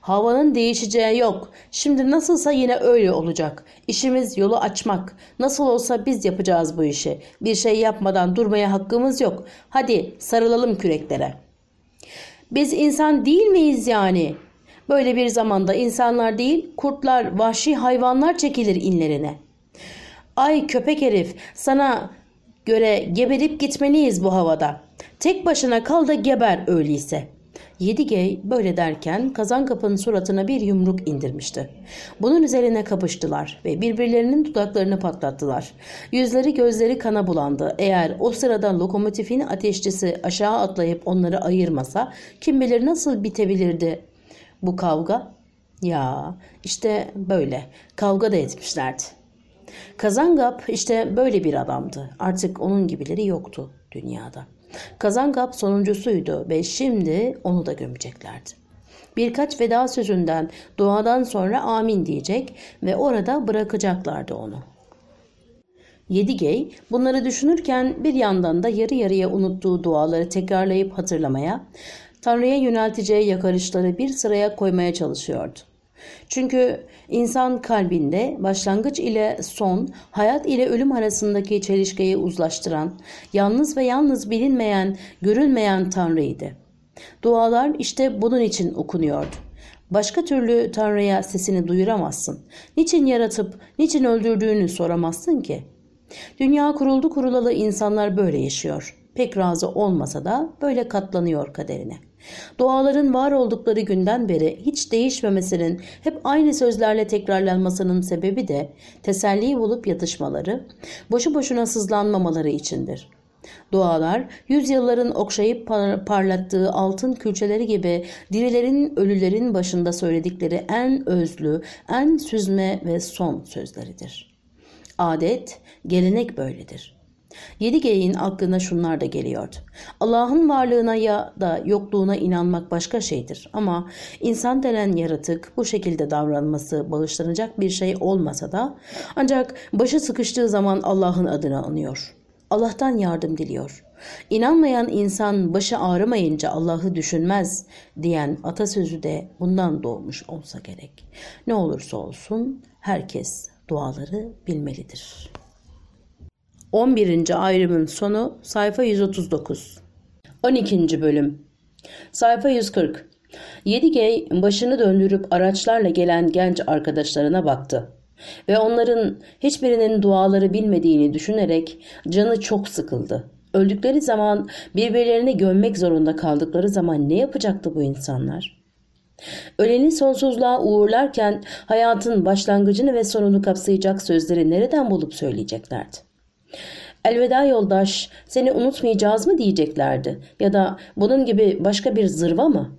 Havanın değişeceği yok. Şimdi nasılsa yine öyle olacak. İşimiz yolu açmak. Nasıl olsa biz yapacağız bu işi. Bir şey yapmadan durmaya hakkımız yok. Hadi sarılalım küreklere. Biz insan değil miyiz yani? Böyle bir zamanda insanlar değil, kurtlar, vahşi hayvanlar çekilir inlerine. Ay köpek herif, sana göre geberip gitmeliyiz bu havada. Tek başına kal da geber öyleyse.'' Yedigey böyle derken kazan kapının suratına bir yumruk indirmişti. Bunun üzerine kapıştılar ve birbirlerinin dudaklarını patlattılar. Yüzleri gözleri kana bulandı. Eğer o sırada lokomotifin ateşçisi aşağı atlayıp onları ayırmasa kim bilir nasıl bitebilirdi bu kavga? Ya işte böyle kavga da etmişlerdi. Kazangap işte böyle bir adamdı. Artık onun gibileri yoktu dünyada. Kazangap sonuncusuydu ve şimdi onu da gömeceklerdi. Birkaç veda sözünden duadan sonra amin diyecek ve orada bırakacaklardı onu. Yedigey bunları düşünürken bir yandan da yarı yarıya unuttuğu duaları tekrarlayıp hatırlamaya, Tanrı'ya yönelteceği yakarışları bir sıraya koymaya çalışıyordu. Çünkü insan kalbinde başlangıç ile son, hayat ile ölüm arasındaki çelişkiyi uzlaştıran, yalnız ve yalnız bilinmeyen, görülmeyen Tanrı'ydı. Dualar işte bunun için okunuyordu. Başka türlü Tanrı'ya sesini duyuramazsın. Niçin yaratıp, niçin öldürdüğünü soramazsın ki. Dünya kuruldu kurulalı insanlar böyle yaşıyor. Pek razı olmasa da böyle katlanıyor kaderine. Duaların var oldukları günden beri hiç değişmemesinin, hep aynı sözlerle tekrarlanmasının sebebi de teselli bulup yatışmaları, boşu boşuna sızlanmamaları içindir. Dualar, yüzyılların okşayıp parlattığı altın külçeleri gibi dirilerin ölülerin başında söyledikleri en özlü, en süzme ve son sözleridir. Adet, gelenek böyledir. Yedi geyin aklına şunlar da geliyordu. Allah'ın varlığına ya da yokluğuna inanmak başka şeydir. Ama insan denen yaratık bu şekilde davranması bağışlanacak bir şey olmasa da ancak başı sıkıştığı zaman Allah'ın adını anıyor. Allah'tan yardım diliyor. İnanmayan insan başı ağrımayınca Allah'ı düşünmez diyen atasözü de bundan doğmuş olsa gerek. Ne olursa olsun herkes duaları bilmelidir. 11. ayrımın sonu sayfa 139. 12. bölüm Sayfa 140 Yedigey başını döndürüp araçlarla gelen genç arkadaşlarına baktı ve onların hiçbirinin duaları bilmediğini düşünerek canı çok sıkıldı. Öldükleri zaman birbirlerini gömmek zorunda kaldıkları zaman ne yapacaktı bu insanlar? Öleni sonsuzluğa uğurlarken hayatın başlangıcını ve sonunu kapsayacak sözleri nereden bulup söyleyeceklerdi? Elveda yoldaş, seni unutmayacağız mı diyeceklerdi ya da bunun gibi başka bir zırva mı?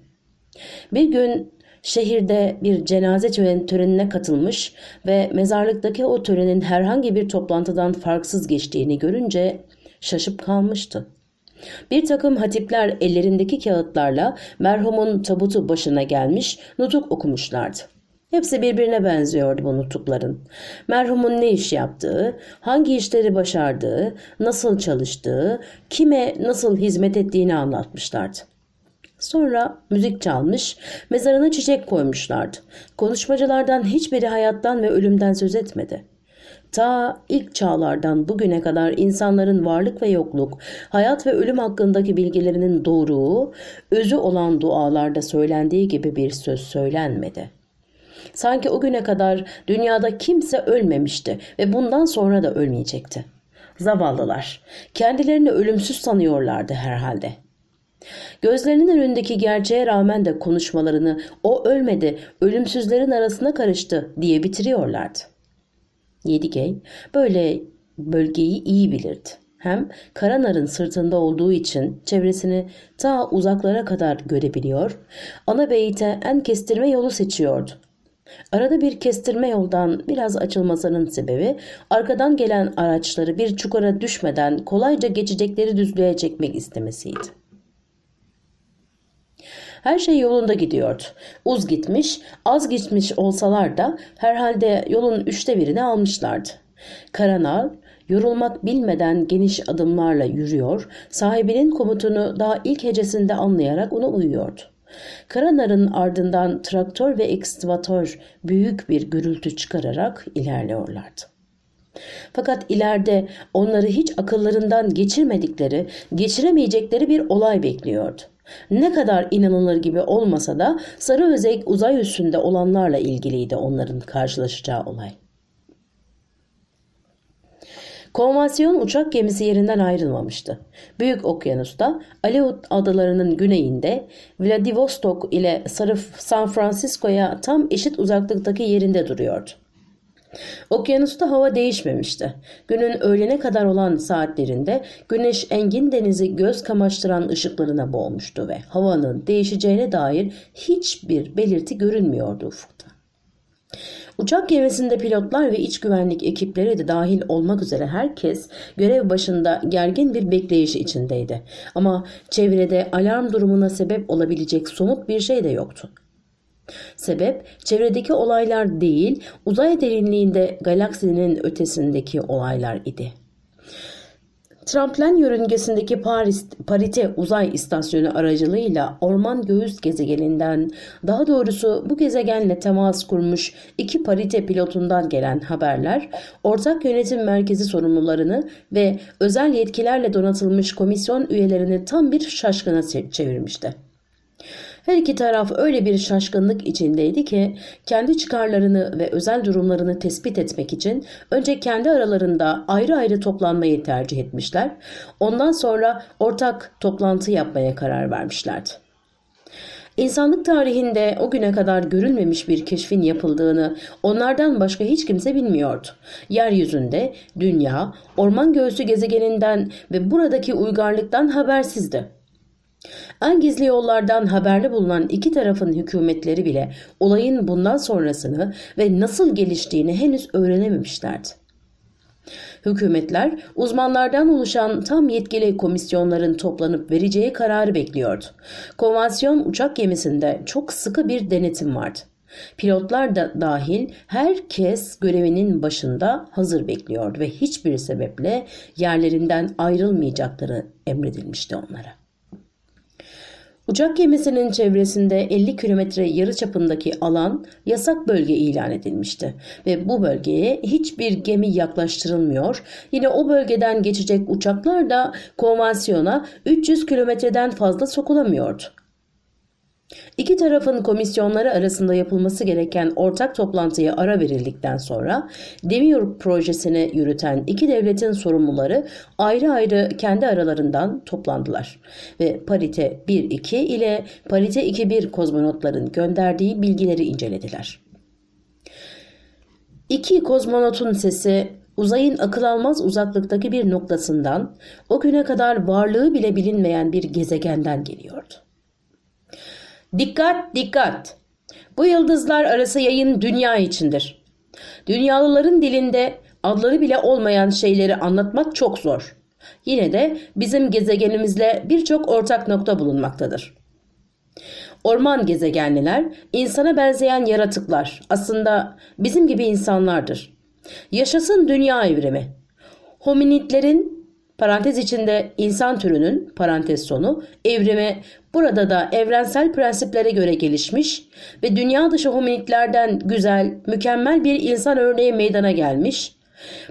Bir gün şehirde bir cenaze törenine katılmış ve mezarlıktaki o törenin herhangi bir toplantıdan farksız geçtiğini görünce şaşıp kalmıştı. Bir takım hatipler ellerindeki kağıtlarla merhumun tabutu başına gelmiş nutuk okumuşlardı. Hepsi birbirine benziyordu bu nutukların. Merhumun ne iş yaptığı, hangi işleri başardığı, nasıl çalıştığı, kime nasıl hizmet ettiğini anlatmışlardı. Sonra müzik çalmış, mezarına çiçek koymuşlardı. Konuşmacılardan hiçbiri hayattan ve ölümden söz etmedi. Ta ilk çağlardan bugüne kadar insanların varlık ve yokluk, hayat ve ölüm hakkındaki bilgilerinin doğruğu, özü olan dualarda söylendiği gibi bir söz söylenmedi. Sanki o güne kadar dünyada kimse ölmemişti ve bundan sonra da ölmeyecekti. Zavallılar, kendilerini ölümsüz sanıyorlardı herhalde. Gözlerinin önündeki gerçeğe rağmen de konuşmalarını o ölmedi, ölümsüzlerin arasına karıştı diye bitiriyorlardı. Yedigey böyle bölgeyi iyi bilirdi. Hem Karanar'ın sırtında olduğu için çevresini ta uzaklara kadar görebiliyor, ana beyite en kestirme yolu seçiyordu. Arada bir kestirme yoldan biraz açılmasının sebebi arkadan gelen araçları bir çukura düşmeden kolayca geçecekleri düzlüğe çekmek istemesiydi. Her şey yolunda gidiyordu. Uz gitmiş, az gitmiş olsalar da herhalde yolun üçte birini almışlardı. Karanal yorulmak bilmeden geniş adımlarla yürüyor, sahibinin komutunu daha ilk hecesinde anlayarak ona uyuyordu. Karanar'ın ardından traktör ve ekskavatör büyük bir gürültü çıkararak ilerliyorlardı. Fakat ileride onları hiç akıllarından geçirmedikleri, geçiremeyecekleri bir olay bekliyordu. Ne kadar inanılır gibi olmasa da sarı özek uzay üstünde olanlarla ilgiliydi onların karşılaşacağı olay. Konvansiyon uçak gemisi yerinden ayrılmamıştı. Büyük Okyanus'ta Aleut adalarının güneyinde Vladivostok ile San Francisco'ya tam eşit uzaklıktaki yerinde duruyordu. Okyanusta hava değişmemişti. Günün öğlene kadar olan saatlerinde güneş engin denizi göz kamaştıran ışıklarına boğmuştu ve havanın değişeceğine dair hiçbir belirti görünmüyordu ufukta. Uçak gemisinde pilotlar ve iç güvenlik ekipleri de dahil olmak üzere herkes görev başında gergin bir bekleyiş içindeydi. Ama çevrede alarm durumuna sebep olabilecek somut bir şey de yoktu. Sebep çevredeki olaylar değil, uzay derinliğinde galaksinin ötesindeki olaylar idi. Tramplen yörüngesindeki Paris, Parite uzay istasyonu aracılığıyla orman göğüs gezegeninden, daha doğrusu bu gezegenle temas kurmuş iki Parite pilotundan gelen haberler, ortak yönetim merkezi sorumlularını ve özel yetkilerle donatılmış komisyon üyelerini tam bir şaşkına çevirmişti. Her iki taraf öyle bir şaşkınlık içindeydi ki kendi çıkarlarını ve özel durumlarını tespit etmek için önce kendi aralarında ayrı ayrı toplanmayı tercih etmişler. Ondan sonra ortak toplantı yapmaya karar vermişlerdi. İnsanlık tarihinde o güne kadar görülmemiş bir keşfin yapıldığını onlardan başka hiç kimse bilmiyordu. Yeryüzünde dünya, orman göğsü gezegeninden ve buradaki uygarlıktan habersizdi. En gizli yollardan haberli bulunan iki tarafın hükümetleri bile olayın bundan sonrasını ve nasıl geliştiğini henüz öğrenememişlerdi. Hükümetler uzmanlardan oluşan tam yetkili komisyonların toplanıp vereceği kararı bekliyordu. Konvansiyon uçak gemisinde çok sıkı bir denetim vardı. Pilotlar da dahil herkes görevinin başında hazır bekliyordu ve hiçbir sebeple yerlerinden ayrılmayacakları emredilmişti onlara. Uçak gemisinin çevresinde 50 kilometre yarı çapındaki alan yasak bölge ilan edilmişti ve bu bölgeye hiçbir gemi yaklaştırılmıyor. Yine o bölgeden geçecek uçaklar da konvansiyona 300 kilometreden fazla sokulamıyordu. İki tarafın komisyonları arasında yapılması gereken ortak toplantıya ara verildikten sonra Demir projesini yürüten iki devletin sorumluları ayrı ayrı kendi aralarından toplandılar ve parite 1-2 ile parite 2-1 kozmonotların gönderdiği bilgileri incelediler. İki kozmonotun sesi uzayın akıl almaz uzaklıktaki bir noktasından o güne kadar varlığı bile bilinmeyen bir gezegenden geliyordu. Dikkat dikkat! Bu yıldızlar arası yayın dünya içindir. Dünyalıların dilinde adları bile olmayan şeyleri anlatmak çok zor. Yine de bizim gezegenimizle birçok ortak nokta bulunmaktadır. Orman gezegenliler insana benzeyen yaratıklar aslında bizim gibi insanlardır. Yaşasın dünya evrimi. Hominidlerin parantez içinde insan türünün parantez sonu evrimi burada da evrensel prensiplere göre gelişmiş ve dünya dışı hominidlerden güzel, mükemmel bir insan örneği meydana gelmiş.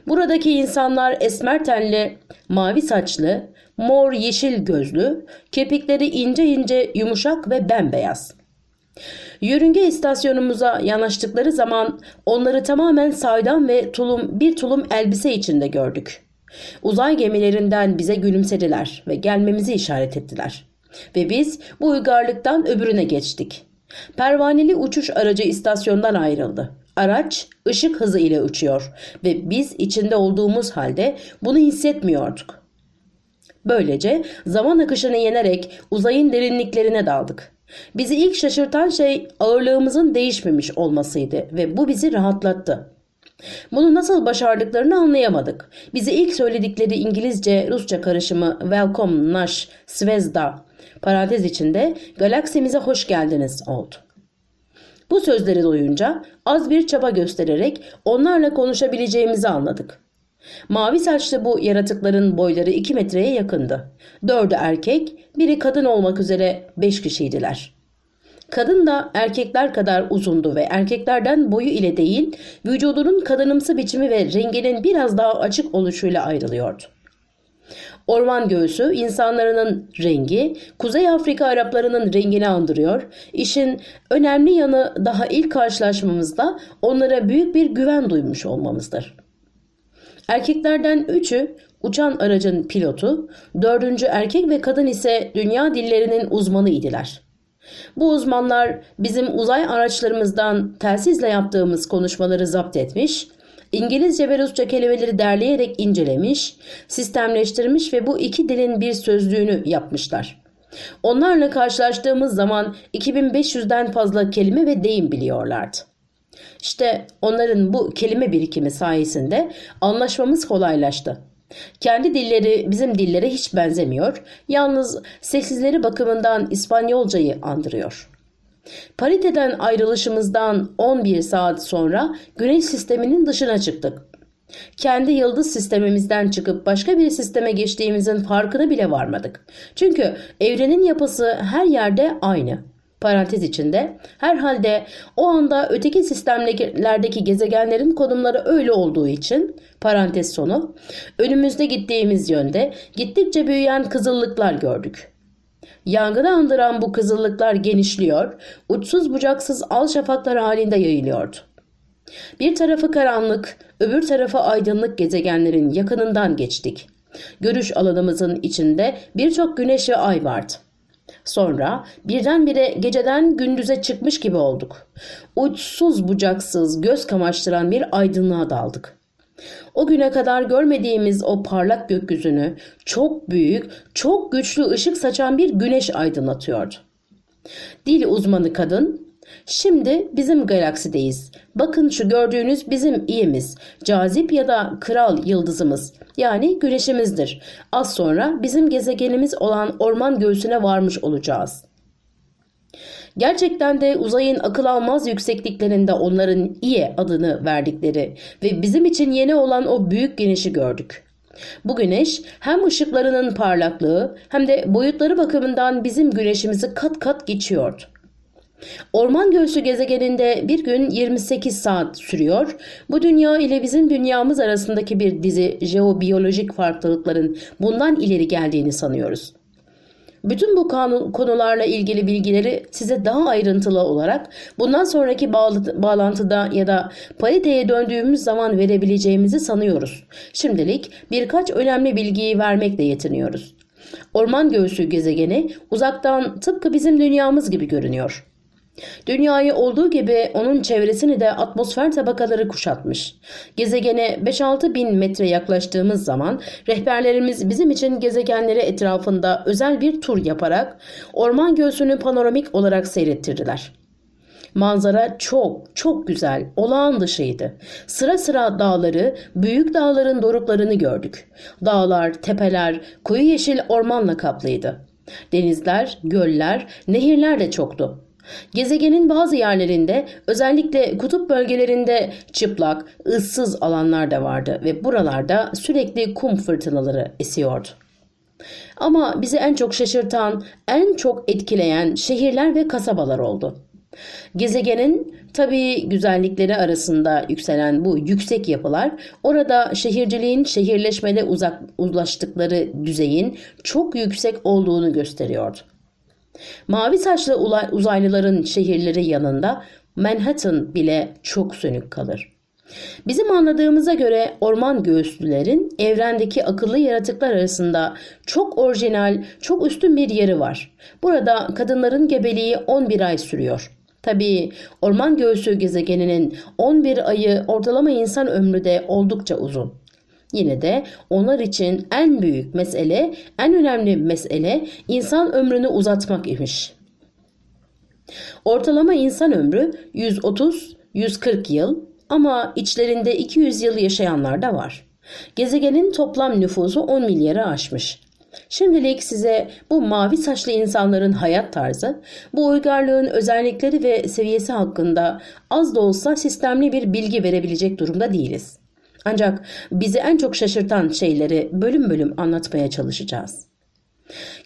Buradaki insanlar esmer tenli, mavi saçlı, mor yeşil gözlü, kepikleri ince ince yumuşak ve bembeyaz. Yörünge istasyonumuza yanaştıkları zaman onları tamamen saydam ve tulum bir tulum elbise içinde gördük. Uzay gemilerinden bize gülümsediler ve gelmemizi işaret ettiler. Ve biz bu uygarlıktan öbürüne geçtik. Pervaneli uçuş aracı istasyondan ayrıldı. Araç ışık hızı ile uçuyor ve biz içinde olduğumuz halde bunu hissetmiyorduk. Böylece zaman akışını yenerek uzayın derinliklerine daldık. Bizi ilk şaşırtan şey ağırlığımızın değişmemiş olmasıydı ve bu bizi rahatlattı. Bunu nasıl başardıklarını anlayamadık. Bize ilk söyledikleri İngilizce Rusça karışımı Welcome Nash Svezda parantez içinde galaksimize hoş geldiniz oldu. Bu sözleri duyunca az bir çaba göstererek onlarla konuşabileceğimizi anladık. Mavi saçlı bu yaratıkların boyları 2 metreye yakındı. Dördü erkek, biri kadın olmak üzere 5 kişiydiler. Kadın da erkekler kadar uzundu ve erkeklerden boyu ile değil, vücudunun kadınımsı biçimi ve renginin biraz daha açık oluşuyla ayrılıyordu. Orman göğsü insanların rengi Kuzey Afrika Araplarının rengini andırıyor. İşin önemli yanı daha ilk karşılaşmamızda onlara büyük bir güven duymuş olmamızdır. Erkeklerden üçü uçan aracın pilotu, dördüncü erkek ve kadın ise dünya dillerinin uzmanı idiler. Bu uzmanlar bizim uzay araçlarımızdan telsizle yaptığımız konuşmaları zapt etmiş, İngilizce ve Rusça kelimeleri derleyerek incelemiş, sistemleştirmiş ve bu iki dilin bir sözlüğünü yapmışlar. Onlarla karşılaştığımız zaman 2500'den fazla kelime ve deyim biliyorlardı. İşte onların bu kelime birikimi sayesinde anlaşmamız kolaylaştı. Kendi dilleri bizim dillere hiç benzemiyor, yalnız sessizleri bakımından İspanyolcayı andırıyor. Pariteden ayrılışımızdan 11 saat sonra Güneş sisteminin dışına çıktık. Kendi yıldız sistemimizden çıkıp başka bir sisteme geçtiğimizin farkına bile varmadık. Çünkü evrenin yapısı her yerde aynı. Parantez içinde herhalde o anda öteki sistemlerdeki gezegenlerin konumları öyle olduğu için parantez sonu önümüzde gittiğimiz yönde gittikçe büyüyen kızıllıklar gördük. Yangını andıran bu kızıllıklar genişliyor, uçsuz bucaksız al şafaklar halinde yayılıyordu. Bir tarafı karanlık, öbür tarafı aydınlık gezegenlerin yakınından geçtik. Görüş alanımızın içinde birçok güneş ve ay vardı. Sonra birdenbire geceden gündüze çıkmış gibi olduk. Uçsuz bucaksız göz kamaştıran bir aydınlığa daldık. O güne kadar görmediğimiz o parlak gökyüzünü çok büyük, çok güçlü ışık saçan bir güneş aydınlatıyordu. Dil uzmanı kadın, Şimdi bizim galaksideyiz. Bakın şu gördüğünüz bizim iyimiz. Cazip ya da kral yıldızımız. Yani güneşimizdir. Az sonra bizim gezegenimiz olan orman göğsüne varmış olacağız. Gerçekten de uzayın akıl almaz yüksekliklerinde onların İye adını verdikleri ve bizim için yeni olan o büyük güneşi gördük. Bu güneş hem ışıklarının parlaklığı hem de boyutları bakımından bizim güneşimizi kat kat geçiyordu. Orman göğsü gezegeninde bir gün 28 saat sürüyor. Bu dünya ile bizim dünyamız arasındaki bir dizi jeobiyolojik farklılıkların bundan ileri geldiğini sanıyoruz. Bütün bu konularla ilgili bilgileri size daha ayrıntılı olarak bundan sonraki bağlantıda ya da pariteye döndüğümüz zaman verebileceğimizi sanıyoruz. Şimdilik birkaç önemli bilgiyi vermekle yetiniyoruz. Orman göğsü gezegeni uzaktan tıpkı bizim dünyamız gibi görünüyor. Dünyayı olduğu gibi onun çevresini de atmosfer tabakaları kuşatmış. Gezegene 5-6 bin metre yaklaştığımız zaman rehberlerimiz bizim için gezegenleri etrafında özel bir tur yaparak orman göğsünü panoramik olarak seyrettirdiler. Manzara çok çok güzel, olağan dışıydı. Sıra sıra dağları, büyük dağların doruklarını gördük. Dağlar, tepeler, koyu yeşil ormanla kaplıydı. Denizler, göller, nehirler de çoktu. Gezegenin bazı yerlerinde özellikle kutup bölgelerinde çıplak, ıssız alanlar da vardı ve buralarda sürekli kum fırtınaları esiyordu. Ama bizi en çok şaşırtan, en çok etkileyen şehirler ve kasabalar oldu. Gezegenin tabii güzellikleri arasında yükselen bu yüksek yapılar orada şehirciliğin şehirleşmede uzak, uzlaştıkları düzeyin çok yüksek olduğunu gösteriyordu. Mavi saçlı uzaylıların şehirleri yanında Manhattan bile çok sönük kalır. Bizim anladığımıza göre orman göğüslülerin evrendeki akıllı yaratıklar arasında çok orijinal, çok üstün bir yeri var. Burada kadınların gebeliği 11 ay sürüyor. Tabii orman göğsü gezegeninin 11 ayı ortalama insan ömrü de oldukça uzun. Yine de onlar için en büyük mesele, en önemli mesele insan ömrünü uzatmak imiş. Ortalama insan ömrü 130-140 yıl ama içlerinde 200 yıl yaşayanlar da var. Gezegenin toplam nüfusu 10 milyarı aşmış. Şimdilik size bu mavi saçlı insanların hayat tarzı, bu uygarlığın özellikleri ve seviyesi hakkında az da olsa sistemli bir bilgi verebilecek durumda değiliz. Ancak bizi en çok şaşırtan şeyleri bölüm bölüm anlatmaya çalışacağız.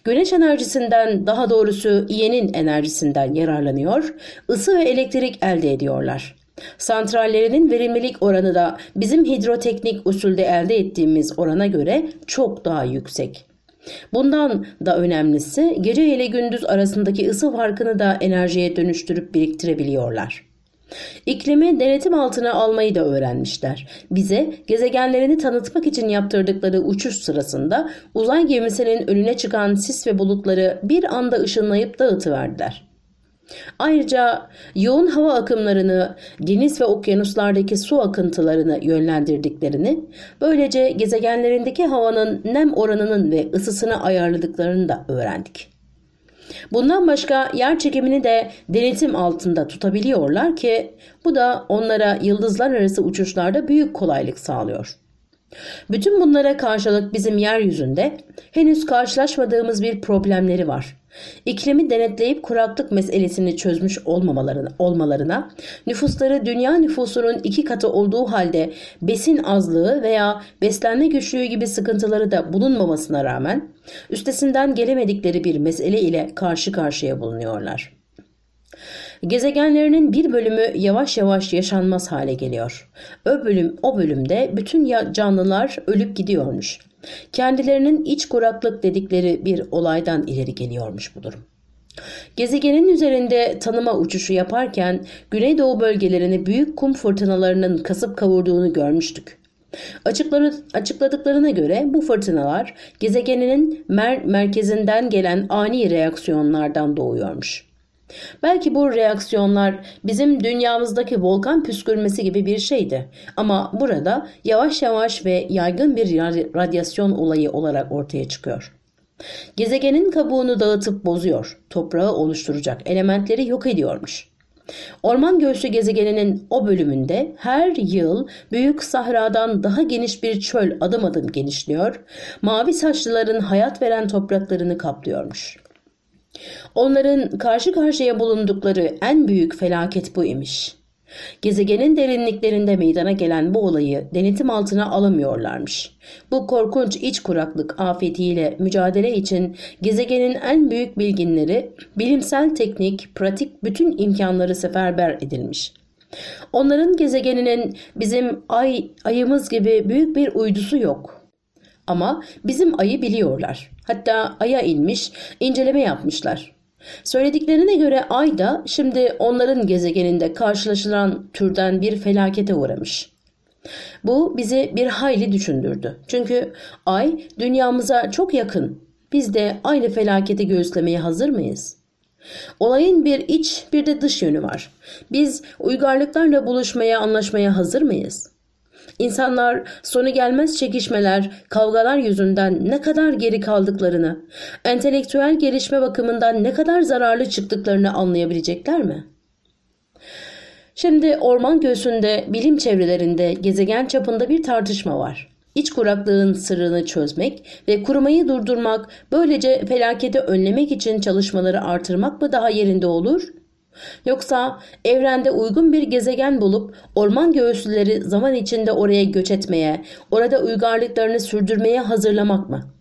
Güneş enerjisinden daha doğrusu iyenin enerjisinden yararlanıyor, ısı ve elektrik elde ediyorlar. Santrallerinin verimlilik oranı da bizim hidroteknik usulde elde ettiğimiz orana göre çok daha yüksek. Bundan da önemlisi gece ile gündüz arasındaki ısı farkını da enerjiye dönüştürüp biriktirebiliyorlar. İklimi denetim altına almayı da öğrenmişler. Bize gezegenlerini tanıtmak için yaptırdıkları uçuş sırasında uzay gemisinin önüne çıkan sis ve bulutları bir anda ışınlayıp dağıtıverdiler. Ayrıca yoğun hava akımlarını, deniz ve okyanuslardaki su akıntılarını yönlendirdiklerini, böylece gezegenlerindeki havanın nem oranının ve ısısını ayarladıklarını da öğrendik. Bundan başka yer çekimini de denetim altında tutabiliyorlar ki bu da onlara yıldızlar arası uçuşlarda büyük kolaylık sağlıyor. Bütün bunlara karşılık bizim yeryüzünde henüz karşılaşmadığımız bir problemleri var. İklimi denetleyip kuraklık meselesini çözmüş olmamalarına, olmalarına, nüfusları dünya nüfusunun iki katı olduğu halde besin azlığı veya beslenme güçlüğü gibi sıkıntıları da bulunmamasına rağmen üstesinden gelemedikleri bir mesele ile karşı karşıya bulunuyorlar. Gezegenlerinin bir bölümü yavaş yavaş yaşanmaz hale geliyor. O bölüm o bölümde bütün canlılar ölüp gidiyormuş. Kendilerinin iç kuraklık dedikleri bir olaydan ileri geliyormuş bu durum. Gezegenin üzerinde tanıma uçuşu yaparken Güneydoğu bölgelerini büyük kum fırtınalarının kasıp kavurduğunu görmüştük. Açıkları, açıkladıklarına göre bu fırtınalar gezegeninin mer merkezinden gelen ani reaksiyonlardan doğuyormuş. Belki bu reaksiyonlar bizim dünyamızdaki volkan püskürmesi gibi bir şeydi. Ama burada yavaş yavaş ve yaygın bir radyasyon olayı olarak ortaya çıkıyor. Gezegenin kabuğunu dağıtıp bozuyor, toprağı oluşturacak elementleri yok ediyormuş. Orman göğsü gezegeninin o bölümünde her yıl büyük sahradan daha geniş bir çöl adım adım genişliyor, mavi saçlıların hayat veren topraklarını kaplıyormuş. Onların karşı karşıya bulundukları en büyük felaket bu imiş. Gezegenin derinliklerinde meydana gelen bu olayı denetim altına alamıyorlarmış. Bu korkunç iç kuraklık afetiyle mücadele için gezegenin en büyük bilginleri, bilimsel teknik, pratik bütün imkanları seferber edilmiş. Onların gezegeninin bizim ay, ayımız gibi büyük bir uydusu yok. Ama bizim ayı biliyorlar. Hatta aya inmiş, inceleme yapmışlar. Söylediklerine göre Ay da şimdi onların gezegeninde karşılaşılan türden bir felakete uğramış. Bu bizi bir hayli düşündürdü. Çünkü Ay dünyamıza çok yakın. Biz de aynı felaketi göğüslemeye hazır mıyız? Olayın bir iç bir de dış yönü var. Biz uygarlıklarla buluşmaya, anlaşmaya hazır mıyız? İnsanlar sonu gelmez çekişmeler, kavgalar yüzünden ne kadar geri kaldıklarını, entelektüel gelişme bakımından ne kadar zararlı çıktıklarını anlayabilecekler mi? Şimdi orman göğsünde bilim çevrelerinde gezegen çapında bir tartışma var. İç kuraklığın sırrını çözmek ve kurumayı durdurmak, böylece felaketi önlemek için çalışmaları artırmak mı daha yerinde olur? Yoksa evrende uygun bir gezegen bulup orman göğüslüleri zaman içinde oraya göç etmeye, orada uygarlıklarını sürdürmeye hazırlamak mı?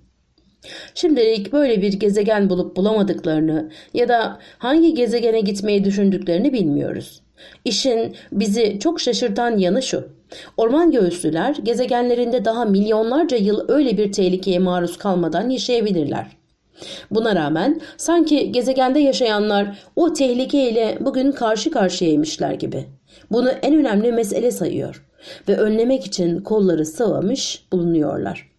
Şimdilik böyle bir gezegen bulup bulamadıklarını ya da hangi gezegene gitmeyi düşündüklerini bilmiyoruz. İşin bizi çok şaşırtan yanı şu. Orman göğüslüler gezegenlerinde daha milyonlarca yıl öyle bir tehlikeye maruz kalmadan yaşayabilirler. Buna rağmen sanki gezegende yaşayanlar o tehlikeyle bugün karşı karşıyaymışlar gibi. Bunu en önemli mesele sayıyor ve önlemek için kolları sıvamış bulunuyorlar.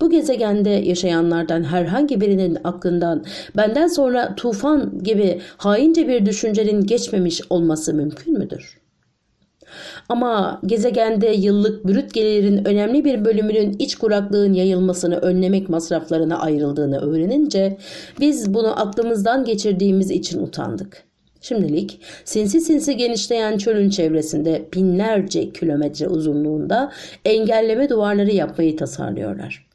Bu gezegende yaşayanlardan herhangi birinin aklından benden sonra tufan gibi haince bir düşüncenin geçmemiş olması mümkün müdür? Ama gezegende yıllık brüt gelirin önemli bir bölümünün iç kuraklığın yayılmasını önlemek masraflarına ayrıldığını öğrenince biz bunu aklımızdan geçirdiğimiz için utandık. Şimdilik sinsi sinsi genişleyen çölün çevresinde binlerce kilometre uzunluğunda engelleme duvarları yapmayı tasarlıyorlar.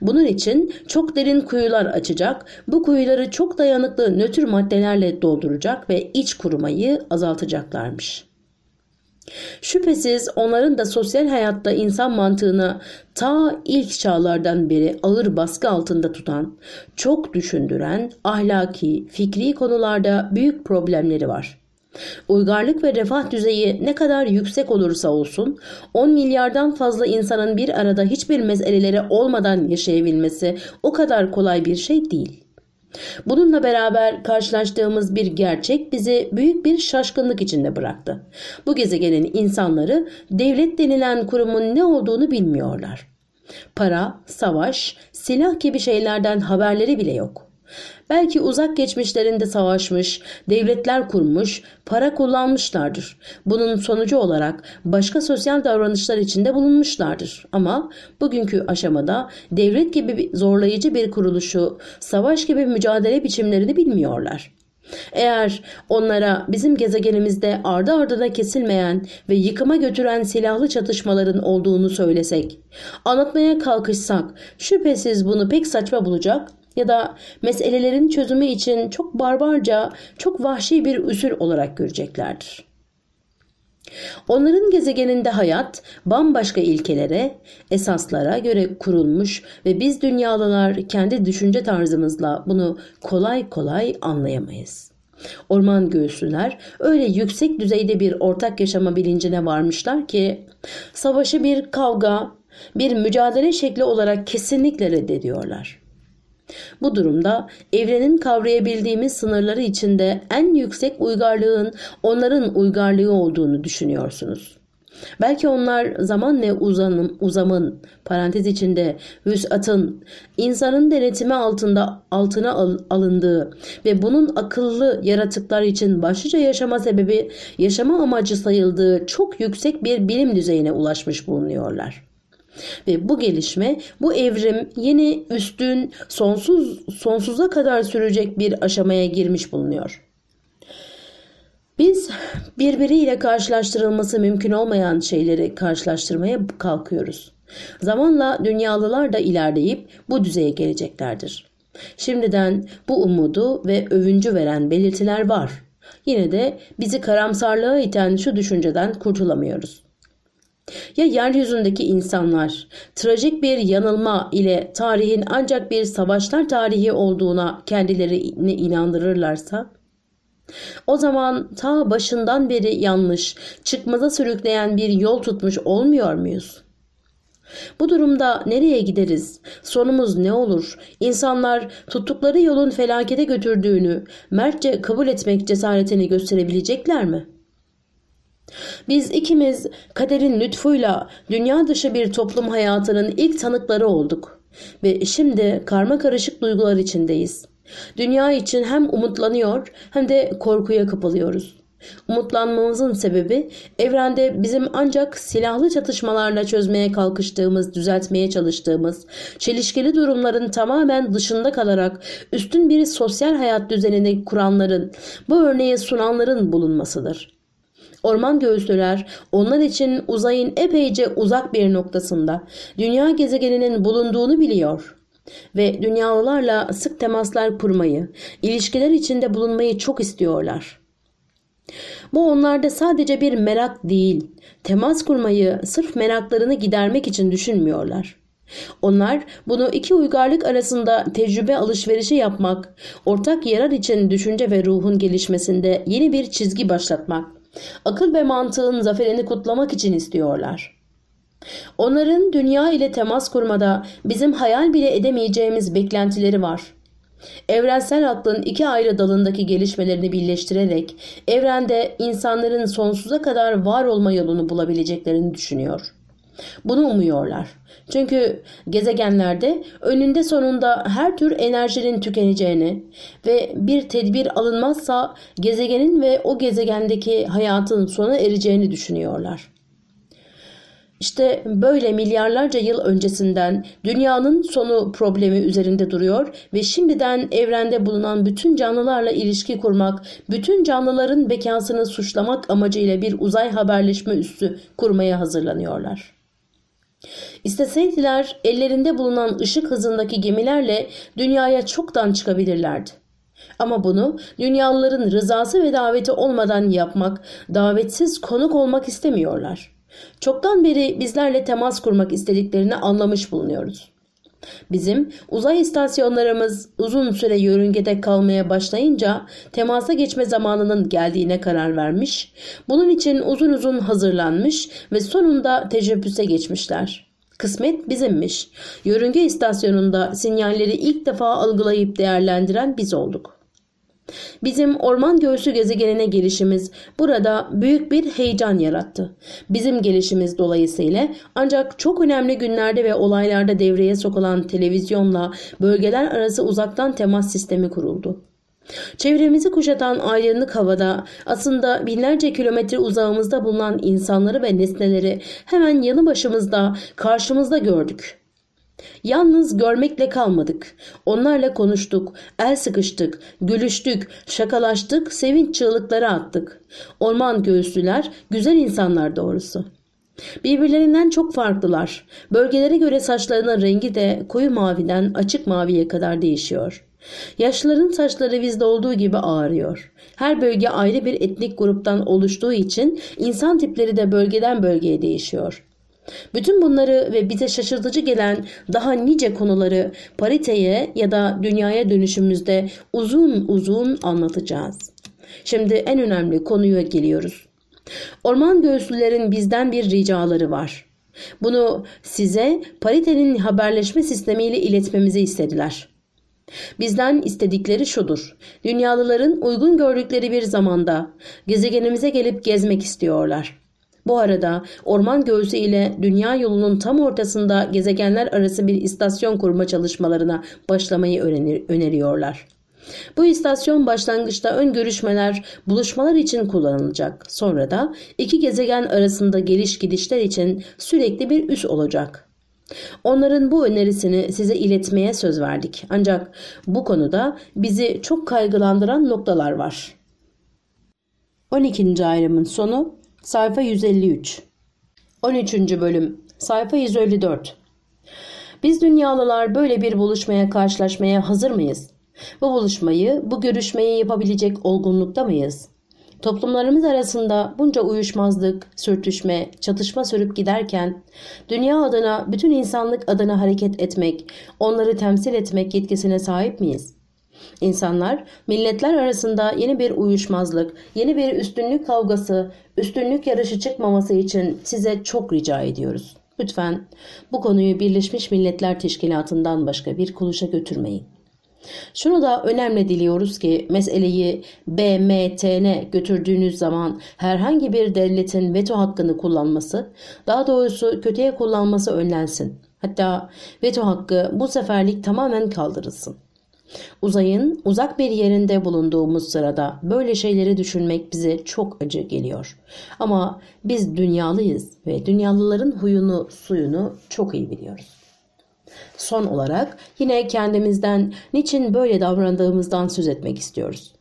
Bunun için çok derin kuyular açacak, bu kuyuları çok dayanıklı nötr maddelerle dolduracak ve iç kurumayı azaltacaklarmış. Şüphesiz onların da sosyal hayatta insan mantığını ta ilk çağlardan beri ağır baskı altında tutan, çok düşündüren, ahlaki, fikri konularda büyük problemleri var. Uygarlık ve refah düzeyi ne kadar yüksek olursa olsun 10 milyardan fazla insanın bir arada hiçbir meseleleri olmadan yaşayabilmesi o kadar kolay bir şey değil. Bununla beraber karşılaştığımız bir gerçek bizi büyük bir şaşkınlık içinde bıraktı. Bu gezegenin insanları devlet denilen kurumun ne olduğunu bilmiyorlar. Para, savaş, silah gibi şeylerden haberleri bile yok. Belki uzak geçmişlerinde savaşmış, devletler kurmuş, para kullanmışlardır. Bunun sonucu olarak başka sosyal davranışlar içinde bulunmuşlardır. Ama bugünkü aşamada devlet gibi zorlayıcı bir kuruluşu, savaş gibi mücadele biçimlerini bilmiyorlar. Eğer onlara bizim gezegenimizde ardı ardına kesilmeyen ve yıkıma götüren silahlı çatışmaların olduğunu söylesek, anlatmaya kalkışsak şüphesiz bunu pek saçma bulacak ya da meselelerin çözümü için çok barbarca, çok vahşi bir usul olarak göreceklerdir. Onların gezegeninde hayat bambaşka ilkelere, esaslara göre kurulmuş ve biz dünyalılar kendi düşünce tarzımızla bunu kolay kolay anlayamayız. Orman göğüslüler öyle yüksek düzeyde bir ortak yaşama bilincine varmışlar ki savaşı bir kavga, bir mücadele şekli olarak kesinlikle reddediyorlar. Bu durumda evrenin kavrayabildiğimiz sınırları içinde en yüksek uygarlığın onların uygarlığı olduğunu düşünüyorsunuz. Belki onlar zaman ve uzanım, uzamın parantez içinde vüsatın insanın denetimi altında altına al, alındığı ve bunun akıllı yaratıklar için başlıca yaşama sebebi yaşama amacı sayıldığı çok yüksek bir bilim düzeyine ulaşmış bulunuyorlar. Ve bu gelişme, bu evrim yeni üstün, sonsuz sonsuza kadar sürecek bir aşamaya girmiş bulunuyor. Biz birbiriyle karşılaştırılması mümkün olmayan şeyleri karşılaştırmaya kalkıyoruz. Zamanla dünyalılar da ilerleyip bu düzeye geleceklerdir. Şimdiden bu umudu ve övüncü veren belirtiler var. Yine de bizi karamsarlığa iten şu düşünceden kurtulamıyoruz. Ya yeryüzündeki insanlar trajik bir yanılma ile tarihin ancak bir savaşlar tarihi olduğuna kendilerini inandırırlarsa? O zaman ta başından beri yanlış, çıkmaza sürükleyen bir yol tutmuş olmuyor muyuz? Bu durumda nereye gideriz? Sonumuz ne olur? İnsanlar tuttukları yolun felakete götürdüğünü mertçe kabul etmek cesaretini gösterebilecekler mi?'' Biz ikimiz kaderin lütfuyla dünya dışı bir toplum hayatının ilk tanıkları olduk ve şimdi karma karışık duygular içindeyiz. Dünya için hem umutlanıyor hem de korkuya kapılıyoruz. Umutlanmamızın sebebi evrende bizim ancak silahlı çatışmalarla çözmeye kalkıştığımız, düzeltmeye çalıştığımız, çelişkili durumların tamamen dışında kalarak üstün bir sosyal hayat düzenini kuranların, bu örneği sunanların bulunmasıdır. Orman göğüslüler onlar için uzayın epeyce uzak bir noktasında dünya gezegeninin bulunduğunu biliyor ve dünyalılarla sık temaslar kurmayı, ilişkiler içinde bulunmayı çok istiyorlar. Bu onlarda sadece bir merak değil, temas kurmayı sırf meraklarını gidermek için düşünmüyorlar. Onlar bunu iki uygarlık arasında tecrübe alışverişi yapmak, ortak yarar için düşünce ve ruhun gelişmesinde yeni bir çizgi başlatmak, Akıl ve mantığın zaferini kutlamak için istiyorlar. Onların dünya ile temas kurmada bizim hayal bile edemeyeceğimiz beklentileri var. Evrensel aklın iki ayrı dalındaki gelişmelerini birleştirerek evrende insanların sonsuza kadar var olma yolunu bulabileceklerini düşünüyor. Bunu umuyorlar. Çünkü gezegenlerde önünde sonunda her tür enerjinin tükeneceğini ve bir tedbir alınmazsa gezegenin ve o gezegendeki hayatın sona ereceğini düşünüyorlar. İşte böyle milyarlarca yıl öncesinden dünyanın sonu problemi üzerinde duruyor ve şimdiden evrende bulunan bütün canlılarla ilişki kurmak, bütün canlıların bekasını suçlamak amacıyla bir uzay haberleşme üssü kurmaya hazırlanıyorlar. İsteseydiler ellerinde bulunan ışık hızındaki gemilerle dünyaya çoktan çıkabilirlerdi. Ama bunu dünyalıların rızası ve daveti olmadan yapmak, davetsiz konuk olmak istemiyorlar. Çoktan beri bizlerle temas kurmak istediklerini anlamış bulunuyoruz. Bizim uzay istasyonlarımız uzun süre yörüngede kalmaya başlayınca temasa geçme zamanının geldiğine karar vermiş, bunun için uzun uzun hazırlanmış ve sonunda teşebbüse geçmişler. Kısmet bizimmiş. Yörünge istasyonunda sinyalleri ilk defa algılayıp değerlendiren biz olduk. Bizim orman göğsü gezegenine gelişimiz burada büyük bir heyecan yarattı. Bizim gelişimiz dolayısıyla ancak çok önemli günlerde ve olaylarda devreye sokulan televizyonla bölgeler arası uzaktan temas sistemi kuruldu. Çevremizi kuşatan aydınlık havada aslında binlerce kilometre uzağımızda bulunan insanları ve nesneleri hemen yanı başımızda, karşımızda gördük. Yalnız görmekle kalmadık. Onlarla konuştuk, el sıkıştık, gülüştük, şakalaştık, sevinç çığlıkları attık. Orman göğüslüler, güzel insanlar doğrusu. Birbirlerinden çok farklılar. Bölgelere göre saçlarının rengi de koyu maviden açık maviye kadar değişiyor. Yaşlıların saçları bizde olduğu gibi ağrıyor. Her bölge ayrı bir etnik gruptan oluştuğu için insan tipleri de bölgeden bölgeye değişiyor. Bütün bunları ve bize şaşırtıcı gelen daha nice konuları pariteye ya da dünyaya dönüşümüzde uzun uzun anlatacağız. Şimdi en önemli konuya geliyoruz. Orman göğüslülerin bizden bir ricaları var. Bunu size paritenin haberleşme sistemiyle iletmemizi istediler. Bizden istedikleri şudur. Dünyalıların uygun gördükleri bir zamanda gezegenimize gelip gezmek istiyorlar. Bu arada orman göğsü ile dünya yolunun tam ortasında gezegenler arası bir istasyon kurma çalışmalarına başlamayı öneriyorlar. Bu istasyon başlangıçta ön görüşmeler, buluşmalar için kullanılacak. Sonra da iki gezegen arasında geliş gidişler için sürekli bir üs olacak. Onların bu önerisini size iletmeye söz verdik. Ancak bu konuda bizi çok kaygılandıran noktalar var. 12. ayrımın sonu sayfa 153. 13. bölüm sayfa 154. Biz dünyalılar böyle bir buluşmaya karşılaşmaya hazır mıyız? Bu buluşmayı, bu görüşmeyi yapabilecek olgunlukta mıyız? Toplumlarımız arasında bunca uyuşmazlık, sürtüşme, çatışma sürüp giderken dünya adına, bütün insanlık adına hareket etmek, onları temsil etmek yetkisine sahip miyiz? İnsanlar, milletler arasında yeni bir uyuşmazlık, yeni bir üstünlük kavgası, üstünlük yarışı çıkmaması için size çok rica ediyoruz. Lütfen bu konuyu Birleşmiş Milletler Teşkilatı'ndan başka bir kuruluşa götürmeyin. Şunu da önemli diliyoruz ki meseleyi BMT'ne götürdüğünüz zaman herhangi bir devletin veto hakkını kullanması, daha doğrusu kötüye kullanması önlensin. Hatta veto hakkı bu seferlik tamamen kaldırılsın. Uzayın uzak bir yerinde bulunduğumuz sırada böyle şeyleri düşünmek bize çok acı geliyor. Ama biz dünyalıyız ve dünyalıların huyunu suyunu çok iyi biliyoruz. Son olarak yine kendimizden niçin böyle davrandığımızdan söz etmek istiyoruz.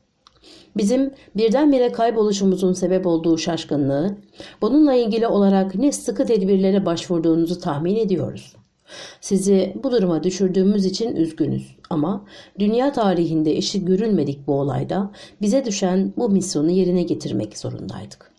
Bizim birdenbire kayboluşumuzun sebep olduğu şaşkınlığı, bununla ilgili olarak ne sıkı tedbirlere başvurduğunuzu tahmin ediyoruz. Sizi bu duruma düşürdüğümüz için üzgünüz ama dünya tarihinde eşi görülmedik bu olayda bize düşen bu misyonu yerine getirmek zorundaydık.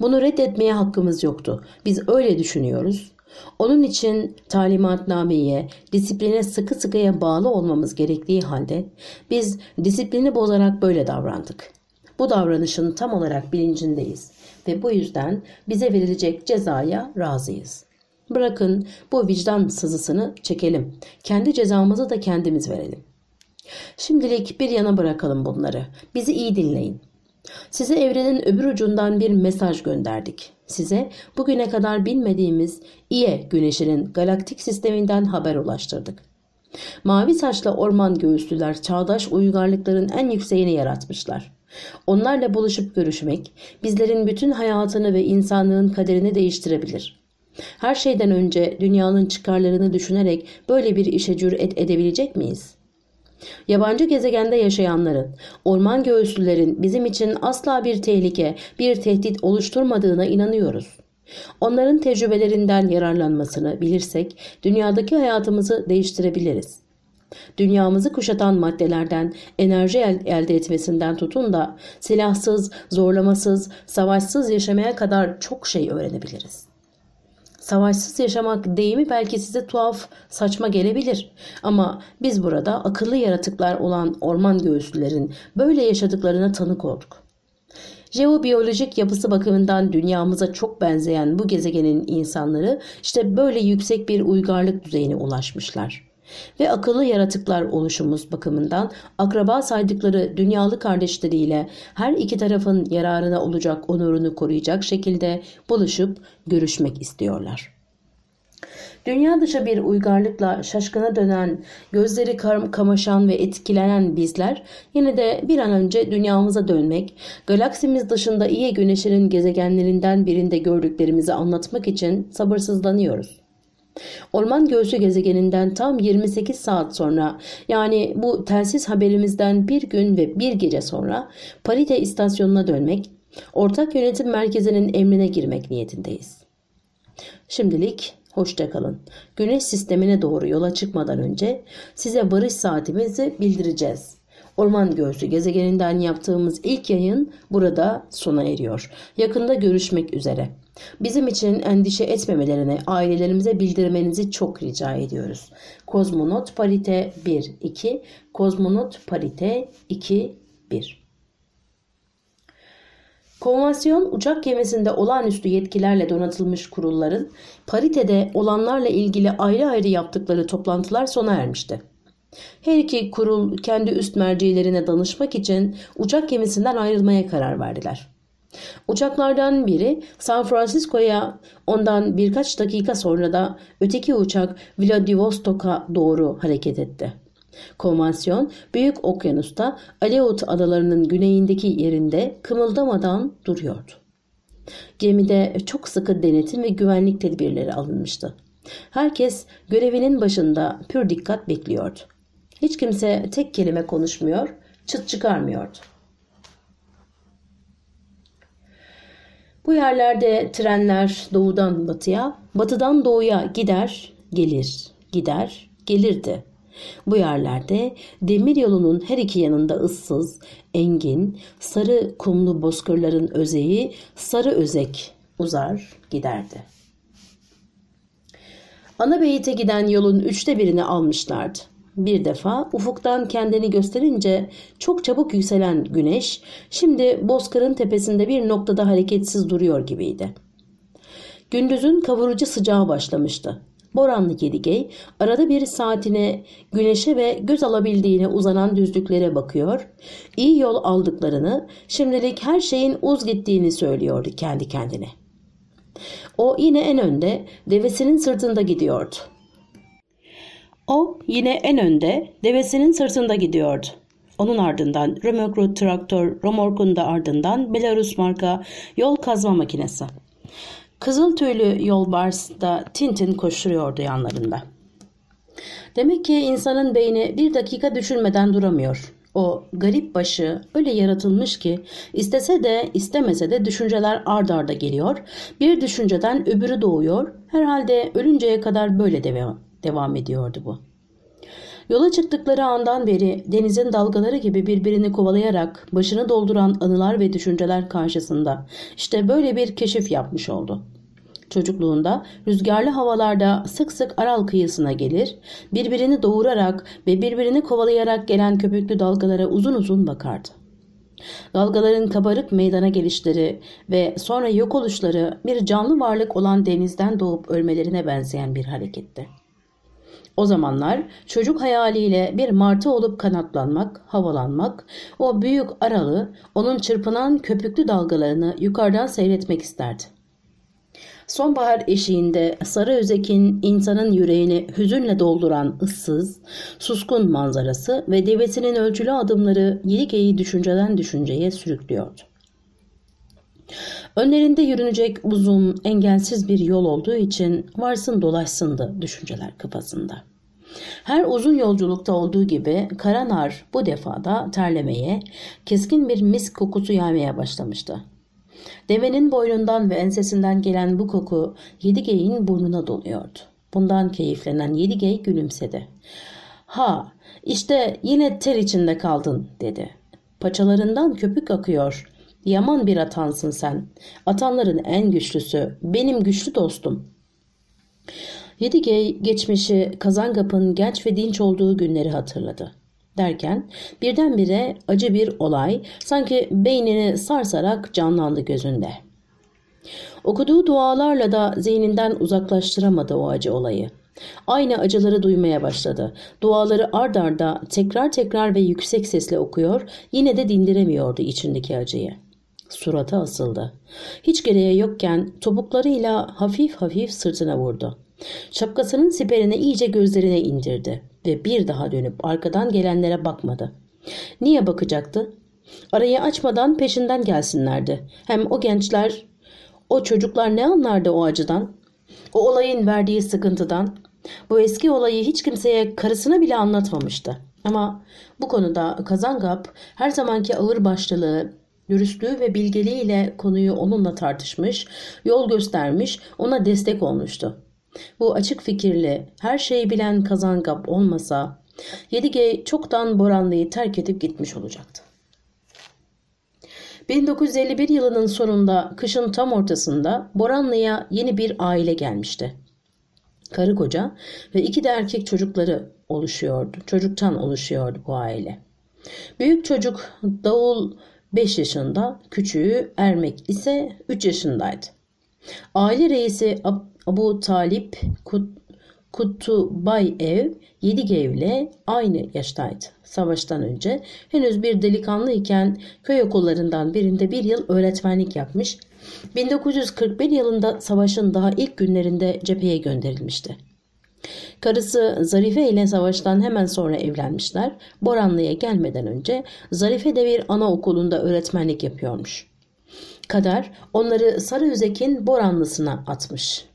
Bunu reddetmeye hakkımız yoktu. Biz öyle düşünüyoruz onun için talimatnameye, disipline sıkı sıkıya bağlı olmamız gerektiği halde biz disiplini bozarak böyle davrandık. Bu davranışın tam olarak bilincindeyiz ve bu yüzden bize verilecek cezaya razıyız. Bırakın bu vicdan sızısını çekelim. Kendi cezamızı da kendimiz verelim. Şimdilik bir yana bırakalım bunları. Bizi iyi dinleyin. Size evrenin öbür ucundan bir mesaj gönderdik. Size bugüne kadar bilmediğimiz İye güneşinin galaktik sisteminden haber ulaştırdık. Mavi saçlı orman göğüslüler çağdaş uygarlıkların en yükseğini yaratmışlar. Onlarla buluşup görüşmek bizlerin bütün hayatını ve insanlığın kaderini değiştirebilir. Her şeyden önce dünyanın çıkarlarını düşünerek böyle bir işe cüret edebilecek miyiz?'' Yabancı gezegende yaşayanların, orman göğüslülerin bizim için asla bir tehlike, bir tehdit oluşturmadığına inanıyoruz. Onların tecrübelerinden yararlanmasını bilirsek dünyadaki hayatımızı değiştirebiliriz. Dünyamızı kuşatan maddelerden enerji elde etmesinden tutun da silahsız, zorlamasız, savaşsız yaşamaya kadar çok şey öğrenebiliriz. Savaşsız yaşamak deyimi belki size tuhaf, saçma gelebilir. Ama biz burada akıllı yaratıklar olan orman göğüslülerin böyle yaşadıklarına tanık olduk. Jeobiyolojik yapısı bakımından dünyamıza çok benzeyen bu gezegenin insanları işte böyle yüksek bir uygarlık düzeyine ulaşmışlar ve akıllı yaratıklar oluşumuz bakımından akraba saydıkları dünyalı kardeşleriyle her iki tarafın yararına olacak onurunu koruyacak şekilde buluşup görüşmek istiyorlar. Dünya dışı bir uygarlıkla şaşkına dönen, gözleri kamaşan ve etkilenen bizler yine de bir an önce dünyamıza dönmek, galaksimiz dışında iyi güneşinin gezegenlerinden birinde gördüklerimizi anlatmak için sabırsızlanıyoruz. Orman göğsü gezegeninden tam 28 saat sonra yani bu telsiz haberimizden bir gün ve bir gece sonra Parite istasyonuna dönmek, ortak yönetim merkezinin emrine girmek niyetindeyiz. Şimdilik hoşçakalın. Güneş sistemine doğru yola çıkmadan önce size barış saatimizi bildireceğiz. Orman Göğsü gezegeninden yaptığımız ilk yayın burada sona eriyor. Yakında görüşmek üzere. Bizim için endişe etmemelerini ailelerimize bildirmenizi çok rica ediyoruz. Kozmonot parite 1 2 Kozmonot parite 2 1 Konvansiyon uçak gemisinde olağanüstü yetkilerle donatılmış kurulların paritede olanlarla ilgili ayrı ayrı yaptıkları toplantılar sona ermişti. Her iki kurul kendi üst mercilerine danışmak için uçak gemisinden ayrılmaya karar verdiler. Uçaklardan biri San Francisco'ya ondan birkaç dakika sonra da öteki uçak Vladivostok'a doğru hareket etti. Konvansiyon Büyük Okyanus'ta Aleut adalarının güneyindeki yerinde kımıldamadan duruyordu. Gemide çok sıkı denetim ve güvenlik tedbirleri alınmıştı. Herkes görevinin başında pür dikkat bekliyordu. Hiç kimse tek kelime konuşmuyor, çıt çıkarmıyordu. Bu yerlerde trenler doğudan batıya, batıdan doğuya gider, gelir, gider, gelirdi. Bu yerlerde demir yolunun her iki yanında ıssız, engin, sarı kumlu bozkırların özeyi sarı özek uzar giderdi. Ana beyite giden yolun üçte birini almışlardı. Bir defa ufuktan kendini gösterince çok çabuk yükselen güneş şimdi bozkırın tepesinde bir noktada hareketsiz duruyor gibiydi. Gündüzün kavurucu sıcağı başlamıştı. Boranlı Gedigey arada bir saatine güneşe ve göz alabildiğine uzanan düzlüklere bakıyor. İyi yol aldıklarını, şimdilik her şeyin uz gittiğini söylüyordu kendi kendine. O yine en önde, devesinin sırtında gidiyordu. O yine en önde, devesinin sırtında gidiyordu. Onun ardından römorklu traktör, romorkun da ardından Belarus marka yol kazma makinesi. Kızıl tüylü yolbars da Tintin koşturuyordu yanlarında. Demek ki insanın beyni bir dakika düşünmeden duramıyor. O garip başı öyle yaratılmış ki istese de istemese de düşünceler ard arda geliyor. Bir düşünceden öbürü doğuyor. Herhalde ölünceye kadar böyle devam, devam ediyordu bu. Yola çıktıkları andan beri denizin dalgaları gibi birbirini kovalayarak başını dolduran anılar ve düşünceler karşısında işte böyle bir keşif yapmış oldu. Çocukluğunda rüzgarlı havalarda sık sık Aral kıyısına gelir, birbirini doğurarak ve birbirini kovalayarak gelen köpüklü dalgalara uzun uzun bakardı. Dalgaların kabarık meydana gelişleri ve sonra yok oluşları bir canlı varlık olan denizden doğup ölmelerine benzeyen bir hareketti. O zamanlar çocuk hayaliyle bir martı olup kanatlanmak, havalanmak, o büyük aralı, onun çırpınan köpüklü dalgalarını yukarıdan seyretmek isterdi. Sonbahar eşiğinde sarı özekin insanın yüreğini hüzünle dolduran ıssız, suskun manzarası ve devesinin ölçülü adımları Yedige'yi düşünceden düşünceye sürüklüyordu. Önlerinde yürünecek uzun, engelsiz bir yol olduğu için varsın dolaşsındı düşünceler kafasında. Her uzun yolculukta olduğu gibi Karanar bu defada terlemeye, keskin bir misk kokusu yaymaya başlamıştı. Devenin boynundan ve ensesinden gelen bu koku Yedigeyin burnuna doluyordu. Bundan keyiflenen Yedigey gülümsedi. Ha işte yine ter içinde kaldın dedi. Paçalarından köpük akıyor. Yaman bir atansın sen. Atanların en güçlüsü. Benim güçlü dostum. Yedigey geçmişi Kazangap'ın genç ve dinç olduğu günleri hatırladı. Derken birdenbire acı bir olay sanki beynini sarsarak canlandı gözünde. Okuduğu dualarla da zihninden uzaklaştıramadı o acı olayı. Aynı acıları duymaya başladı. Duaları ard arda tekrar tekrar ve yüksek sesle okuyor, yine de dindiremiyordu içindeki acıyı. Surata asıldı. Hiç gereği yokken topuklarıyla hafif hafif sırtına vurdu. Şapkasının siperini iyice gözlerine indirdi ve bir daha dönüp arkadan gelenlere bakmadı. Niye bakacaktı? Arayı açmadan peşinden gelsinlerdi. Hem o gençler, o çocuklar ne anlardı o acıdan? O olayın verdiği sıkıntıdan? Bu eski olayı hiç kimseye karısına bile anlatmamıştı. Ama bu konuda Kazangap her zamanki ağır başlılığı, dürüstlüğü ve bilgeliğiyle konuyu onunla tartışmış, yol göstermiş, ona destek olmuştu. Bu açık fikirli, her şeyi bilen Kazangap olmasa Yedige çoktan Boranlı'yı terk edip gitmiş olacaktı. 1951 yılının sonunda kışın tam ortasında Boranlı'ya yeni bir aile gelmişti. Karı koca ve iki de erkek çocukları oluşuyordu. Çocuktan oluşuyordu bu aile. Büyük çocuk Davul 5 yaşında, küçüğü Ermek ise 3 yaşındaydı. Aile reisi Abu Talip Kutubayev Yedigev'le aynı yaştaydı. Savaştan önce henüz bir delikanlı iken köy okullarından birinde bir yıl öğretmenlik yapmış. 1941 yılında savaşın daha ilk günlerinde cepheye gönderilmişti. Karısı Zarife ile savaştan hemen sonra evlenmişler. Boranlı'ya gelmeden önce Zarife de bir anaokulunda öğretmenlik yapıyormuş. Kader onları Sarıüzek'in Boranlısına atmış.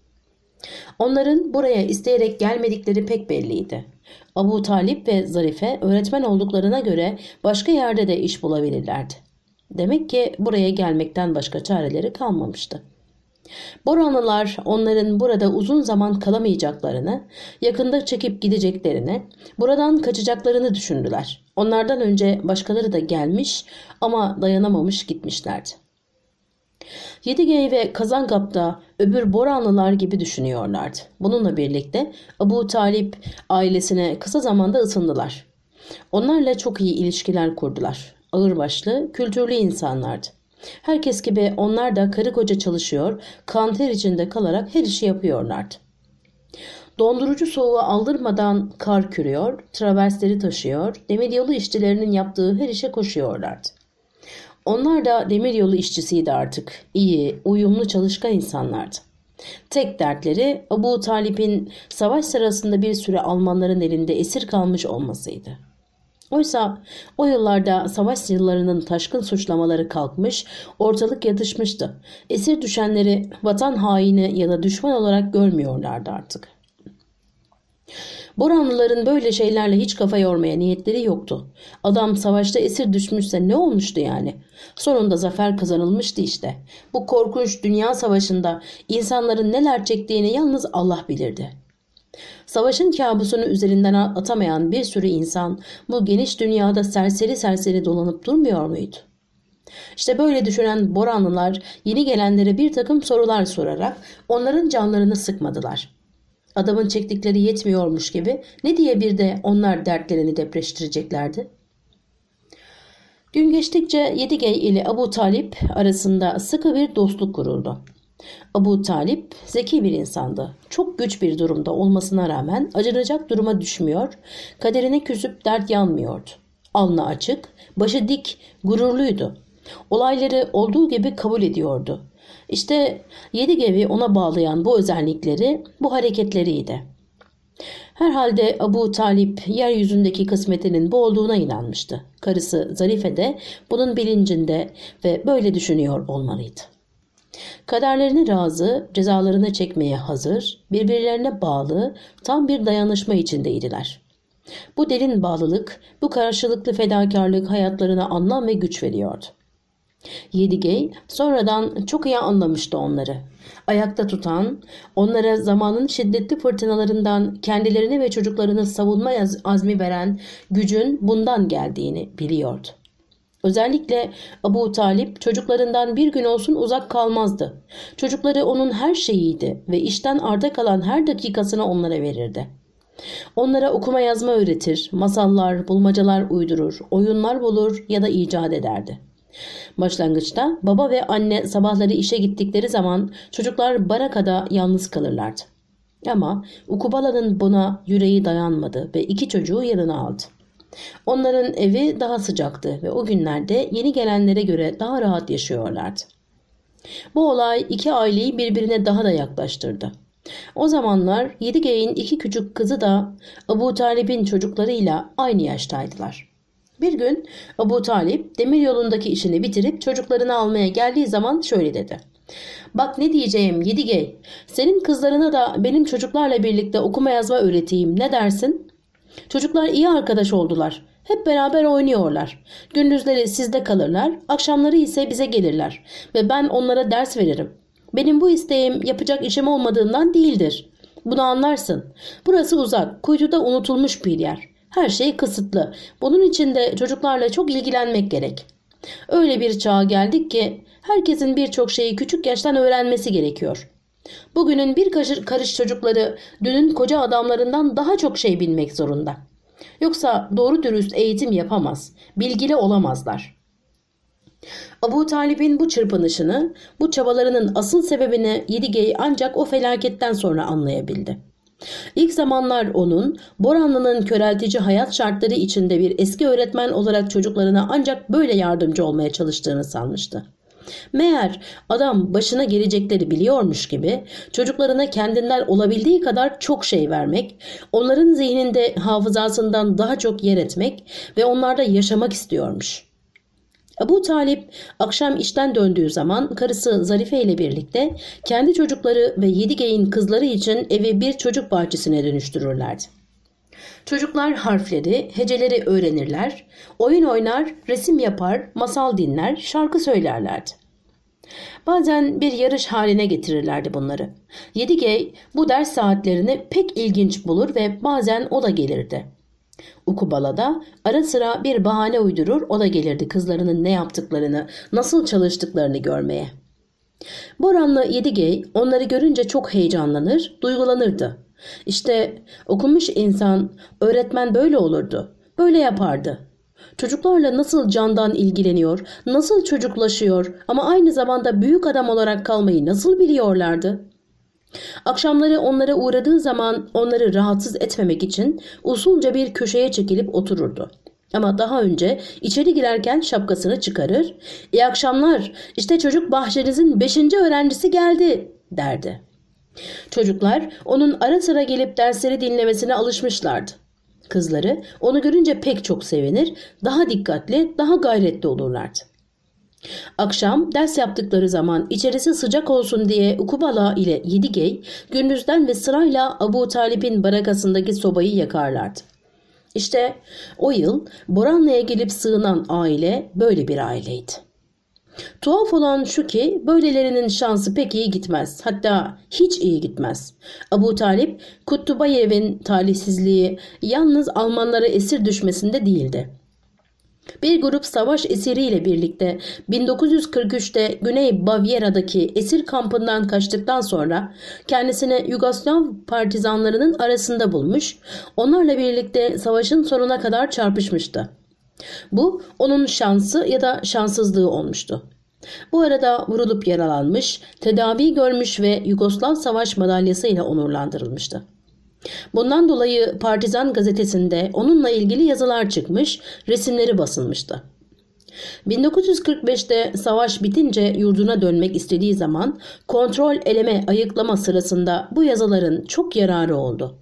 Onların buraya isteyerek gelmedikleri pek belliydi. Abu Talip ve Zarife öğretmen olduklarına göre başka yerde de iş bulabilirlerdi. Demek ki buraya gelmekten başka çareleri kalmamıştı. Boranlılar onların burada uzun zaman kalamayacaklarını, yakında çekip gideceklerini, buradan kaçacaklarını düşündüler. Onlardan önce başkaları da gelmiş ama dayanamamış gitmişlerdi. Yedigey ve Kazangap'ta öbür Boranlılar gibi düşünüyorlardı. Bununla birlikte Abu Talip ailesine kısa zamanda ısındılar. Onlarla çok iyi ilişkiler kurdular. Ağırbaşlı, kültürlü insanlardı. Herkes gibi onlar da karı koca çalışıyor, kanter içinde kalarak her işi yapıyorlardı. Dondurucu soğuğu aldırmadan kar kürüyor, traversleri taşıyor, demiryolu işçilerinin yaptığı her işe koşuyorlardı. Onlar da demiryolu işçisiydi artık. İyi, uyumlu çalışkan insanlardı. Tek dertleri Abu Talip'in savaş sırasında bir süre Almanların elinde esir kalmış olmasıydı. Oysa o yıllarda savaş yıllarının taşkın suçlamaları kalkmış, ortalık yatışmıştı. Esir düşenleri vatan haini ya da düşman olarak görmüyorlardı artık. Boranlıların böyle şeylerle hiç kafa yormaya niyetleri yoktu. Adam savaşta esir düşmüşse ne olmuştu yani? Sonunda zafer kazanılmıştı işte. Bu korkunç dünya savaşında insanların neler çektiğini yalnız Allah bilirdi. Savaşın kabusunu üzerinden atamayan bir sürü insan bu geniş dünyada serseri serseri dolanıp durmuyor muydu? İşte böyle düşünen Boranlılar yeni gelenlere bir takım sorular sorarak onların canlarını sıkmadılar. Adamın çektikleri yetmiyormuş gibi ne diye bir de onlar dertlerini depreştireceklerdi? Gün geçtikçe Yedigey ile Abu Talip arasında sıkı bir dostluk kuruldu. Abu Talip zeki bir insandı. Çok güç bir durumda olmasına rağmen acınacak duruma düşmüyor, kaderine küsüp dert yanmıyordu. Alnı açık, başı dik, gururluydu. Olayları olduğu gibi kabul ediyordu. İşte Yedigevi ona bağlayan bu özellikleri, bu hareketleriydi. Herhalde Abu Talip yeryüzündeki kısmetinin bu olduğuna inanmıştı. Karısı Zarife de bunun bilincinde ve böyle düşünüyor olmalıydı. Kaderlerine razı, cezalarını çekmeye hazır, birbirlerine bağlı, tam bir dayanışma içindeydiler. Bu derin bağlılık, bu karşılıklı fedakarlık hayatlarına anlam ve güç veriyordu. Yedigey sonradan çok iyi anlamıştı onları. Ayakta tutan, onlara zamanın şiddetli fırtınalarından kendilerini ve çocuklarını savunma azmi veren gücün bundan geldiğini biliyordu. Özellikle Abu Talip çocuklarından bir gün olsun uzak kalmazdı. Çocukları onun her şeyiydi ve işten arda kalan her dakikasını onlara verirdi. Onlara okuma yazma öğretir, masallar, bulmacalar uydurur, oyunlar bulur ya da icat ederdi. Başlangıçta baba ve anne sabahları işe gittikleri zaman çocuklar barakada yalnız kalırlardı. Ama Ukubala'nın buna yüreği dayanmadı ve iki çocuğu yanına aldı. Onların evi daha sıcaktı ve o günlerde yeni gelenlere göre daha rahat yaşıyorlardı. Bu olay iki aileyi birbirine daha da yaklaştırdı. O zamanlar Yedigey'in iki küçük kızı da Abu Talib'in çocuklarıyla aynı yaştaydılar. Bir gün Abu Talip demir yolundaki işini bitirip çocuklarını almaya geldiği zaman şöyle dedi. Bak ne diyeceğim Yedigey. Senin kızlarına da benim çocuklarla birlikte okuma yazma öğreteyim. Ne dersin? Çocuklar iyi arkadaş oldular. Hep beraber oynuyorlar. Gündüzleri sizde kalırlar, akşamları ise bize gelirler ve ben onlara ders veririm. Benim bu isteğim yapacak işim olmadığından değildir. Bunu anlarsın. Burası uzak, kuytuda unutulmuş bir yer. Her şey kısıtlı. Bunun için de çocuklarla çok ilgilenmek gerek. Öyle bir çağa geldik ki herkesin birçok şeyi küçük yaştan öğrenmesi gerekiyor. Bugünün bir karış çocukları dünün koca adamlarından daha çok şey bilmek zorunda. Yoksa doğru dürüst eğitim yapamaz, bilgili olamazlar. Abu Talib'in bu çırpınışını, bu çabalarının asıl sebebini Yedigey ancak o felaketten sonra anlayabildi. İlk zamanlar onun Boranlı'nın köreltici hayat şartları içinde bir eski öğretmen olarak çocuklarına ancak böyle yardımcı olmaya çalıştığını sanmıştı. Meğer adam başına gelecekleri biliyormuş gibi çocuklarına kendinden olabildiği kadar çok şey vermek, onların zihninde hafızasından daha çok yer etmek ve onlarda yaşamak istiyormuş. Abu Talip akşam işten döndüğü zaman karısı Zarife ile birlikte kendi çocukları ve Yedigeyin kızları için evi bir çocuk bahçesine dönüştürürlerdi. Çocuklar harfleri, heceleri öğrenirler, oyun oynar, resim yapar, masal dinler, şarkı söylerlerdi. Bazen bir yarış haline getirirlerdi bunları. Yedigey bu ders saatlerini pek ilginç bulur ve bazen o da gelirdi. Ukubala'da ara sıra bir bahane uydurur o da gelirdi kızlarının ne yaptıklarını, nasıl çalıştıklarını görmeye. Boran'la Yedigey onları görünce çok heyecanlanır, duygulanırdı. İşte okumuş insan, öğretmen böyle olurdu, böyle yapardı. Çocuklarla nasıl candan ilgileniyor, nasıl çocuklaşıyor ama aynı zamanda büyük adam olarak kalmayı nasıl biliyorlardı? Akşamları onlara uğradığı zaman onları rahatsız etmemek için usulca bir köşeye çekilip otururdu. Ama daha önce içeri girerken şapkasını çıkarır. İyi akşamlar işte çocuk bahçenizin beşinci öğrencisi geldi derdi. Çocuklar onun ara sıra gelip dersleri dinlemesine alışmışlardı. Kızları onu görünce pek çok sevinir, daha dikkatli, daha gayretli olurlardı. Akşam ders yaptıkları zaman içerisi sıcak olsun diye Ukubala ile Yedigey gündüzden ve sırayla Abu Talip'in barakasındaki sobayı yakarlardı. İşte o yıl Boranlı'ya gelip sığınan aile böyle bir aileydi. Tuhaf olan şu ki böylelerinin şansı pek iyi gitmez. Hatta hiç iyi gitmez. Abu Talip Kuttubayev'in talihsizliği yalnız Almanlara esir düşmesinde değildi. Bir grup savaş esiriyle birlikte 1943'te Güney Bavyera'daki esir kampından kaçtıktan sonra kendisini Yugoslav partizanlarının arasında bulmuş, onlarla birlikte savaşın sonuna kadar çarpışmıştı. Bu onun şansı ya da şanssızlığı olmuştu. Bu arada vurulup yaralanmış, tedavi görmüş ve Yugoslav Savaş Madalyası ile onurlandırılmıştı. Bundan dolayı Partizan gazetesinde onunla ilgili yazılar çıkmış, resimleri basılmıştı. 1945'te savaş bitince yurduna dönmek istediği zaman kontrol eleme ayıklama sırasında bu yazıların çok yararı oldu.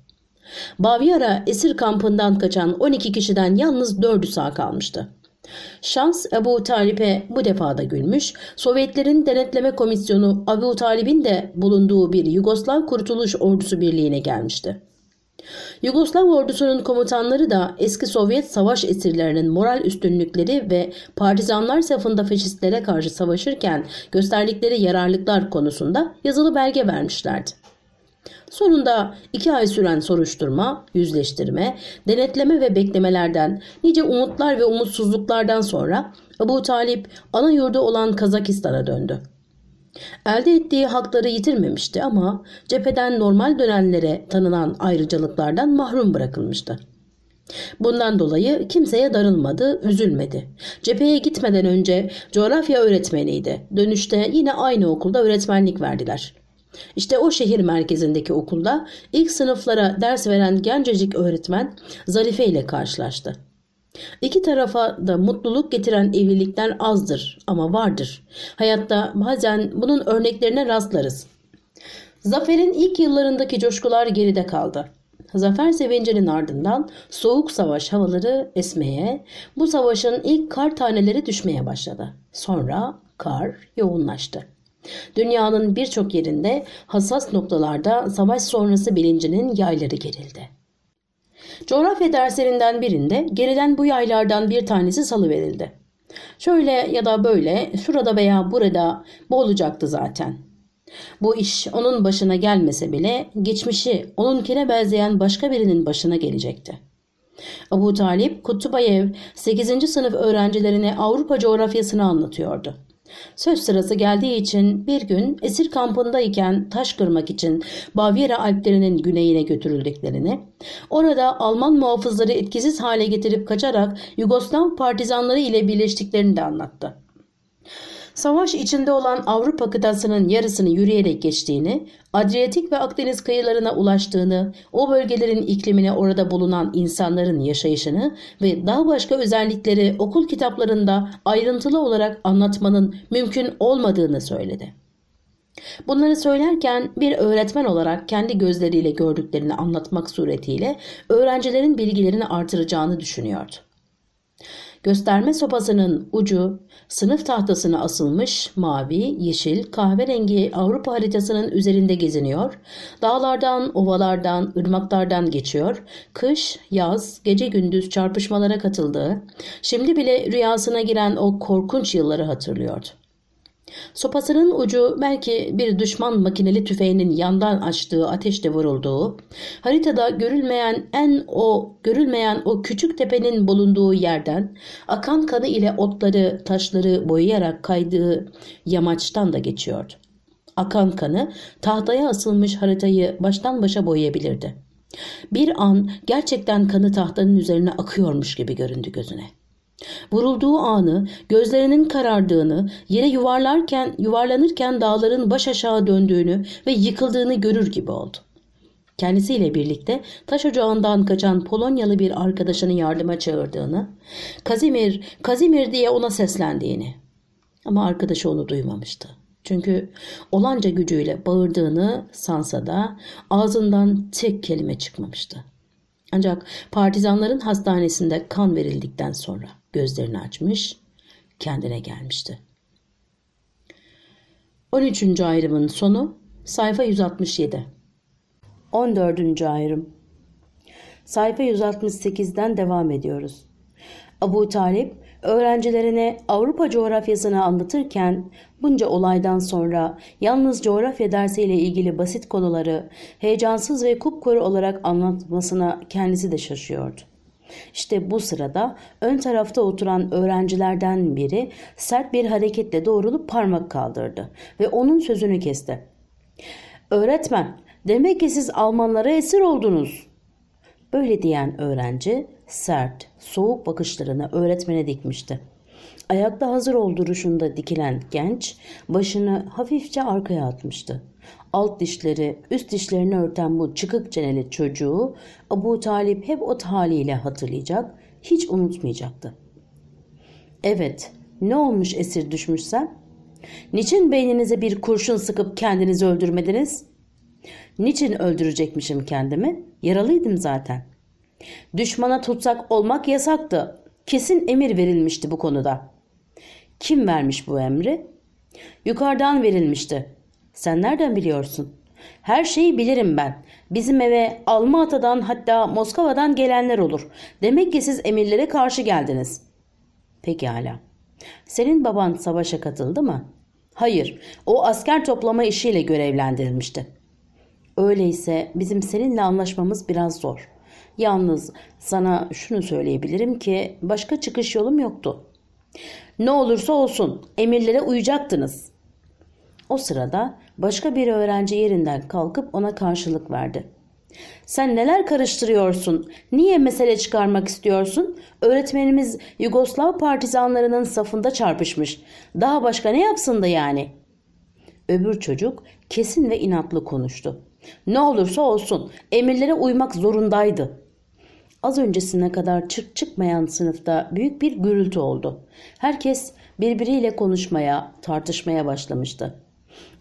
Bavyera esir kampından kaçan 12 kişiden yalnız 4'ü sağ kalmıştı. Şans Ebu Talip'e bu defa da gülmüş, Sovyetlerin denetleme komisyonu Ebu Talip'in de bulunduğu bir Yugoslav Kurtuluş Ordusu Birliği'ne gelmişti. Yugoslav ordusunun komutanları da eski Sovyet savaş esirlerinin moral üstünlükleri ve partizanlar safında faşistlere karşı savaşırken gösterdikleri yararlıklar konusunda yazılı belge vermişlerdi. Sonunda iki ay süren soruşturma, yüzleştirme, denetleme ve beklemelerden nice umutlar ve umutsuzluklardan sonra Abu Talip ana yurdu olan Kazakistan'a döndü. Elde ettiği hakları yitirmemişti ama cepheden normal dönenlere tanınan ayrıcalıklardan mahrum bırakılmıştı. Bundan dolayı kimseye darılmadı, üzülmedi. Cepheye gitmeden önce coğrafya öğretmeniydi. Dönüşte yine aynı okulda öğretmenlik verdiler. İşte o şehir merkezindeki okulda ilk sınıflara ders veren gencecik öğretmen Zarife ile karşılaştı. İki tarafa da mutluluk getiren evlilikler azdır ama vardır. Hayatta bazen bunun örneklerine rastlarız. Zafer'in ilk yıllarındaki coşkular geride kaldı. Zafer sevincinin ardından soğuk savaş havaları esmeye, bu savaşın ilk kar taneleri düşmeye başladı. Sonra kar yoğunlaştı. Dünyanın birçok yerinde hassas noktalarda savaş sonrası bilincinin yayları gerildi. Coğrafya derslerinden birinde geriden bu yaylardan bir tanesi salıverildi. Şöyle ya da böyle, şurada veya burada bu olacaktı zaten. Bu iş onun başına gelmese bile geçmişi onunkine benzeyen başka birinin başına gelecekti. Abu Talip Kutubayev 8. sınıf öğrencilerine Avrupa coğrafyasını anlatıyordu. Söz sırası geldiği için bir gün esir kampındayken taş kırmak için Bavyera Alplerinin güneyine götürüldüklerini, orada Alman muhafızları etkisiz hale getirip kaçarak Yugoslav partizanları ile birleştiklerini de anlattı. Savaş içinde olan Avrupa kıtasının yarısını yürüyerek geçtiğini, Adriyatik ve Akdeniz kıyılarına ulaştığını, o bölgelerin iklimine orada bulunan insanların yaşayışını ve daha başka özellikleri okul kitaplarında ayrıntılı olarak anlatmanın mümkün olmadığını söyledi. Bunları söylerken bir öğretmen olarak kendi gözleriyle gördüklerini anlatmak suretiyle öğrencilerin bilgilerini artıracağını düşünüyordu. Gösterme sopasının ucu sınıf tahtasına asılmış mavi, yeşil, kahverengi Avrupa haritasının üzerinde geziniyor. Dağlardan, ovalardan, ırmaklardan geçiyor. Kış, yaz, gece gündüz çarpışmalara katıldığı, şimdi bile rüyasına giren o korkunç yılları hatırlıyordu. Sopasının ucu belki bir düşman makineli tüfeğinin yandan açtığı ateşte vurulduğu, haritada görülmeyen en o görülmeyen o küçük tepenin bulunduğu yerden akan kanı ile otları, taşları boyayarak kaydığı yamaçtan da geçiyordu. Akan kanı tahtaya asılmış haritayı baştan başa boyayabilirdi. Bir an gerçekten kanı tahtanın üzerine akıyormuş gibi göründü gözüne. Vurulduğu anı, gözlerinin karardığını, yere yuvarlarken, yuvarlanırken dağların baş aşağı döndüğünü ve yıkıldığını görür gibi oldu. Kendisiyle birlikte taş ocağından kaçan Polonyalı bir arkadaşını yardıma çağırdığını, Kazimir, Kazimir diye ona seslendiğini. Ama arkadaşı onu duymamıştı. Çünkü olanca gücüyle bağırdığını sansa da ağzından tek kelime çıkmamıştı. Ancak partizanların hastanesinde kan verildikten sonra gözlerini açmış, kendine gelmişti. 13. ayrımın sonu sayfa 167. 14. ayrım Sayfa 168'den devam ediyoruz. Abu Talip öğrencilerine Avrupa coğrafyasını anlatırken bunca olaydan sonra yalnız coğrafya dersiyle ilgili basit konuları heyecansız ve kupkuru olarak anlatmasına kendisi de şaşıyordu. İşte bu sırada ön tarafta oturan öğrencilerden biri sert bir hareketle doğrulup parmak kaldırdı ve onun sözünü kesti. Öğretmen, demek ki siz Almanlara esir oldunuz. Böyle diyen öğrenci sert, soğuk bakışlarını öğretmene dikmişti. Ayakta hazır ol duruşunda dikilen genç başını hafifçe arkaya atmıştı. Alt dişleri üst dişlerini örten bu çıkık çeneli çocuğu Abu Talip hep o haliyle hatırlayacak, hiç unutmayacaktı. Evet, ne olmuş esir düşmüşsem? Niçin beyninize bir kurşun sıkıp kendinizi öldürmediniz? Niçin öldürecekmişim kendimi? Yaralıydım zaten. Düşmana tutsak olmak yasaktı. Kesin emir verilmişti bu konuda. Kim vermiş bu emri? Yukarıdan verilmişti. Sen nereden biliyorsun? Her şeyi bilirim ben. Bizim eve Almata'dan hatta Moskova'dan gelenler olur. Demek ki siz emirlere karşı geldiniz. Pekala. Senin baban savaşa katıldı mı? Hayır. O asker toplama işiyle görevlendirilmişti. Öyleyse bizim seninle anlaşmamız biraz zor. Yalnız sana şunu söyleyebilirim ki başka çıkış yolum yoktu. Ne olursa olsun emirlere uyacaktınız. O sırada başka bir öğrenci yerinden kalkıp ona karşılık verdi. Sen neler karıştırıyorsun? Niye mesele çıkarmak istiyorsun? Öğretmenimiz Yugoslav partizanlarının safında çarpışmış. Daha başka ne yapsın da yani? Öbür çocuk kesin ve inatlı konuştu. Ne olursa olsun emirlere uymak zorundaydı. Az öncesine kadar çık çıkmayan sınıfta büyük bir gürültü oldu. Herkes birbiriyle konuşmaya, tartışmaya başlamıştı.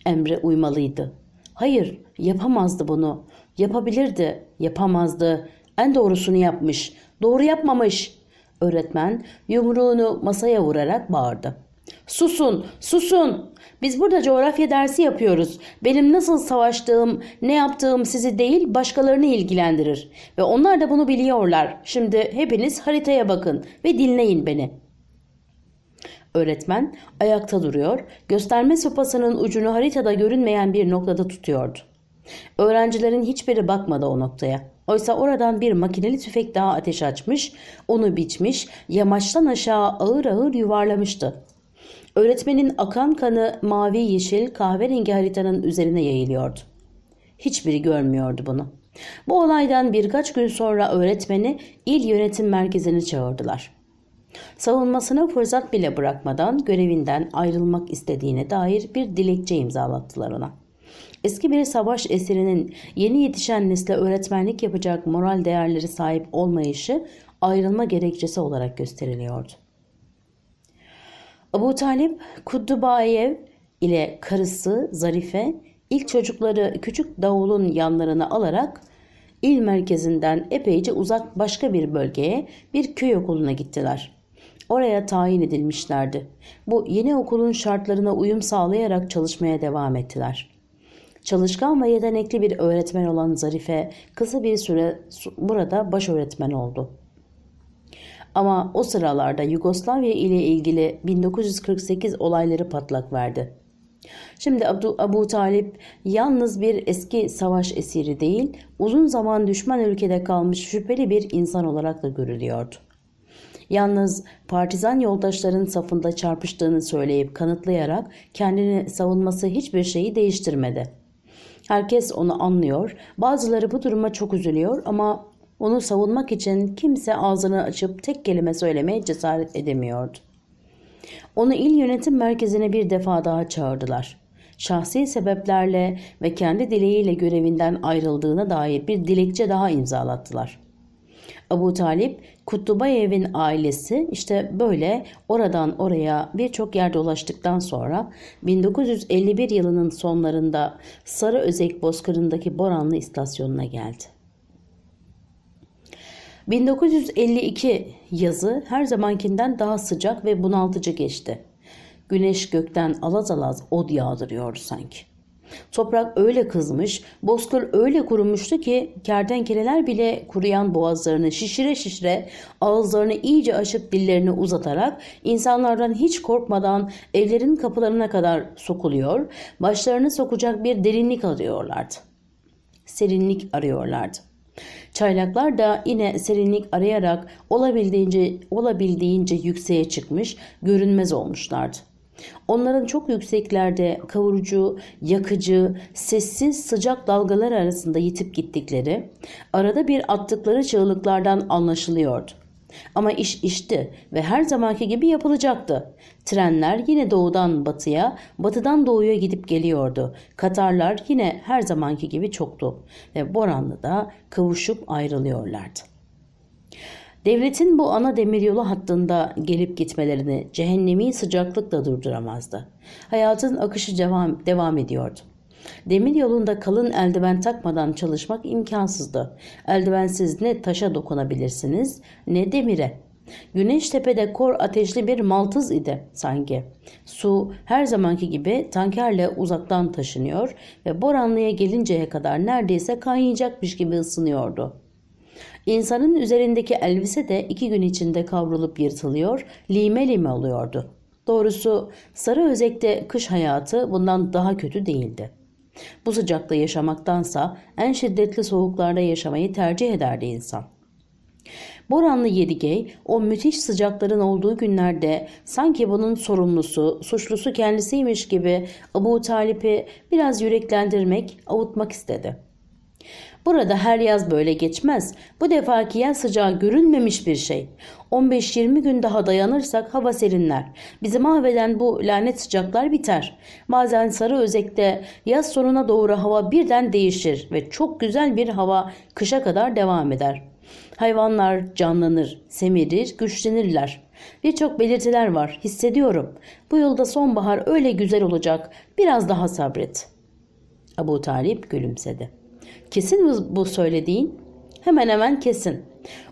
Emre uymalıydı. Hayır, yapamazdı bunu. Yapabilirdi, yapamazdı. En doğrusunu yapmış. Doğru yapmamış. Öğretmen yumruğunu masaya vurarak bağırdı. Susun, susun. Biz burada coğrafya dersi yapıyoruz. Benim nasıl savaştığım, ne yaptığım sizi değil başkalarını ilgilendirir. Ve onlar da bunu biliyorlar. Şimdi hepiniz haritaya bakın ve dinleyin beni. Öğretmen ayakta duruyor, gösterme sopasının ucunu haritada görünmeyen bir noktada tutuyordu. Öğrencilerin hiçbiri bakmadı o noktaya. Oysa oradan bir makineli tüfek daha ateş açmış, onu biçmiş, yamaçtan aşağı ağır ağır yuvarlamıştı. Öğretmenin akan kanı mavi yeşil kahverengi haritanın üzerine yayılıyordu. Hiçbiri görmüyordu bunu. Bu olaydan birkaç gün sonra öğretmeni il yönetim merkezine çağırdılar. Savunmasına fırsat bile bırakmadan görevinden ayrılmak istediğine dair bir dilekçe imzalattılar ona. Eski bir savaş esirinin yeni yetişen nesle öğretmenlik yapacak moral değerleri sahip olmayışı ayrılma gerekçesi olarak gösteriliyordu. Abu Talip Kuddubayev ile karısı Zarife ilk çocukları küçük davulun yanlarına alarak il merkezinden epeyce uzak başka bir bölgeye bir köy okuluna gittiler. Oraya tayin edilmişlerdi. Bu yeni okulun şartlarına uyum sağlayarak çalışmaya devam ettiler. Çalışkan ve yetenekli bir öğretmen olan Zarife kısa bir süre burada baş öğretmen oldu. Ama o sıralarda Yugoslavya ile ilgili 1948 olayları patlak verdi. Şimdi Abu, Abu Talip yalnız bir eski savaş esiri değil, uzun zaman düşman ülkede kalmış şüpheli bir insan olarak da görülüyordu. Yalnız partizan yoldaşların safında çarpıştığını söyleyip kanıtlayarak kendini savunması hiçbir şeyi değiştirmedi. Herkes onu anlıyor, bazıları bu duruma çok üzülüyor ama onu savunmak için kimse ağzını açıp tek kelime söylemeye cesaret edemiyordu. Onu il yönetim merkezine bir defa daha çağırdılar. Şahsi sebeplerle ve kendi dileğiyle görevinden ayrıldığına dair bir dilekçe daha imzalattılar. Abu Talip, Kutlubayev'in ailesi işte böyle oradan oraya birçok yer dolaştıktan sonra 1951 yılının sonlarında Sarı Özek Bozkırı'ndaki Boranlı istasyonuna geldi. 1952 yazı her zamankinden daha sıcak ve bunaltıcı geçti. Güneş gökten alaz alaz od yağdırıyordu sanki. Toprak öyle kızmış, bozkır öyle kurumuştu ki kertenkeleler bile kuruyan boğazlarını şişire şişire ağızlarını iyice açıp dillerini uzatarak insanlardan hiç korkmadan evlerin kapılarına kadar sokuluyor, başlarını sokacak bir derinlik arıyorlardı. Serinlik arıyorlardı. Çaylaklar da yine serinlik arayarak olabildiğince, olabildiğince yükseğe çıkmış, görünmez olmuşlardı. Onların çok yükseklerde kavurucu, yakıcı, sessiz sıcak dalgalar arasında yitip gittikleri, arada bir attıkları çığlıklardan anlaşılıyordu. Ama iş işti ve her zamanki gibi yapılacaktı. Trenler yine doğudan batıya, batıdan doğuya gidip geliyordu. Katarlar yine her zamanki gibi çoktu ve Boranlı'da kavuşup ayrılıyorlardı. Devletin bu ana demiryolu hattında gelip gitmelerini cehennemi sıcaklıkla durduramazdı. Hayatın akışı devam, devam ediyordu. Demir yolunda kalın eldiven takmadan çalışmak imkansızdı. Eldivensiz ne taşa dokunabilirsiniz ne demire. Güneş tepede kor ateşli bir maltız idi sanki. Su her zamanki gibi tankerle uzaktan taşınıyor ve Boranlı'ya gelinceye kadar neredeyse kaynayacakmış gibi ısınıyordu. İnsanın üzerindeki elbise de iki gün içinde kavrulup yırtılıyor, lime lime oluyordu. Doğrusu Sarı Özek'te kış hayatı bundan daha kötü değildi. Bu sıcakta yaşamaktansa en şiddetli soğuklarda yaşamayı tercih ederdi insan. Boranlı Yedigey o müthiş sıcakların olduğu günlerde sanki bunun sorumlusu, suçlusu kendisiymiş gibi Abu Talip'i biraz yüreklendirmek, avutmak istedi. Burada her yaz böyle geçmez. Bu defaki yaz sıcağı görünmemiş bir şey. 15-20 gün daha dayanırsak hava serinler. Bizi mahveden bu lanet sıcaklar biter. Bazen sarı özekte yaz sonuna doğru hava birden değişir ve çok güzel bir hava kışa kadar devam eder. Hayvanlar canlanır, semirir, güçlenirler. Birçok belirtiler var, hissediyorum. Bu yılda sonbahar öyle güzel olacak. Biraz daha sabret. Abu Talip gülümsedi. Kesin mi bu söylediğin? Hemen hemen kesin.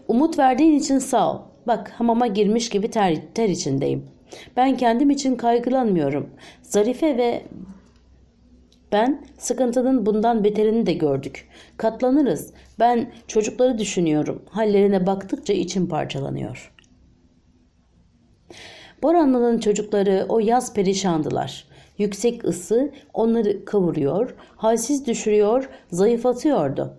Umut verdiğin için sağ ol. Bak hamama girmiş gibi ter, ter içindeyim. Ben kendim için kaygılanmıyorum. Zarife ve ben sıkıntının bundan beterini de gördük. Katlanırız. Ben çocukları düşünüyorum. Hallerine baktıkça içim parçalanıyor. Boranlı'nın çocukları o yaz perişandılar. Yüksek ısı onları kavuruyor, halsiz düşürüyor, zayıflatıyordu.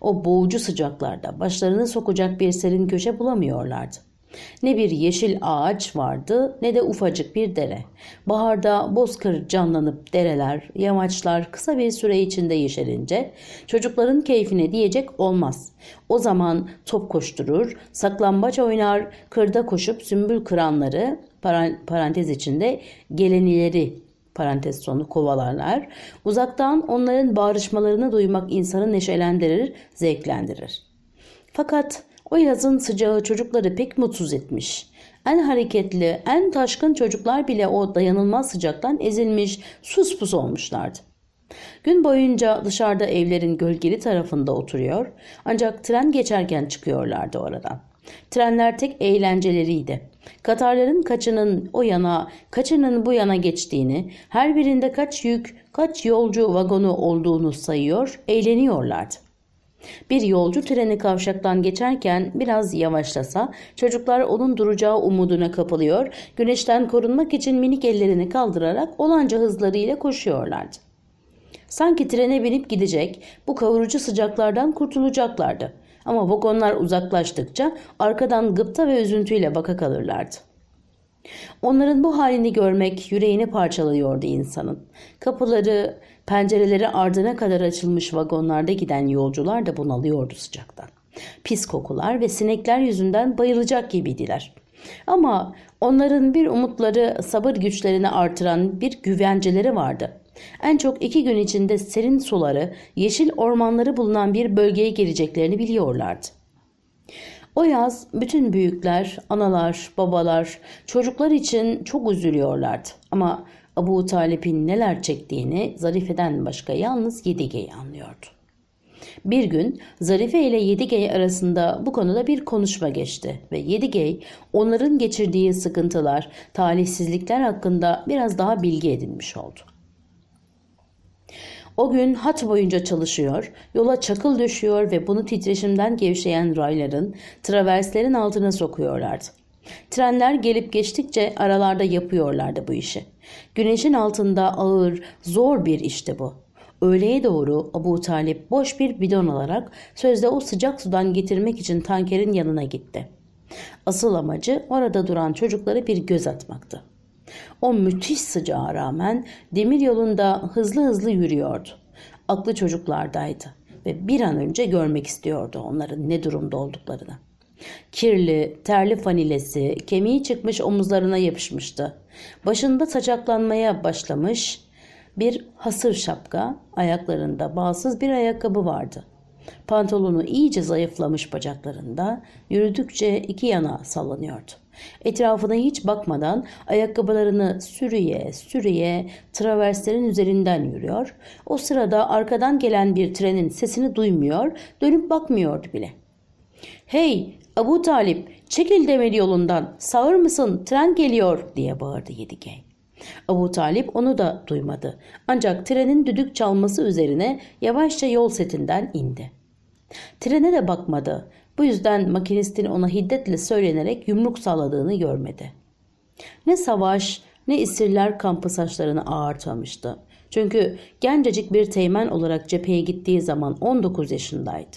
O boğucu sıcaklarda başlarını sokacak bir serin köşe bulamıyorlardı. Ne bir yeşil ağaç vardı ne de ufacık bir dere. Baharda bozkır canlanıp dereler, yamaçlar kısa bir süre içinde yeşerince çocukların keyfine diyecek olmaz. O zaman top koşturur, saklambaç oynar, kırda koşup sümbül kıranları parantez içinde gelenileri parantez sonu kovalarlar. Uzaktan onların bağrışmalarını duymak insanı neşelendirir, zevklendirir. Fakat o yazın sıcağı çocukları pek mutsuz etmiş. En hareketli, en taşkın çocuklar bile o dayanılmaz sıcaktan ezilmiş, sus pus olmuşlardı. Gün boyunca dışarıda evlerin gölgeli tarafında oturuyor ancak tren geçerken çıkıyorlardı oradan. Trenler tek eğlenceleriydi. Katarların kaçının o yana, kaçının bu yana geçtiğini, her birinde kaç yük, kaç yolcu vagonu olduğunu sayıyor, eğleniyorlardı. Bir yolcu treni kavşaktan geçerken biraz yavaşlasa çocuklar onun duracağı umuduna kapılıyor, güneşten korunmak için minik ellerini kaldırarak olanca hızlarıyla koşuyorlardı. Sanki trene binip gidecek, bu kavurucu sıcaklardan kurtulacaklardı. Ama vagonlar uzaklaştıkça arkadan gıpta ve üzüntüyle baka kalırlardı. Onların bu halini görmek yüreğini parçalıyordu insanın. Kapıları, pencereleri ardına kadar açılmış vagonlarda giden yolcular da bunalıyordu sıcaktan. Pis kokular ve sinekler yüzünden bayılacak gibiydiler. Ama onların bir umutları sabır güçlerini artıran bir güvenceleri vardı. En çok iki gün içinde serin suları, yeşil ormanları bulunan bir bölgeye geleceklerini biliyorlardı. O yaz bütün büyükler, analar, babalar, çocuklar için çok üzülüyorlardı. Ama Abu Talip'in neler çektiğini Zarife'den başka yalnız Yedige'yi anlıyordu. Bir gün Zarife ile Yedigey arasında bu konuda bir konuşma geçti ve Yedigey onların geçirdiği sıkıntılar, talihsizlikler hakkında biraz daha bilgi edinmiş oldu. O gün hat boyunca çalışıyor, yola çakıl düşüyor ve bunu titreşimden gevşeyen rayların, traverslerin altına sokuyorlardı. Trenler gelip geçtikçe aralarda yapıyorlardı bu işi. Güneşin altında ağır, zor bir işti bu. Öğleye doğru Abu Talip boş bir bidon alarak sözde o sıcak sudan getirmek için tankerin yanına gitti. Asıl amacı orada duran çocuklara bir göz atmaktı. O müthiş sıcağa rağmen demir yolunda hızlı hızlı yürüyordu. Aklı çocuklardaydı ve bir an önce görmek istiyordu onların ne durumda olduklarını. Kirli, terli fanilesi, kemiği çıkmış omuzlarına yapışmıştı. Başında saçaklanmaya başlamış bir hasır şapka, ayaklarında bağsız bir ayakkabı vardı. Pantolonu iyice zayıflamış bacaklarında, yürüdükçe iki yana sallanıyordu. Etrafına hiç bakmadan ayakkabılarını sürüye sürüye traverslerin üzerinden yürüyor. O sırada arkadan gelen bir trenin sesini duymuyor, dönüp bakmıyordu bile. ''Hey Abu Talip çekil demeli yolundan sağır mısın tren geliyor'' diye bağırdı Yedigey. Abu Talip onu da duymadı. Ancak trenin düdük çalması üzerine yavaşça yol setinden indi. Trene de bakmadı. Bu yüzden makinistin ona hiddetle söylenerek yumruk salladığını görmedi. Ne savaş ne esirler kampı saçlarını ağartmamıştı. Çünkü gencecik bir teğmen olarak cepheye gittiği zaman 19 yaşındaydı.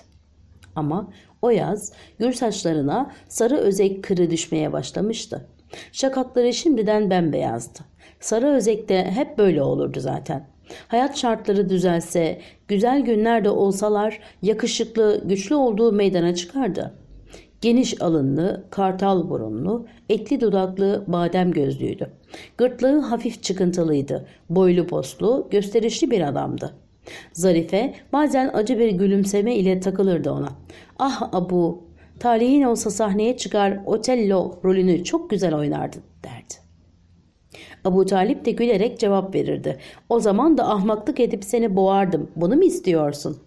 Ama o yaz gür saçlarına sarı özek kırı düşmeye başlamıştı. Şakakları şimdiden bembeyazdı. Sarı özek de hep böyle olurdu zaten. Hayat şartları düzelse, güzel günlerde olsalar yakışıklı, güçlü olduğu meydana çıkardı. Geniş alınlı, kartal burunlu, etli dudaklı, badem gözlüydü. Gırtlağı hafif çıkıntılıydı. Boylu poslu, gösterişli bir adamdı. Zarife bazen acı bir gülümseme ile takılırdı ona. Ah Abu, talihin olsa sahneye çıkar Otello rolünü çok güzel oynardı derdi. Abu Talip de gülerek cevap verirdi. O zaman da ahmaklık edip seni boğardım. Bunu mu istiyorsun?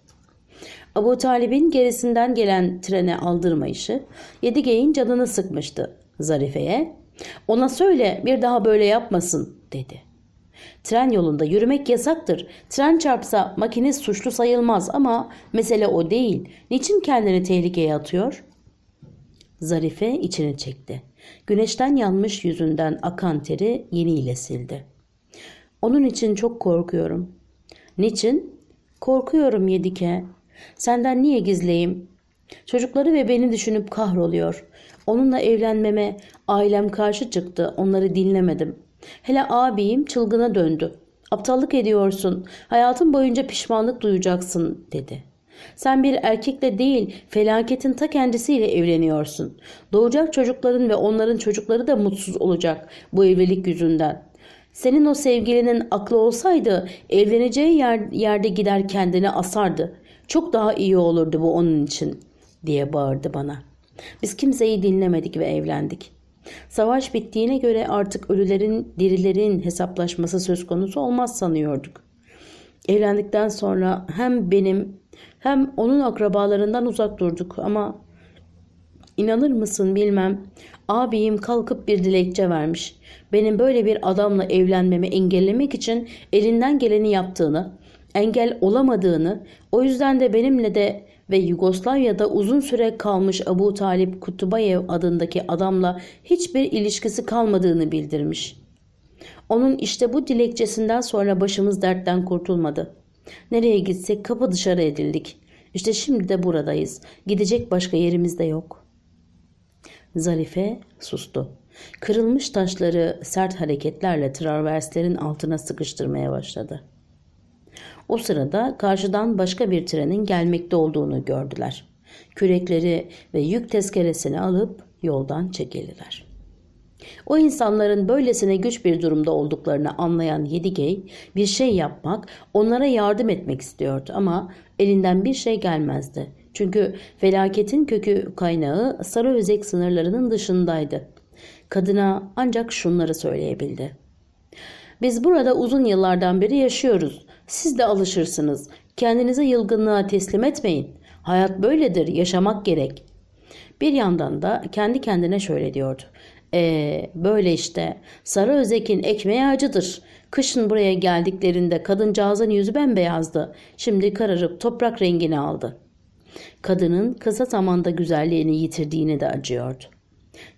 Abu Talib'in gerisinden gelen trene aldırmayışı Yedigeyin canını sıkmıştı Zarife'ye. Ona söyle bir daha böyle yapmasın dedi. Tren yolunda yürümek yasaktır. Tren çarpsa makinist suçlu sayılmaz ama mesele o değil. Niçin kendini tehlikeye atıyor? Zarife içini çekti. Güneşten yanmış yüzünden akan teri yeniyle sildi. Onun için çok korkuyorum. Niçin? Korkuyorum Yedike. Senden niye gizleyeyim? Çocukları ve beni düşünüp kahroluyor. Onunla evlenmeme ailem karşı çıktı. Onları dinlemedim. Hele abim çılgına döndü. Aptallık ediyorsun. Hayatın boyunca pişmanlık duyacaksın dedi. Sen bir erkekle değil felaketin ta kendisiyle evleniyorsun. Doğacak çocukların ve onların çocukları da mutsuz olacak bu evlilik yüzünden. Senin o sevgilinin aklı olsaydı evleneceği yer, yerde gider kendini asardı. Çok daha iyi olurdu bu onun için diye bağırdı bana. Biz kimseyi dinlemedik ve evlendik. Savaş bittiğine göre artık ölülerin dirilerin hesaplaşması söz konusu olmaz sanıyorduk. Evlendikten sonra hem benim hem onun akrabalarından uzak durduk ama inanır mısın bilmem abim kalkıp bir dilekçe vermiş. Benim böyle bir adamla evlenmemi engellemek için elinden geleni yaptığını, engel olamadığını, o yüzden de benimle de ve Yugoslavya'da uzun süre kalmış Abu Talip Kutubayev adındaki adamla hiçbir ilişkisi kalmadığını bildirmiş. Onun işte bu dilekçesinden sonra başımız dertten kurtulmadı. Nereye gitsek kapı dışarı edildik. İşte şimdi de buradayız. Gidecek başka yerimiz de yok. Zarife sustu. Kırılmış taşları sert hareketlerle traverslerin altına sıkıştırmaya başladı. O sırada karşıdan başka bir trenin gelmekte olduğunu gördüler. Kürekleri ve yük tezkeresini alıp yoldan çekildiler. O insanların böylesine güç bir durumda olduklarını anlayan Yedigey bir şey yapmak, onlara yardım etmek istiyordu ama elinden bir şey gelmezdi. Çünkü felaketin kökü kaynağı sarı özek sınırlarının dışındaydı. Kadına ancak şunları söyleyebildi. Biz burada uzun yıllardan beri yaşıyoruz. Siz de alışırsınız. Kendinizi yılgınlığa teslim etmeyin. Hayat böyledir, yaşamak gerek. Bir yandan da kendi kendine şöyle diyordu. Ee, böyle işte. Sarı Özek'in ekmeği acıdır. Kışın buraya geldiklerinde kadıncağızın yüzü bembeyazdı. Şimdi kararıp toprak rengini aldı. Kadının kısa zamanda güzelliğini yitirdiğini de acıyordu.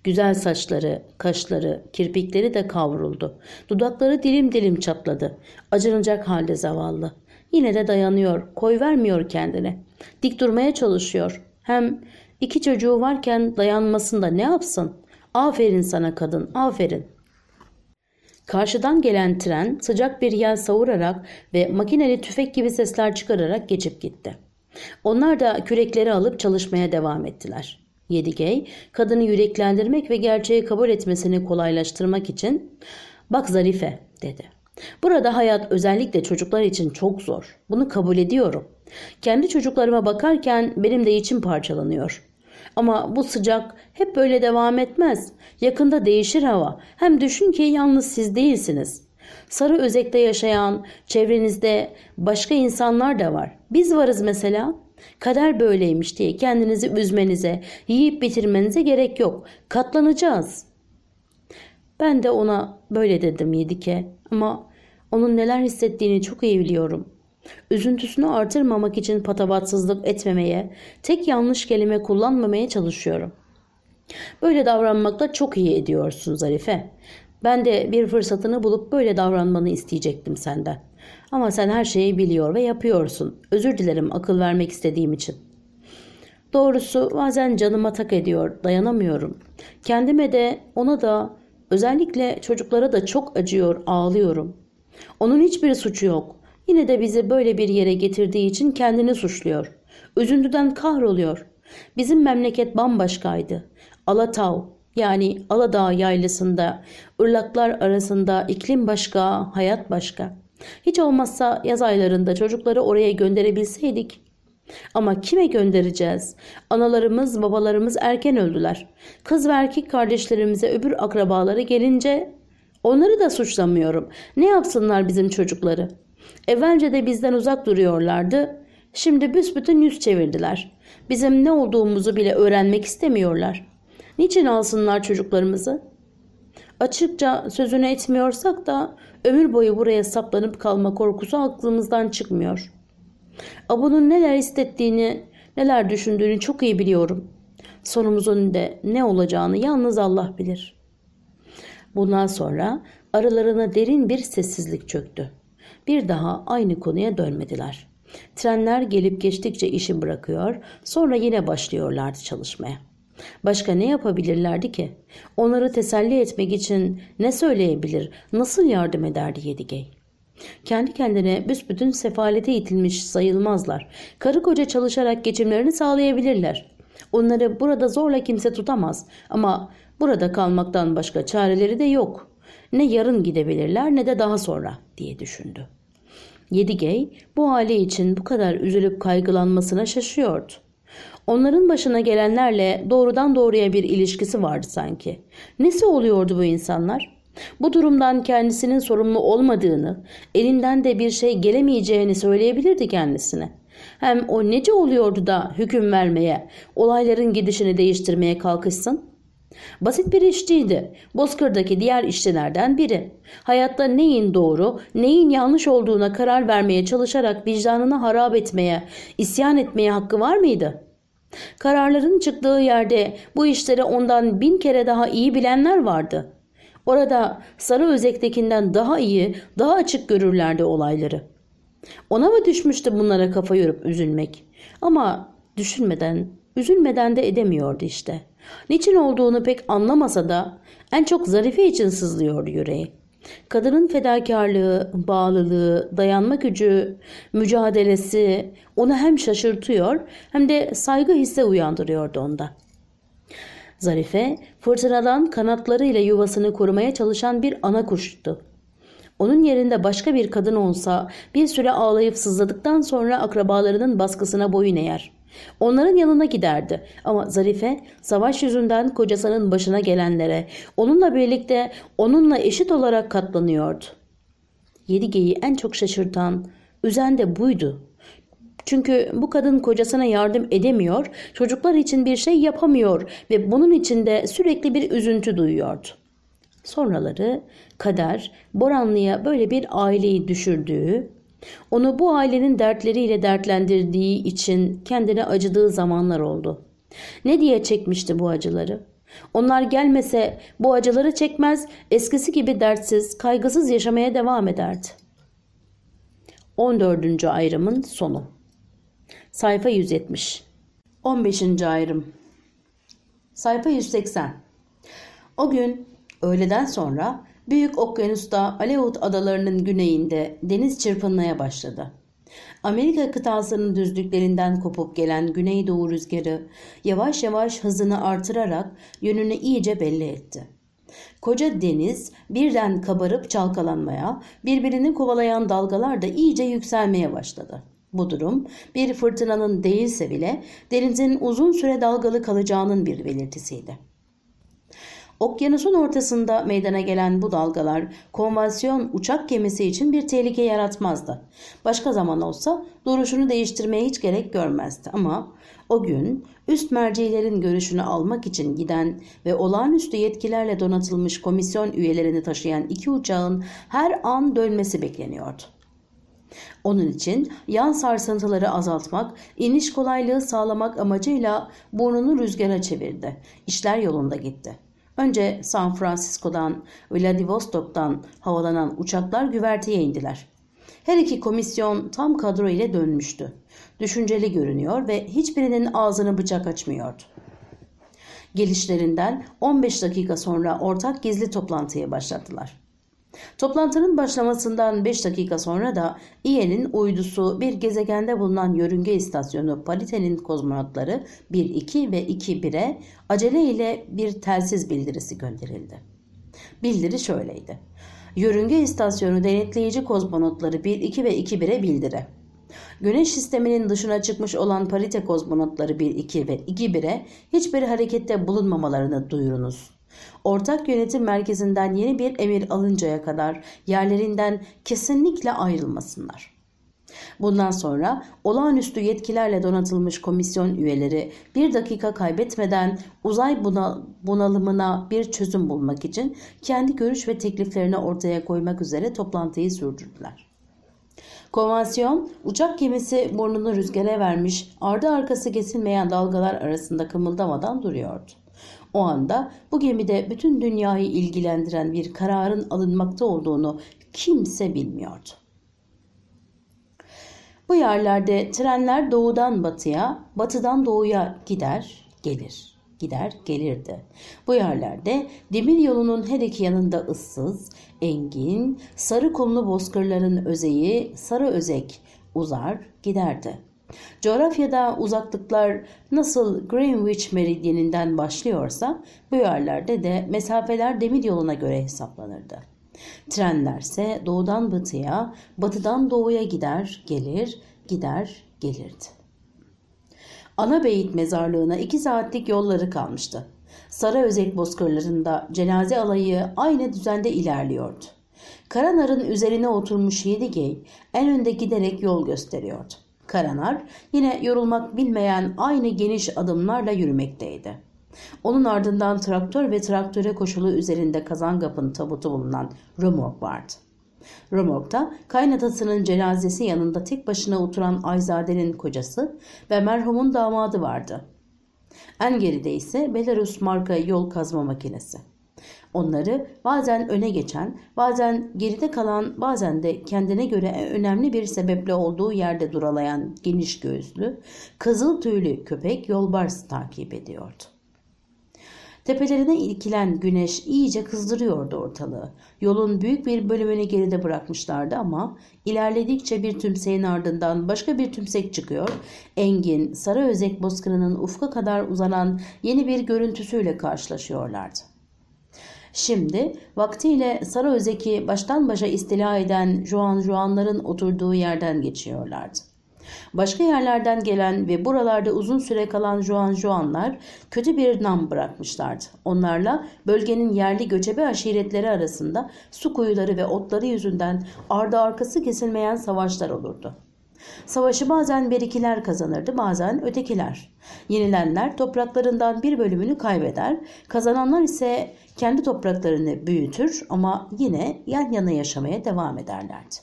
Güzel saçları, kaşları, kirpikleri de kavruldu. Dudakları dilim dilim çatladı. Acınacak halde zavallı. Yine de dayanıyor, koy vermiyor kendine. Dik durmaya çalışıyor. Hem iki çocuğu varken dayanmasında ne yapsın? Aferin sana kadın, aferin. Karşıdan gelen tren sıcak bir yel savurarak ve makineli tüfek gibi sesler çıkararak geçip gitti. Onlar da kürekleri alıp çalışmaya devam ettiler. Yedigey, kadını yüreklendirmek ve gerçeği kabul etmesini kolaylaştırmak için ''Bak Zarife'' dedi. ''Burada hayat özellikle çocuklar için çok zor. Bunu kabul ediyorum. Kendi çocuklarıma bakarken benim de içim parçalanıyor. Ama bu sıcak hep böyle devam etmez. Yakında değişir hava. Hem düşün ki yalnız siz değilsiniz. Sarı özekte yaşayan çevrenizde başka insanlar da var. Biz varız mesela. Kader böyleymiş diye kendinizi üzmenize, yiyip bitirmenize gerek yok. Katlanacağız. Ben de ona böyle dedim Yedike ama onun neler hissettiğini çok iyi biliyorum. Üzüntüsünü artırmamak için patavatsızlık etmemeye, tek yanlış kelime kullanmamaya çalışıyorum. Böyle davranmakta çok iyi ediyorsun Zarife. Ben de bir fırsatını bulup böyle davranmanı isteyecektim senden. Ama sen her şeyi biliyor ve yapıyorsun. Özür dilerim akıl vermek istediğim için. Doğrusu bazen canıma tak ediyor, dayanamıyorum. Kendime de ona da özellikle çocuklara da çok acıyor, ağlıyorum. Onun hiçbir suçu yok. Yine de bizi böyle bir yere getirdiği için kendini suçluyor. Üzüntüden kahroluyor. Bizim memleket bambaşkaydı. Alatav yani Aladağ yaylasında, ırlaklar arasında iklim başka, hayat başka. Hiç olmazsa yaz aylarında çocukları oraya gönderebilseydik. Ama kime göndereceğiz? Analarımız, babalarımız erken öldüler. Kız ve erkek kardeşlerimize öbür akrabaları gelince onları da suçlamıyorum. Ne yapsınlar bizim çocukları? Evvelce de bizden uzak duruyorlardı. Şimdi büsbütün yüz çevirdiler. Bizim ne olduğumuzu bile öğrenmek istemiyorlar. Niçin alsınlar çocuklarımızı? Açıkça sözünü etmiyorsak da ömür boyu buraya saplanıp kalma korkusu aklımızdan çıkmıyor. Abu'nun neler hissettiğini, neler düşündüğünü çok iyi biliyorum. Sonumuzun de ne olacağını yalnız Allah bilir. Bundan sonra aralarına derin bir sessizlik çöktü. Bir daha aynı konuya dönmediler. Trenler gelip geçtikçe işi bırakıyor, sonra yine başlıyorlardı çalışmaya. Başka ne yapabilirlerdi ki? Onları teselli etmek için ne söyleyebilir, nasıl yardım ederdi Yedigey? Kendi kendine büsbütün sefalete itilmiş sayılmazlar. Karı koca çalışarak geçimlerini sağlayabilirler. Onları burada zorla kimse tutamaz ama burada kalmaktan başka çareleri de yok. Ne yarın gidebilirler ne de daha sonra diye düşündü. Yedigey bu hali için bu kadar üzülüp kaygılanmasına şaşıyordu. Onların başına gelenlerle doğrudan doğruya bir ilişkisi vardı sanki. Nesi oluyordu bu insanlar? Bu durumdan kendisinin sorumlu olmadığını, elinden de bir şey gelemeyeceğini söyleyebilirdi kendisine. Hem o nece oluyordu da hüküm vermeye, olayların gidişini değiştirmeye kalkışsın? Basit bir işçiydi. Bozkır'daki diğer işçilerden biri. Hayatta neyin doğru, neyin yanlış olduğuna karar vermeye çalışarak vicdanını harap etmeye, isyan etmeye hakkı var mıydı? Kararların çıktığı yerde bu işleri ondan bin kere daha iyi bilenler vardı. Orada Sarı Özek'tekinden daha iyi, daha açık görürlerdi olayları. Ona mı düşmüştü bunlara kafa yorup üzülmek? Ama düşünmeden, üzülmeden de edemiyordu işte. Niçin olduğunu pek anlamasa da en çok Zarife için sızlıyordu yüreği. Kadının fedakarlığı, bağlılığı, dayanma gücü, mücadelesi onu hem şaşırtıyor hem de saygı hisse uyandırıyordu onda. Zarife fırtınadan kanatlarıyla yuvasını korumaya çalışan bir ana kuştu. Onun yerinde başka bir kadın olsa bir süre ağlayıp sızladıktan sonra akrabalarının baskısına boyun eğer. Onların yanına giderdi ama Zarife savaş yüzünden kocasının başına gelenlere onunla birlikte onunla eşit olarak katlanıyordu. Yedige'yi en çok şaşırtan, üzen de buydu. Çünkü bu kadın kocasına yardım edemiyor, çocuklar için bir şey yapamıyor ve bunun için de sürekli bir üzüntü duyuyordu. Sonraları kader Boranlı'ya böyle bir aileyi düşürdüğü, onu bu ailenin dertleriyle dertlendirdiği için kendine acıdığı zamanlar oldu. Ne diye çekmişti bu acıları? Onlar gelmese bu acıları çekmez, eskisi gibi dertsiz, kaygısız yaşamaya devam ederdi. 14. ayrımın sonu. Sayfa 170. 15. ayrım. Sayfa 180. O gün öğleden sonra Büyük Okyanus'ta Aleut adalarının güneyinde deniz çırpınmaya başladı. Amerika kıtasının düzlüklerinden kopup gelen güneydoğu rüzgarı yavaş yavaş hızını artırarak yönünü iyice belli etti. Koca deniz birden kabarıp çalkalanmaya, birbirini kovalayan dalgalar da iyice yükselmeye başladı. Bu durum bir fırtınanın değilse bile denizin uzun süre dalgalı kalacağının bir belirtisiydi. Okyanusun ortasında meydana gelen bu dalgalar konvasyon uçak gemisi için bir tehlike yaratmazdı. Başka zaman olsa duruşunu değiştirmeye hiç gerek görmezdi ama o gün üst mercilerin görüşünü almak için giden ve olağanüstü yetkilerle donatılmış komisyon üyelerini taşıyan iki uçağın her an dönmesi bekleniyordu. Onun için yan sarsıntıları azaltmak, iniş kolaylığı sağlamak amacıyla burnunu rüzgara çevirdi. İşler yolunda gitti. Önce San Francisco'dan, Vladivostok'tan havalanan uçaklar güverteye indiler. Her iki komisyon tam kadro ile dönmüştü. Düşünceli görünüyor ve hiçbirinin ağzını bıçak açmıyordu. Gelişlerinden 15 dakika sonra ortak gizli toplantıya başladılar. Toplantının başlamasından 5 dakika sonra da İE'nin uydusu bir gezegende bulunan yörünge istasyonu Parite'nin kozmonotları 1-2 ve 2-1'e acele ile bir telsiz bildirisi gönderildi. Bildiri şöyleydi. Yörünge istasyonu denetleyici kozmonotları 1-2 ve 2-1'e bildire. Güneş sisteminin dışına çıkmış olan parite kozmonotları 1-2 ve 2-1'e hiçbir harekette bulunmamalarını duyurunuz. Ortak yönetim merkezinden yeni bir emir alıncaya kadar yerlerinden kesinlikle ayrılmasınlar. Bundan sonra olağanüstü yetkilerle donatılmış komisyon üyeleri bir dakika kaybetmeden uzay bunalımına bir çözüm bulmak için kendi görüş ve tekliflerini ortaya koymak üzere toplantıyı sürdürdüler. Konvansiyon uçak gemisi burnunu rüzgara vermiş ardı arkası kesilmeyen dalgalar arasında kımıldamadan duruyordu. O anda bu gemide bütün dünyayı ilgilendiren bir kararın alınmakta olduğunu kimse bilmiyordu. Bu yerlerde trenler doğudan batıya, batıdan doğuya gider, gelir gider gelirdi. Bu yerlerde demir yolunun her iki yanında ıssız, engin, sarı kumlu bozkırların özeyi sarı özek uzar giderdi. Coğrafyada uzaklıklar nasıl Greenwich meridyeninden başlıyorsa bu yerlerde de mesafeler demir yoluna göre hesaplanırdı. Trenlerse doğudan batıya, batıdan doğuya gider, gelir, gider, gelirdi. Ana Beyit mezarlığına iki saatlik yolları kalmıştı. Sarı özek bozkırlarında cenaze alayı aynı düzende ilerliyordu. Karanar'ın üzerine oturmuş Yedigey en önde giderek yol gösteriyordu. Karanar yine yorulmak bilmeyen aynı geniş adımlarla yürümekteydi. Onun ardından traktör ve traktöre koşulu üzerinde Kazangap'ın tabutu bulunan römork vardı. Römorkta kaynatasının cenazesi yanında tek başına oturan Ayzade'nin kocası ve merhumun damadı vardı. En geride ise Belarus marka yol kazma makinesi. Onları bazen öne geçen, bazen geride kalan, bazen de kendine göre önemli bir sebeple olduğu yerde duralayan geniş göğüslü, kızıl tüylü köpek yolbars takip ediyordu. Tepelerine ilkilen güneş iyice kızdırıyordu ortalığı. Yolun büyük bir bölümünü geride bırakmışlardı ama ilerledikçe bir tümseğin ardından başka bir tümsek çıkıyor. Engin, sarı özek bozkırının ufka kadar uzanan yeni bir görüntüsüyle karşılaşıyorlardı. Şimdi vaktiyle Sarı Özek'i baştan başa istila eden Juan Juanların oturduğu yerden geçiyorlardı. Başka yerlerden gelen ve buralarda uzun süre kalan Juan Juanlar kötü bir nam bırakmışlardı. Onlarla bölgenin yerli göçebe aşiretleri arasında su kuyuları ve otları yüzünden ardı arkası kesilmeyen savaşlar olurdu. Savaşı bazen berikiler kazanırdı bazen ötekiler. Yenilenler topraklarından bir bölümünü kaybeder, kazananlar ise kendi topraklarını büyütür ama yine yan yana yaşamaya devam ederlerdi.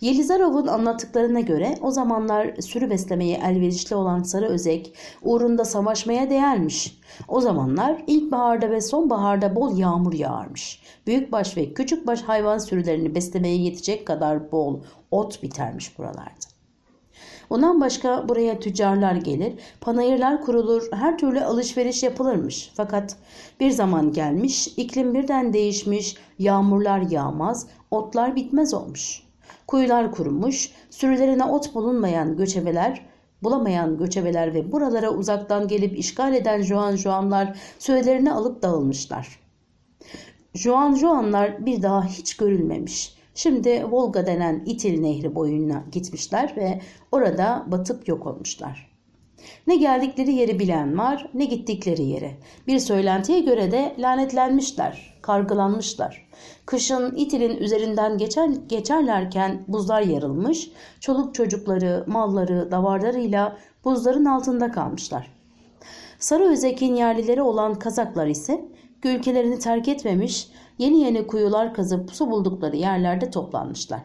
Yelizarov'un anlattıklarına göre o zamanlar sürü beslemeye elverişli olan sarı özek uğrunda savaşmaya değermiş. O zamanlar ilkbaharda ve sonbaharda bol yağmur yağarmış. Büyükbaş ve küçükbaş hayvan sürülerini beslemeye yetecek kadar bol ot bitermiş buralarda. Ondan başka buraya tüccarlar gelir, panayırlar kurulur, her türlü alışveriş yapılırmış. Fakat bir zaman gelmiş, iklim birden değişmiş, yağmurlar yağmaz, otlar bitmez olmuş. Kuyular kurumuş, sürülerine ot bulunmayan göçebeler, bulamayan göçebeler ve buralara uzaktan gelip işgal eden Juan Juanlar sürülerini alıp dağılmışlar. Juan Juanlar bir daha hiç görülmemiş. Şimdi Volga denen İtil Nehri boyuna gitmişler ve orada batıp yok olmuşlar. Ne geldikleri yeri bilen var ne gittikleri yeri. Bir söylentiye göre de lanetlenmişler, kargılanmışlar. Kışın İtil'in üzerinden geçer, geçerlerken buzlar yarılmış, çoluk çocukları, malları, davarlarıyla buzların altında kalmışlar. Sarı Özek'in yerlileri olan Kazaklar ise ülkelerini terk etmemiş, yeni yeni kuyular kazıp su buldukları yerlerde toplanmışlar.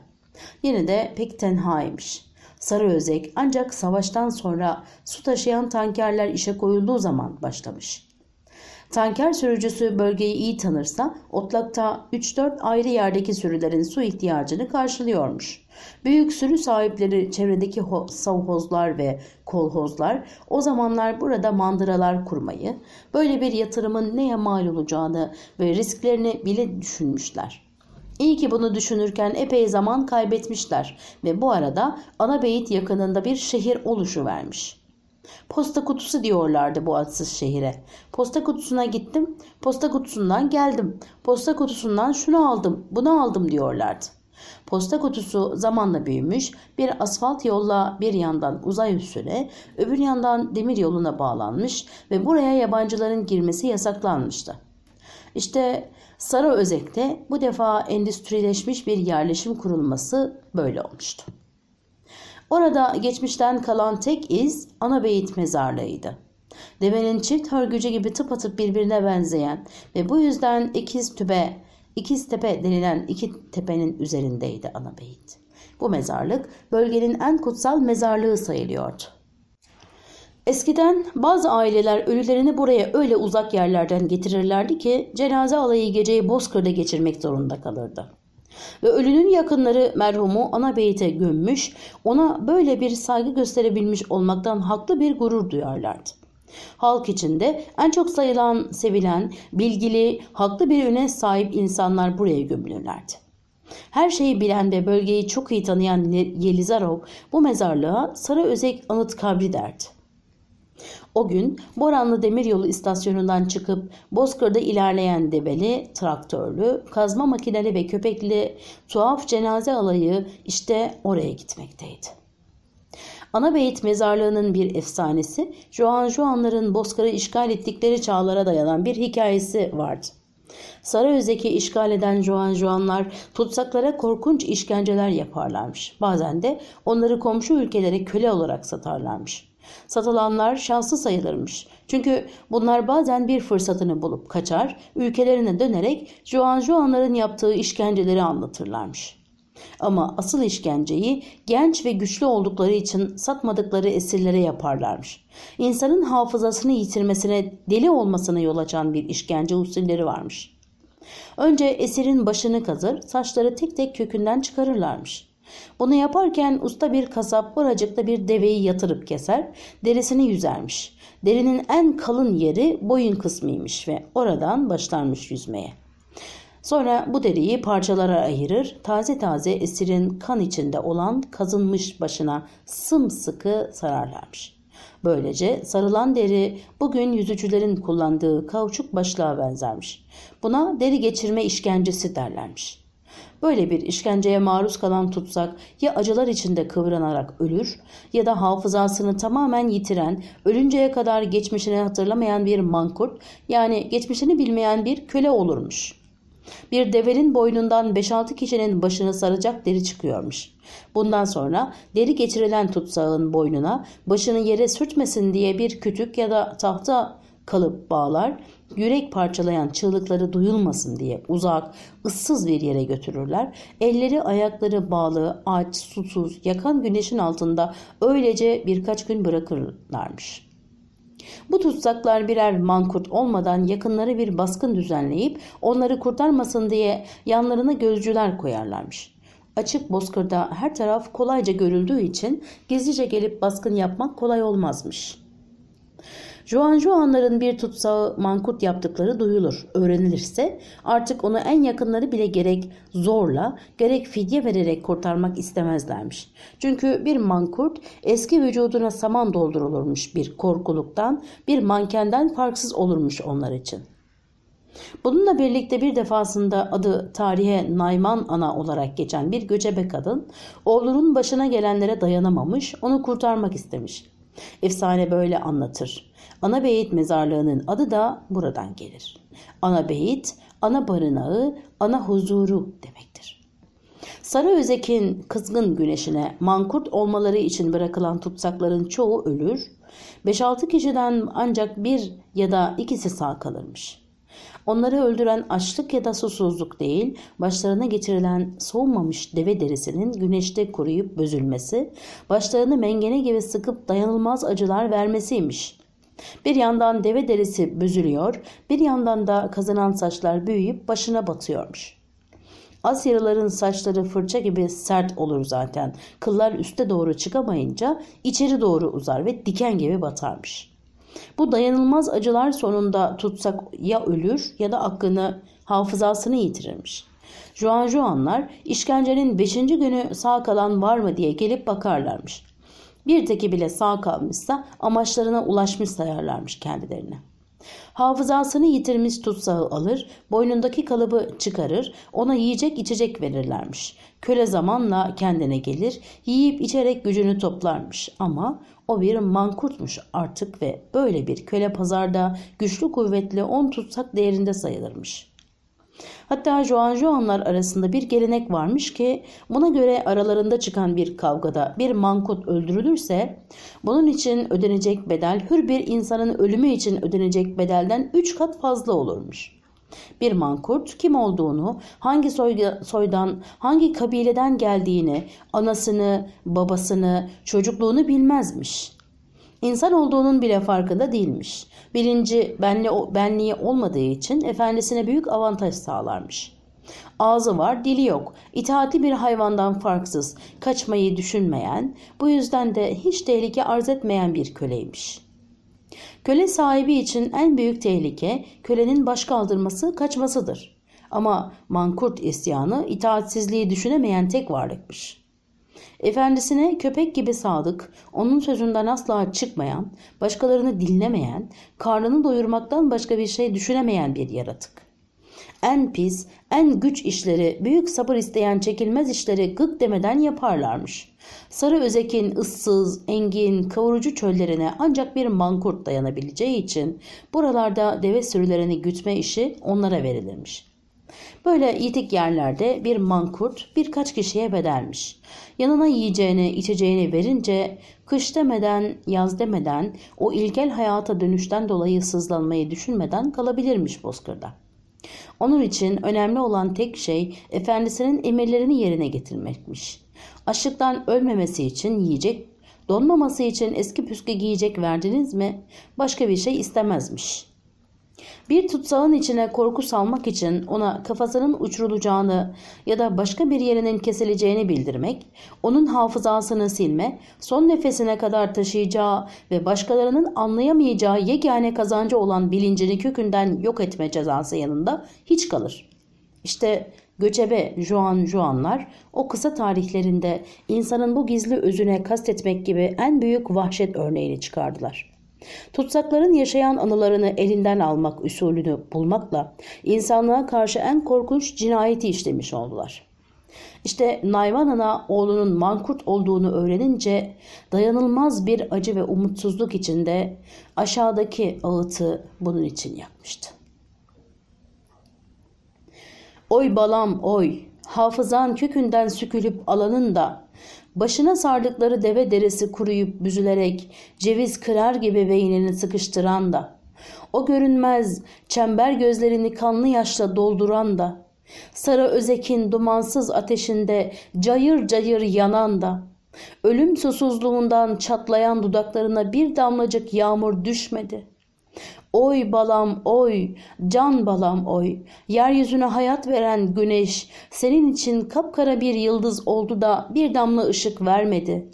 Yine de pek tenhaymış. Sarı Özek ancak savaştan sonra su taşıyan tankerler işe koyulduğu zaman başlamış. Tanker sürücüsü bölgeyi iyi tanırsa otlakta 3-4 ayrı yerdeki sürülerin su ihtiyacını karşılıyormuş. Büyük sürü sahipleri çevredeki savhozlar ve kolhozlar o zamanlar burada mandıralar kurmayı, böyle bir yatırımın neye mal olacağını ve risklerini bile düşünmüşler. İyi ki bunu düşünürken epey zaman kaybetmişler ve bu arada Anabeyit yakınında bir şehir oluşu vermiş. Posta kutusu diyorlardı bu adsız şehire. Posta kutusuna gittim, posta kutusundan geldim. Posta kutusundan şunu aldım, bunu aldım diyorlardı. Posta kutusu zamanla büyümüş, bir asfalt yolla bir yandan uzay üssüne, öbür yandan demir yoluna bağlanmış ve buraya yabancıların girmesi yasaklanmıştı. İşte Sarı Özek'te bu defa endüstrileşmiş bir yerleşim kurulması böyle olmuştu. Orada geçmişten kalan tek iz Anabeyit mezarlığıydı. Devenin çift hörgücü gibi tıpatıp birbirine benzeyen ve bu yüzden ikiz tübe, ikiz tepe denilen iki tepenin üzerindeydi Anabeyit. Bu mezarlık bölgenin en kutsal mezarlığı sayılıyordu. Eskiden bazı aileler ölülerini buraya öyle uzak yerlerden getirirlerdi ki cenaze alayı geceyi Bozkır'da geçirmek zorunda kalırdı. Ve ölünün yakınları merhumu ana beyte gömmüş, ona böyle bir saygı gösterebilmiş olmaktan haklı bir gurur duyarlardı. Halk içinde en çok sayılan, sevilen, bilgili, haklı bir öne sahip insanlar buraya gömülürlerdi. Her şeyi bilen ve bölgeyi çok iyi tanıyan Yelizarov bu mezarlığa Sarı Özek Anıt Kabri derdi. O gün Boranlı Demiryolu istasyonundan çıkıp Bozkır'da ilerleyen debeli, traktörlü, kazma makineli ve köpekli tuhaf cenaze alayı işte oraya gitmekteydi. Anabeyit mezarlığının bir efsanesi, Juan Juanların Bozkır'ı işgal ettikleri çağlara dayanan bir hikayesi vardı. Sarayöz'deki işgal eden Juan Juanlar tutsaklara korkunç işkenceler yaparlarmış. Bazen de onları komşu ülkelere köle olarak satarlarmış. Satılanlar şanslı sayılırmış. Çünkü bunlar bazen bir fırsatını bulup kaçar, ülkelerine dönerek Juan Juanların yaptığı işkenceleri anlatırlarmış. Ama asıl işkenceyi genç ve güçlü oldukları için satmadıkları esirlere yaparlarmış. İnsanın hafızasını yitirmesine, deli olmasına yol açan bir işkence usulleri varmış. Önce esirin başını kazır, saçları tek tek kökünden çıkarırlarmış. Bunu yaparken usta bir kasap oracıkta bir deveyi yatırıp keser, derisini yüzermiş. Derinin en kalın yeri boyun kısmıymış ve oradan başlarmış yüzmeye. Sonra bu deriyi parçalara ayırır, taze taze esirin kan içinde olan kazınmış başına sımsıkı sararlarmış. Böylece sarılan deri bugün yüzücülerin kullandığı kauçuk başlığa benzermiş. Buna deri geçirme işkencesi derlermiş. Böyle bir işkenceye maruz kalan tutsak ya acılar içinde kıvranarak ölür ya da hafızasını tamamen yitiren, ölünceye kadar geçmişini hatırlamayan bir mankurt yani geçmişini bilmeyen bir köle olurmuş.'' Bir devenin boynundan 5-6 kişinin başını saracak deri çıkıyormuş. Bundan sonra deri geçirilen tutsağın boynuna başını yere sürtmesin diye bir kütük ya da tahta kalıp bağlar, yürek parçalayan çığlıkları duyulmasın diye uzak, ıssız bir yere götürürler. Elleri ayakları bağlı, aç, susuz, yakan güneşin altında öylece birkaç gün bırakırlarmış.'' Bu tutsaklar birer mankurt olmadan yakınları bir baskın düzenleyip onları kurtarmasın diye yanlarına gözcüler koyarlarmış. Açık bozkırda her taraf kolayca görüldüğü için gizlice gelip baskın yapmak kolay olmazmış.'' Juan Juanların bir tutsağı mankurt yaptıkları duyulur. Öğrenilirse artık onu en yakınları bile gerek zorla gerek fidye vererek kurtarmak istemezlermiş. Çünkü bir mankurt eski vücuduna saman doldurulurmuş bir korkuluktan bir mankenden farksız olurmuş onlar için. Bununla birlikte bir defasında adı tarihe Nayman Ana olarak geçen bir göçebe kadın oğlunun başına gelenlere dayanamamış onu kurtarmak istemiş. Efsane böyle anlatır. Ana Beyit mezarlığının adı da buradan gelir. Ana Beyit, ana barınağı, ana huzuru demektir. Sarı Özek'in kızgın güneşine mankurt olmaları için bırakılan tutsakların çoğu ölür, 5-6 kişiden ancak bir ya da ikisi sağ kalırmış. Onları öldüren açlık ya da susuzluk değil, başlarına getirilen soğumamış deve derisinin güneşte kuruyup bözülmesi, başlarını mengene gibi sıkıp dayanılmaz acılar vermesiymiş. Bir yandan deve derisi büzülüyor, bir yandan da kazınan saçlar büyüyüp başına batıyormuş. Asyalıların saçları fırça gibi sert olur zaten. Kıllar üste doğru çıkamayınca içeri doğru uzar ve diken gibi batarmış. Bu dayanılmaz acılar sonunda tutsak ya ölür ya da aklını, hafızasını yitirirmiş. Juan Juanlar işkencenin beşinci günü sağ kalan var mı diye gelip bakarlarmış. Bir teki bile sağ kalmışsa amaçlarına ulaşmış sayarlarmış kendilerine. Hafızasını yitirmiş tutsağı alır, boynundaki kalıbı çıkarır, ona yiyecek içecek verirlermiş. Köle zamanla kendine gelir, yiyip içerek gücünü toplarmış ama o bir mankurtmuş artık ve böyle bir köle pazarda güçlü kuvvetli on tutsak değerinde sayılırmış.'' Hatta Juan Juanlar arasında bir gelenek varmış ki buna göre aralarında çıkan bir kavgada bir mankut öldürülürse bunun için ödenecek bedel hür bir insanın ölümü için ödenecek bedelden 3 kat fazla olurmuş. Bir mankurt kim olduğunu, hangi soydan, hangi kabileden geldiğini, anasını, babasını, çocukluğunu bilmezmiş. İnsan olduğunun bile farkında değilmiş. Birinci benli, benliği olmadığı için efendisine büyük avantaj sağlarmış. Ağzı var, dili yok. İtaatli bir hayvandan farksız, kaçmayı düşünmeyen, bu yüzden de hiç tehlike arz etmeyen bir köleymiş. Köle sahibi için en büyük tehlike kölenin baş kaldırması, kaçmasıdır. Ama mankurt isyanı itaatsizliği düşünemeyen tek varlıkmış. Efendisine köpek gibi sadık, onun sözünden asla çıkmayan, başkalarını dinlemeyen, karnını doyurmaktan başka bir şey düşünemeyen bir yaratık. En pis, en güç işleri, büyük sabır isteyen çekilmez işleri gık demeden yaparlarmış. Sarı Özek'in ıssız, engin, kavurucu çöllerine ancak bir mankurt dayanabileceği için buralarda deve sürülerini gütme işi onlara verilirmiş. Böyle yitik yerlerde bir mankurt birkaç kişiye bedelmiş. Yanına yiyeceğini, içeceğini verince kış demeden, yaz demeden o ilkel hayata dönüşten dolayı sızlanmayı düşünmeden kalabilirmiş bozkırda. Onun için önemli olan tek şey efendisinin emirlerini yerine getirmekmiş. Açlıktan ölmemesi için yiyecek, donmaması için eski püskü giyecek verdiniz mi başka bir şey istemezmiş. Bir tutsağın içine korku salmak için ona kafasının uçurulacağını ya da başka bir yerinin kesileceğini bildirmek, onun hafızasını silme, son nefesine kadar taşıyacağı ve başkalarının anlayamayacağı yegane kazancı olan bilincini kökünden yok etme cezası yanında hiç kalır. İşte göçebe Juan Juanlar o kısa tarihlerinde insanın bu gizli özüne kastetmek gibi en büyük vahşet örneğini çıkardılar. Tutsakların yaşayan anılarını elinden almak usulünü bulmakla insanlığa karşı en korkunç cinayeti işlemiş oldular. İşte Nayvan Ana oğlunun mankurt olduğunu öğrenince dayanılmaz bir acı ve umutsuzluk içinde aşağıdaki ağıtı bunun için yakmıştı. Oy balam oy, hafızan kökünden sükülüp alanın da Başına sardıkları deve derisi kuruyup büzülerek ceviz kırar gibi beynini sıkıştıran da, o görünmez çember gözlerini kanlı yaşla dolduran da, sarı özekin dumansız ateşinde cayır cayır yanan da, ölüm susuzluğundan çatlayan dudaklarına bir damlacık yağmur düşmedi. Oy balam oy, can balam oy, yeryüzüne hayat veren güneş senin için kapkara bir yıldız oldu da bir damla ışık vermedi.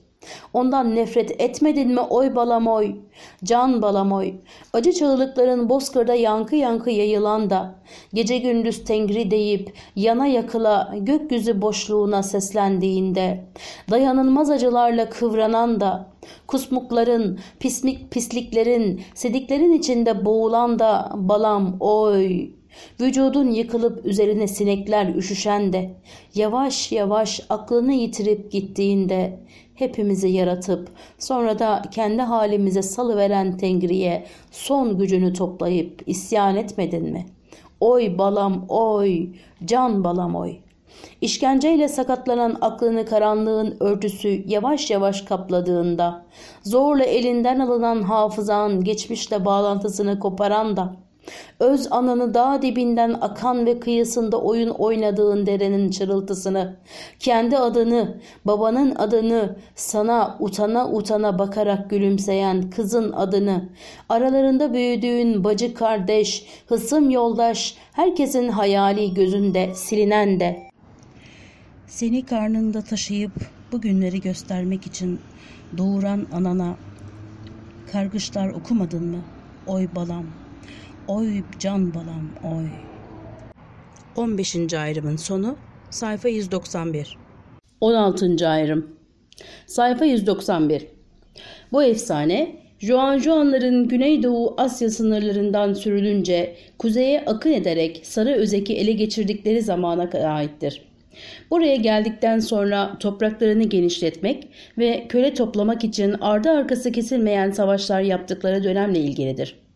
Ondan nefret etmedin mi oy balam oy, can balam oy, acı çığlıkların bozkırda yankı yankı yayılan da, gece gündüz tengri deyip yana yakıla gökyüzü boşluğuna seslendiğinde, dayanılmaz acılarla kıvranan da, kusmukların, pislik, pisliklerin, sediklerin içinde boğulan da balam oy. Vücudun yıkılıp üzerine sinekler üşüşen de, yavaş yavaş aklını yitirip gittiğinde, hepimizi yaratıp sonra da kendi halimize salıveren Tengri'ye son gücünü toplayıp isyan etmedin mi? Oy balam oy, can balam oy. İşkenceyle sakatlanan aklını karanlığın örtüsü yavaş yavaş kapladığında, zorla elinden alınan hafızan geçmişle bağlantısını koparan da, Öz ananı dağ dibinden akan ve kıyısında oyun oynadığın derenin çırıltısını, kendi adını, babanın adını, sana utana utana bakarak gülümseyen kızın adını, aralarında büyüdüğün bacı kardeş, hısım yoldaş, herkesin hayali gözünde silinen de. Seni karnında taşıyıp bu günleri göstermek için doğuran anana kargışlar okumadın mı? Oy balam, oy can balam oy. 15. ayrımın sonu sayfa 191. 16. ayrım sayfa 191. Bu efsane Juan Juanların Güneydoğu Asya sınırlarından sürülünce kuzeye akın ederek Sarı Özek'i ele geçirdikleri zamana aittir. Buraya geldikten sonra topraklarını genişletmek ve köle toplamak için ardı arkası kesilmeyen savaşlar yaptıkları dönemle ilgilidir.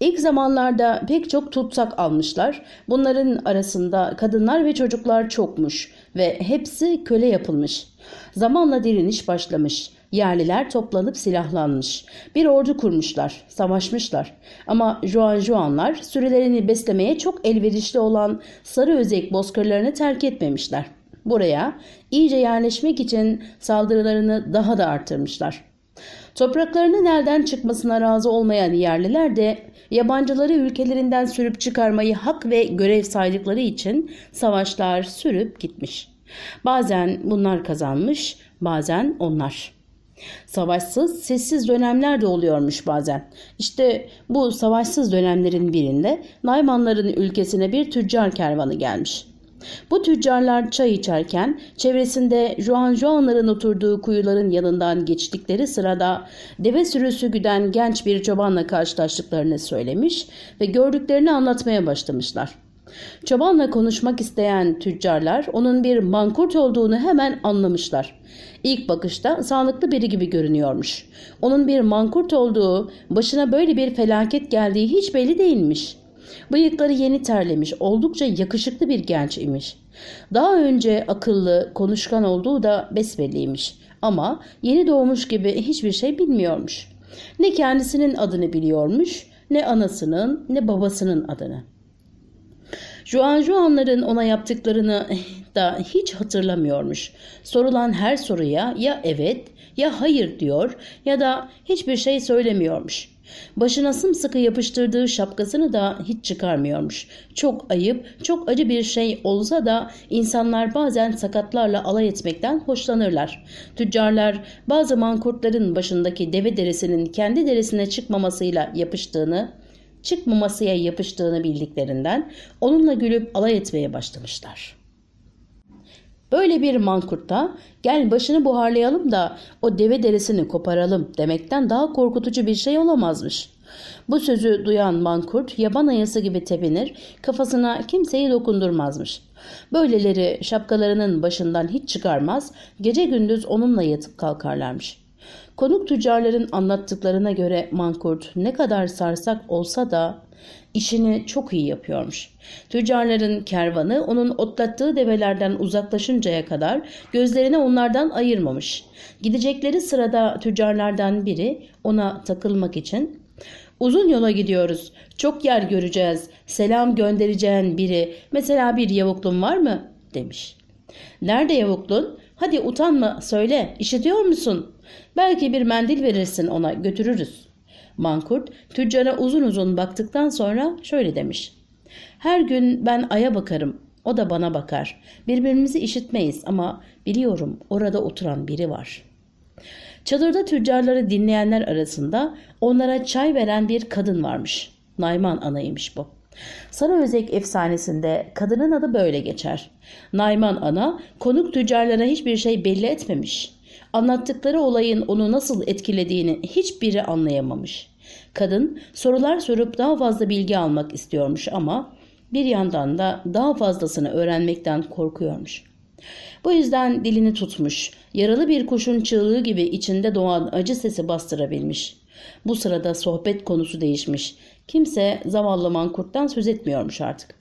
İlk zamanlarda pek çok tutsak almışlar. Bunların arasında kadınlar ve çocuklar çokmuş ve hepsi köle yapılmış. Zamanla direniş başlamış. Yerliler toplanıp silahlanmış. Bir ordu kurmuşlar, savaşmışlar. Ama Juan Juanlar sürülerini beslemeye çok elverişli olan sarı özek bozkırlarını terk etmemişler. Buraya iyice yerleşmek için saldırılarını daha da arttırmışlar. Topraklarının elden çıkmasına razı olmayan yerliler de yabancıları ülkelerinden sürüp çıkarmayı hak ve görev saydıkları için savaşlar sürüp gitmiş. Bazen bunlar kazanmış, bazen onlar. Savaşsız, sessiz dönemler de oluyormuş bazen. İşte bu savaşsız dönemlerin birinde Naymanların ülkesine bir tüccar kervanı gelmiş. Bu tüccarlar çay içerken çevresinde Juan Juanların oturduğu kuyuların yanından geçtikleri sırada deve sürüsü güden genç bir çobanla karşılaştıklarını söylemiş ve gördüklerini anlatmaya başlamışlar. Çobanla konuşmak isteyen tüccarlar onun bir mankurt olduğunu hemen anlamışlar. İlk bakışta sağlıklı biri gibi görünüyormuş. Onun bir mankurt olduğu, başına böyle bir felaket geldiği hiç belli değilmiş. Bıyıkları yeni terlemiş, oldukça yakışıklı bir genç imiş. Daha önce akıllı, konuşkan olduğu da besbelliymiş. Ama yeni doğmuş gibi hiçbir şey bilmiyormuş. Ne kendisinin adını biliyormuş, ne anasının, ne babasının adını. Juan Juanların ona yaptıklarını da hiç hatırlamıyormuş. Sorulan her soruya ya evet ya hayır diyor ya da hiçbir şey söylemiyormuş. Başına sımsıkı yapıştırdığı şapkasını da hiç çıkarmıyormuş. Çok ayıp, çok acı bir şey olsa da insanlar bazen sakatlarla alay etmekten hoşlanırlar. Tüccarlar bazı mankurtların başındaki deve derisinin kendi derisine çıkmamasıyla yapıştığını, çıkmamasıya yapıştığını bildiklerinden onunla gülüp alay etmeye başlamışlar. Böyle bir mankurtta gel başını buharlayalım da o deve derisini koparalım demekten daha korkutucu bir şey olamazmış. Bu sözü duyan mankurt yaban ayası gibi tepinir, kafasına kimseyi dokundurmazmış. Böyleleri şapkalarının başından hiç çıkarmaz, gece gündüz onunla yatıp kalkarlarmış. Konuk tüccarların anlattıklarına göre Mankurt ne kadar sarsak olsa da işini çok iyi yapıyormuş. Tüccarların kervanı onun otlattığı develerden uzaklaşıncaya kadar gözlerini onlardan ayırmamış. Gidecekleri sırada tüccarlardan biri ona takılmak için Uzun yola gidiyoruz. Çok yer göreceğiz. Selam göndereceğin biri, mesela bir yavuklun var mı? demiş. Nerede yavuklun? Hadi utanma söyle işitiyor musun? Belki bir mendil verirsin ona götürürüz. Mankurt tüccara uzun uzun baktıktan sonra şöyle demiş. Her gün ben aya bakarım o da bana bakar. Birbirimizi işitmeyiz ama biliyorum orada oturan biri var. Çadırda tüccarları dinleyenler arasında onlara çay veren bir kadın varmış. Nayman anaymış bu. Sarıözek efsanesinde kadının adı böyle geçer. Nayman ana konuk tüccarlara hiçbir şey belli etmemiş. Anlattıkları olayın onu nasıl etkilediğini hiçbiri anlayamamış. Kadın sorular sorup daha fazla bilgi almak istiyormuş ama bir yandan da daha fazlasını öğrenmekten korkuyormuş. Bu yüzden dilini tutmuş, yaralı bir kuşun çığlığı gibi içinde doğan acı sesi bastırabilmiş. Bu sırada sohbet konusu değişmiş. Kimse zavallı mankurttan söz etmiyormuş artık.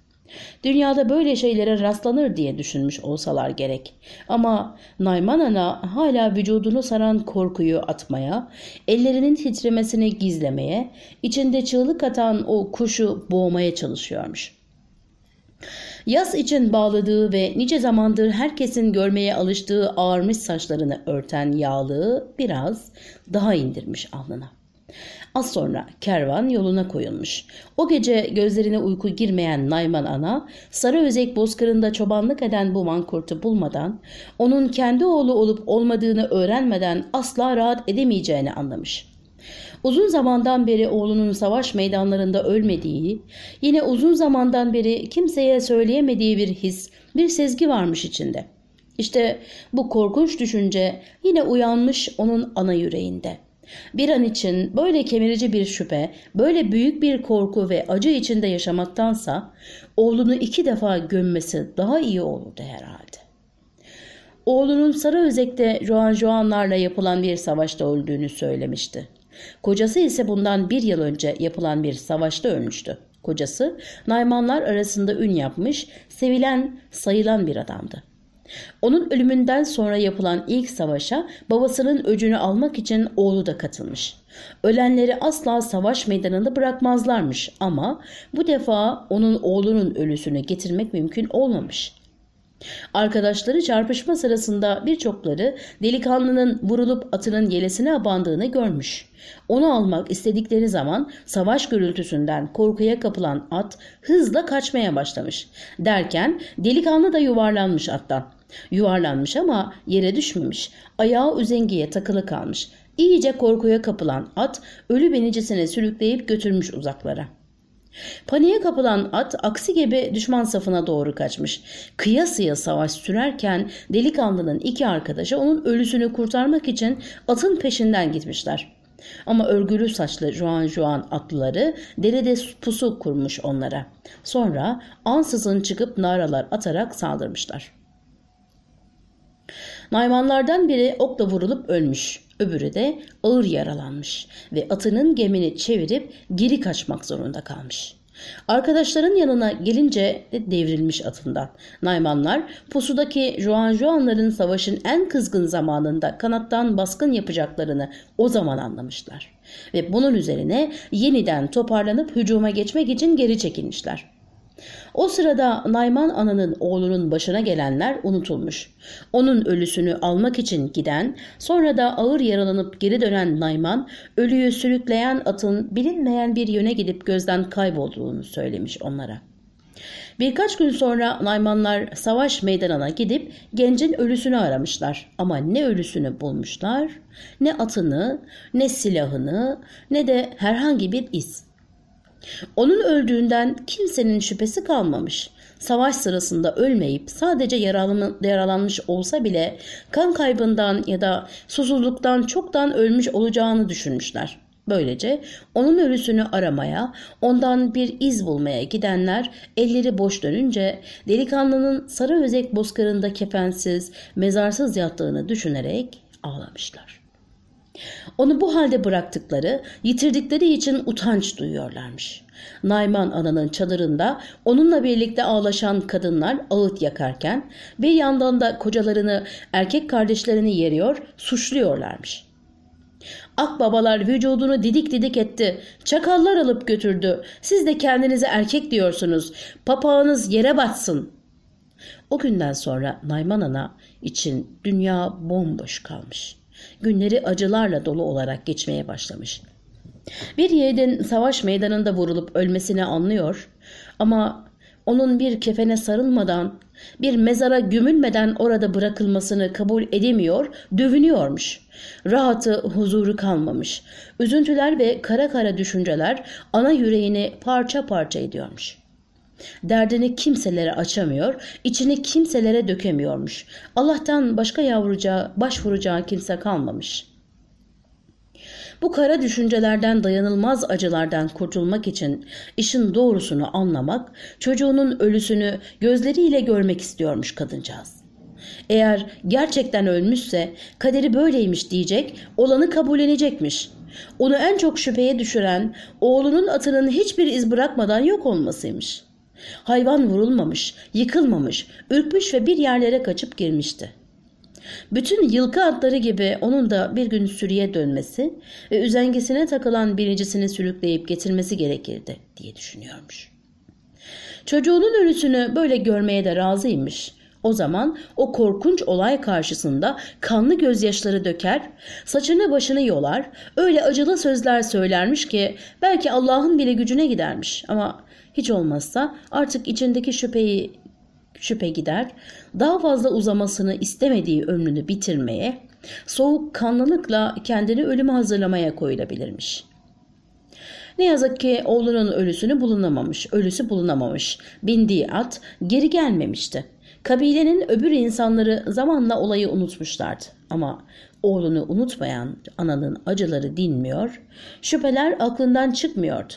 Dünyada böyle şeylere rastlanır diye düşünmüş olsalar gerek. Ama Nayman Ana hala vücudunu saran korkuyu atmaya, ellerinin titremesini gizlemeye, içinde çığlık atan o kuşu boğmaya çalışıyormuş. Yaz için bağladığı ve nice zamandır herkesin görmeye alıştığı ağarmış saçlarını örten yağlığı biraz daha indirmiş alnına. Az sonra kervan yoluna koyulmuş. O gece gözlerine uyku girmeyen Nayman ana sarı özek bozkırında çobanlık eden bu mankurtu bulmadan onun kendi oğlu olup olmadığını öğrenmeden asla rahat edemeyeceğini anlamış. Uzun zamandan beri oğlunun savaş meydanlarında ölmediği, yine uzun zamandan beri kimseye söyleyemediği bir his, bir sezgi varmış içinde. İşte bu korkunç düşünce yine uyanmış onun ana yüreğinde. Bir an için böyle kemirici bir şüphe, böyle büyük bir korku ve acı içinde yaşamaktansa oğlunu iki defa gömmesi daha iyi olurdu herhalde. Oğlunun Sarıözek'te Juan Juanlarla yapılan bir savaşta öldüğünü söylemişti. Kocası ise bundan bir yıl önce yapılan bir savaşta ölmüştü. Kocası Naymanlar arasında ün yapmış, sevilen, sayılan bir adamdı. Onun ölümünden sonra yapılan ilk savaşa babasının öcünü almak için oğlu da katılmış. Ölenleri asla savaş meydanında bırakmazlarmış ama bu defa onun oğlunun ölüsünü getirmek mümkün olmamış. Arkadaşları çarpışma sırasında birçokları delikanlının vurulup atının yelesine abandığını görmüş. Onu almak istedikleri zaman savaş gürültüsünden korkuya kapılan at hızla kaçmaya başlamış. Derken delikanlı da yuvarlanmış attan. Yuvarlanmış ama yere düşmemiş. Ayağı üzengiye takılı kalmış. İyice korkuya kapılan at ölü binicisine sürükleyip götürmüş uzaklara. Paniğe kapılan at aksi gibi düşman safına doğru kaçmış. Kıyasıya savaş sürerken delikanlının iki arkadaşı onun ölüsünü kurtarmak için atın peşinden gitmişler. Ama örgülü saçlı Juan Juan atlıları derede pusu kurmuş onlara. Sonra ansızın çıkıp naralar atarak saldırmışlar. Naymanlardan biri okla vurulup ölmüş. Öbürü de ağır yaralanmış ve atının gemini çevirip geri kaçmak zorunda kalmış. Arkadaşların yanına gelince de devrilmiş atından. Naymanlar pusudaki Juan Juanların savaşın en kızgın zamanında kanattan baskın yapacaklarını o zaman anlamışlar. Ve bunun üzerine yeniden toparlanıp hücuma geçmek için geri çekilmişler. O sırada Nayman ananın oğlunun başına gelenler unutulmuş. Onun ölüsünü almak için giden, sonra da ağır yaralanıp geri dönen Nayman, ölüyü sürükleyen atın bilinmeyen bir yöne gidip gözden kaybolduğunu söylemiş onlara. Birkaç gün sonra Naymanlar savaş meydanına gidip gencin ölüsünü aramışlar. Ama ne ölüsünü bulmuşlar, ne atını, ne silahını, ne de herhangi bir iz. Onun öldüğünden kimsenin şüphesi kalmamış. Savaş sırasında ölmeyip sadece yaralanmış olsa bile kan kaybından ya da susuzluktan çoktan ölmüş olacağını düşünmüşler. Böylece onun ölüsünü aramaya, ondan bir iz bulmaya gidenler elleri boş dönünce delikanlının sarı özek bozkırında kefensiz, mezarsız yattığını düşünerek ağlamışlar. Onu bu halde bıraktıkları, yitirdikleri için utanç duyuyorlarmış. Nayman ananın çadırında onunla birlikte ağlaşan kadınlar ağıt yakarken bir yandan da kocalarını, erkek kardeşlerini yeriyor, suçluyorlarmış. Akbabalar vücudunu didik didik etti. Çakallar alıp götürdü. Siz de kendinize erkek diyorsunuz. Papağınız yere batsın. O günden sonra Nayman Ana için dünya bomboş kalmış günleri acılarla dolu olarak geçmeye başlamış. Bir yiğidin savaş meydanında vurulup ölmesini anlıyor ama onun bir kefene sarılmadan, bir mezara gömülmeden orada bırakılmasını kabul edemiyor, dövünüyormuş. Rahatı, huzuru kalmamış. Üzüntüler ve kara kara düşünceler ana yüreğini parça parça ediyormuş. Derdini kimselere açamıyor, içini kimselere dökemiyormuş. Allah'tan başka yavrucağı, başvuracağı kimse kalmamış. Bu kara düşüncelerden dayanılmaz acılardan kurtulmak için işin doğrusunu anlamak, çocuğunun ölüsünü gözleriyle görmek istiyormuş kadıncağız. Eğer gerçekten ölmüşse kaderi böyleymiş diyecek, olanı kabullenecekmiş. Onu en çok şüpheye düşüren oğlunun atının hiçbir iz bırakmadan yok olmasıymış.'' Hayvan vurulmamış, yıkılmamış, ürkmüş ve bir yerlere kaçıp girmişti. Bütün yılkı atları gibi onun da bir gün sürüye dönmesi ve üzengisine takılan birincisini sürükleyip getirmesi gerekirdi diye düşünüyormuş. Çocuğunun ölüsünü böyle görmeye de razıymış. O zaman o korkunç olay karşısında kanlı gözyaşları döker, saçını başını yolar, öyle acılı sözler söylermiş ki belki Allah'ın bile gücüne gidermiş ama hiç olmazsa artık içindeki şüpheyi şüphe gider, daha fazla uzamasını istemediği ömrünü bitirmeye, soğuk kanlılıkla kendini ölüme hazırlamaya koyulabilirmiş. Ne yazık ki oğlunun ölüsünü bulunamamış, ölüsü bulunamamış. Bindiği at geri gelmemişti. Kabilenin öbür insanları zamanla olayı unutmuşlardı. Ama oğlunu unutmayan ananın acıları dinmiyor, şüpheler aklından çıkmıyordu.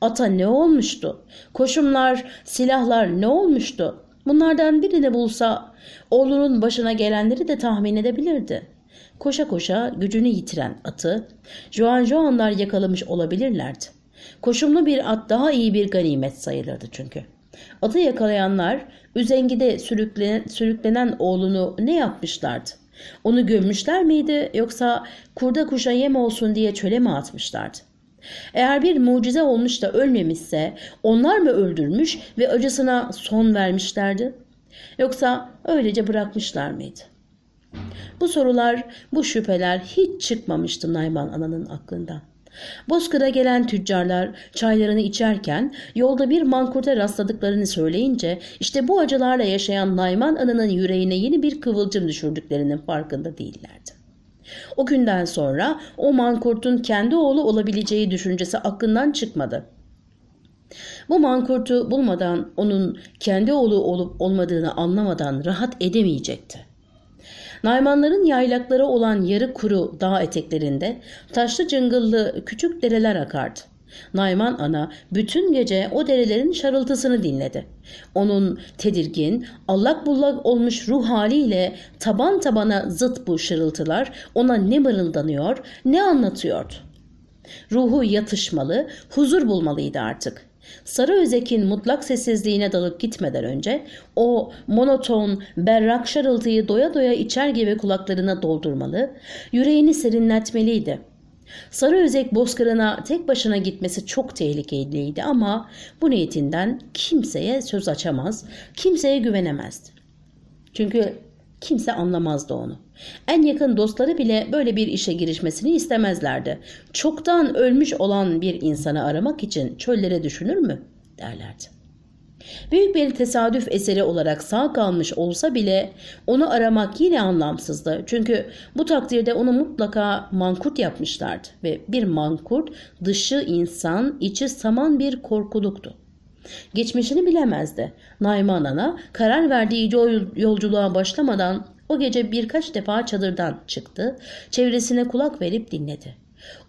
Ata ne olmuştu? Koşumlar, silahlar ne olmuştu? Bunlardan birini bulsa oğlunun başına gelenleri de tahmin edebilirdi. Koşa koşa gücünü yitiren atı Juan Juanlar yakalamış olabilirlerdi. Koşumlu bir at daha iyi bir ganimet sayılırdı çünkü. Atı yakalayanlar üzengide sürüklenen, sürüklenen oğlunu ne yapmışlardı? Onu gömmüşler miydi yoksa kurda kuşa yem olsun diye çöle mi atmışlardı? Eğer bir mucize olmuş da ölmemişse onlar mı öldürmüş ve acısına son vermişlerdi? Yoksa öylece bırakmışlar mıydı? Bu sorular, bu şüpheler hiç çıkmamıştı Nayman Ana'nın aklından. Bozkır'a gelen tüccarlar çaylarını içerken yolda bir mankurta rastladıklarını söyleyince işte bu acılarla yaşayan Nayman Ana'nın yüreğine yeni bir kıvılcım düşürdüklerinin farkında değillerdi. O günden sonra o mankurtun kendi oğlu olabileceği düşüncesi aklından çıkmadı. Bu mankurtu bulmadan onun kendi oğlu olup olmadığını anlamadan rahat edemeyecekti. Naymanların yaylakları olan yarı kuru dağ eteklerinde taşlı cıngıllı küçük dereler akardı. Nayman ana bütün gece o derelerin şarıltısını dinledi. Onun tedirgin, allak bullak olmuş ruh haliyle taban tabana zıt bu şırıltılar ona ne mırıldanıyor ne anlatıyordu. Ruhu yatışmalı, huzur bulmalıydı artık. Sarı Özek'in mutlak sessizliğine dalıp gitmeden önce o monoton, berrak şarıltıyı doya doya içer gibi kulaklarına doldurmalı, yüreğini serinletmeliydi. Sarı Özek bozkırına tek başına gitmesi çok tehlikeliydi ama bu niyetinden kimseye söz açamaz, kimseye güvenemezdi. Çünkü kimse anlamazdı onu. En yakın dostları bile böyle bir işe girişmesini istemezlerdi. Çoktan ölmüş olan bir insanı aramak için çöllere düşünür mü derlerdi. Büyük bir tesadüf eseri olarak sağ kalmış olsa bile onu aramak yine anlamsızdı. Çünkü bu takdirde onu mutlaka mankurt yapmışlardı ve bir mankurt dışı insan, içi saman bir korkuluktu. Geçmişini bilemezdi. Nayman Ana karar verdiği yolculuğa başlamadan o gece birkaç defa çadırdan çıktı, çevresine kulak verip dinledi.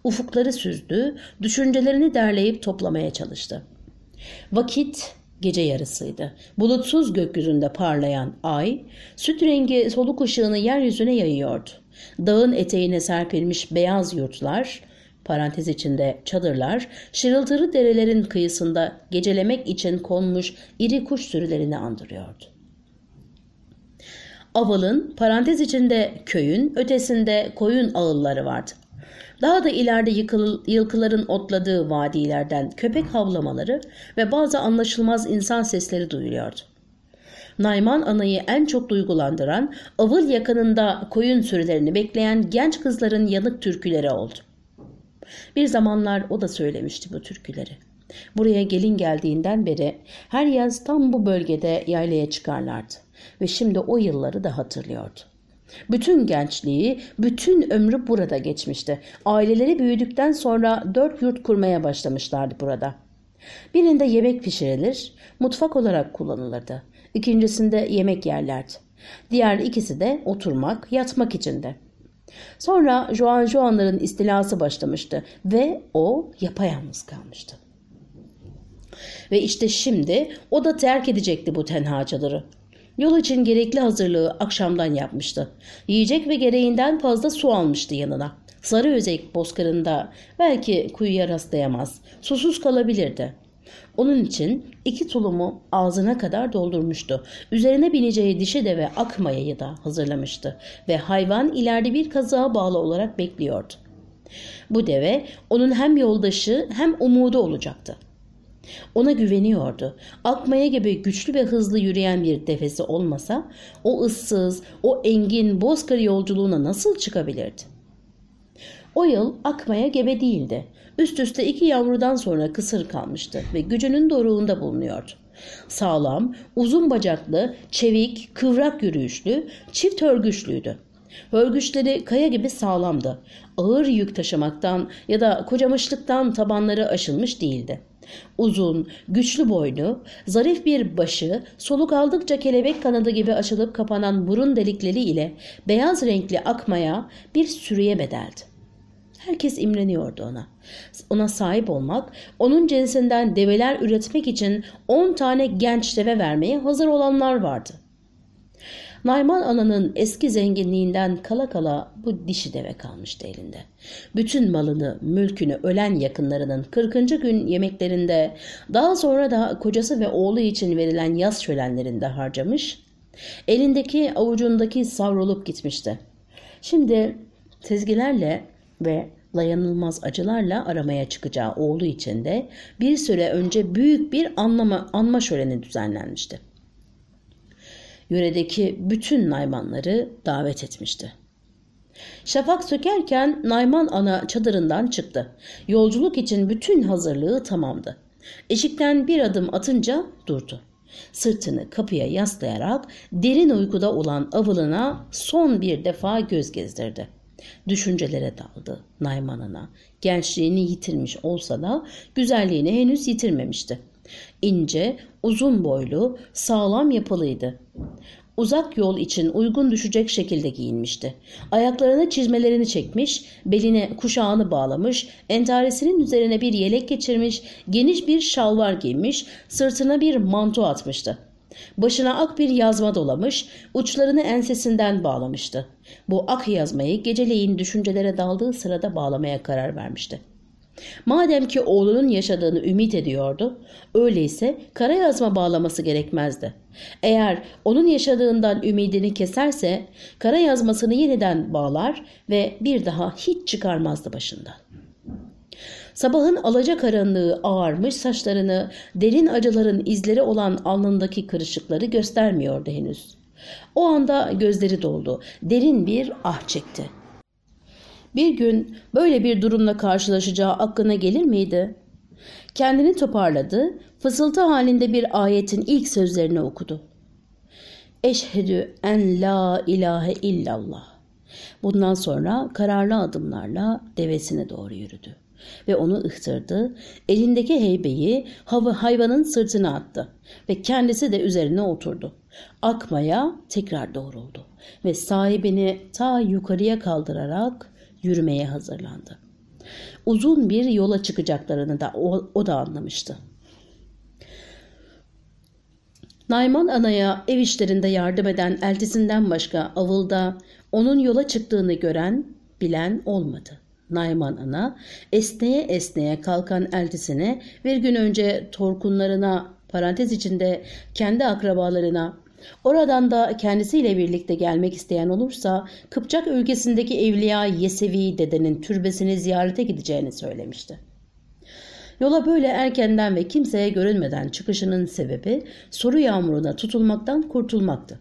Ufukları süzdü, düşüncelerini derleyip toplamaya çalıştı. Vakit gece yarısıydı. Bulutsuz gökyüzünde parlayan ay, süt rengi soluk ışığını yeryüzüne yayıyordu. Dağın eteğine serpilmiş beyaz yurtlar, parantez içinde çadırlar, şırıltılı derelerin kıyısında gecelemek için konmuş iri kuş sürülerini andırıyordu. Avalın parantez içinde köyün ötesinde koyun ağılları vardı. Daha da ileride yılkıların otladığı vadilerden köpek havlamaları ve bazı anlaşılmaz insan sesleri duyuluyordu. Nayman anayı en çok duygulandıran avıl yakınında koyun sürülerini bekleyen genç kızların yanık türküleri oldu. Bir zamanlar o da söylemişti bu türküleri. Buraya gelin geldiğinden beri her yaz tam bu bölgede yaylaya çıkarlardı ve şimdi o yılları da hatırlıyordu. Bütün gençliği, bütün ömrü burada geçmişti. Aileleri büyüdükten sonra dört yurt kurmaya başlamışlardı burada. Birinde yemek pişirilir, mutfak olarak kullanılırdı. İkincisinde yemek yerlerdi. Diğer ikisi de oturmak, yatmak içindi. Sonra Juan Juanların istilası başlamıştı ve o yapayalnız kalmıştı. Ve işte şimdi o da terk edecekti bu tenhacaları. Yol için gerekli hazırlığı akşamdan yapmıştı. Yiyecek ve gereğinden fazla su almıştı yanına. Sarı özek bozkırında belki kuyuya rastlayamaz. Susuz kalabilirdi. Onun için iki tulumu ağzına kadar doldurmuştu. Üzerine bineceği dişi deve akmayayı da hazırlamıştı ve hayvan ileride bir kazığa bağlı olarak bekliyordu. Bu deve onun hem yoldaşı hem umudu olacaktı. Ona güveniyordu. Akmaya gibi güçlü ve hızlı yürüyen bir defesi olmasa o ıssız, o engin bozkır yolculuğuna nasıl çıkabilirdi? O yıl Akmaya gebe değildi. Üst üste iki yavrudan sonra kısır kalmıştı ve gücünün doruğunda bulunuyordu. Sağlam, uzun bacaklı, çevik, kıvrak yürüyüşlü, çift örgüçlüydü. Hörgüçleri kaya gibi sağlamdı. Ağır yük taşımaktan ya da kocamışlıktan tabanları aşılmış değildi. Uzun, güçlü boynu, zarif bir başı, soluk aldıkça kelebek kanadı gibi açılıp kapanan burun delikleri ile beyaz renkli akmaya bir sürüye bedeldi. Herkes imreniyordu ona. Ona sahip olmak, onun cinsinden develer üretmek için 10 tane genç deve vermeye hazır olanlar vardı. Nayman Ana'nın eski zenginliğinden kala kala bu dişi deve kalmıştı elinde. Bütün malını, mülkünü ölen yakınlarının 40. gün yemeklerinde, daha sonra da kocası ve oğlu için verilen yaz şölenlerinde harcamış, elindeki avucundaki savrulup gitmişti. Şimdi sezgilerle ve dayanılmaz acılarla aramaya çıkacağı oğlu için de bir süre önce büyük bir anlama, anma şöleni düzenlenmişti. Yöredeki bütün Naymanları davet etmişti. Şafak sökerken Nayman ana çadırından çıktı. Yolculuk için bütün hazırlığı tamamdı. Eşikten bir adım atınca durdu. Sırtını kapıya yaslayarak derin uykuda olan avılına son bir defa göz gezdirdi. Düşüncelere daldı Nayman ana. Gençliğini yitirmiş olsa da güzelliğini henüz yitirmemişti. İnce, uzun boylu, sağlam yapılıydı. Uzak yol için uygun düşecek şekilde giyinmişti. Ayaklarına çizmelerini çekmiş, beline kuşağını bağlamış, entaresinin üzerine bir yelek geçirmiş, geniş bir şalvar giymiş, sırtına bir manto atmıştı. Başına ak bir yazma dolamış, uçlarını ensesinden bağlamıştı. Bu ak yazmayı geceleyin düşüncelere daldığı sırada bağlamaya karar vermişti. Madem ki oğlunun yaşadığını ümit ediyordu, öyleyse kara yazma bağlaması gerekmezdi. Eğer onun yaşadığından ümidini keserse kara yazmasını yeniden bağlar ve bir daha hiç çıkarmazdı başından. Sabahın alacakaranlığı ağarmış saçlarını, derin acıların izleri olan alnındaki kırışıkları göstermiyordu henüz. O anda gözleri doldu, derin bir ah çekti. Bir gün böyle bir durumla karşılaşacağı aklına gelir miydi? Kendini toparladı, fısıltı halinde bir ayetin ilk sözlerini okudu. Eşhedü en la ilahe illallah. Bundan sonra kararlı adımlarla devesine doğru yürüdü ve onu ıhtırdı. Elindeki heybeyi hava hayvanın sırtına attı ve kendisi de üzerine oturdu. Akmaya tekrar doğruldu ve sahibini ta yukarıya kaldırarak yürümeye hazırlandı. Uzun bir yola çıkacaklarını da o, o da anlamıştı. Nayman Ana'ya ev işlerinde yardım eden eltisinden başka avılda onun yola çıktığını gören, bilen olmadı. Nayman Ana esneye esneye kalkan eltisine bir gün önce torkunlarına parantez içinde kendi akrabalarına Oradan da kendisiyle birlikte gelmek isteyen olursa Kıpçak ülkesindeki Evliya Yesevi dedenin türbesini ziyarete gideceğini söylemişti. Yola böyle erkenden ve kimseye görünmeden çıkışının sebebi soru yağmuruna tutulmaktan kurtulmaktı.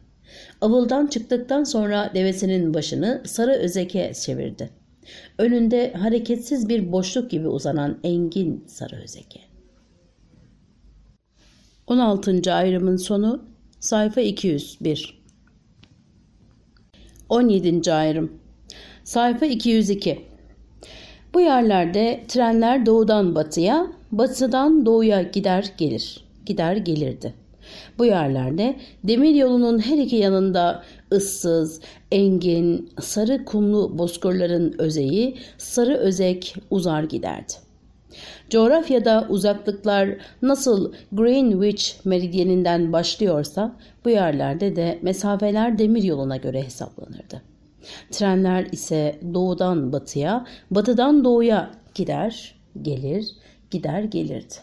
Avıldan çıktıktan sonra devesinin başını sarı özeke çevirdi. Önünde hareketsiz bir boşluk gibi uzanan engin sarı özeke. 16. ayrımın sonu Sayfa 201 17. ayrım Sayfa 202 Bu yerlerde trenler doğudan batıya, batıdan doğuya gider gelir. Gider gelirdi. Bu yerlerde demir yolunun her iki yanında ıssız, engin, sarı kumlu bozkırların özeyi, sarı özek uzar giderdi. Coğrafyada uzaklıklar nasıl Greenwich meridyeninden başlıyorsa bu yerlerde de mesafeler demir yoluna göre hesaplanırdı. Trenler ise doğudan batıya, batıdan doğuya gider, gelir, gider gelirdi.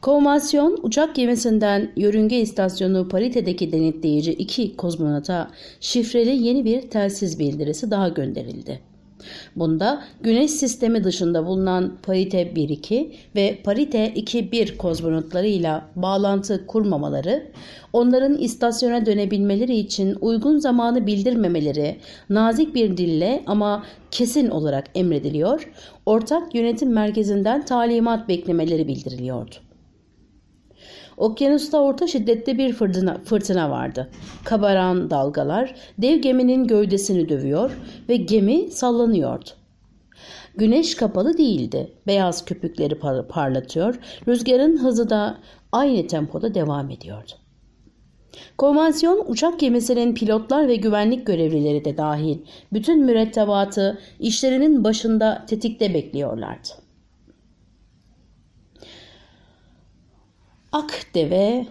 Konvasyon uçak gemisinden yörünge istasyonu paritedeki denetleyici iki kozmonota şifreli yeni bir telsiz bildirisi daha gönderildi. Bunda Güneş sistemi dışında bulunan parite 1-2 ve parite 2-1 kozmonotlarıyla bağlantı kurmamaları, onların istasyona dönebilmeleri için uygun zamanı bildirmemeleri nazik bir dille ama kesin olarak emrediliyor, ortak yönetim merkezinden talimat beklemeleri bildiriliyordu. Okyanusta orta şiddette bir fırtına, fırtına vardı. Kabaran dalgalar dev geminin gövdesini dövüyor ve gemi sallanıyordu. Güneş kapalı değildi. Beyaz köpükleri parlatıyor. Rüzgarın hızı da aynı tempoda devam ediyordu. Konvansiyon uçak gemisinin pilotlar ve güvenlik görevlileri de dahil bütün mürettebatı işlerinin başında tetikte bekliyorlardı. Ak deve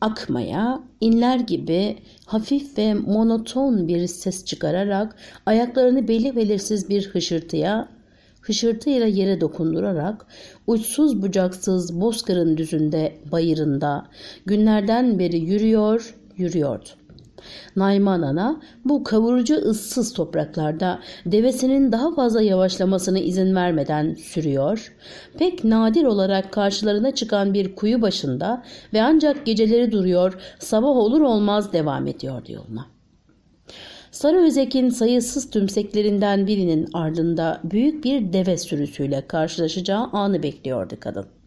akmaya inler gibi hafif ve monoton bir ses çıkararak ayaklarını belli belirsiz bir hışırtıya hışırtıyla yere dokundurarak uçsuz bucaksız bozkırın düzünde bayırında günlerden beri yürüyor yürüyordu. Nayman Ana bu kavurucu ıssız topraklarda devesinin daha fazla yavaşlamasına izin vermeden sürüyor. Pek nadir olarak karşılarına çıkan bir kuyu başında ve ancak geceleri duruyor sabah olur olmaz devam ediyordu yoluna. Sarıözek'in sayısız tümseklerinden birinin ardında büyük bir deve sürüsüyle karşılaşacağı anı bekliyordu kadın.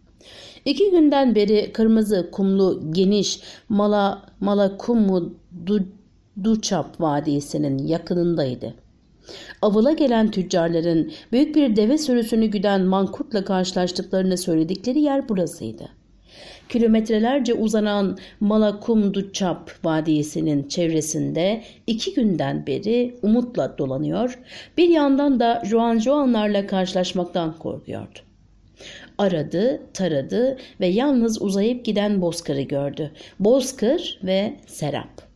İki günden beri kırmızı kumlu geniş Mala, Malakumu du, Duçap Vadisi'nin yakınındaydı. Avıla gelen tüccarların büyük bir deve sürüsünü güden mankurtla karşılaştıklarını söyledikleri yer burasıydı. Kilometrelerce uzanan Malakum Duçap Vadisi'nin çevresinde iki günden beri umutla dolanıyor, bir yandan da Juan Juanlarla karşılaşmaktan korkuyordu. Aradı, taradı ve yalnız uzayıp giden bozkırı gördü. Bozkır ve serap.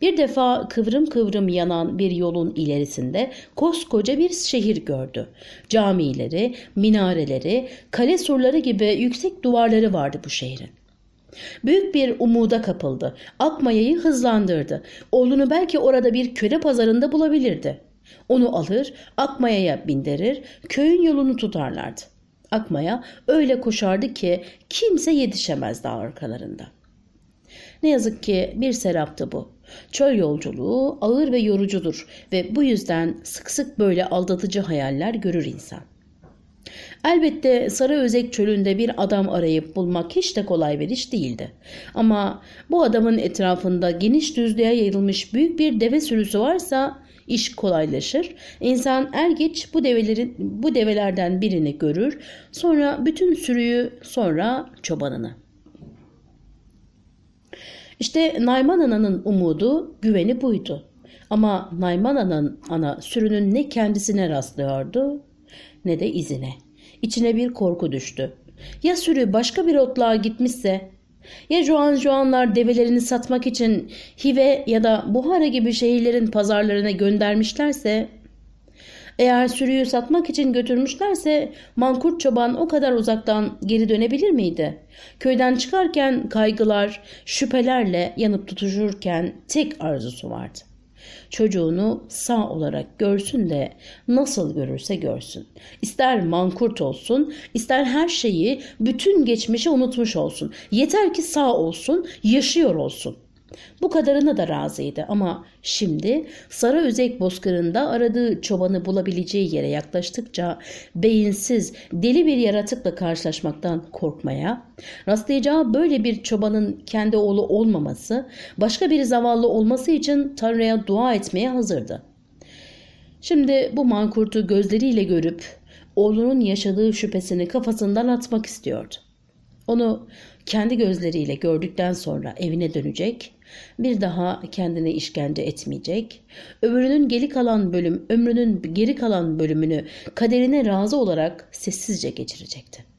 Bir defa kıvrım kıvrım yanan bir yolun ilerisinde koskoca bir şehir gördü. Camileri, minareleri, kale surları gibi yüksek duvarları vardı bu şehrin. Büyük bir umuda kapıldı. Akmaya'yı hızlandırdı. Oğlunu belki orada bir köle pazarında bulabilirdi. Onu alır, Akmaya'ya bindirir, köyün yolunu tutarlardı. Akmaya öyle koşardı ki kimse yetişemezdi arkalarında. Ne yazık ki bir seraptı bu. Çöl yolculuğu ağır ve yorucudur ve bu yüzden sık sık böyle aldatıcı hayaller görür insan. Elbette Sarı Özek çölünde bir adam arayıp bulmak hiç de kolay bir iş değildi. Ama bu adamın etrafında geniş düzlüğe yayılmış büyük bir deve sürüsü varsa iş kolaylaşır. İnsan er geç bu develerin bu develerden birini görür, sonra bütün sürüyü, sonra çobanını. İşte Nayman Ana'nın umudu, güveni buydu. Ama Nayman Ana'nın ana sürünün ne kendisine rastlıyordu ne de izine. İçine bir korku düştü. Ya sürü başka bir otluğa gitmişse? Ya Juan Juanlar develerini satmak için Hive ya da Buhara gibi şehirlerin pazarlarına göndermişlerse? Eğer sürüyü satmak için götürmüşlerse Mankurt çoban o kadar uzaktan geri dönebilir miydi? Köyden çıkarken kaygılar, şüphelerle yanıp tutuşurken tek arzusu vardı. Çocuğunu sağ olarak görsün de nasıl görürse görsün. İster mankurt olsun, ister her şeyi, bütün geçmişi unutmuş olsun. Yeter ki sağ olsun, yaşıyor olsun. Bu kadarına da razıydı ama şimdi Sarı Özek bozkırında aradığı çobanı bulabileceği yere yaklaştıkça beyinsiz deli bir yaratıkla karşılaşmaktan korkmaya, rastlayacağı böyle bir çobanın kendi oğlu olmaması, başka bir zavallı olması için Tanrı'ya dua etmeye hazırdı. Şimdi bu mankurtu gözleriyle görüp oğlunun yaşadığı şüphesini kafasından atmak istiyordu. Onu kendi gözleriyle gördükten sonra evine dönecek, bir daha kendine işkence etmeyecek, ömrünün geri kalan bölüm, ömrünün geri kalan bölümünü kaderine razı olarak sessizce geçirecekti.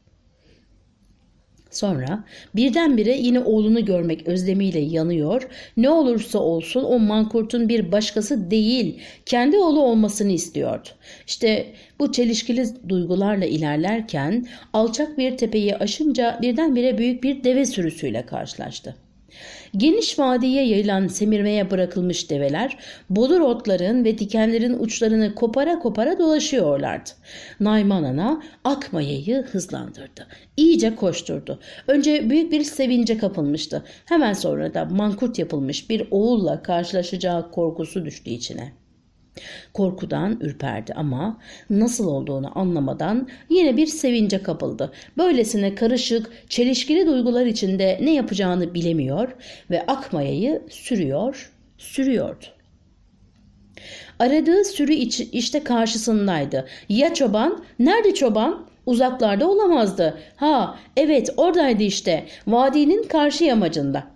Sonra birdenbire yine oğlunu görmek özlemiyle yanıyor. Ne olursa olsun o mankurtun bir başkası değil, kendi oğlu olmasını istiyordu. İşte bu çelişkili duygularla ilerlerken alçak bir tepeyi aşınca birdenbire büyük bir deve sürüsüyle karşılaştı. Geniş vadiye yayılan semirmeye bırakılmış develer bodur otların ve dikenlerin uçlarını kopara kopara dolaşıyorlardı. Nayman Ana Akmaya'yı hızlandırdı. İyice koşturdu. Önce büyük bir sevince kapılmıştı. Hemen sonra da mankurt yapılmış bir oğulla karşılaşacağı korkusu düştü içine. Korkudan ürperdi ama nasıl olduğunu anlamadan yine bir sevince kapıldı. Böylesine karışık, çelişkili duygular içinde ne yapacağını bilemiyor ve Akmaya'yı sürüyor, sürüyordu. Aradığı sürü işte karşısındaydı. Ya çoban? Nerede çoban? Uzaklarda olamazdı. Ha, evet oradaydı işte. Vadinin karşı yamacında.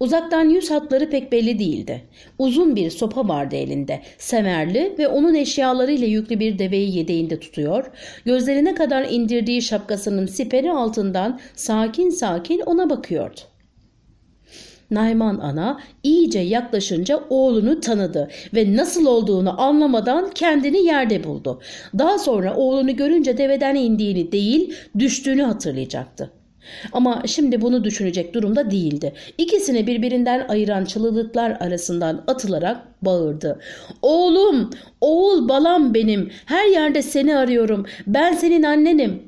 Uzaktan yüz hatları pek belli değildi. Uzun bir sopa vardı elinde. Semerli ve onun eşyalarıyla yüklü bir deveyi yedeğinde tutuyor. Gözlerine kadar indirdiği şapkasının siperi altından sakin sakin ona bakıyordu. Nayman ana iyice yaklaşınca oğlunu tanıdı ve nasıl olduğunu anlamadan kendini yerde buldu. Daha sonra oğlunu görünce deveden indiğini değil düştüğünü hatırlayacaktı. Ama şimdi bunu düşünecek durumda değildi. İkisini birbirinden ayıran çığlıklar arasından atılarak bağırdı. Oğlum, oğul balam benim. Her yerde seni arıyorum. Ben senin annenim.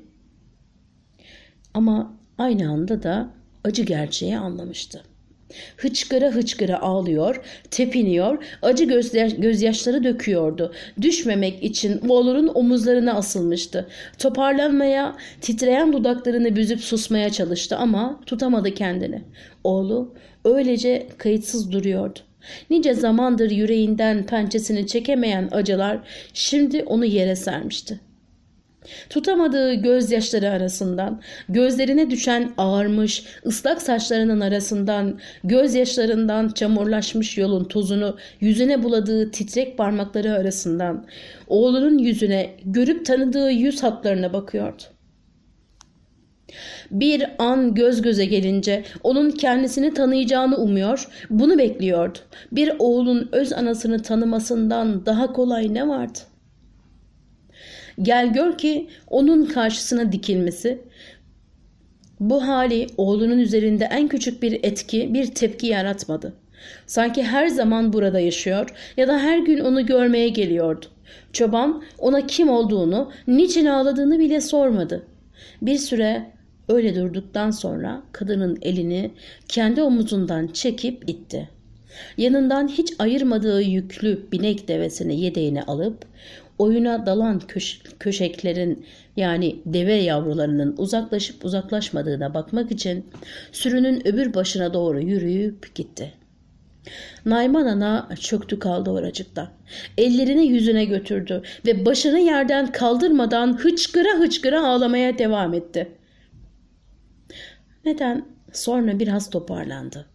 Ama aynı anda da acı gerçeği anlamıştı. Hıçkıra hıçkıra ağlıyor, tepiniyor, acı gözyaşları döküyordu. Düşmemek için oğlunun omuzlarına asılmıştı. Toparlanmaya, titreyen dudaklarını büzüp susmaya çalıştı ama tutamadı kendini. Oğlu öylece kayıtsız duruyordu. Nice zamandır yüreğinden pençesini çekemeyen acılar şimdi onu yere sermişti. Tutamadığı gözyaşları arasından, gözlerine düşen ağarmış, ıslak saçlarının arasından, gözyaşlarından çamurlaşmış yolun tozunu yüzüne buladığı titrek parmakları arasından, oğlunun yüzüne görüp tanıdığı yüz hatlarına bakıyordu. Bir an göz göze gelince onun kendisini tanıyacağını umuyor, bunu bekliyordu. Bir oğlun öz anasını tanımasından daha kolay ne vardı? Gel gör ki onun karşısına dikilmesi bu hali oğlunun üzerinde en küçük bir etki, bir tepki yaratmadı. Sanki her zaman burada yaşıyor ya da her gün onu görmeye geliyordu. Çoban ona kim olduğunu, niçin ağladığını bile sormadı. Bir süre öyle durduktan sonra kadının elini kendi omuzundan çekip itti. Yanından hiç ayırmadığı yüklü binek devesini yedeğine alıp oyuna dalan köş köşeklerin yani deve yavrularının uzaklaşıp uzaklaşmadığına bakmak için sürünün öbür başına doğru yürüyüp gitti. Nayman ana çöktü kaldı oracıkta. Ellerini yüzüne götürdü ve başını yerden kaldırmadan hıçkıra hıçkıra ağlamaya devam etti. Neden? Sonra biraz toparlandı.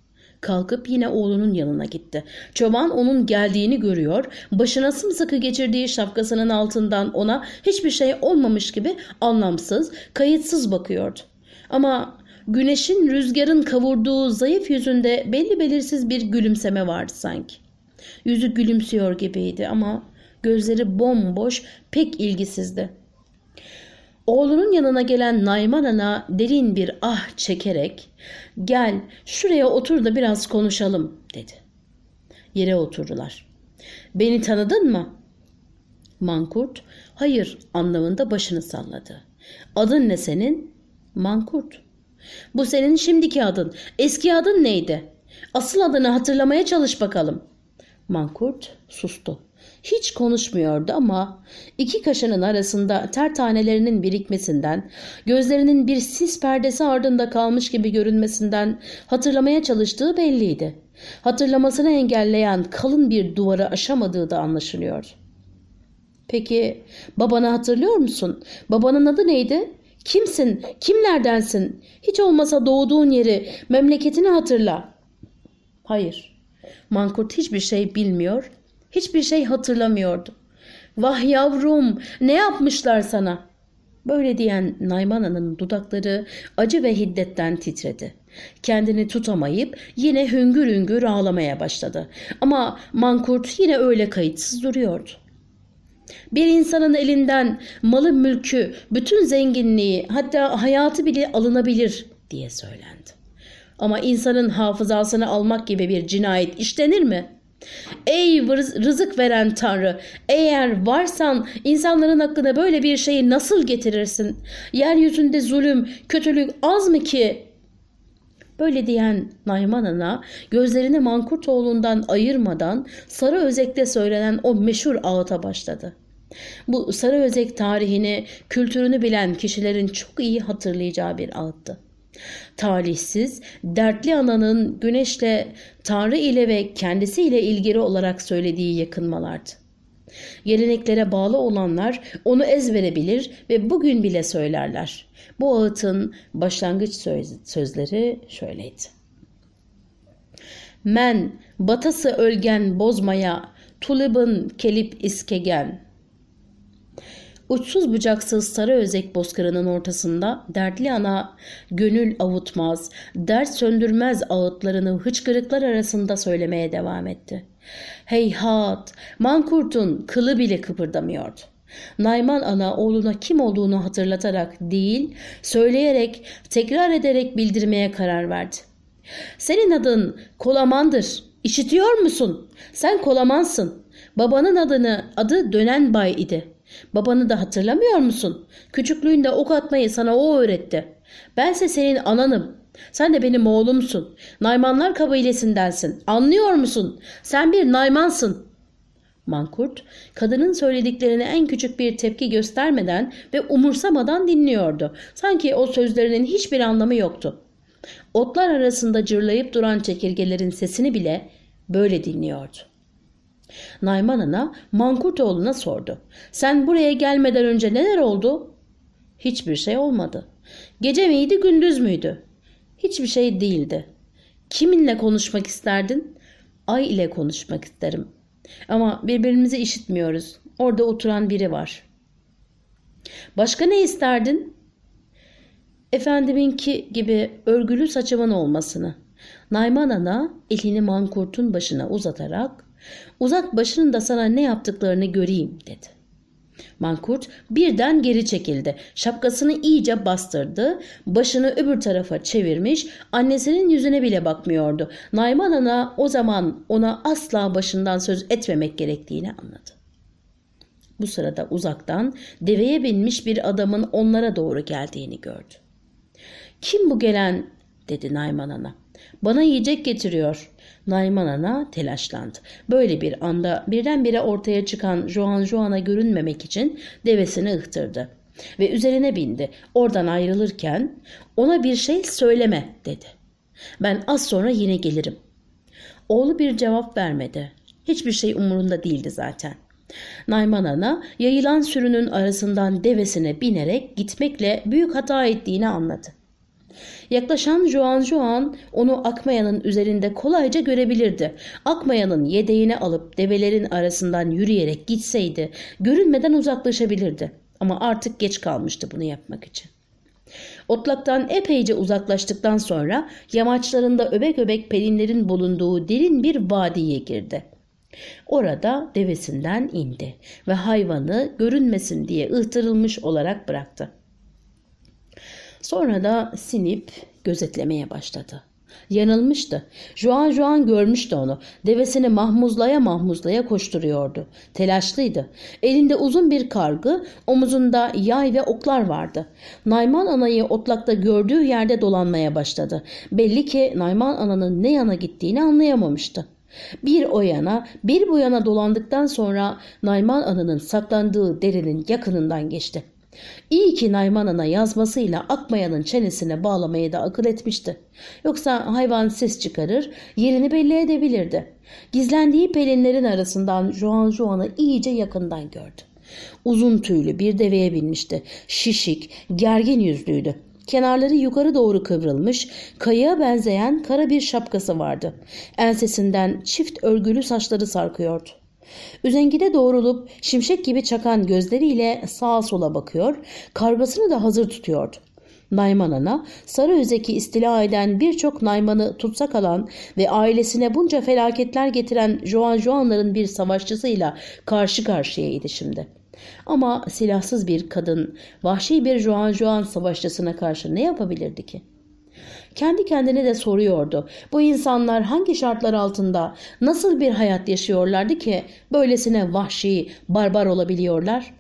Kalkıp yine oğlunun yanına gitti. Çoban onun geldiğini görüyor. Başına sımsıkı geçirdiği şapkasının altından ona hiçbir şey olmamış gibi anlamsız, kayıtsız bakıyordu. Ama güneşin rüzgarın kavurduğu zayıf yüzünde belli belirsiz bir gülümseme vardı sanki. Yüzü gülümsüyor gibiydi ama gözleri bomboş, pek ilgisizdi. Oğlunun yanına gelen Nayman Ana derin bir ah çekerek gel şuraya otur da biraz konuşalım dedi. Yere oturdular. Beni tanıdın mı? Mankurt hayır anlamında başını salladı. Adın ne senin? Mankurt. Bu senin şimdiki adın. Eski adın neydi? Asıl adını hatırlamaya çalış bakalım. Mankurt sustu. Hiç konuşmuyordu ama iki kaşının arasında ter tanelerinin birikmesinden, gözlerinin bir sis perdesi ardında kalmış gibi görünmesinden hatırlamaya çalıştığı belliydi. Hatırlamasını engelleyen kalın bir duvarı aşamadığı da anlaşılıyor. Peki babanı hatırlıyor musun? Babanın adı neydi? Kimsin? Kimlerdensin? Hiç olmasa doğduğun yeri, memleketini hatırla. Hayır. Mankurt hiçbir şey bilmiyor Hiçbir şey hatırlamıyordu. Vah yavrum ne yapmışlar sana? Böyle diyen Naymana'nın dudakları acı ve hiddetten titredi. Kendini tutamayıp yine hüngür hüngür ağlamaya başladı. Ama Mankurt yine öyle kayıtsız duruyordu. Bir insanın elinden malı mülkü, bütün zenginliği hatta hayatı bile alınabilir diye söylendi. Ama insanın hafızasını almak gibi bir cinayet işlenir mi? Ey rızık veren Tanrı, eğer varsan insanların hakkında böyle bir şeyi nasıl getirirsin? Yeryüzünde zulüm, kötülük az mı ki? Böyle diyen Nayman Ana gözlerini Mankurtoğlu'ndan ayırmadan Sarı Özek'te söylenen o meşhur ağıta başladı. Bu Sarı Özek tarihini, kültürünü bilen kişilerin çok iyi hatırlayacağı bir ağıttı talihsiz, dertli ananın güneşle, Tanrı ile ve kendisiyle ilgili olarak söylediği yakınmalardı. Geleneklere bağlı olanlar onu ezberebilir ve bugün bile söylerler. Bu ağıtın başlangıç söz, sözleri şöyleydi. Men, batası ölgen bozmaya, tulibın kelip iskegen, Uçsuz bucaksız sarı özek bozkırının ortasında dertli ana gönül avutmaz, dert söndürmez ağıtlarını hıçkırıklar arasında söylemeye devam etti. Heyhat, mankurtun kılı bile kıpırdamıyordu. Nayman ana oğluna kim olduğunu hatırlatarak değil, söyleyerek, tekrar ederek bildirmeye karar verdi. Senin adın Kolaman'dır. İşitiyor musun? Sen Kolamansın. Babanın adını adı Dönen Bay idi. Babanı da hatırlamıyor musun? Küçüklüğünde ok atmayı sana o öğretti. Bense senin ananım. Sen de benim oğlumsun. Naymanlar kabilesindensin. Anlıyor musun? Sen bir Naymansın. Mankurt, kadının söylediklerine en küçük bir tepki göstermeden ve umursamadan dinliyordu. Sanki o sözlerinin hiçbir anlamı yoktu. Otlar arasında cırlayıp duran çekirgelerin sesini bile böyle dinliyordu. Nayman Ana Mankurtoğlu'na sordu. Sen buraya gelmeden önce neler oldu? Hiçbir şey olmadı. Gece miydi gündüz müydü? Hiçbir şey değildi. Kiminle konuşmak isterdin? Ay ile konuşmak isterim. Ama birbirimizi işitmiyoruz. Orada oturan biri var. Başka ne isterdin? Efendiminki gibi örgülü saçımın olmasını. Nayman Ana elini mankurtun başına uzatarak uzat başının da sana ne yaptıklarını göreyim dedi. Mankurt birden geri çekildi. Şapkasını iyice bastırdı. Başını öbür tarafa çevirmiş. Annesinin yüzüne bile bakmıyordu. Nayman Ana o zaman ona asla başından söz etmemek gerektiğini anladı. Bu sırada uzaktan deveye binmiş bir adamın onlara doğru geldiğini gördü. Kim bu gelen dedi Nayman Ana. Bana yiyecek getiriyor. Nayman Ana telaşlandı. Böyle bir anda birdenbire ortaya çıkan Joan Joan'a görünmemek için devesini ıhtırdı. Ve üzerine bindi. Oradan ayrılırken ona bir şey söyleme dedi. Ben az sonra yine gelirim. Oğlu bir cevap vermedi. Hiçbir şey umurunda değildi zaten. Nayman Ana yayılan sürünün arasından devesine binerek gitmekle büyük hata ettiğini anladı. Yaklaşan Juan Juan onu Akmaya'nın üzerinde kolayca görebilirdi. Akmaya'nın yedeğini alıp develerin arasından yürüyerek gitseydi görünmeden uzaklaşabilirdi. Ama artık geç kalmıştı bunu yapmak için. Otlaktan epeyce uzaklaştıktan sonra yamaçlarında öbek öbek pelinlerin bulunduğu derin bir vadiye girdi. Orada devesinden indi ve hayvanı görünmesin diye ıhtırılmış olarak bıraktı. Sonra da sinip gözetlemeye başladı. Yanılmıştı. Juan Juan görmüştü onu. Devesini mahmuzlaya mahmuzlaya koşturuyordu. Telaşlıydı. Elinde uzun bir kargı, omuzunda yay ve oklar vardı. Nayman anayı otlakta gördüğü yerde dolanmaya başladı. Belli ki Nayman ananın ne yana gittiğini anlayamamıştı. Bir o yana bir bu yana dolandıktan sonra Nayman ananın saklandığı derinin yakınından geçti. İyi ki Nayman Ana yazmasıyla Akmaya'nın çenesine bağlamayı da akıl etmişti. Yoksa hayvan ses çıkarır, yerini belli edebilirdi. Gizlendiği pelinlerin arasından Juan Juan'ı iyice yakından gördü. Uzun tüylü bir deveye binmişti. Şişik, gergin yüzlüydü. Kenarları yukarı doğru kıvrılmış, kayığa benzeyen kara bir şapkası vardı. Ensesinden çift örgülü saçları sarkıyordu. Üzengide doğrulup şimşek gibi çakan gözleriyle sağa sola bakıyor, karbasını da hazır tutuyordu. Nayman Ana, Sarı Özek'i istila eden birçok Nayman'ı tutsak alan ve ailesine bunca felaketler getiren Juan Juanların bir savaşçısıyla karşı karşıyaydı şimdi. Ama silahsız bir kadın, vahşi bir Juan Juan savaşçısına karşı ne yapabilirdi ki? Kendi kendine de soruyordu. Bu insanlar hangi şartlar altında nasıl bir hayat yaşıyorlardı ki böylesine vahşi, barbar olabiliyorlar?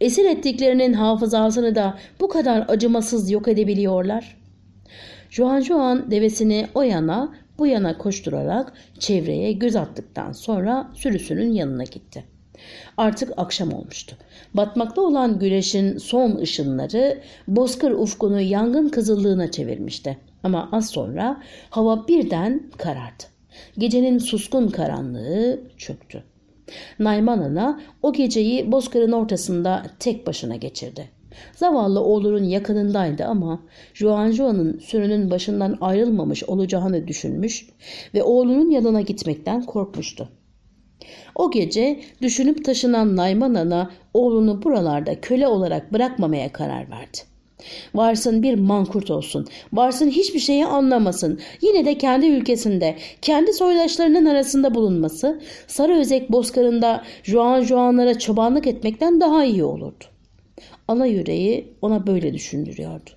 Esir ettiklerinin hafızasını da bu kadar acımasız yok edebiliyorlar. Juan Juan devesini o yana bu yana koşturarak çevreye göz attıktan sonra sürüsünün yanına gitti. Artık akşam olmuştu. Batmakta olan güneşin son ışınları bozkır ufkunu yangın kızıllığına çevirmişti. Ama az sonra hava birden karardı. Gecenin suskun karanlığı çöktü. Nayman Ana o geceyi bozkırın ortasında tek başına geçirdi. Zavallı oğlunun yakınındaydı ama Juan Juan'ın sürünün başından ayrılmamış olacağını düşünmüş ve oğlunun yanına gitmekten korkmuştu. O gece düşünüp taşınan Nayman Ana oğlunu buralarda köle olarak bırakmamaya karar verdi. Varsın bir mankurt olsun. Varsın hiçbir şeyi anlamasın. Yine de kendi ülkesinde, kendi soydaşlarının arasında bulunması, sarı özek bozkarında Juan Juanlara çobanlık etmekten daha iyi olurdu. Ana yüreği ona böyle düşündürüyordu.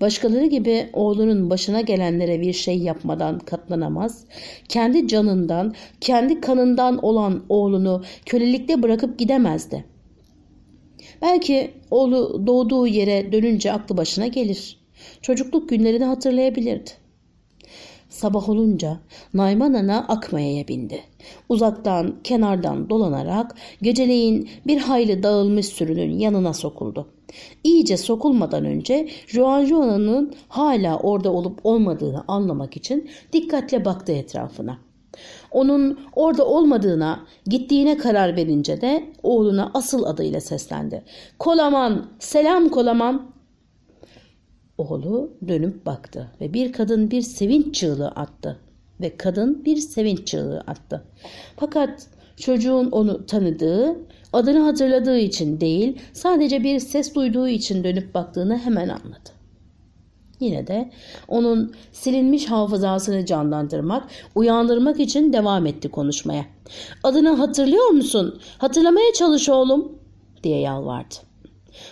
Başkaları gibi oğlunun başına gelenlere bir şey yapmadan katlanamaz, kendi canından, kendi kanından olan oğlunu kölelikte bırakıp gidemezdi. Belki oğlu doğduğu yere dönünce aklı başına gelir. Çocukluk günlerini hatırlayabilirdi. Sabah olunca Nayman Ana Akmaya'ya bindi. Uzaktan, kenardan dolanarak geceleyin bir hayli dağılmış sürünün yanına sokuldu. İyice sokulmadan önce Juan Juan'ın hala orada olup olmadığını anlamak için dikkatle baktı etrafına. Onun orada olmadığına, gittiğine karar verince de oğluna asıl adıyla seslendi. Kolaman, selam Kolaman. Oğlu dönüp baktı ve bir kadın bir sevinç çığlığı attı. Ve kadın bir sevinç çığlığı attı. Fakat çocuğun onu tanıdığı, adını hatırladığı için değil, sadece bir ses duyduğu için dönüp baktığını hemen anladı. Yine de onun silinmiş hafızasını canlandırmak, uyandırmak için devam etti konuşmaya. Adını hatırlıyor musun? Hatırlamaya çalış oğlum diye yalvardı.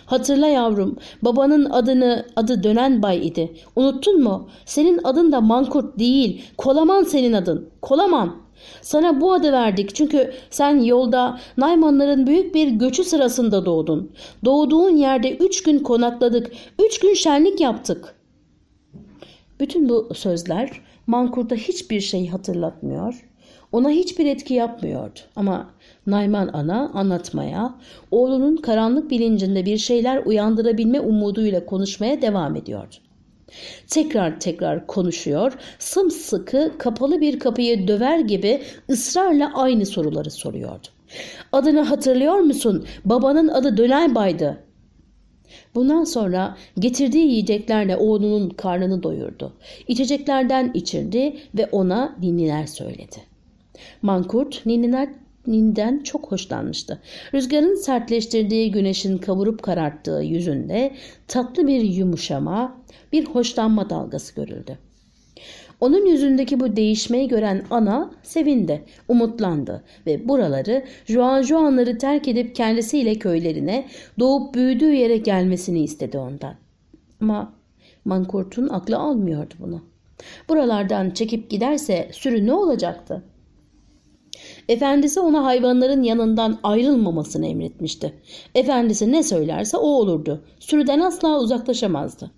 Hatırla yavrum, babanın adını adı Dönen Bay idi. Unuttun mu? Senin adın da Mankurt değil, Kolaman senin adın. Kolaman. Sana bu adı verdik çünkü sen yolda Naymanların büyük bir göçü sırasında doğdun. Doğduğun yerde üç gün konakladık, üç gün şenlik yaptık. Bütün bu sözler Mankur'da hiçbir şey hatırlatmıyor, ona hiçbir etki yapmıyordu. Ama Nayman ana anlatmaya, oğlunun karanlık bilincinde bir şeyler uyandırabilme umuduyla konuşmaya devam ediyordu. Tekrar tekrar konuşuyor, sımsıkı kapalı bir kapıyı döver gibi ısrarla aynı soruları soruyordu. Adını hatırlıyor musun? Babanın adı Dönelbay'dı. Bundan sonra getirdiği yiyeceklerle oğlunun karnını doyurdu. İçeceklerden içirdi ve ona ninniler söyledi. Mankurt ninniler Ninden çok hoşlanmıştı. Rüzgarın sertleştirdiği güneşin kavurup kararttığı yüzünde tatlı bir yumuşama, bir hoşlanma dalgası görüldü. Onun yüzündeki bu değişmeyi gören ana sevindi, umutlandı ve buraları Juan Juanları terk edip kendisiyle köylerine doğup büyüdüğü yere gelmesini istedi ondan. Ama Mankurt'un aklı almıyordu bunu. Buralardan çekip giderse sürü ne olacaktı? Efendisi ona hayvanların yanından ayrılmamasını emretmişti. Efendisi ne söylerse o olurdu. Sürüden asla uzaklaşamazdı.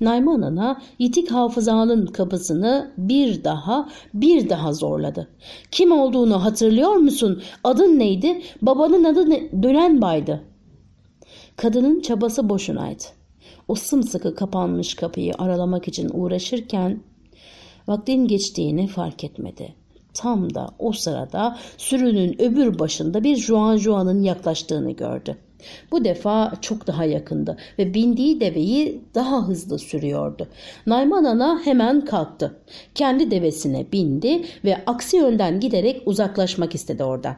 Nayman Ana yitik hafızanın kapısını bir daha bir daha zorladı. Kim olduğunu hatırlıyor musun? Adın neydi? Babanın adı ne? Dönen baydı. Kadının çabası boşunaydı. O sımsıkı kapanmış kapıyı aralamak için uğraşırken vaktin geçtiğini fark etmedi. Tam da o sırada sürünün öbür başında bir Juan Juan'ın yaklaştığını gördü. Bu defa çok daha yakındı ve bindiği deveyi daha hızlı sürüyordu. Nayman Ana hemen kalktı. Kendi devesine bindi ve aksi yönden giderek uzaklaşmak istedi oradan.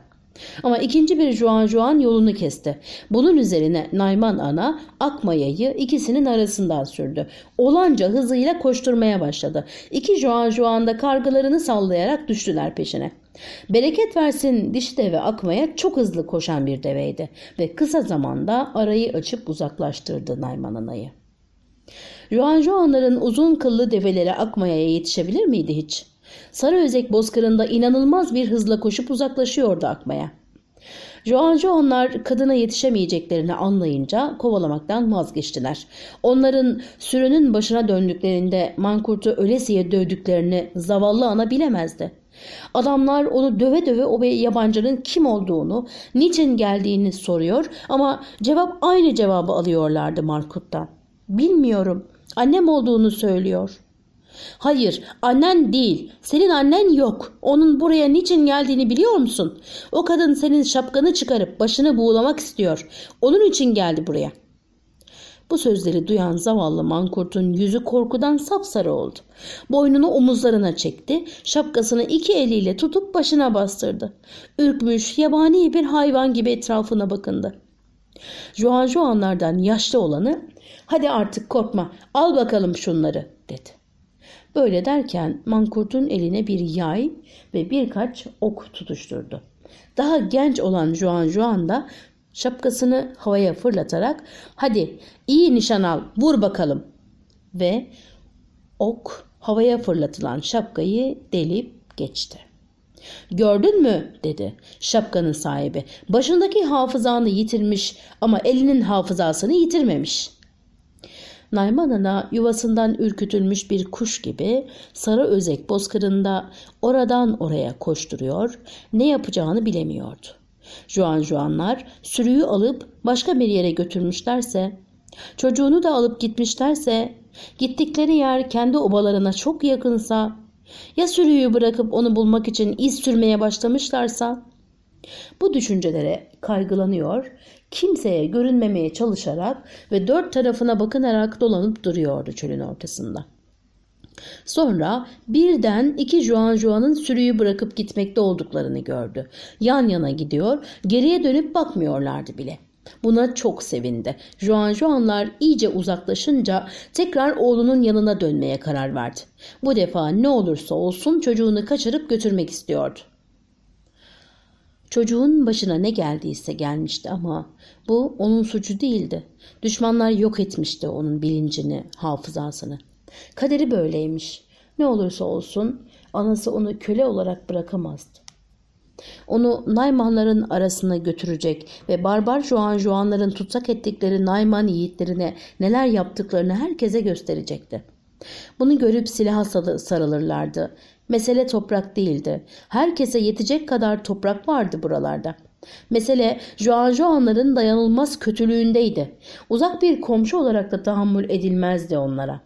Ama ikinci bir Juan Juan yolunu kesti. Bunun üzerine Nayman Ana Akmaya'yı ikisinin arasından sürdü. Olanca hızıyla koşturmaya başladı. İki Juan Juan da kargılarını sallayarak düştüler peşine. Bereket versin dişi deve Akmaya çok hızlı koşan bir deveydi ve kısa zamanda arayı açıp uzaklaştırdı Nayman Ana'yı. Juan Juanların uzun kıllı develeri Akmaya'ya yetişebilir miydi hiç? Sarı özek bozkırında inanılmaz bir hızla koşup uzaklaşıyordu akmaya. Joanjo kadına yetişemeyeceklerini anlayınca kovalamaktan vazgeçtiler. Onların sürünün başına döndüklerinde mankurtu ölesiye dövdüklerini zavallı ana bilemezdi. Adamlar onu döve döve o yabancının kim olduğunu, niçin geldiğini soruyor ama cevap aynı cevabı alıyorlardı Markut'tan. Bilmiyorum, annem olduğunu söylüyor. Hayır, annen değil. Senin annen yok. Onun buraya niçin geldiğini biliyor musun? O kadın senin şapkanı çıkarıp başını buğulamak istiyor. Onun için geldi buraya. Bu sözleri duyan zavallı mankurtun yüzü korkudan sapsarı oldu. Boynunu omuzlarına çekti, şapkasını iki eliyle tutup başına bastırdı. Ürkmüş, yabani bir hayvan gibi etrafına bakındı. Juan Juanlardan yaşlı olanı Hadi artık korkma al bakalım şunları dedi. Böyle derken mankurtun eline bir yay ve birkaç ok tutuşturdu. Daha genç olan Juan Juan da şapkasını havaya fırlatarak hadi iyi nişan al vur bakalım ve ok havaya fırlatılan şapkayı delip geçti. Gördün mü dedi şapkanın sahibi. Başındaki hafızanı yitirmiş ama elinin hafızasını yitirmemiş. Nayman Ana yuvasından ürkütülmüş bir kuş gibi sarı özek bozkırında oradan oraya koşturuyor, ne yapacağını bilemiyordu. Juan Juanlar sürüyü alıp başka bir yere götürmüşlerse, çocuğunu da alıp gitmişlerse, gittikleri yer kendi obalarına çok yakınsa, ya sürüyü bırakıp onu bulmak için iz sürmeye başlamışlarsa, bu düşüncelere kaygılanıyor, kimseye görünmemeye çalışarak ve dört tarafına bakınarak dolanıp duruyordu çölün ortasında. Sonra birden iki Juan Juan'ın sürüyü bırakıp gitmekte olduklarını gördü. Yan yana gidiyor, geriye dönüp bakmıyorlardı bile. Buna çok sevindi. Juan Juanlar iyice uzaklaşınca tekrar oğlunun yanına dönmeye karar verdi. Bu defa ne olursa olsun çocuğunu kaçırıp götürmek istiyordu. Çocuğun başına ne geldiyse gelmişti ama bu onun suçu değildi. Düşmanlar yok etmişti onun bilincini, hafızasını. Kaderi böyleymiş. Ne olursa olsun anası onu köle olarak bırakamazdı. Onu Naymanların arasına götürecek ve barbar Juan Juanların tutsak ettikleri Nayman yiğitlerine neler yaptıklarını herkese gösterecekti. Bunu görüp silaha sarılırlardı. Mesele toprak değildi. Herkese yetecek kadar toprak vardı buralarda. Mesele Juan Juanların dayanılmaz kötülüğündeydi. Uzak bir komşu olarak da tahammül edilmezdi onlara.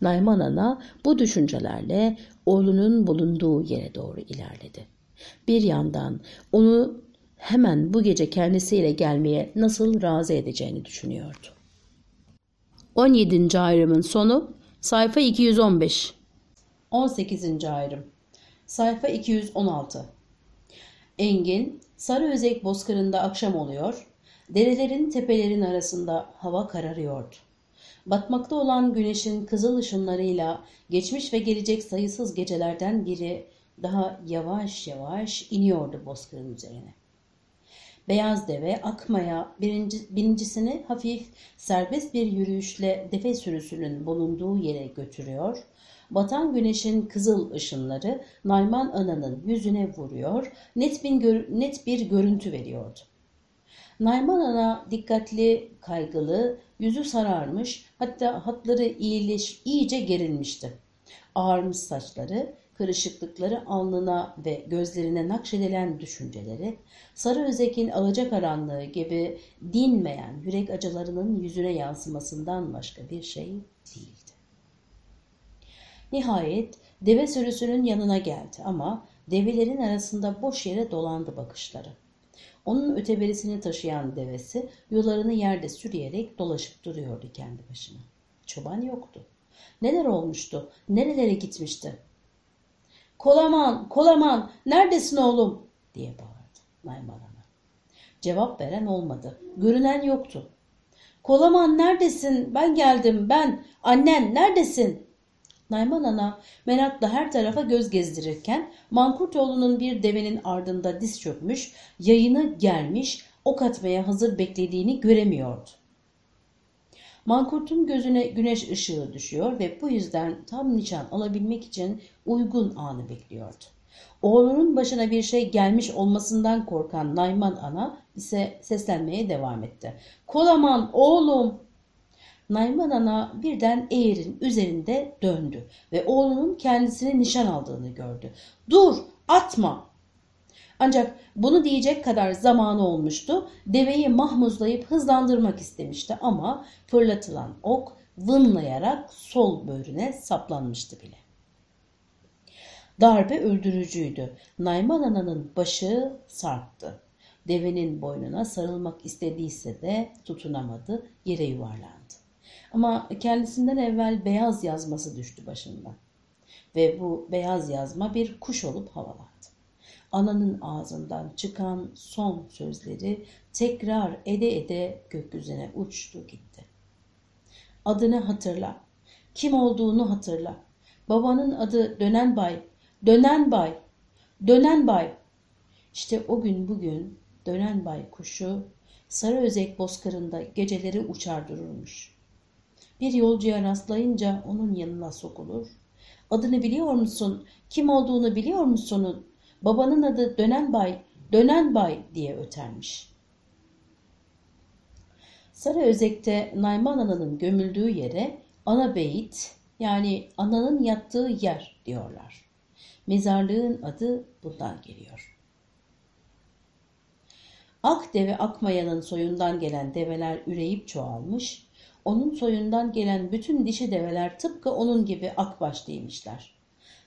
Nayman Ana bu düşüncelerle oğlunun bulunduğu yere doğru ilerledi. Bir yandan onu hemen bu gece kendisiyle gelmeye nasıl razı edeceğini düşünüyordu. 17. ayrımın sonu sayfa 215 18. ayrım sayfa 216 Engin, sarı özek bozkırında akşam oluyor, derelerin tepelerin arasında hava kararıyordu. Batmakta olan güneşin kızıl ışınlarıyla geçmiş ve gelecek sayısız gecelerden biri daha yavaş yavaş iniyordu bozkırın üzerine. Beyaz deve akmaya birinci, birincisini hafif serbest bir yürüyüşle deve sürüsünün bulunduğu yere götürüyor. Batan güneşin kızıl ışınları Nayman Ana'nın yüzüne vuruyor, net bir, net bir görüntü veriyordu. Nayman Ana dikkatli, kaygılı, yüzü sararmış, hatta hatları iyileş, iyice gerilmişti. Ağarmış saçları, kırışıklıkları alnına ve gözlerine nakşedilen düşünceleri, Sarı Özek'in alacakaranlığı gibi dinmeyen yürek acılarının yüzüne yansımasından başka bir şey değildi. Nihayet deve sürüsünün yanına geldi ama develerin arasında boş yere dolandı bakışları. Onun öteberisini taşıyan devesi yularını yerde sürüyerek dolaşıp duruyordu kendi başına. Çoban yoktu. Neler olmuştu? Nerelere gitmişti? Kolaman, Kolaman, neredesin oğlum? diye bağırdı Nayman Ana. Cevap veren olmadı. Görünen yoktu. Kolaman neredesin? Ben geldim, ben. Annen neredesin? Nayman Ana merakla her tarafa göz gezdirirken Mankurtoğlu'nun bir devenin ardında diz çökmüş, yayını germiş, ok atmaya hazır beklediğini göremiyordu. Mankurt'un gözüne güneş ışığı düşüyor ve bu yüzden tam nişan alabilmek için uygun anı bekliyordu. Oğlunun başına bir şey gelmiş olmasından korkan Nayman ana ise seslenmeye devam etti. Kolaman oğlum! Nayman ana birden eğerin üzerinde döndü ve oğlunun kendisine nişan aldığını gördü. Dur atma ancak bunu diyecek kadar zamanı olmuştu. Deveyi mahmuzlayıp hızlandırmak istemişti ama fırlatılan ok vınlayarak sol böğrüne saplanmıştı bile. Darbe öldürücüydü. Nayman Ana'nın başı sarktı. Devenin boynuna sarılmak istediyse de tutunamadı, yere yuvarlandı. Ama kendisinden evvel beyaz yazması düştü başından. Ve bu beyaz yazma bir kuş olup havalandı ananın ağzından çıkan son sözleri tekrar ede ede gökyüzüne uçtu gitti. Adını hatırla. Kim olduğunu hatırla. Babanın adı Dönen Bay. Dönen Bay. Dönen Bay. İşte o gün bugün Dönen Bay kuşu sarı özek bozkırında geceleri uçar dururmuş. Bir yolcuya rastlayınca onun yanına sokulur. Adını biliyor musun? Kim olduğunu biliyor musun? Babanın adı Dönen Bay, Dönen Bay diye ötermiş. Sarı Özek'te Nayman Ana'nın gömüldüğü yere Ana Beyit yani ananın yattığı yer diyorlar. Mezarlığın adı bundan geliyor. Ak deve Akmaya'nın soyundan gelen develer üreyip çoğalmış, onun soyundan gelen bütün dişi develer tıpkı onun gibi akbaşlıymışlar.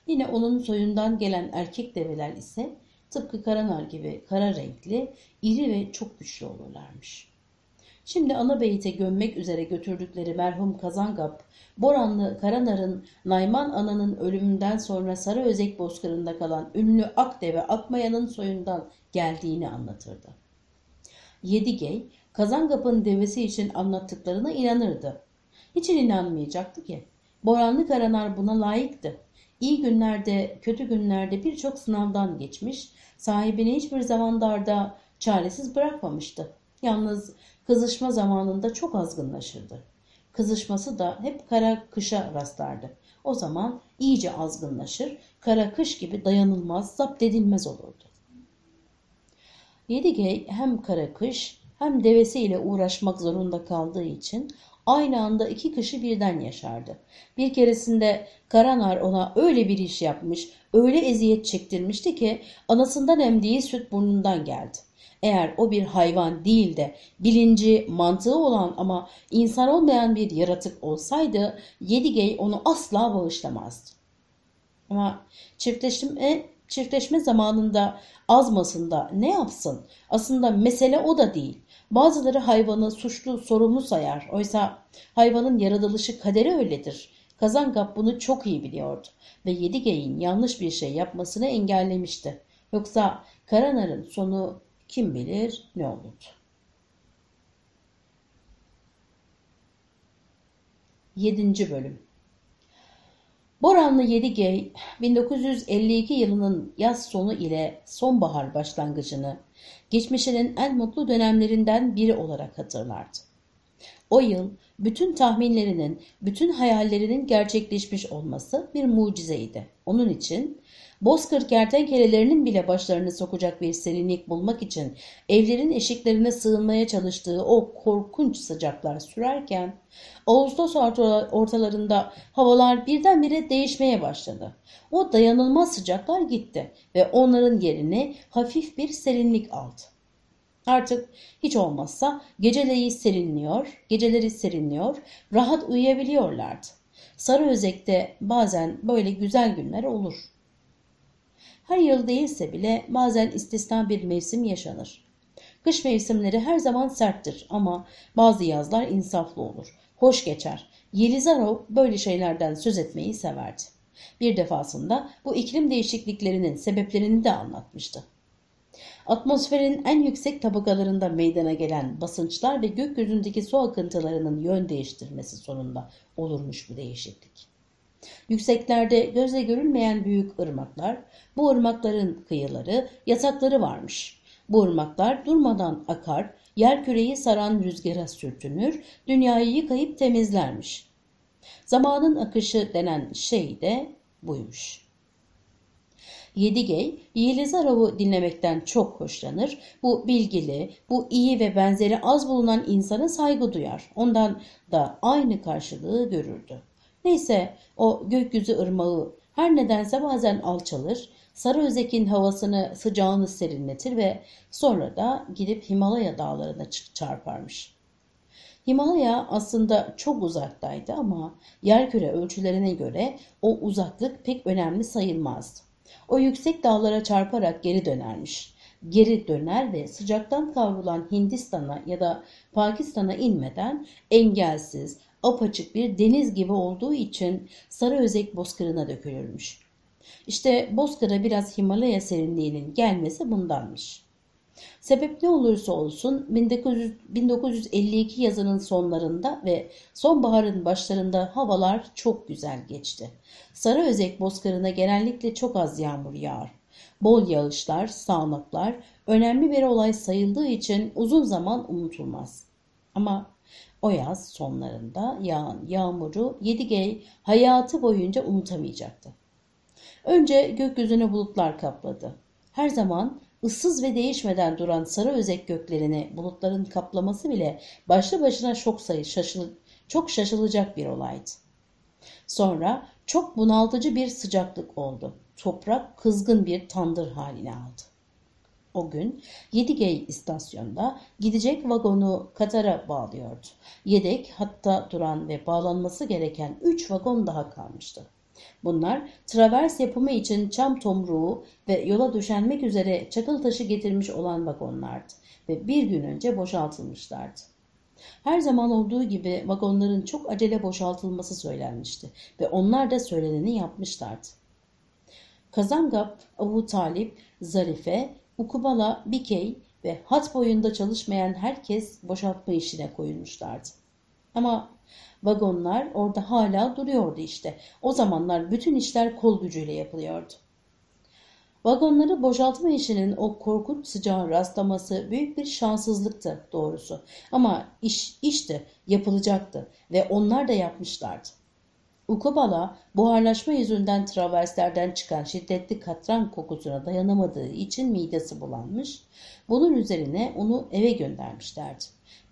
Yine onun soyundan gelen erkek develer ise tıpkı karanar gibi kara renkli, iri ve çok güçlü olurlarmış. Şimdi ana beyite gömmek üzere götürdükleri merhum Kazangap, Boranlı Karanar'ın Nayman Ana'nın ölümünden sonra Sarı Özek bozkırında kalan ünlü Akdeve Akmaya'nın soyundan geldiğini anlatırdı. Yedigey, Kazangap'ın devesi için anlattıklarına inanırdı. Hiçin inanmayacaktı ki. Boranlı Karanar buna layıktı. İyi günlerde, kötü günlerde birçok sınavdan geçmiş, sahibini hiçbir zaman darda çaresiz bırakmamıştı. Yalnız kızışma zamanında çok azgınlaşırdı. Kızışması da hep kara kışa rastlardı. O zaman iyice azgınlaşır, kara kış gibi dayanılmaz, zapt edilmez olurdu. Yedigey hem kara kış hem devesiyle uğraşmak zorunda kaldığı için aynı anda iki kışı birden yaşardı. Bir keresinde Karanar ona öyle bir iş yapmış, öyle eziyet çektirmişti ki anasından emdiği süt burnundan geldi. Eğer o bir hayvan değil de bilinci, mantığı olan ama insan olmayan bir yaratık olsaydı Yedigey onu asla bağışlamazdı. Ama çiftleşme, çiftleşme zamanında azmasında ne yapsın? Aslında mesele o da değil. Bazıları hayvanı suçlu, sorumlu sayar. Oysa hayvanın yaratılışı kaderi öyledir. Kazangap bunu çok iyi biliyordu ve Yedigey'in yanlış bir şey yapmasını engellemişti. Yoksa Karanar'ın sonu kim bilir ne olurdu. Yedinci Bölüm Boranlı Yedigey 1952 yılının yaz sonu ile sonbahar başlangıcını geçmişinin en mutlu dönemlerinden biri olarak hatırlardı. O yıl bütün tahminlerinin, bütün hayallerinin gerçekleşmiş olması bir mucizeydi. Onun için Bozkır kertenkelelerinin bile başlarını sokacak bir serinlik bulmak için evlerin eşiklerine sığınmaya çalıştığı o korkunç sıcaklar sürerken Ağustos ortalarında havalar birdenbire değişmeye başladı. O dayanılmaz sıcaklar gitti ve onların yerini hafif bir serinlik aldı. Artık hiç olmazsa geceleri serinliyor, geceleri serinliyor, rahat uyuyabiliyorlardı. Sarı Özek'te bazen böyle güzel günler olur. Her yıl değilse bile bazen istisna bir mevsim yaşanır. Kış mevsimleri her zaman serttir ama bazı yazlar insaflı olur. Hoş geçer. Yelizarov böyle şeylerden söz etmeyi severdi. Bir defasında bu iklim değişikliklerinin sebeplerini de anlatmıştı. Atmosferin en yüksek tabakalarında meydana gelen basınçlar ve gökyüzündeki su akıntılarının yön değiştirmesi sonunda olurmuş bu değişiklik. Yükseklerde gözle görülmeyen büyük ırmaklar, bu ırmakların kıyıları, yatakları varmış. Bu ırmaklar durmadan akar, yer küreyi saran rüzgara sürtünür, dünyayı yıkayıp temizlermiş. Zamanın akışı denen şey de buymuş. Yedigey, Yelizarov'u dinlemekten çok hoşlanır. Bu bilgili, bu iyi ve benzeri az bulunan insana saygı duyar. Ondan da aynı karşılığı görürdü. Neyse o gökyüzü ırmağı her nedense bazen alçalır, Sarı Özek'in havasını sıcağını serinletir ve sonra da gidip Himalaya dağlarına çarparmış. Himalaya aslında çok uzaktaydı ama yerküre ölçülerine göre o uzaklık pek önemli sayılmazdı. O yüksek dağlara çarparak geri dönermiş. Geri döner ve sıcaktan kavrulan Hindistan'a ya da Pakistan'a inmeden engelsiz, apaçık bir deniz gibi olduğu için sarı özek bozkırına dökülürmüş. İşte bozkıra biraz Himalaya serinliğinin gelmesi bundanmış. Sebep ne olursa olsun 1900, 1952 yazının sonlarında ve sonbaharın başlarında havalar çok güzel geçti. Sarıözek bozkırına genellikle çok az yağmur yağar. Bol yağışlar, sağanaklar önemli bir olay sayıldığı için uzun zaman unutulmaz. Ama o yaz sonlarında yağan yağmuru Yedigey hayatı boyunca unutamayacaktı. Önce gökyüzünü bulutlar kapladı. Her zaman ıssız ve değişmeden duran sarı özek göklerini bulutların kaplaması bile başlı başına çok sayı şaşıl çok şaşılacak bir olaydı. Sonra çok bunaltıcı bir sıcaklık oldu. Toprak kızgın bir tandır haline aldı. O gün Yedigey istasyonda gidecek vagonu Katar'a bağlıyordu. Yedek hatta duran ve bağlanması gereken 3 vagon daha kalmıştı. Bunlar travers yapımı için çam tomruğu ve yola döşenmek üzere çakıl taşı getirmiş olan vagonlardı ve bir gün önce boşaltılmışlardı. Her zaman olduğu gibi vagonların çok acele boşaltılması söylenmişti ve onlar da söyleneni yapmışlardı. Kazangap, Abu Talip, Zarife, Ukubala, Bikey ve hat boyunda çalışmayan herkes boşaltma işine koyulmuşlardı. Ama Vagonlar orada hala duruyordu işte. O zamanlar bütün işler kol gücüyle yapılıyordu. Vagonları boşaltma işinin o korkunç sıcağın rastlaması büyük bir şanssızlıktı doğrusu. Ama iş işti, yapılacaktı ve onlar da yapmışlardı. Ukubala buharlaşma yüzünden traverslerden çıkan şiddetli katran kokusuna dayanamadığı için midesi bulanmış, bunun üzerine onu eve göndermişlerdi.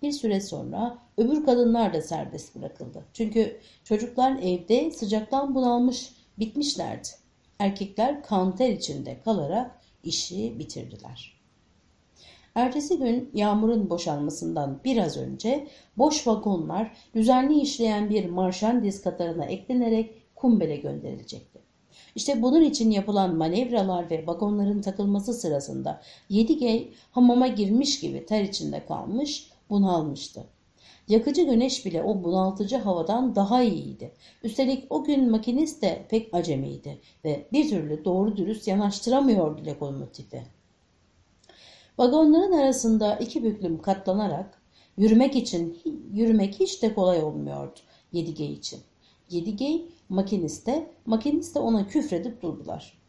Bir süre sonra öbür kadınlar da serbest bırakıldı. Çünkü çocuklar evde sıcaktan bunalmış, bitmişlerdi. Erkekler kanter içinde kalarak işi bitirdiler. Ertesi gün yağmurun boşalmasından biraz önce boş vagonlar düzenli işleyen bir marşandiz katarına eklenerek Kumbel'e gönderilecekti. İşte bunun için yapılan manevralar ve vagonların takılması sırasında Yedigey hamama girmiş gibi ter içinde kalmış, bunalmıştı. Yakıcı güneş bile o bunaltıcı havadan daha iyiydi. Üstelik o gün makinist de pek acemiydi ve bir türlü doğru dürüst yanaştıramıyordu lokomotifi. Vagonların arasında iki büklüm katlanarak yürümek için yürümek hiç de kolay olmuyordu Yedige için. Yedige makiniste, makiniste ona küfredip durdular.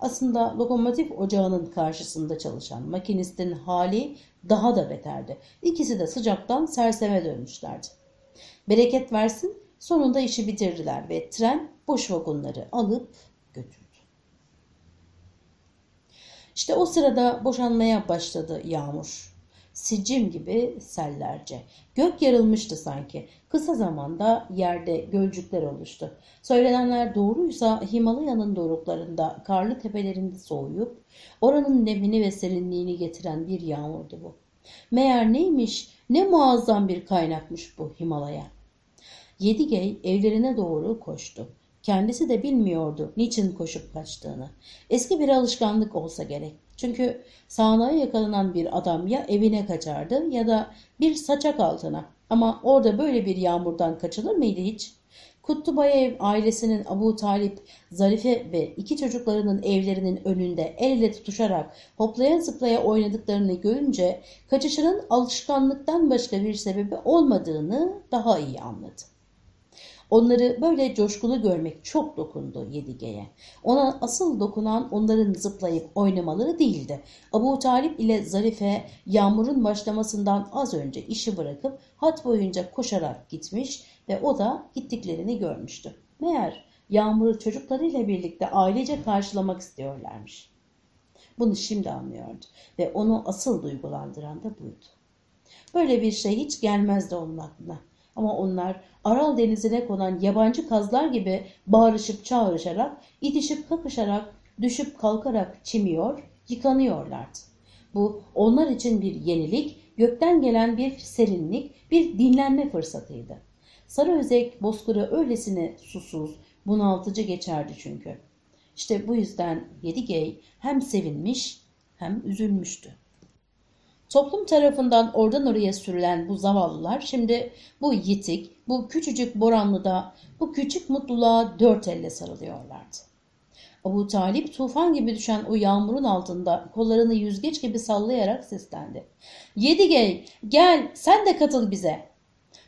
Aslında lokomotif ocağının karşısında çalışan makinistin hali daha da beterdi. İkisi de sıcaktan serseme dönmüşlerdi. Bereket versin sonunda işi bitirdiler ve tren boş vagonları alıp götürdü. İşte o sırada boşanmaya başladı yağmur. Sicim gibi sellerce. Gök yarılmıştı sanki. Kısa zamanda yerde gölcükler oluştu. Söylenenler doğruysa Himalaya'nın doruklarında, karlı tepelerinde soğuyup oranın nemini ve serinliğini getiren bir yağmurdu bu. Meğer neymiş, ne muazzam bir kaynakmış bu Himalaya. Yedigey evlerine doğru koştu. Kendisi de bilmiyordu niçin koşup kaçtığını. Eski bir alışkanlık olsa gerek. Çünkü sağlığa yakalanan bir adam ya evine kaçardı ya da bir saçak altına. Ama orada böyle bir yağmurdan kaçılır mıydı hiç? Kutlubayev ailesinin Abu Talip, Zarife ve iki çocuklarının evlerinin önünde el ele tutuşarak hoplaya zıplaya oynadıklarını görünce kaçışının alışkanlıktan başka bir sebebi olmadığını daha iyi anladı. Onları böyle coşkulu görmek çok dokundu Yedige'ye. Ona asıl dokunan onların zıplayıp oynamaları değildi. Abu Talip ile Zarife yağmurun başlamasından az önce işi bırakıp hat boyunca koşarak gitmiş ve o da gittiklerini görmüştü. Meğer Yağmur'u çocuklarıyla birlikte ailece karşılamak istiyorlarmış. Bunu şimdi anlıyordu ve onu asıl duygulandıran da buydu. Böyle bir şey hiç gelmezdi onun aklına. Ama onlar Aral denizine konan yabancı kazlar gibi bağırışıp çağrışarak, itişip kakışarak, düşüp kalkarak çimiyor, yıkanıyorlardı. Bu onlar için bir yenilik, gökten gelen bir serinlik, bir dinlenme fırsatıydı. Sarı özek bozkırı öylesine susuz, bunaltıcı geçerdi çünkü. İşte bu yüzden Yedigey hem sevinmiş hem üzülmüştü. Toplum tarafından oradan oraya sürülen bu zavallılar şimdi bu yitik, bu küçücük boranlıda, bu küçük mutluluğa dört elle sarılıyorlardı. Abu Talip tufan gibi düşen o yağmurun altında kollarını yüzgeç gibi sallayarak seslendi. Yedigey gel sen de katıl bize.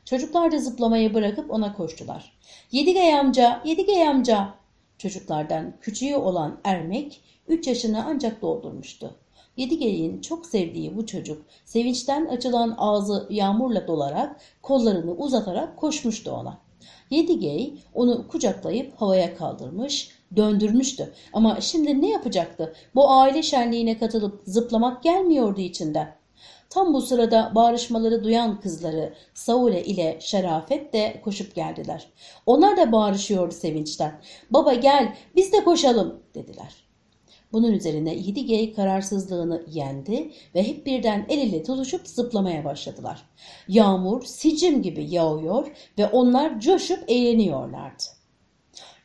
Çocuklar da zıplamayı bırakıp ona koştular. Yedigey amca, Yedigey amca. Çocuklardan küçüğü olan Ermek 3 yaşını ancak doldurmuştu. Yedigey'in çok sevdiği bu çocuk sevinçten açılan ağzı yağmurla dolarak kollarını uzatarak koşmuştu ona. Yedigey onu kucaklayıp havaya kaldırmış, döndürmüştü. Ama şimdi ne yapacaktı? Bu aile şenliğine katılıp zıplamak gelmiyordu içinden. Tam bu sırada bağırışmaları duyan kızları Saule ile Şerafet de koşup geldiler. Onlar da bağırışıyordu sevinçten. Baba gel biz de koşalım dediler. Bunun üzerine Yedigey kararsızlığını yendi ve hep birden el ile tutuşup zıplamaya başladılar. Yağmur sicim gibi yağıyor ve onlar coşup eğleniyorlardı.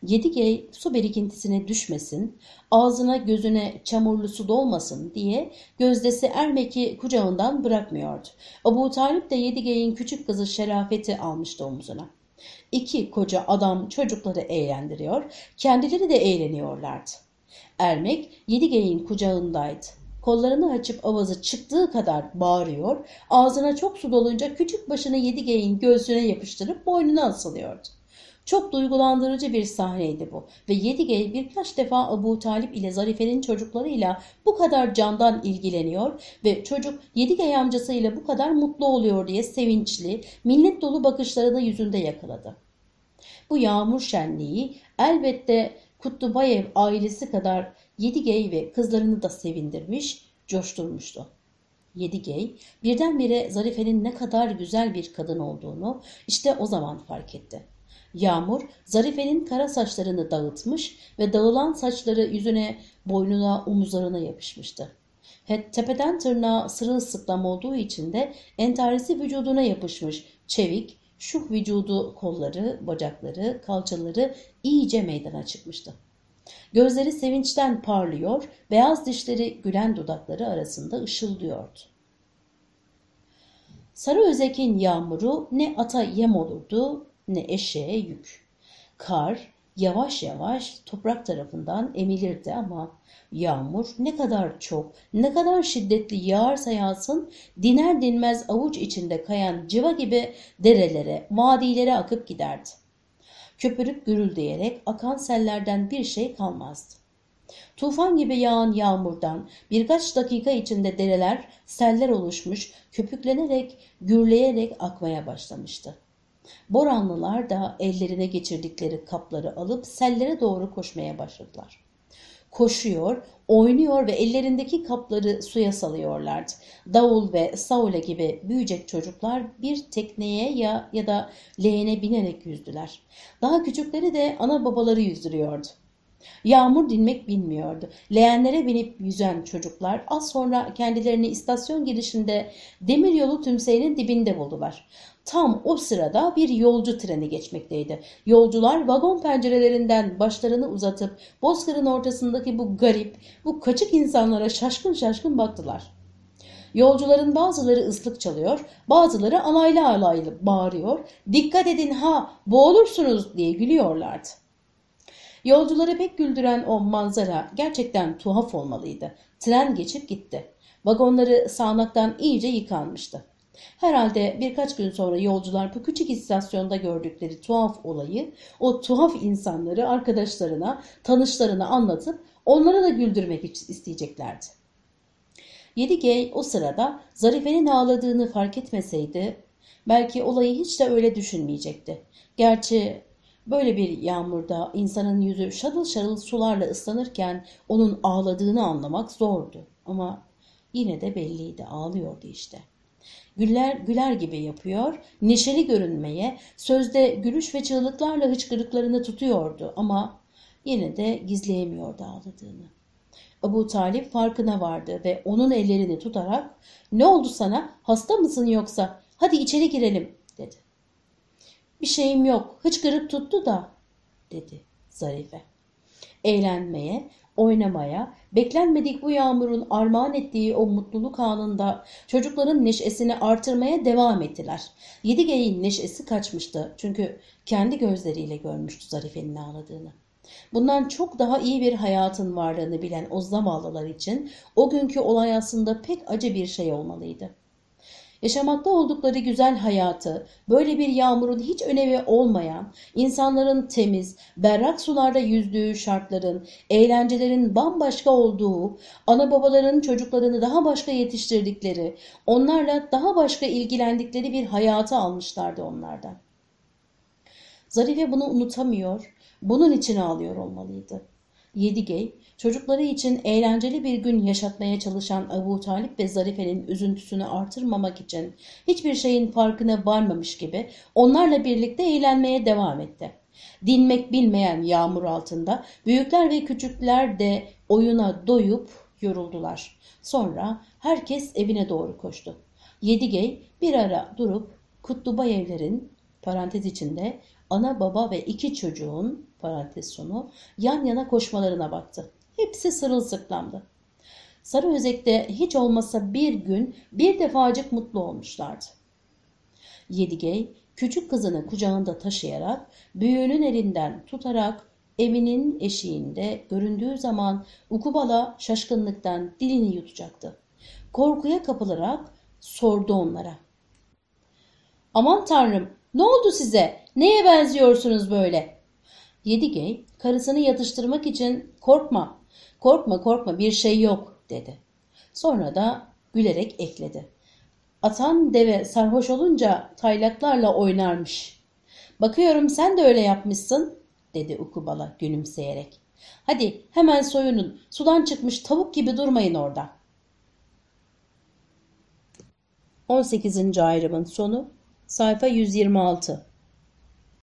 Yedigey su birikintisine düşmesin, ağzına gözüne çamurlu su dolmasın diye gözdesi Ermek'i kucağından bırakmıyordu. Abu Talip de Yedigey'in küçük kızı Şerafet'i almıştı omzuna. İki koca adam çocukları eğlendiriyor, kendileri de eğleniyorlardı. Ermek Yedigey'in kucağındaydı. Kollarını açıp avazı çıktığı kadar bağırıyor, ağzına çok su dolunca küçük başını Yedigey'in göğsüne yapıştırıp boynuna asılıyordu. Çok duygulandırıcı bir sahneydi bu ve Yedigey birkaç defa Abu Talip ile Zarife'nin çocuklarıyla bu kadar candan ilgileniyor ve çocuk Yedigey amcasıyla bu kadar mutlu oluyor diye sevinçli, minnet dolu bakışlarını yüzünde yakaladı. Bu yağmur şenliği elbette Kutlubayev ailesi kadar Yedigey ve kızlarını da sevindirmiş, coşturmuştu. Yedigey birdenbire Zarife'nin ne kadar güzel bir kadın olduğunu işte o zaman fark etti. Yağmur Zarife'nin kara saçlarını dağıtmış ve dağılan saçları yüzüne, boynuna, omuzlarına yapışmıştı. Hep tepeden tırnağa sırılsıklam olduğu için de entarisi vücuduna yapışmış, çevik, şuh vücudu, kolları, bacakları, kalçaları iyice meydana çıkmıştı. Gözleri sevinçten parlıyor, beyaz dişleri gülen dudakları arasında ışıldıyordu. Sarı Özek'in yağmuru ne ata yem olurdu ne eşeğe yük. Kar yavaş yavaş toprak tarafından emilirdi ama yağmur ne kadar çok, ne kadar şiddetli yağarsa yağsın diner dinmez avuç içinde kayan civa gibi derelere, vadilere akıp giderdi. Köpürüp gürüldeyerek akan sellerden bir şey kalmazdı. Tufan gibi yağan yağmurdan birkaç dakika içinde dereler, seller oluşmuş, köpüklenerek, gürleyerek akmaya başlamıştı. Boranlılar da ellerine geçirdikleri kapları alıp sellere doğru koşmaya başladılar. Koşuyor, oynuyor ve ellerindeki kapları suya salıyorlardı. Davul ve Saule gibi büyüyecek çocuklar bir tekneye ya ya da leğene binerek yüzdüler. Daha küçükleri de ana babaları yüzdürüyordu. Yağmur dinmek bilmiyordu. Leğenlere binip yüzen çocuklar az sonra kendilerini istasyon girişinde demiryolu tümseyinin dibinde buldular. Tam o sırada bir yolcu treni geçmekteydi. Yolcular vagon pencerelerinden başlarını uzatıp bozkırın ortasındaki bu garip, bu kaçık insanlara şaşkın şaşkın baktılar. Yolcuların bazıları ıslık çalıyor, bazıları alaylı alaylı bağırıyor. Dikkat edin ha boğulursunuz diye gülüyorlardı. Yolcuları pek güldüren o manzara gerçekten tuhaf olmalıydı. Tren geçip gitti. Vagonları sağanaktan iyice yıkanmıştı. Herhalde birkaç gün sonra yolcular bu küçük istasyonda gördükleri tuhaf olayı, o tuhaf insanları arkadaşlarına, tanışlarına anlatıp onlara da güldürmek isteyeceklerdi. Yedigey o sırada Zarife'nin ağladığını fark etmeseydi belki olayı hiç de öyle düşünmeyecekti. Gerçi böyle bir yağmurda insanın yüzü şarıl şarıl sularla ıslanırken onun ağladığını anlamak zordu. Ama yine de belliydi ağlıyordu işte. Güller güler gibi yapıyor, neşeli görünmeye, sözde gülüş ve çığlıklarla hıçkırıklarını tutuyordu ama yine de gizleyemiyordu ağladığını. Abu Talip farkına vardı ve onun ellerini tutarak ''Ne oldu sana? Hasta mısın yoksa? Hadi içeri girelim.'' dedi. ''Bir şeyim yok. Hıçkırık tuttu da.'' dedi Zarife. Eğlenmeye, oynamaya, beklenmedik bu yağmurun armağan ettiği o mutluluk anında çocukların neşesini artırmaya devam ettiler. Yedigey'in neşesi kaçmıştı çünkü kendi gözleriyle görmüştü Zarife'nin ağladığını. Bundan çok daha iyi bir hayatın varlığını bilen o zavallılar için o günkü olay aslında pek acı bir şey olmalıydı. Yaşamakta oldukları güzel hayatı, böyle bir yağmurun hiç önemi olmayan, insanların temiz, berrak sularda yüzdüğü şartların, eğlencelerin bambaşka olduğu, ana babaların çocuklarını daha başka yetiştirdikleri, onlarla daha başka ilgilendikleri bir hayatı almışlardı onlardan. Zarife bunu unutamıyor, bunun için ağlıyor olmalıydı. Yedigey, çocukları için eğlenceli bir gün yaşatmaya çalışan Abu Talip ve Zarife'nin üzüntüsünü artırmamak için hiçbir şeyin farkına varmamış gibi onlarla birlikte eğlenmeye devam etti. Dinmek bilmeyen yağmur altında büyükler ve küçükler de oyuna doyup yoruldular. Sonra herkes evine doğru koştu. Yedigey bir ara durup Kutlubayevlerin parantez içinde ana baba ve iki çocuğun parantez sonu yan yana koşmalarına baktı. Hepsi sırılsıklamdı. Sarı Özek'te hiç olmasa bir gün bir defacık mutlu olmuşlardı. Yedigey küçük kızını kucağında taşıyarak büyüğünün elinden tutarak evinin eşiğinde göründüğü zaman Ukubala şaşkınlıktan dilini yutacaktı. Korkuya kapılarak sordu onlara. Aman tanrım ne oldu size? Neye benziyorsunuz böyle? Yedigey karısını yatıştırmak için korkma, korkma korkma bir şey yok dedi. Sonra da gülerek ekledi. Atan deve sarhoş olunca taylaklarla oynarmış. Bakıyorum sen de öyle yapmışsın dedi Ukubala gülümseyerek. Hadi hemen soyunun sudan çıkmış tavuk gibi durmayın orada. 18. ayrımın sonu sayfa 126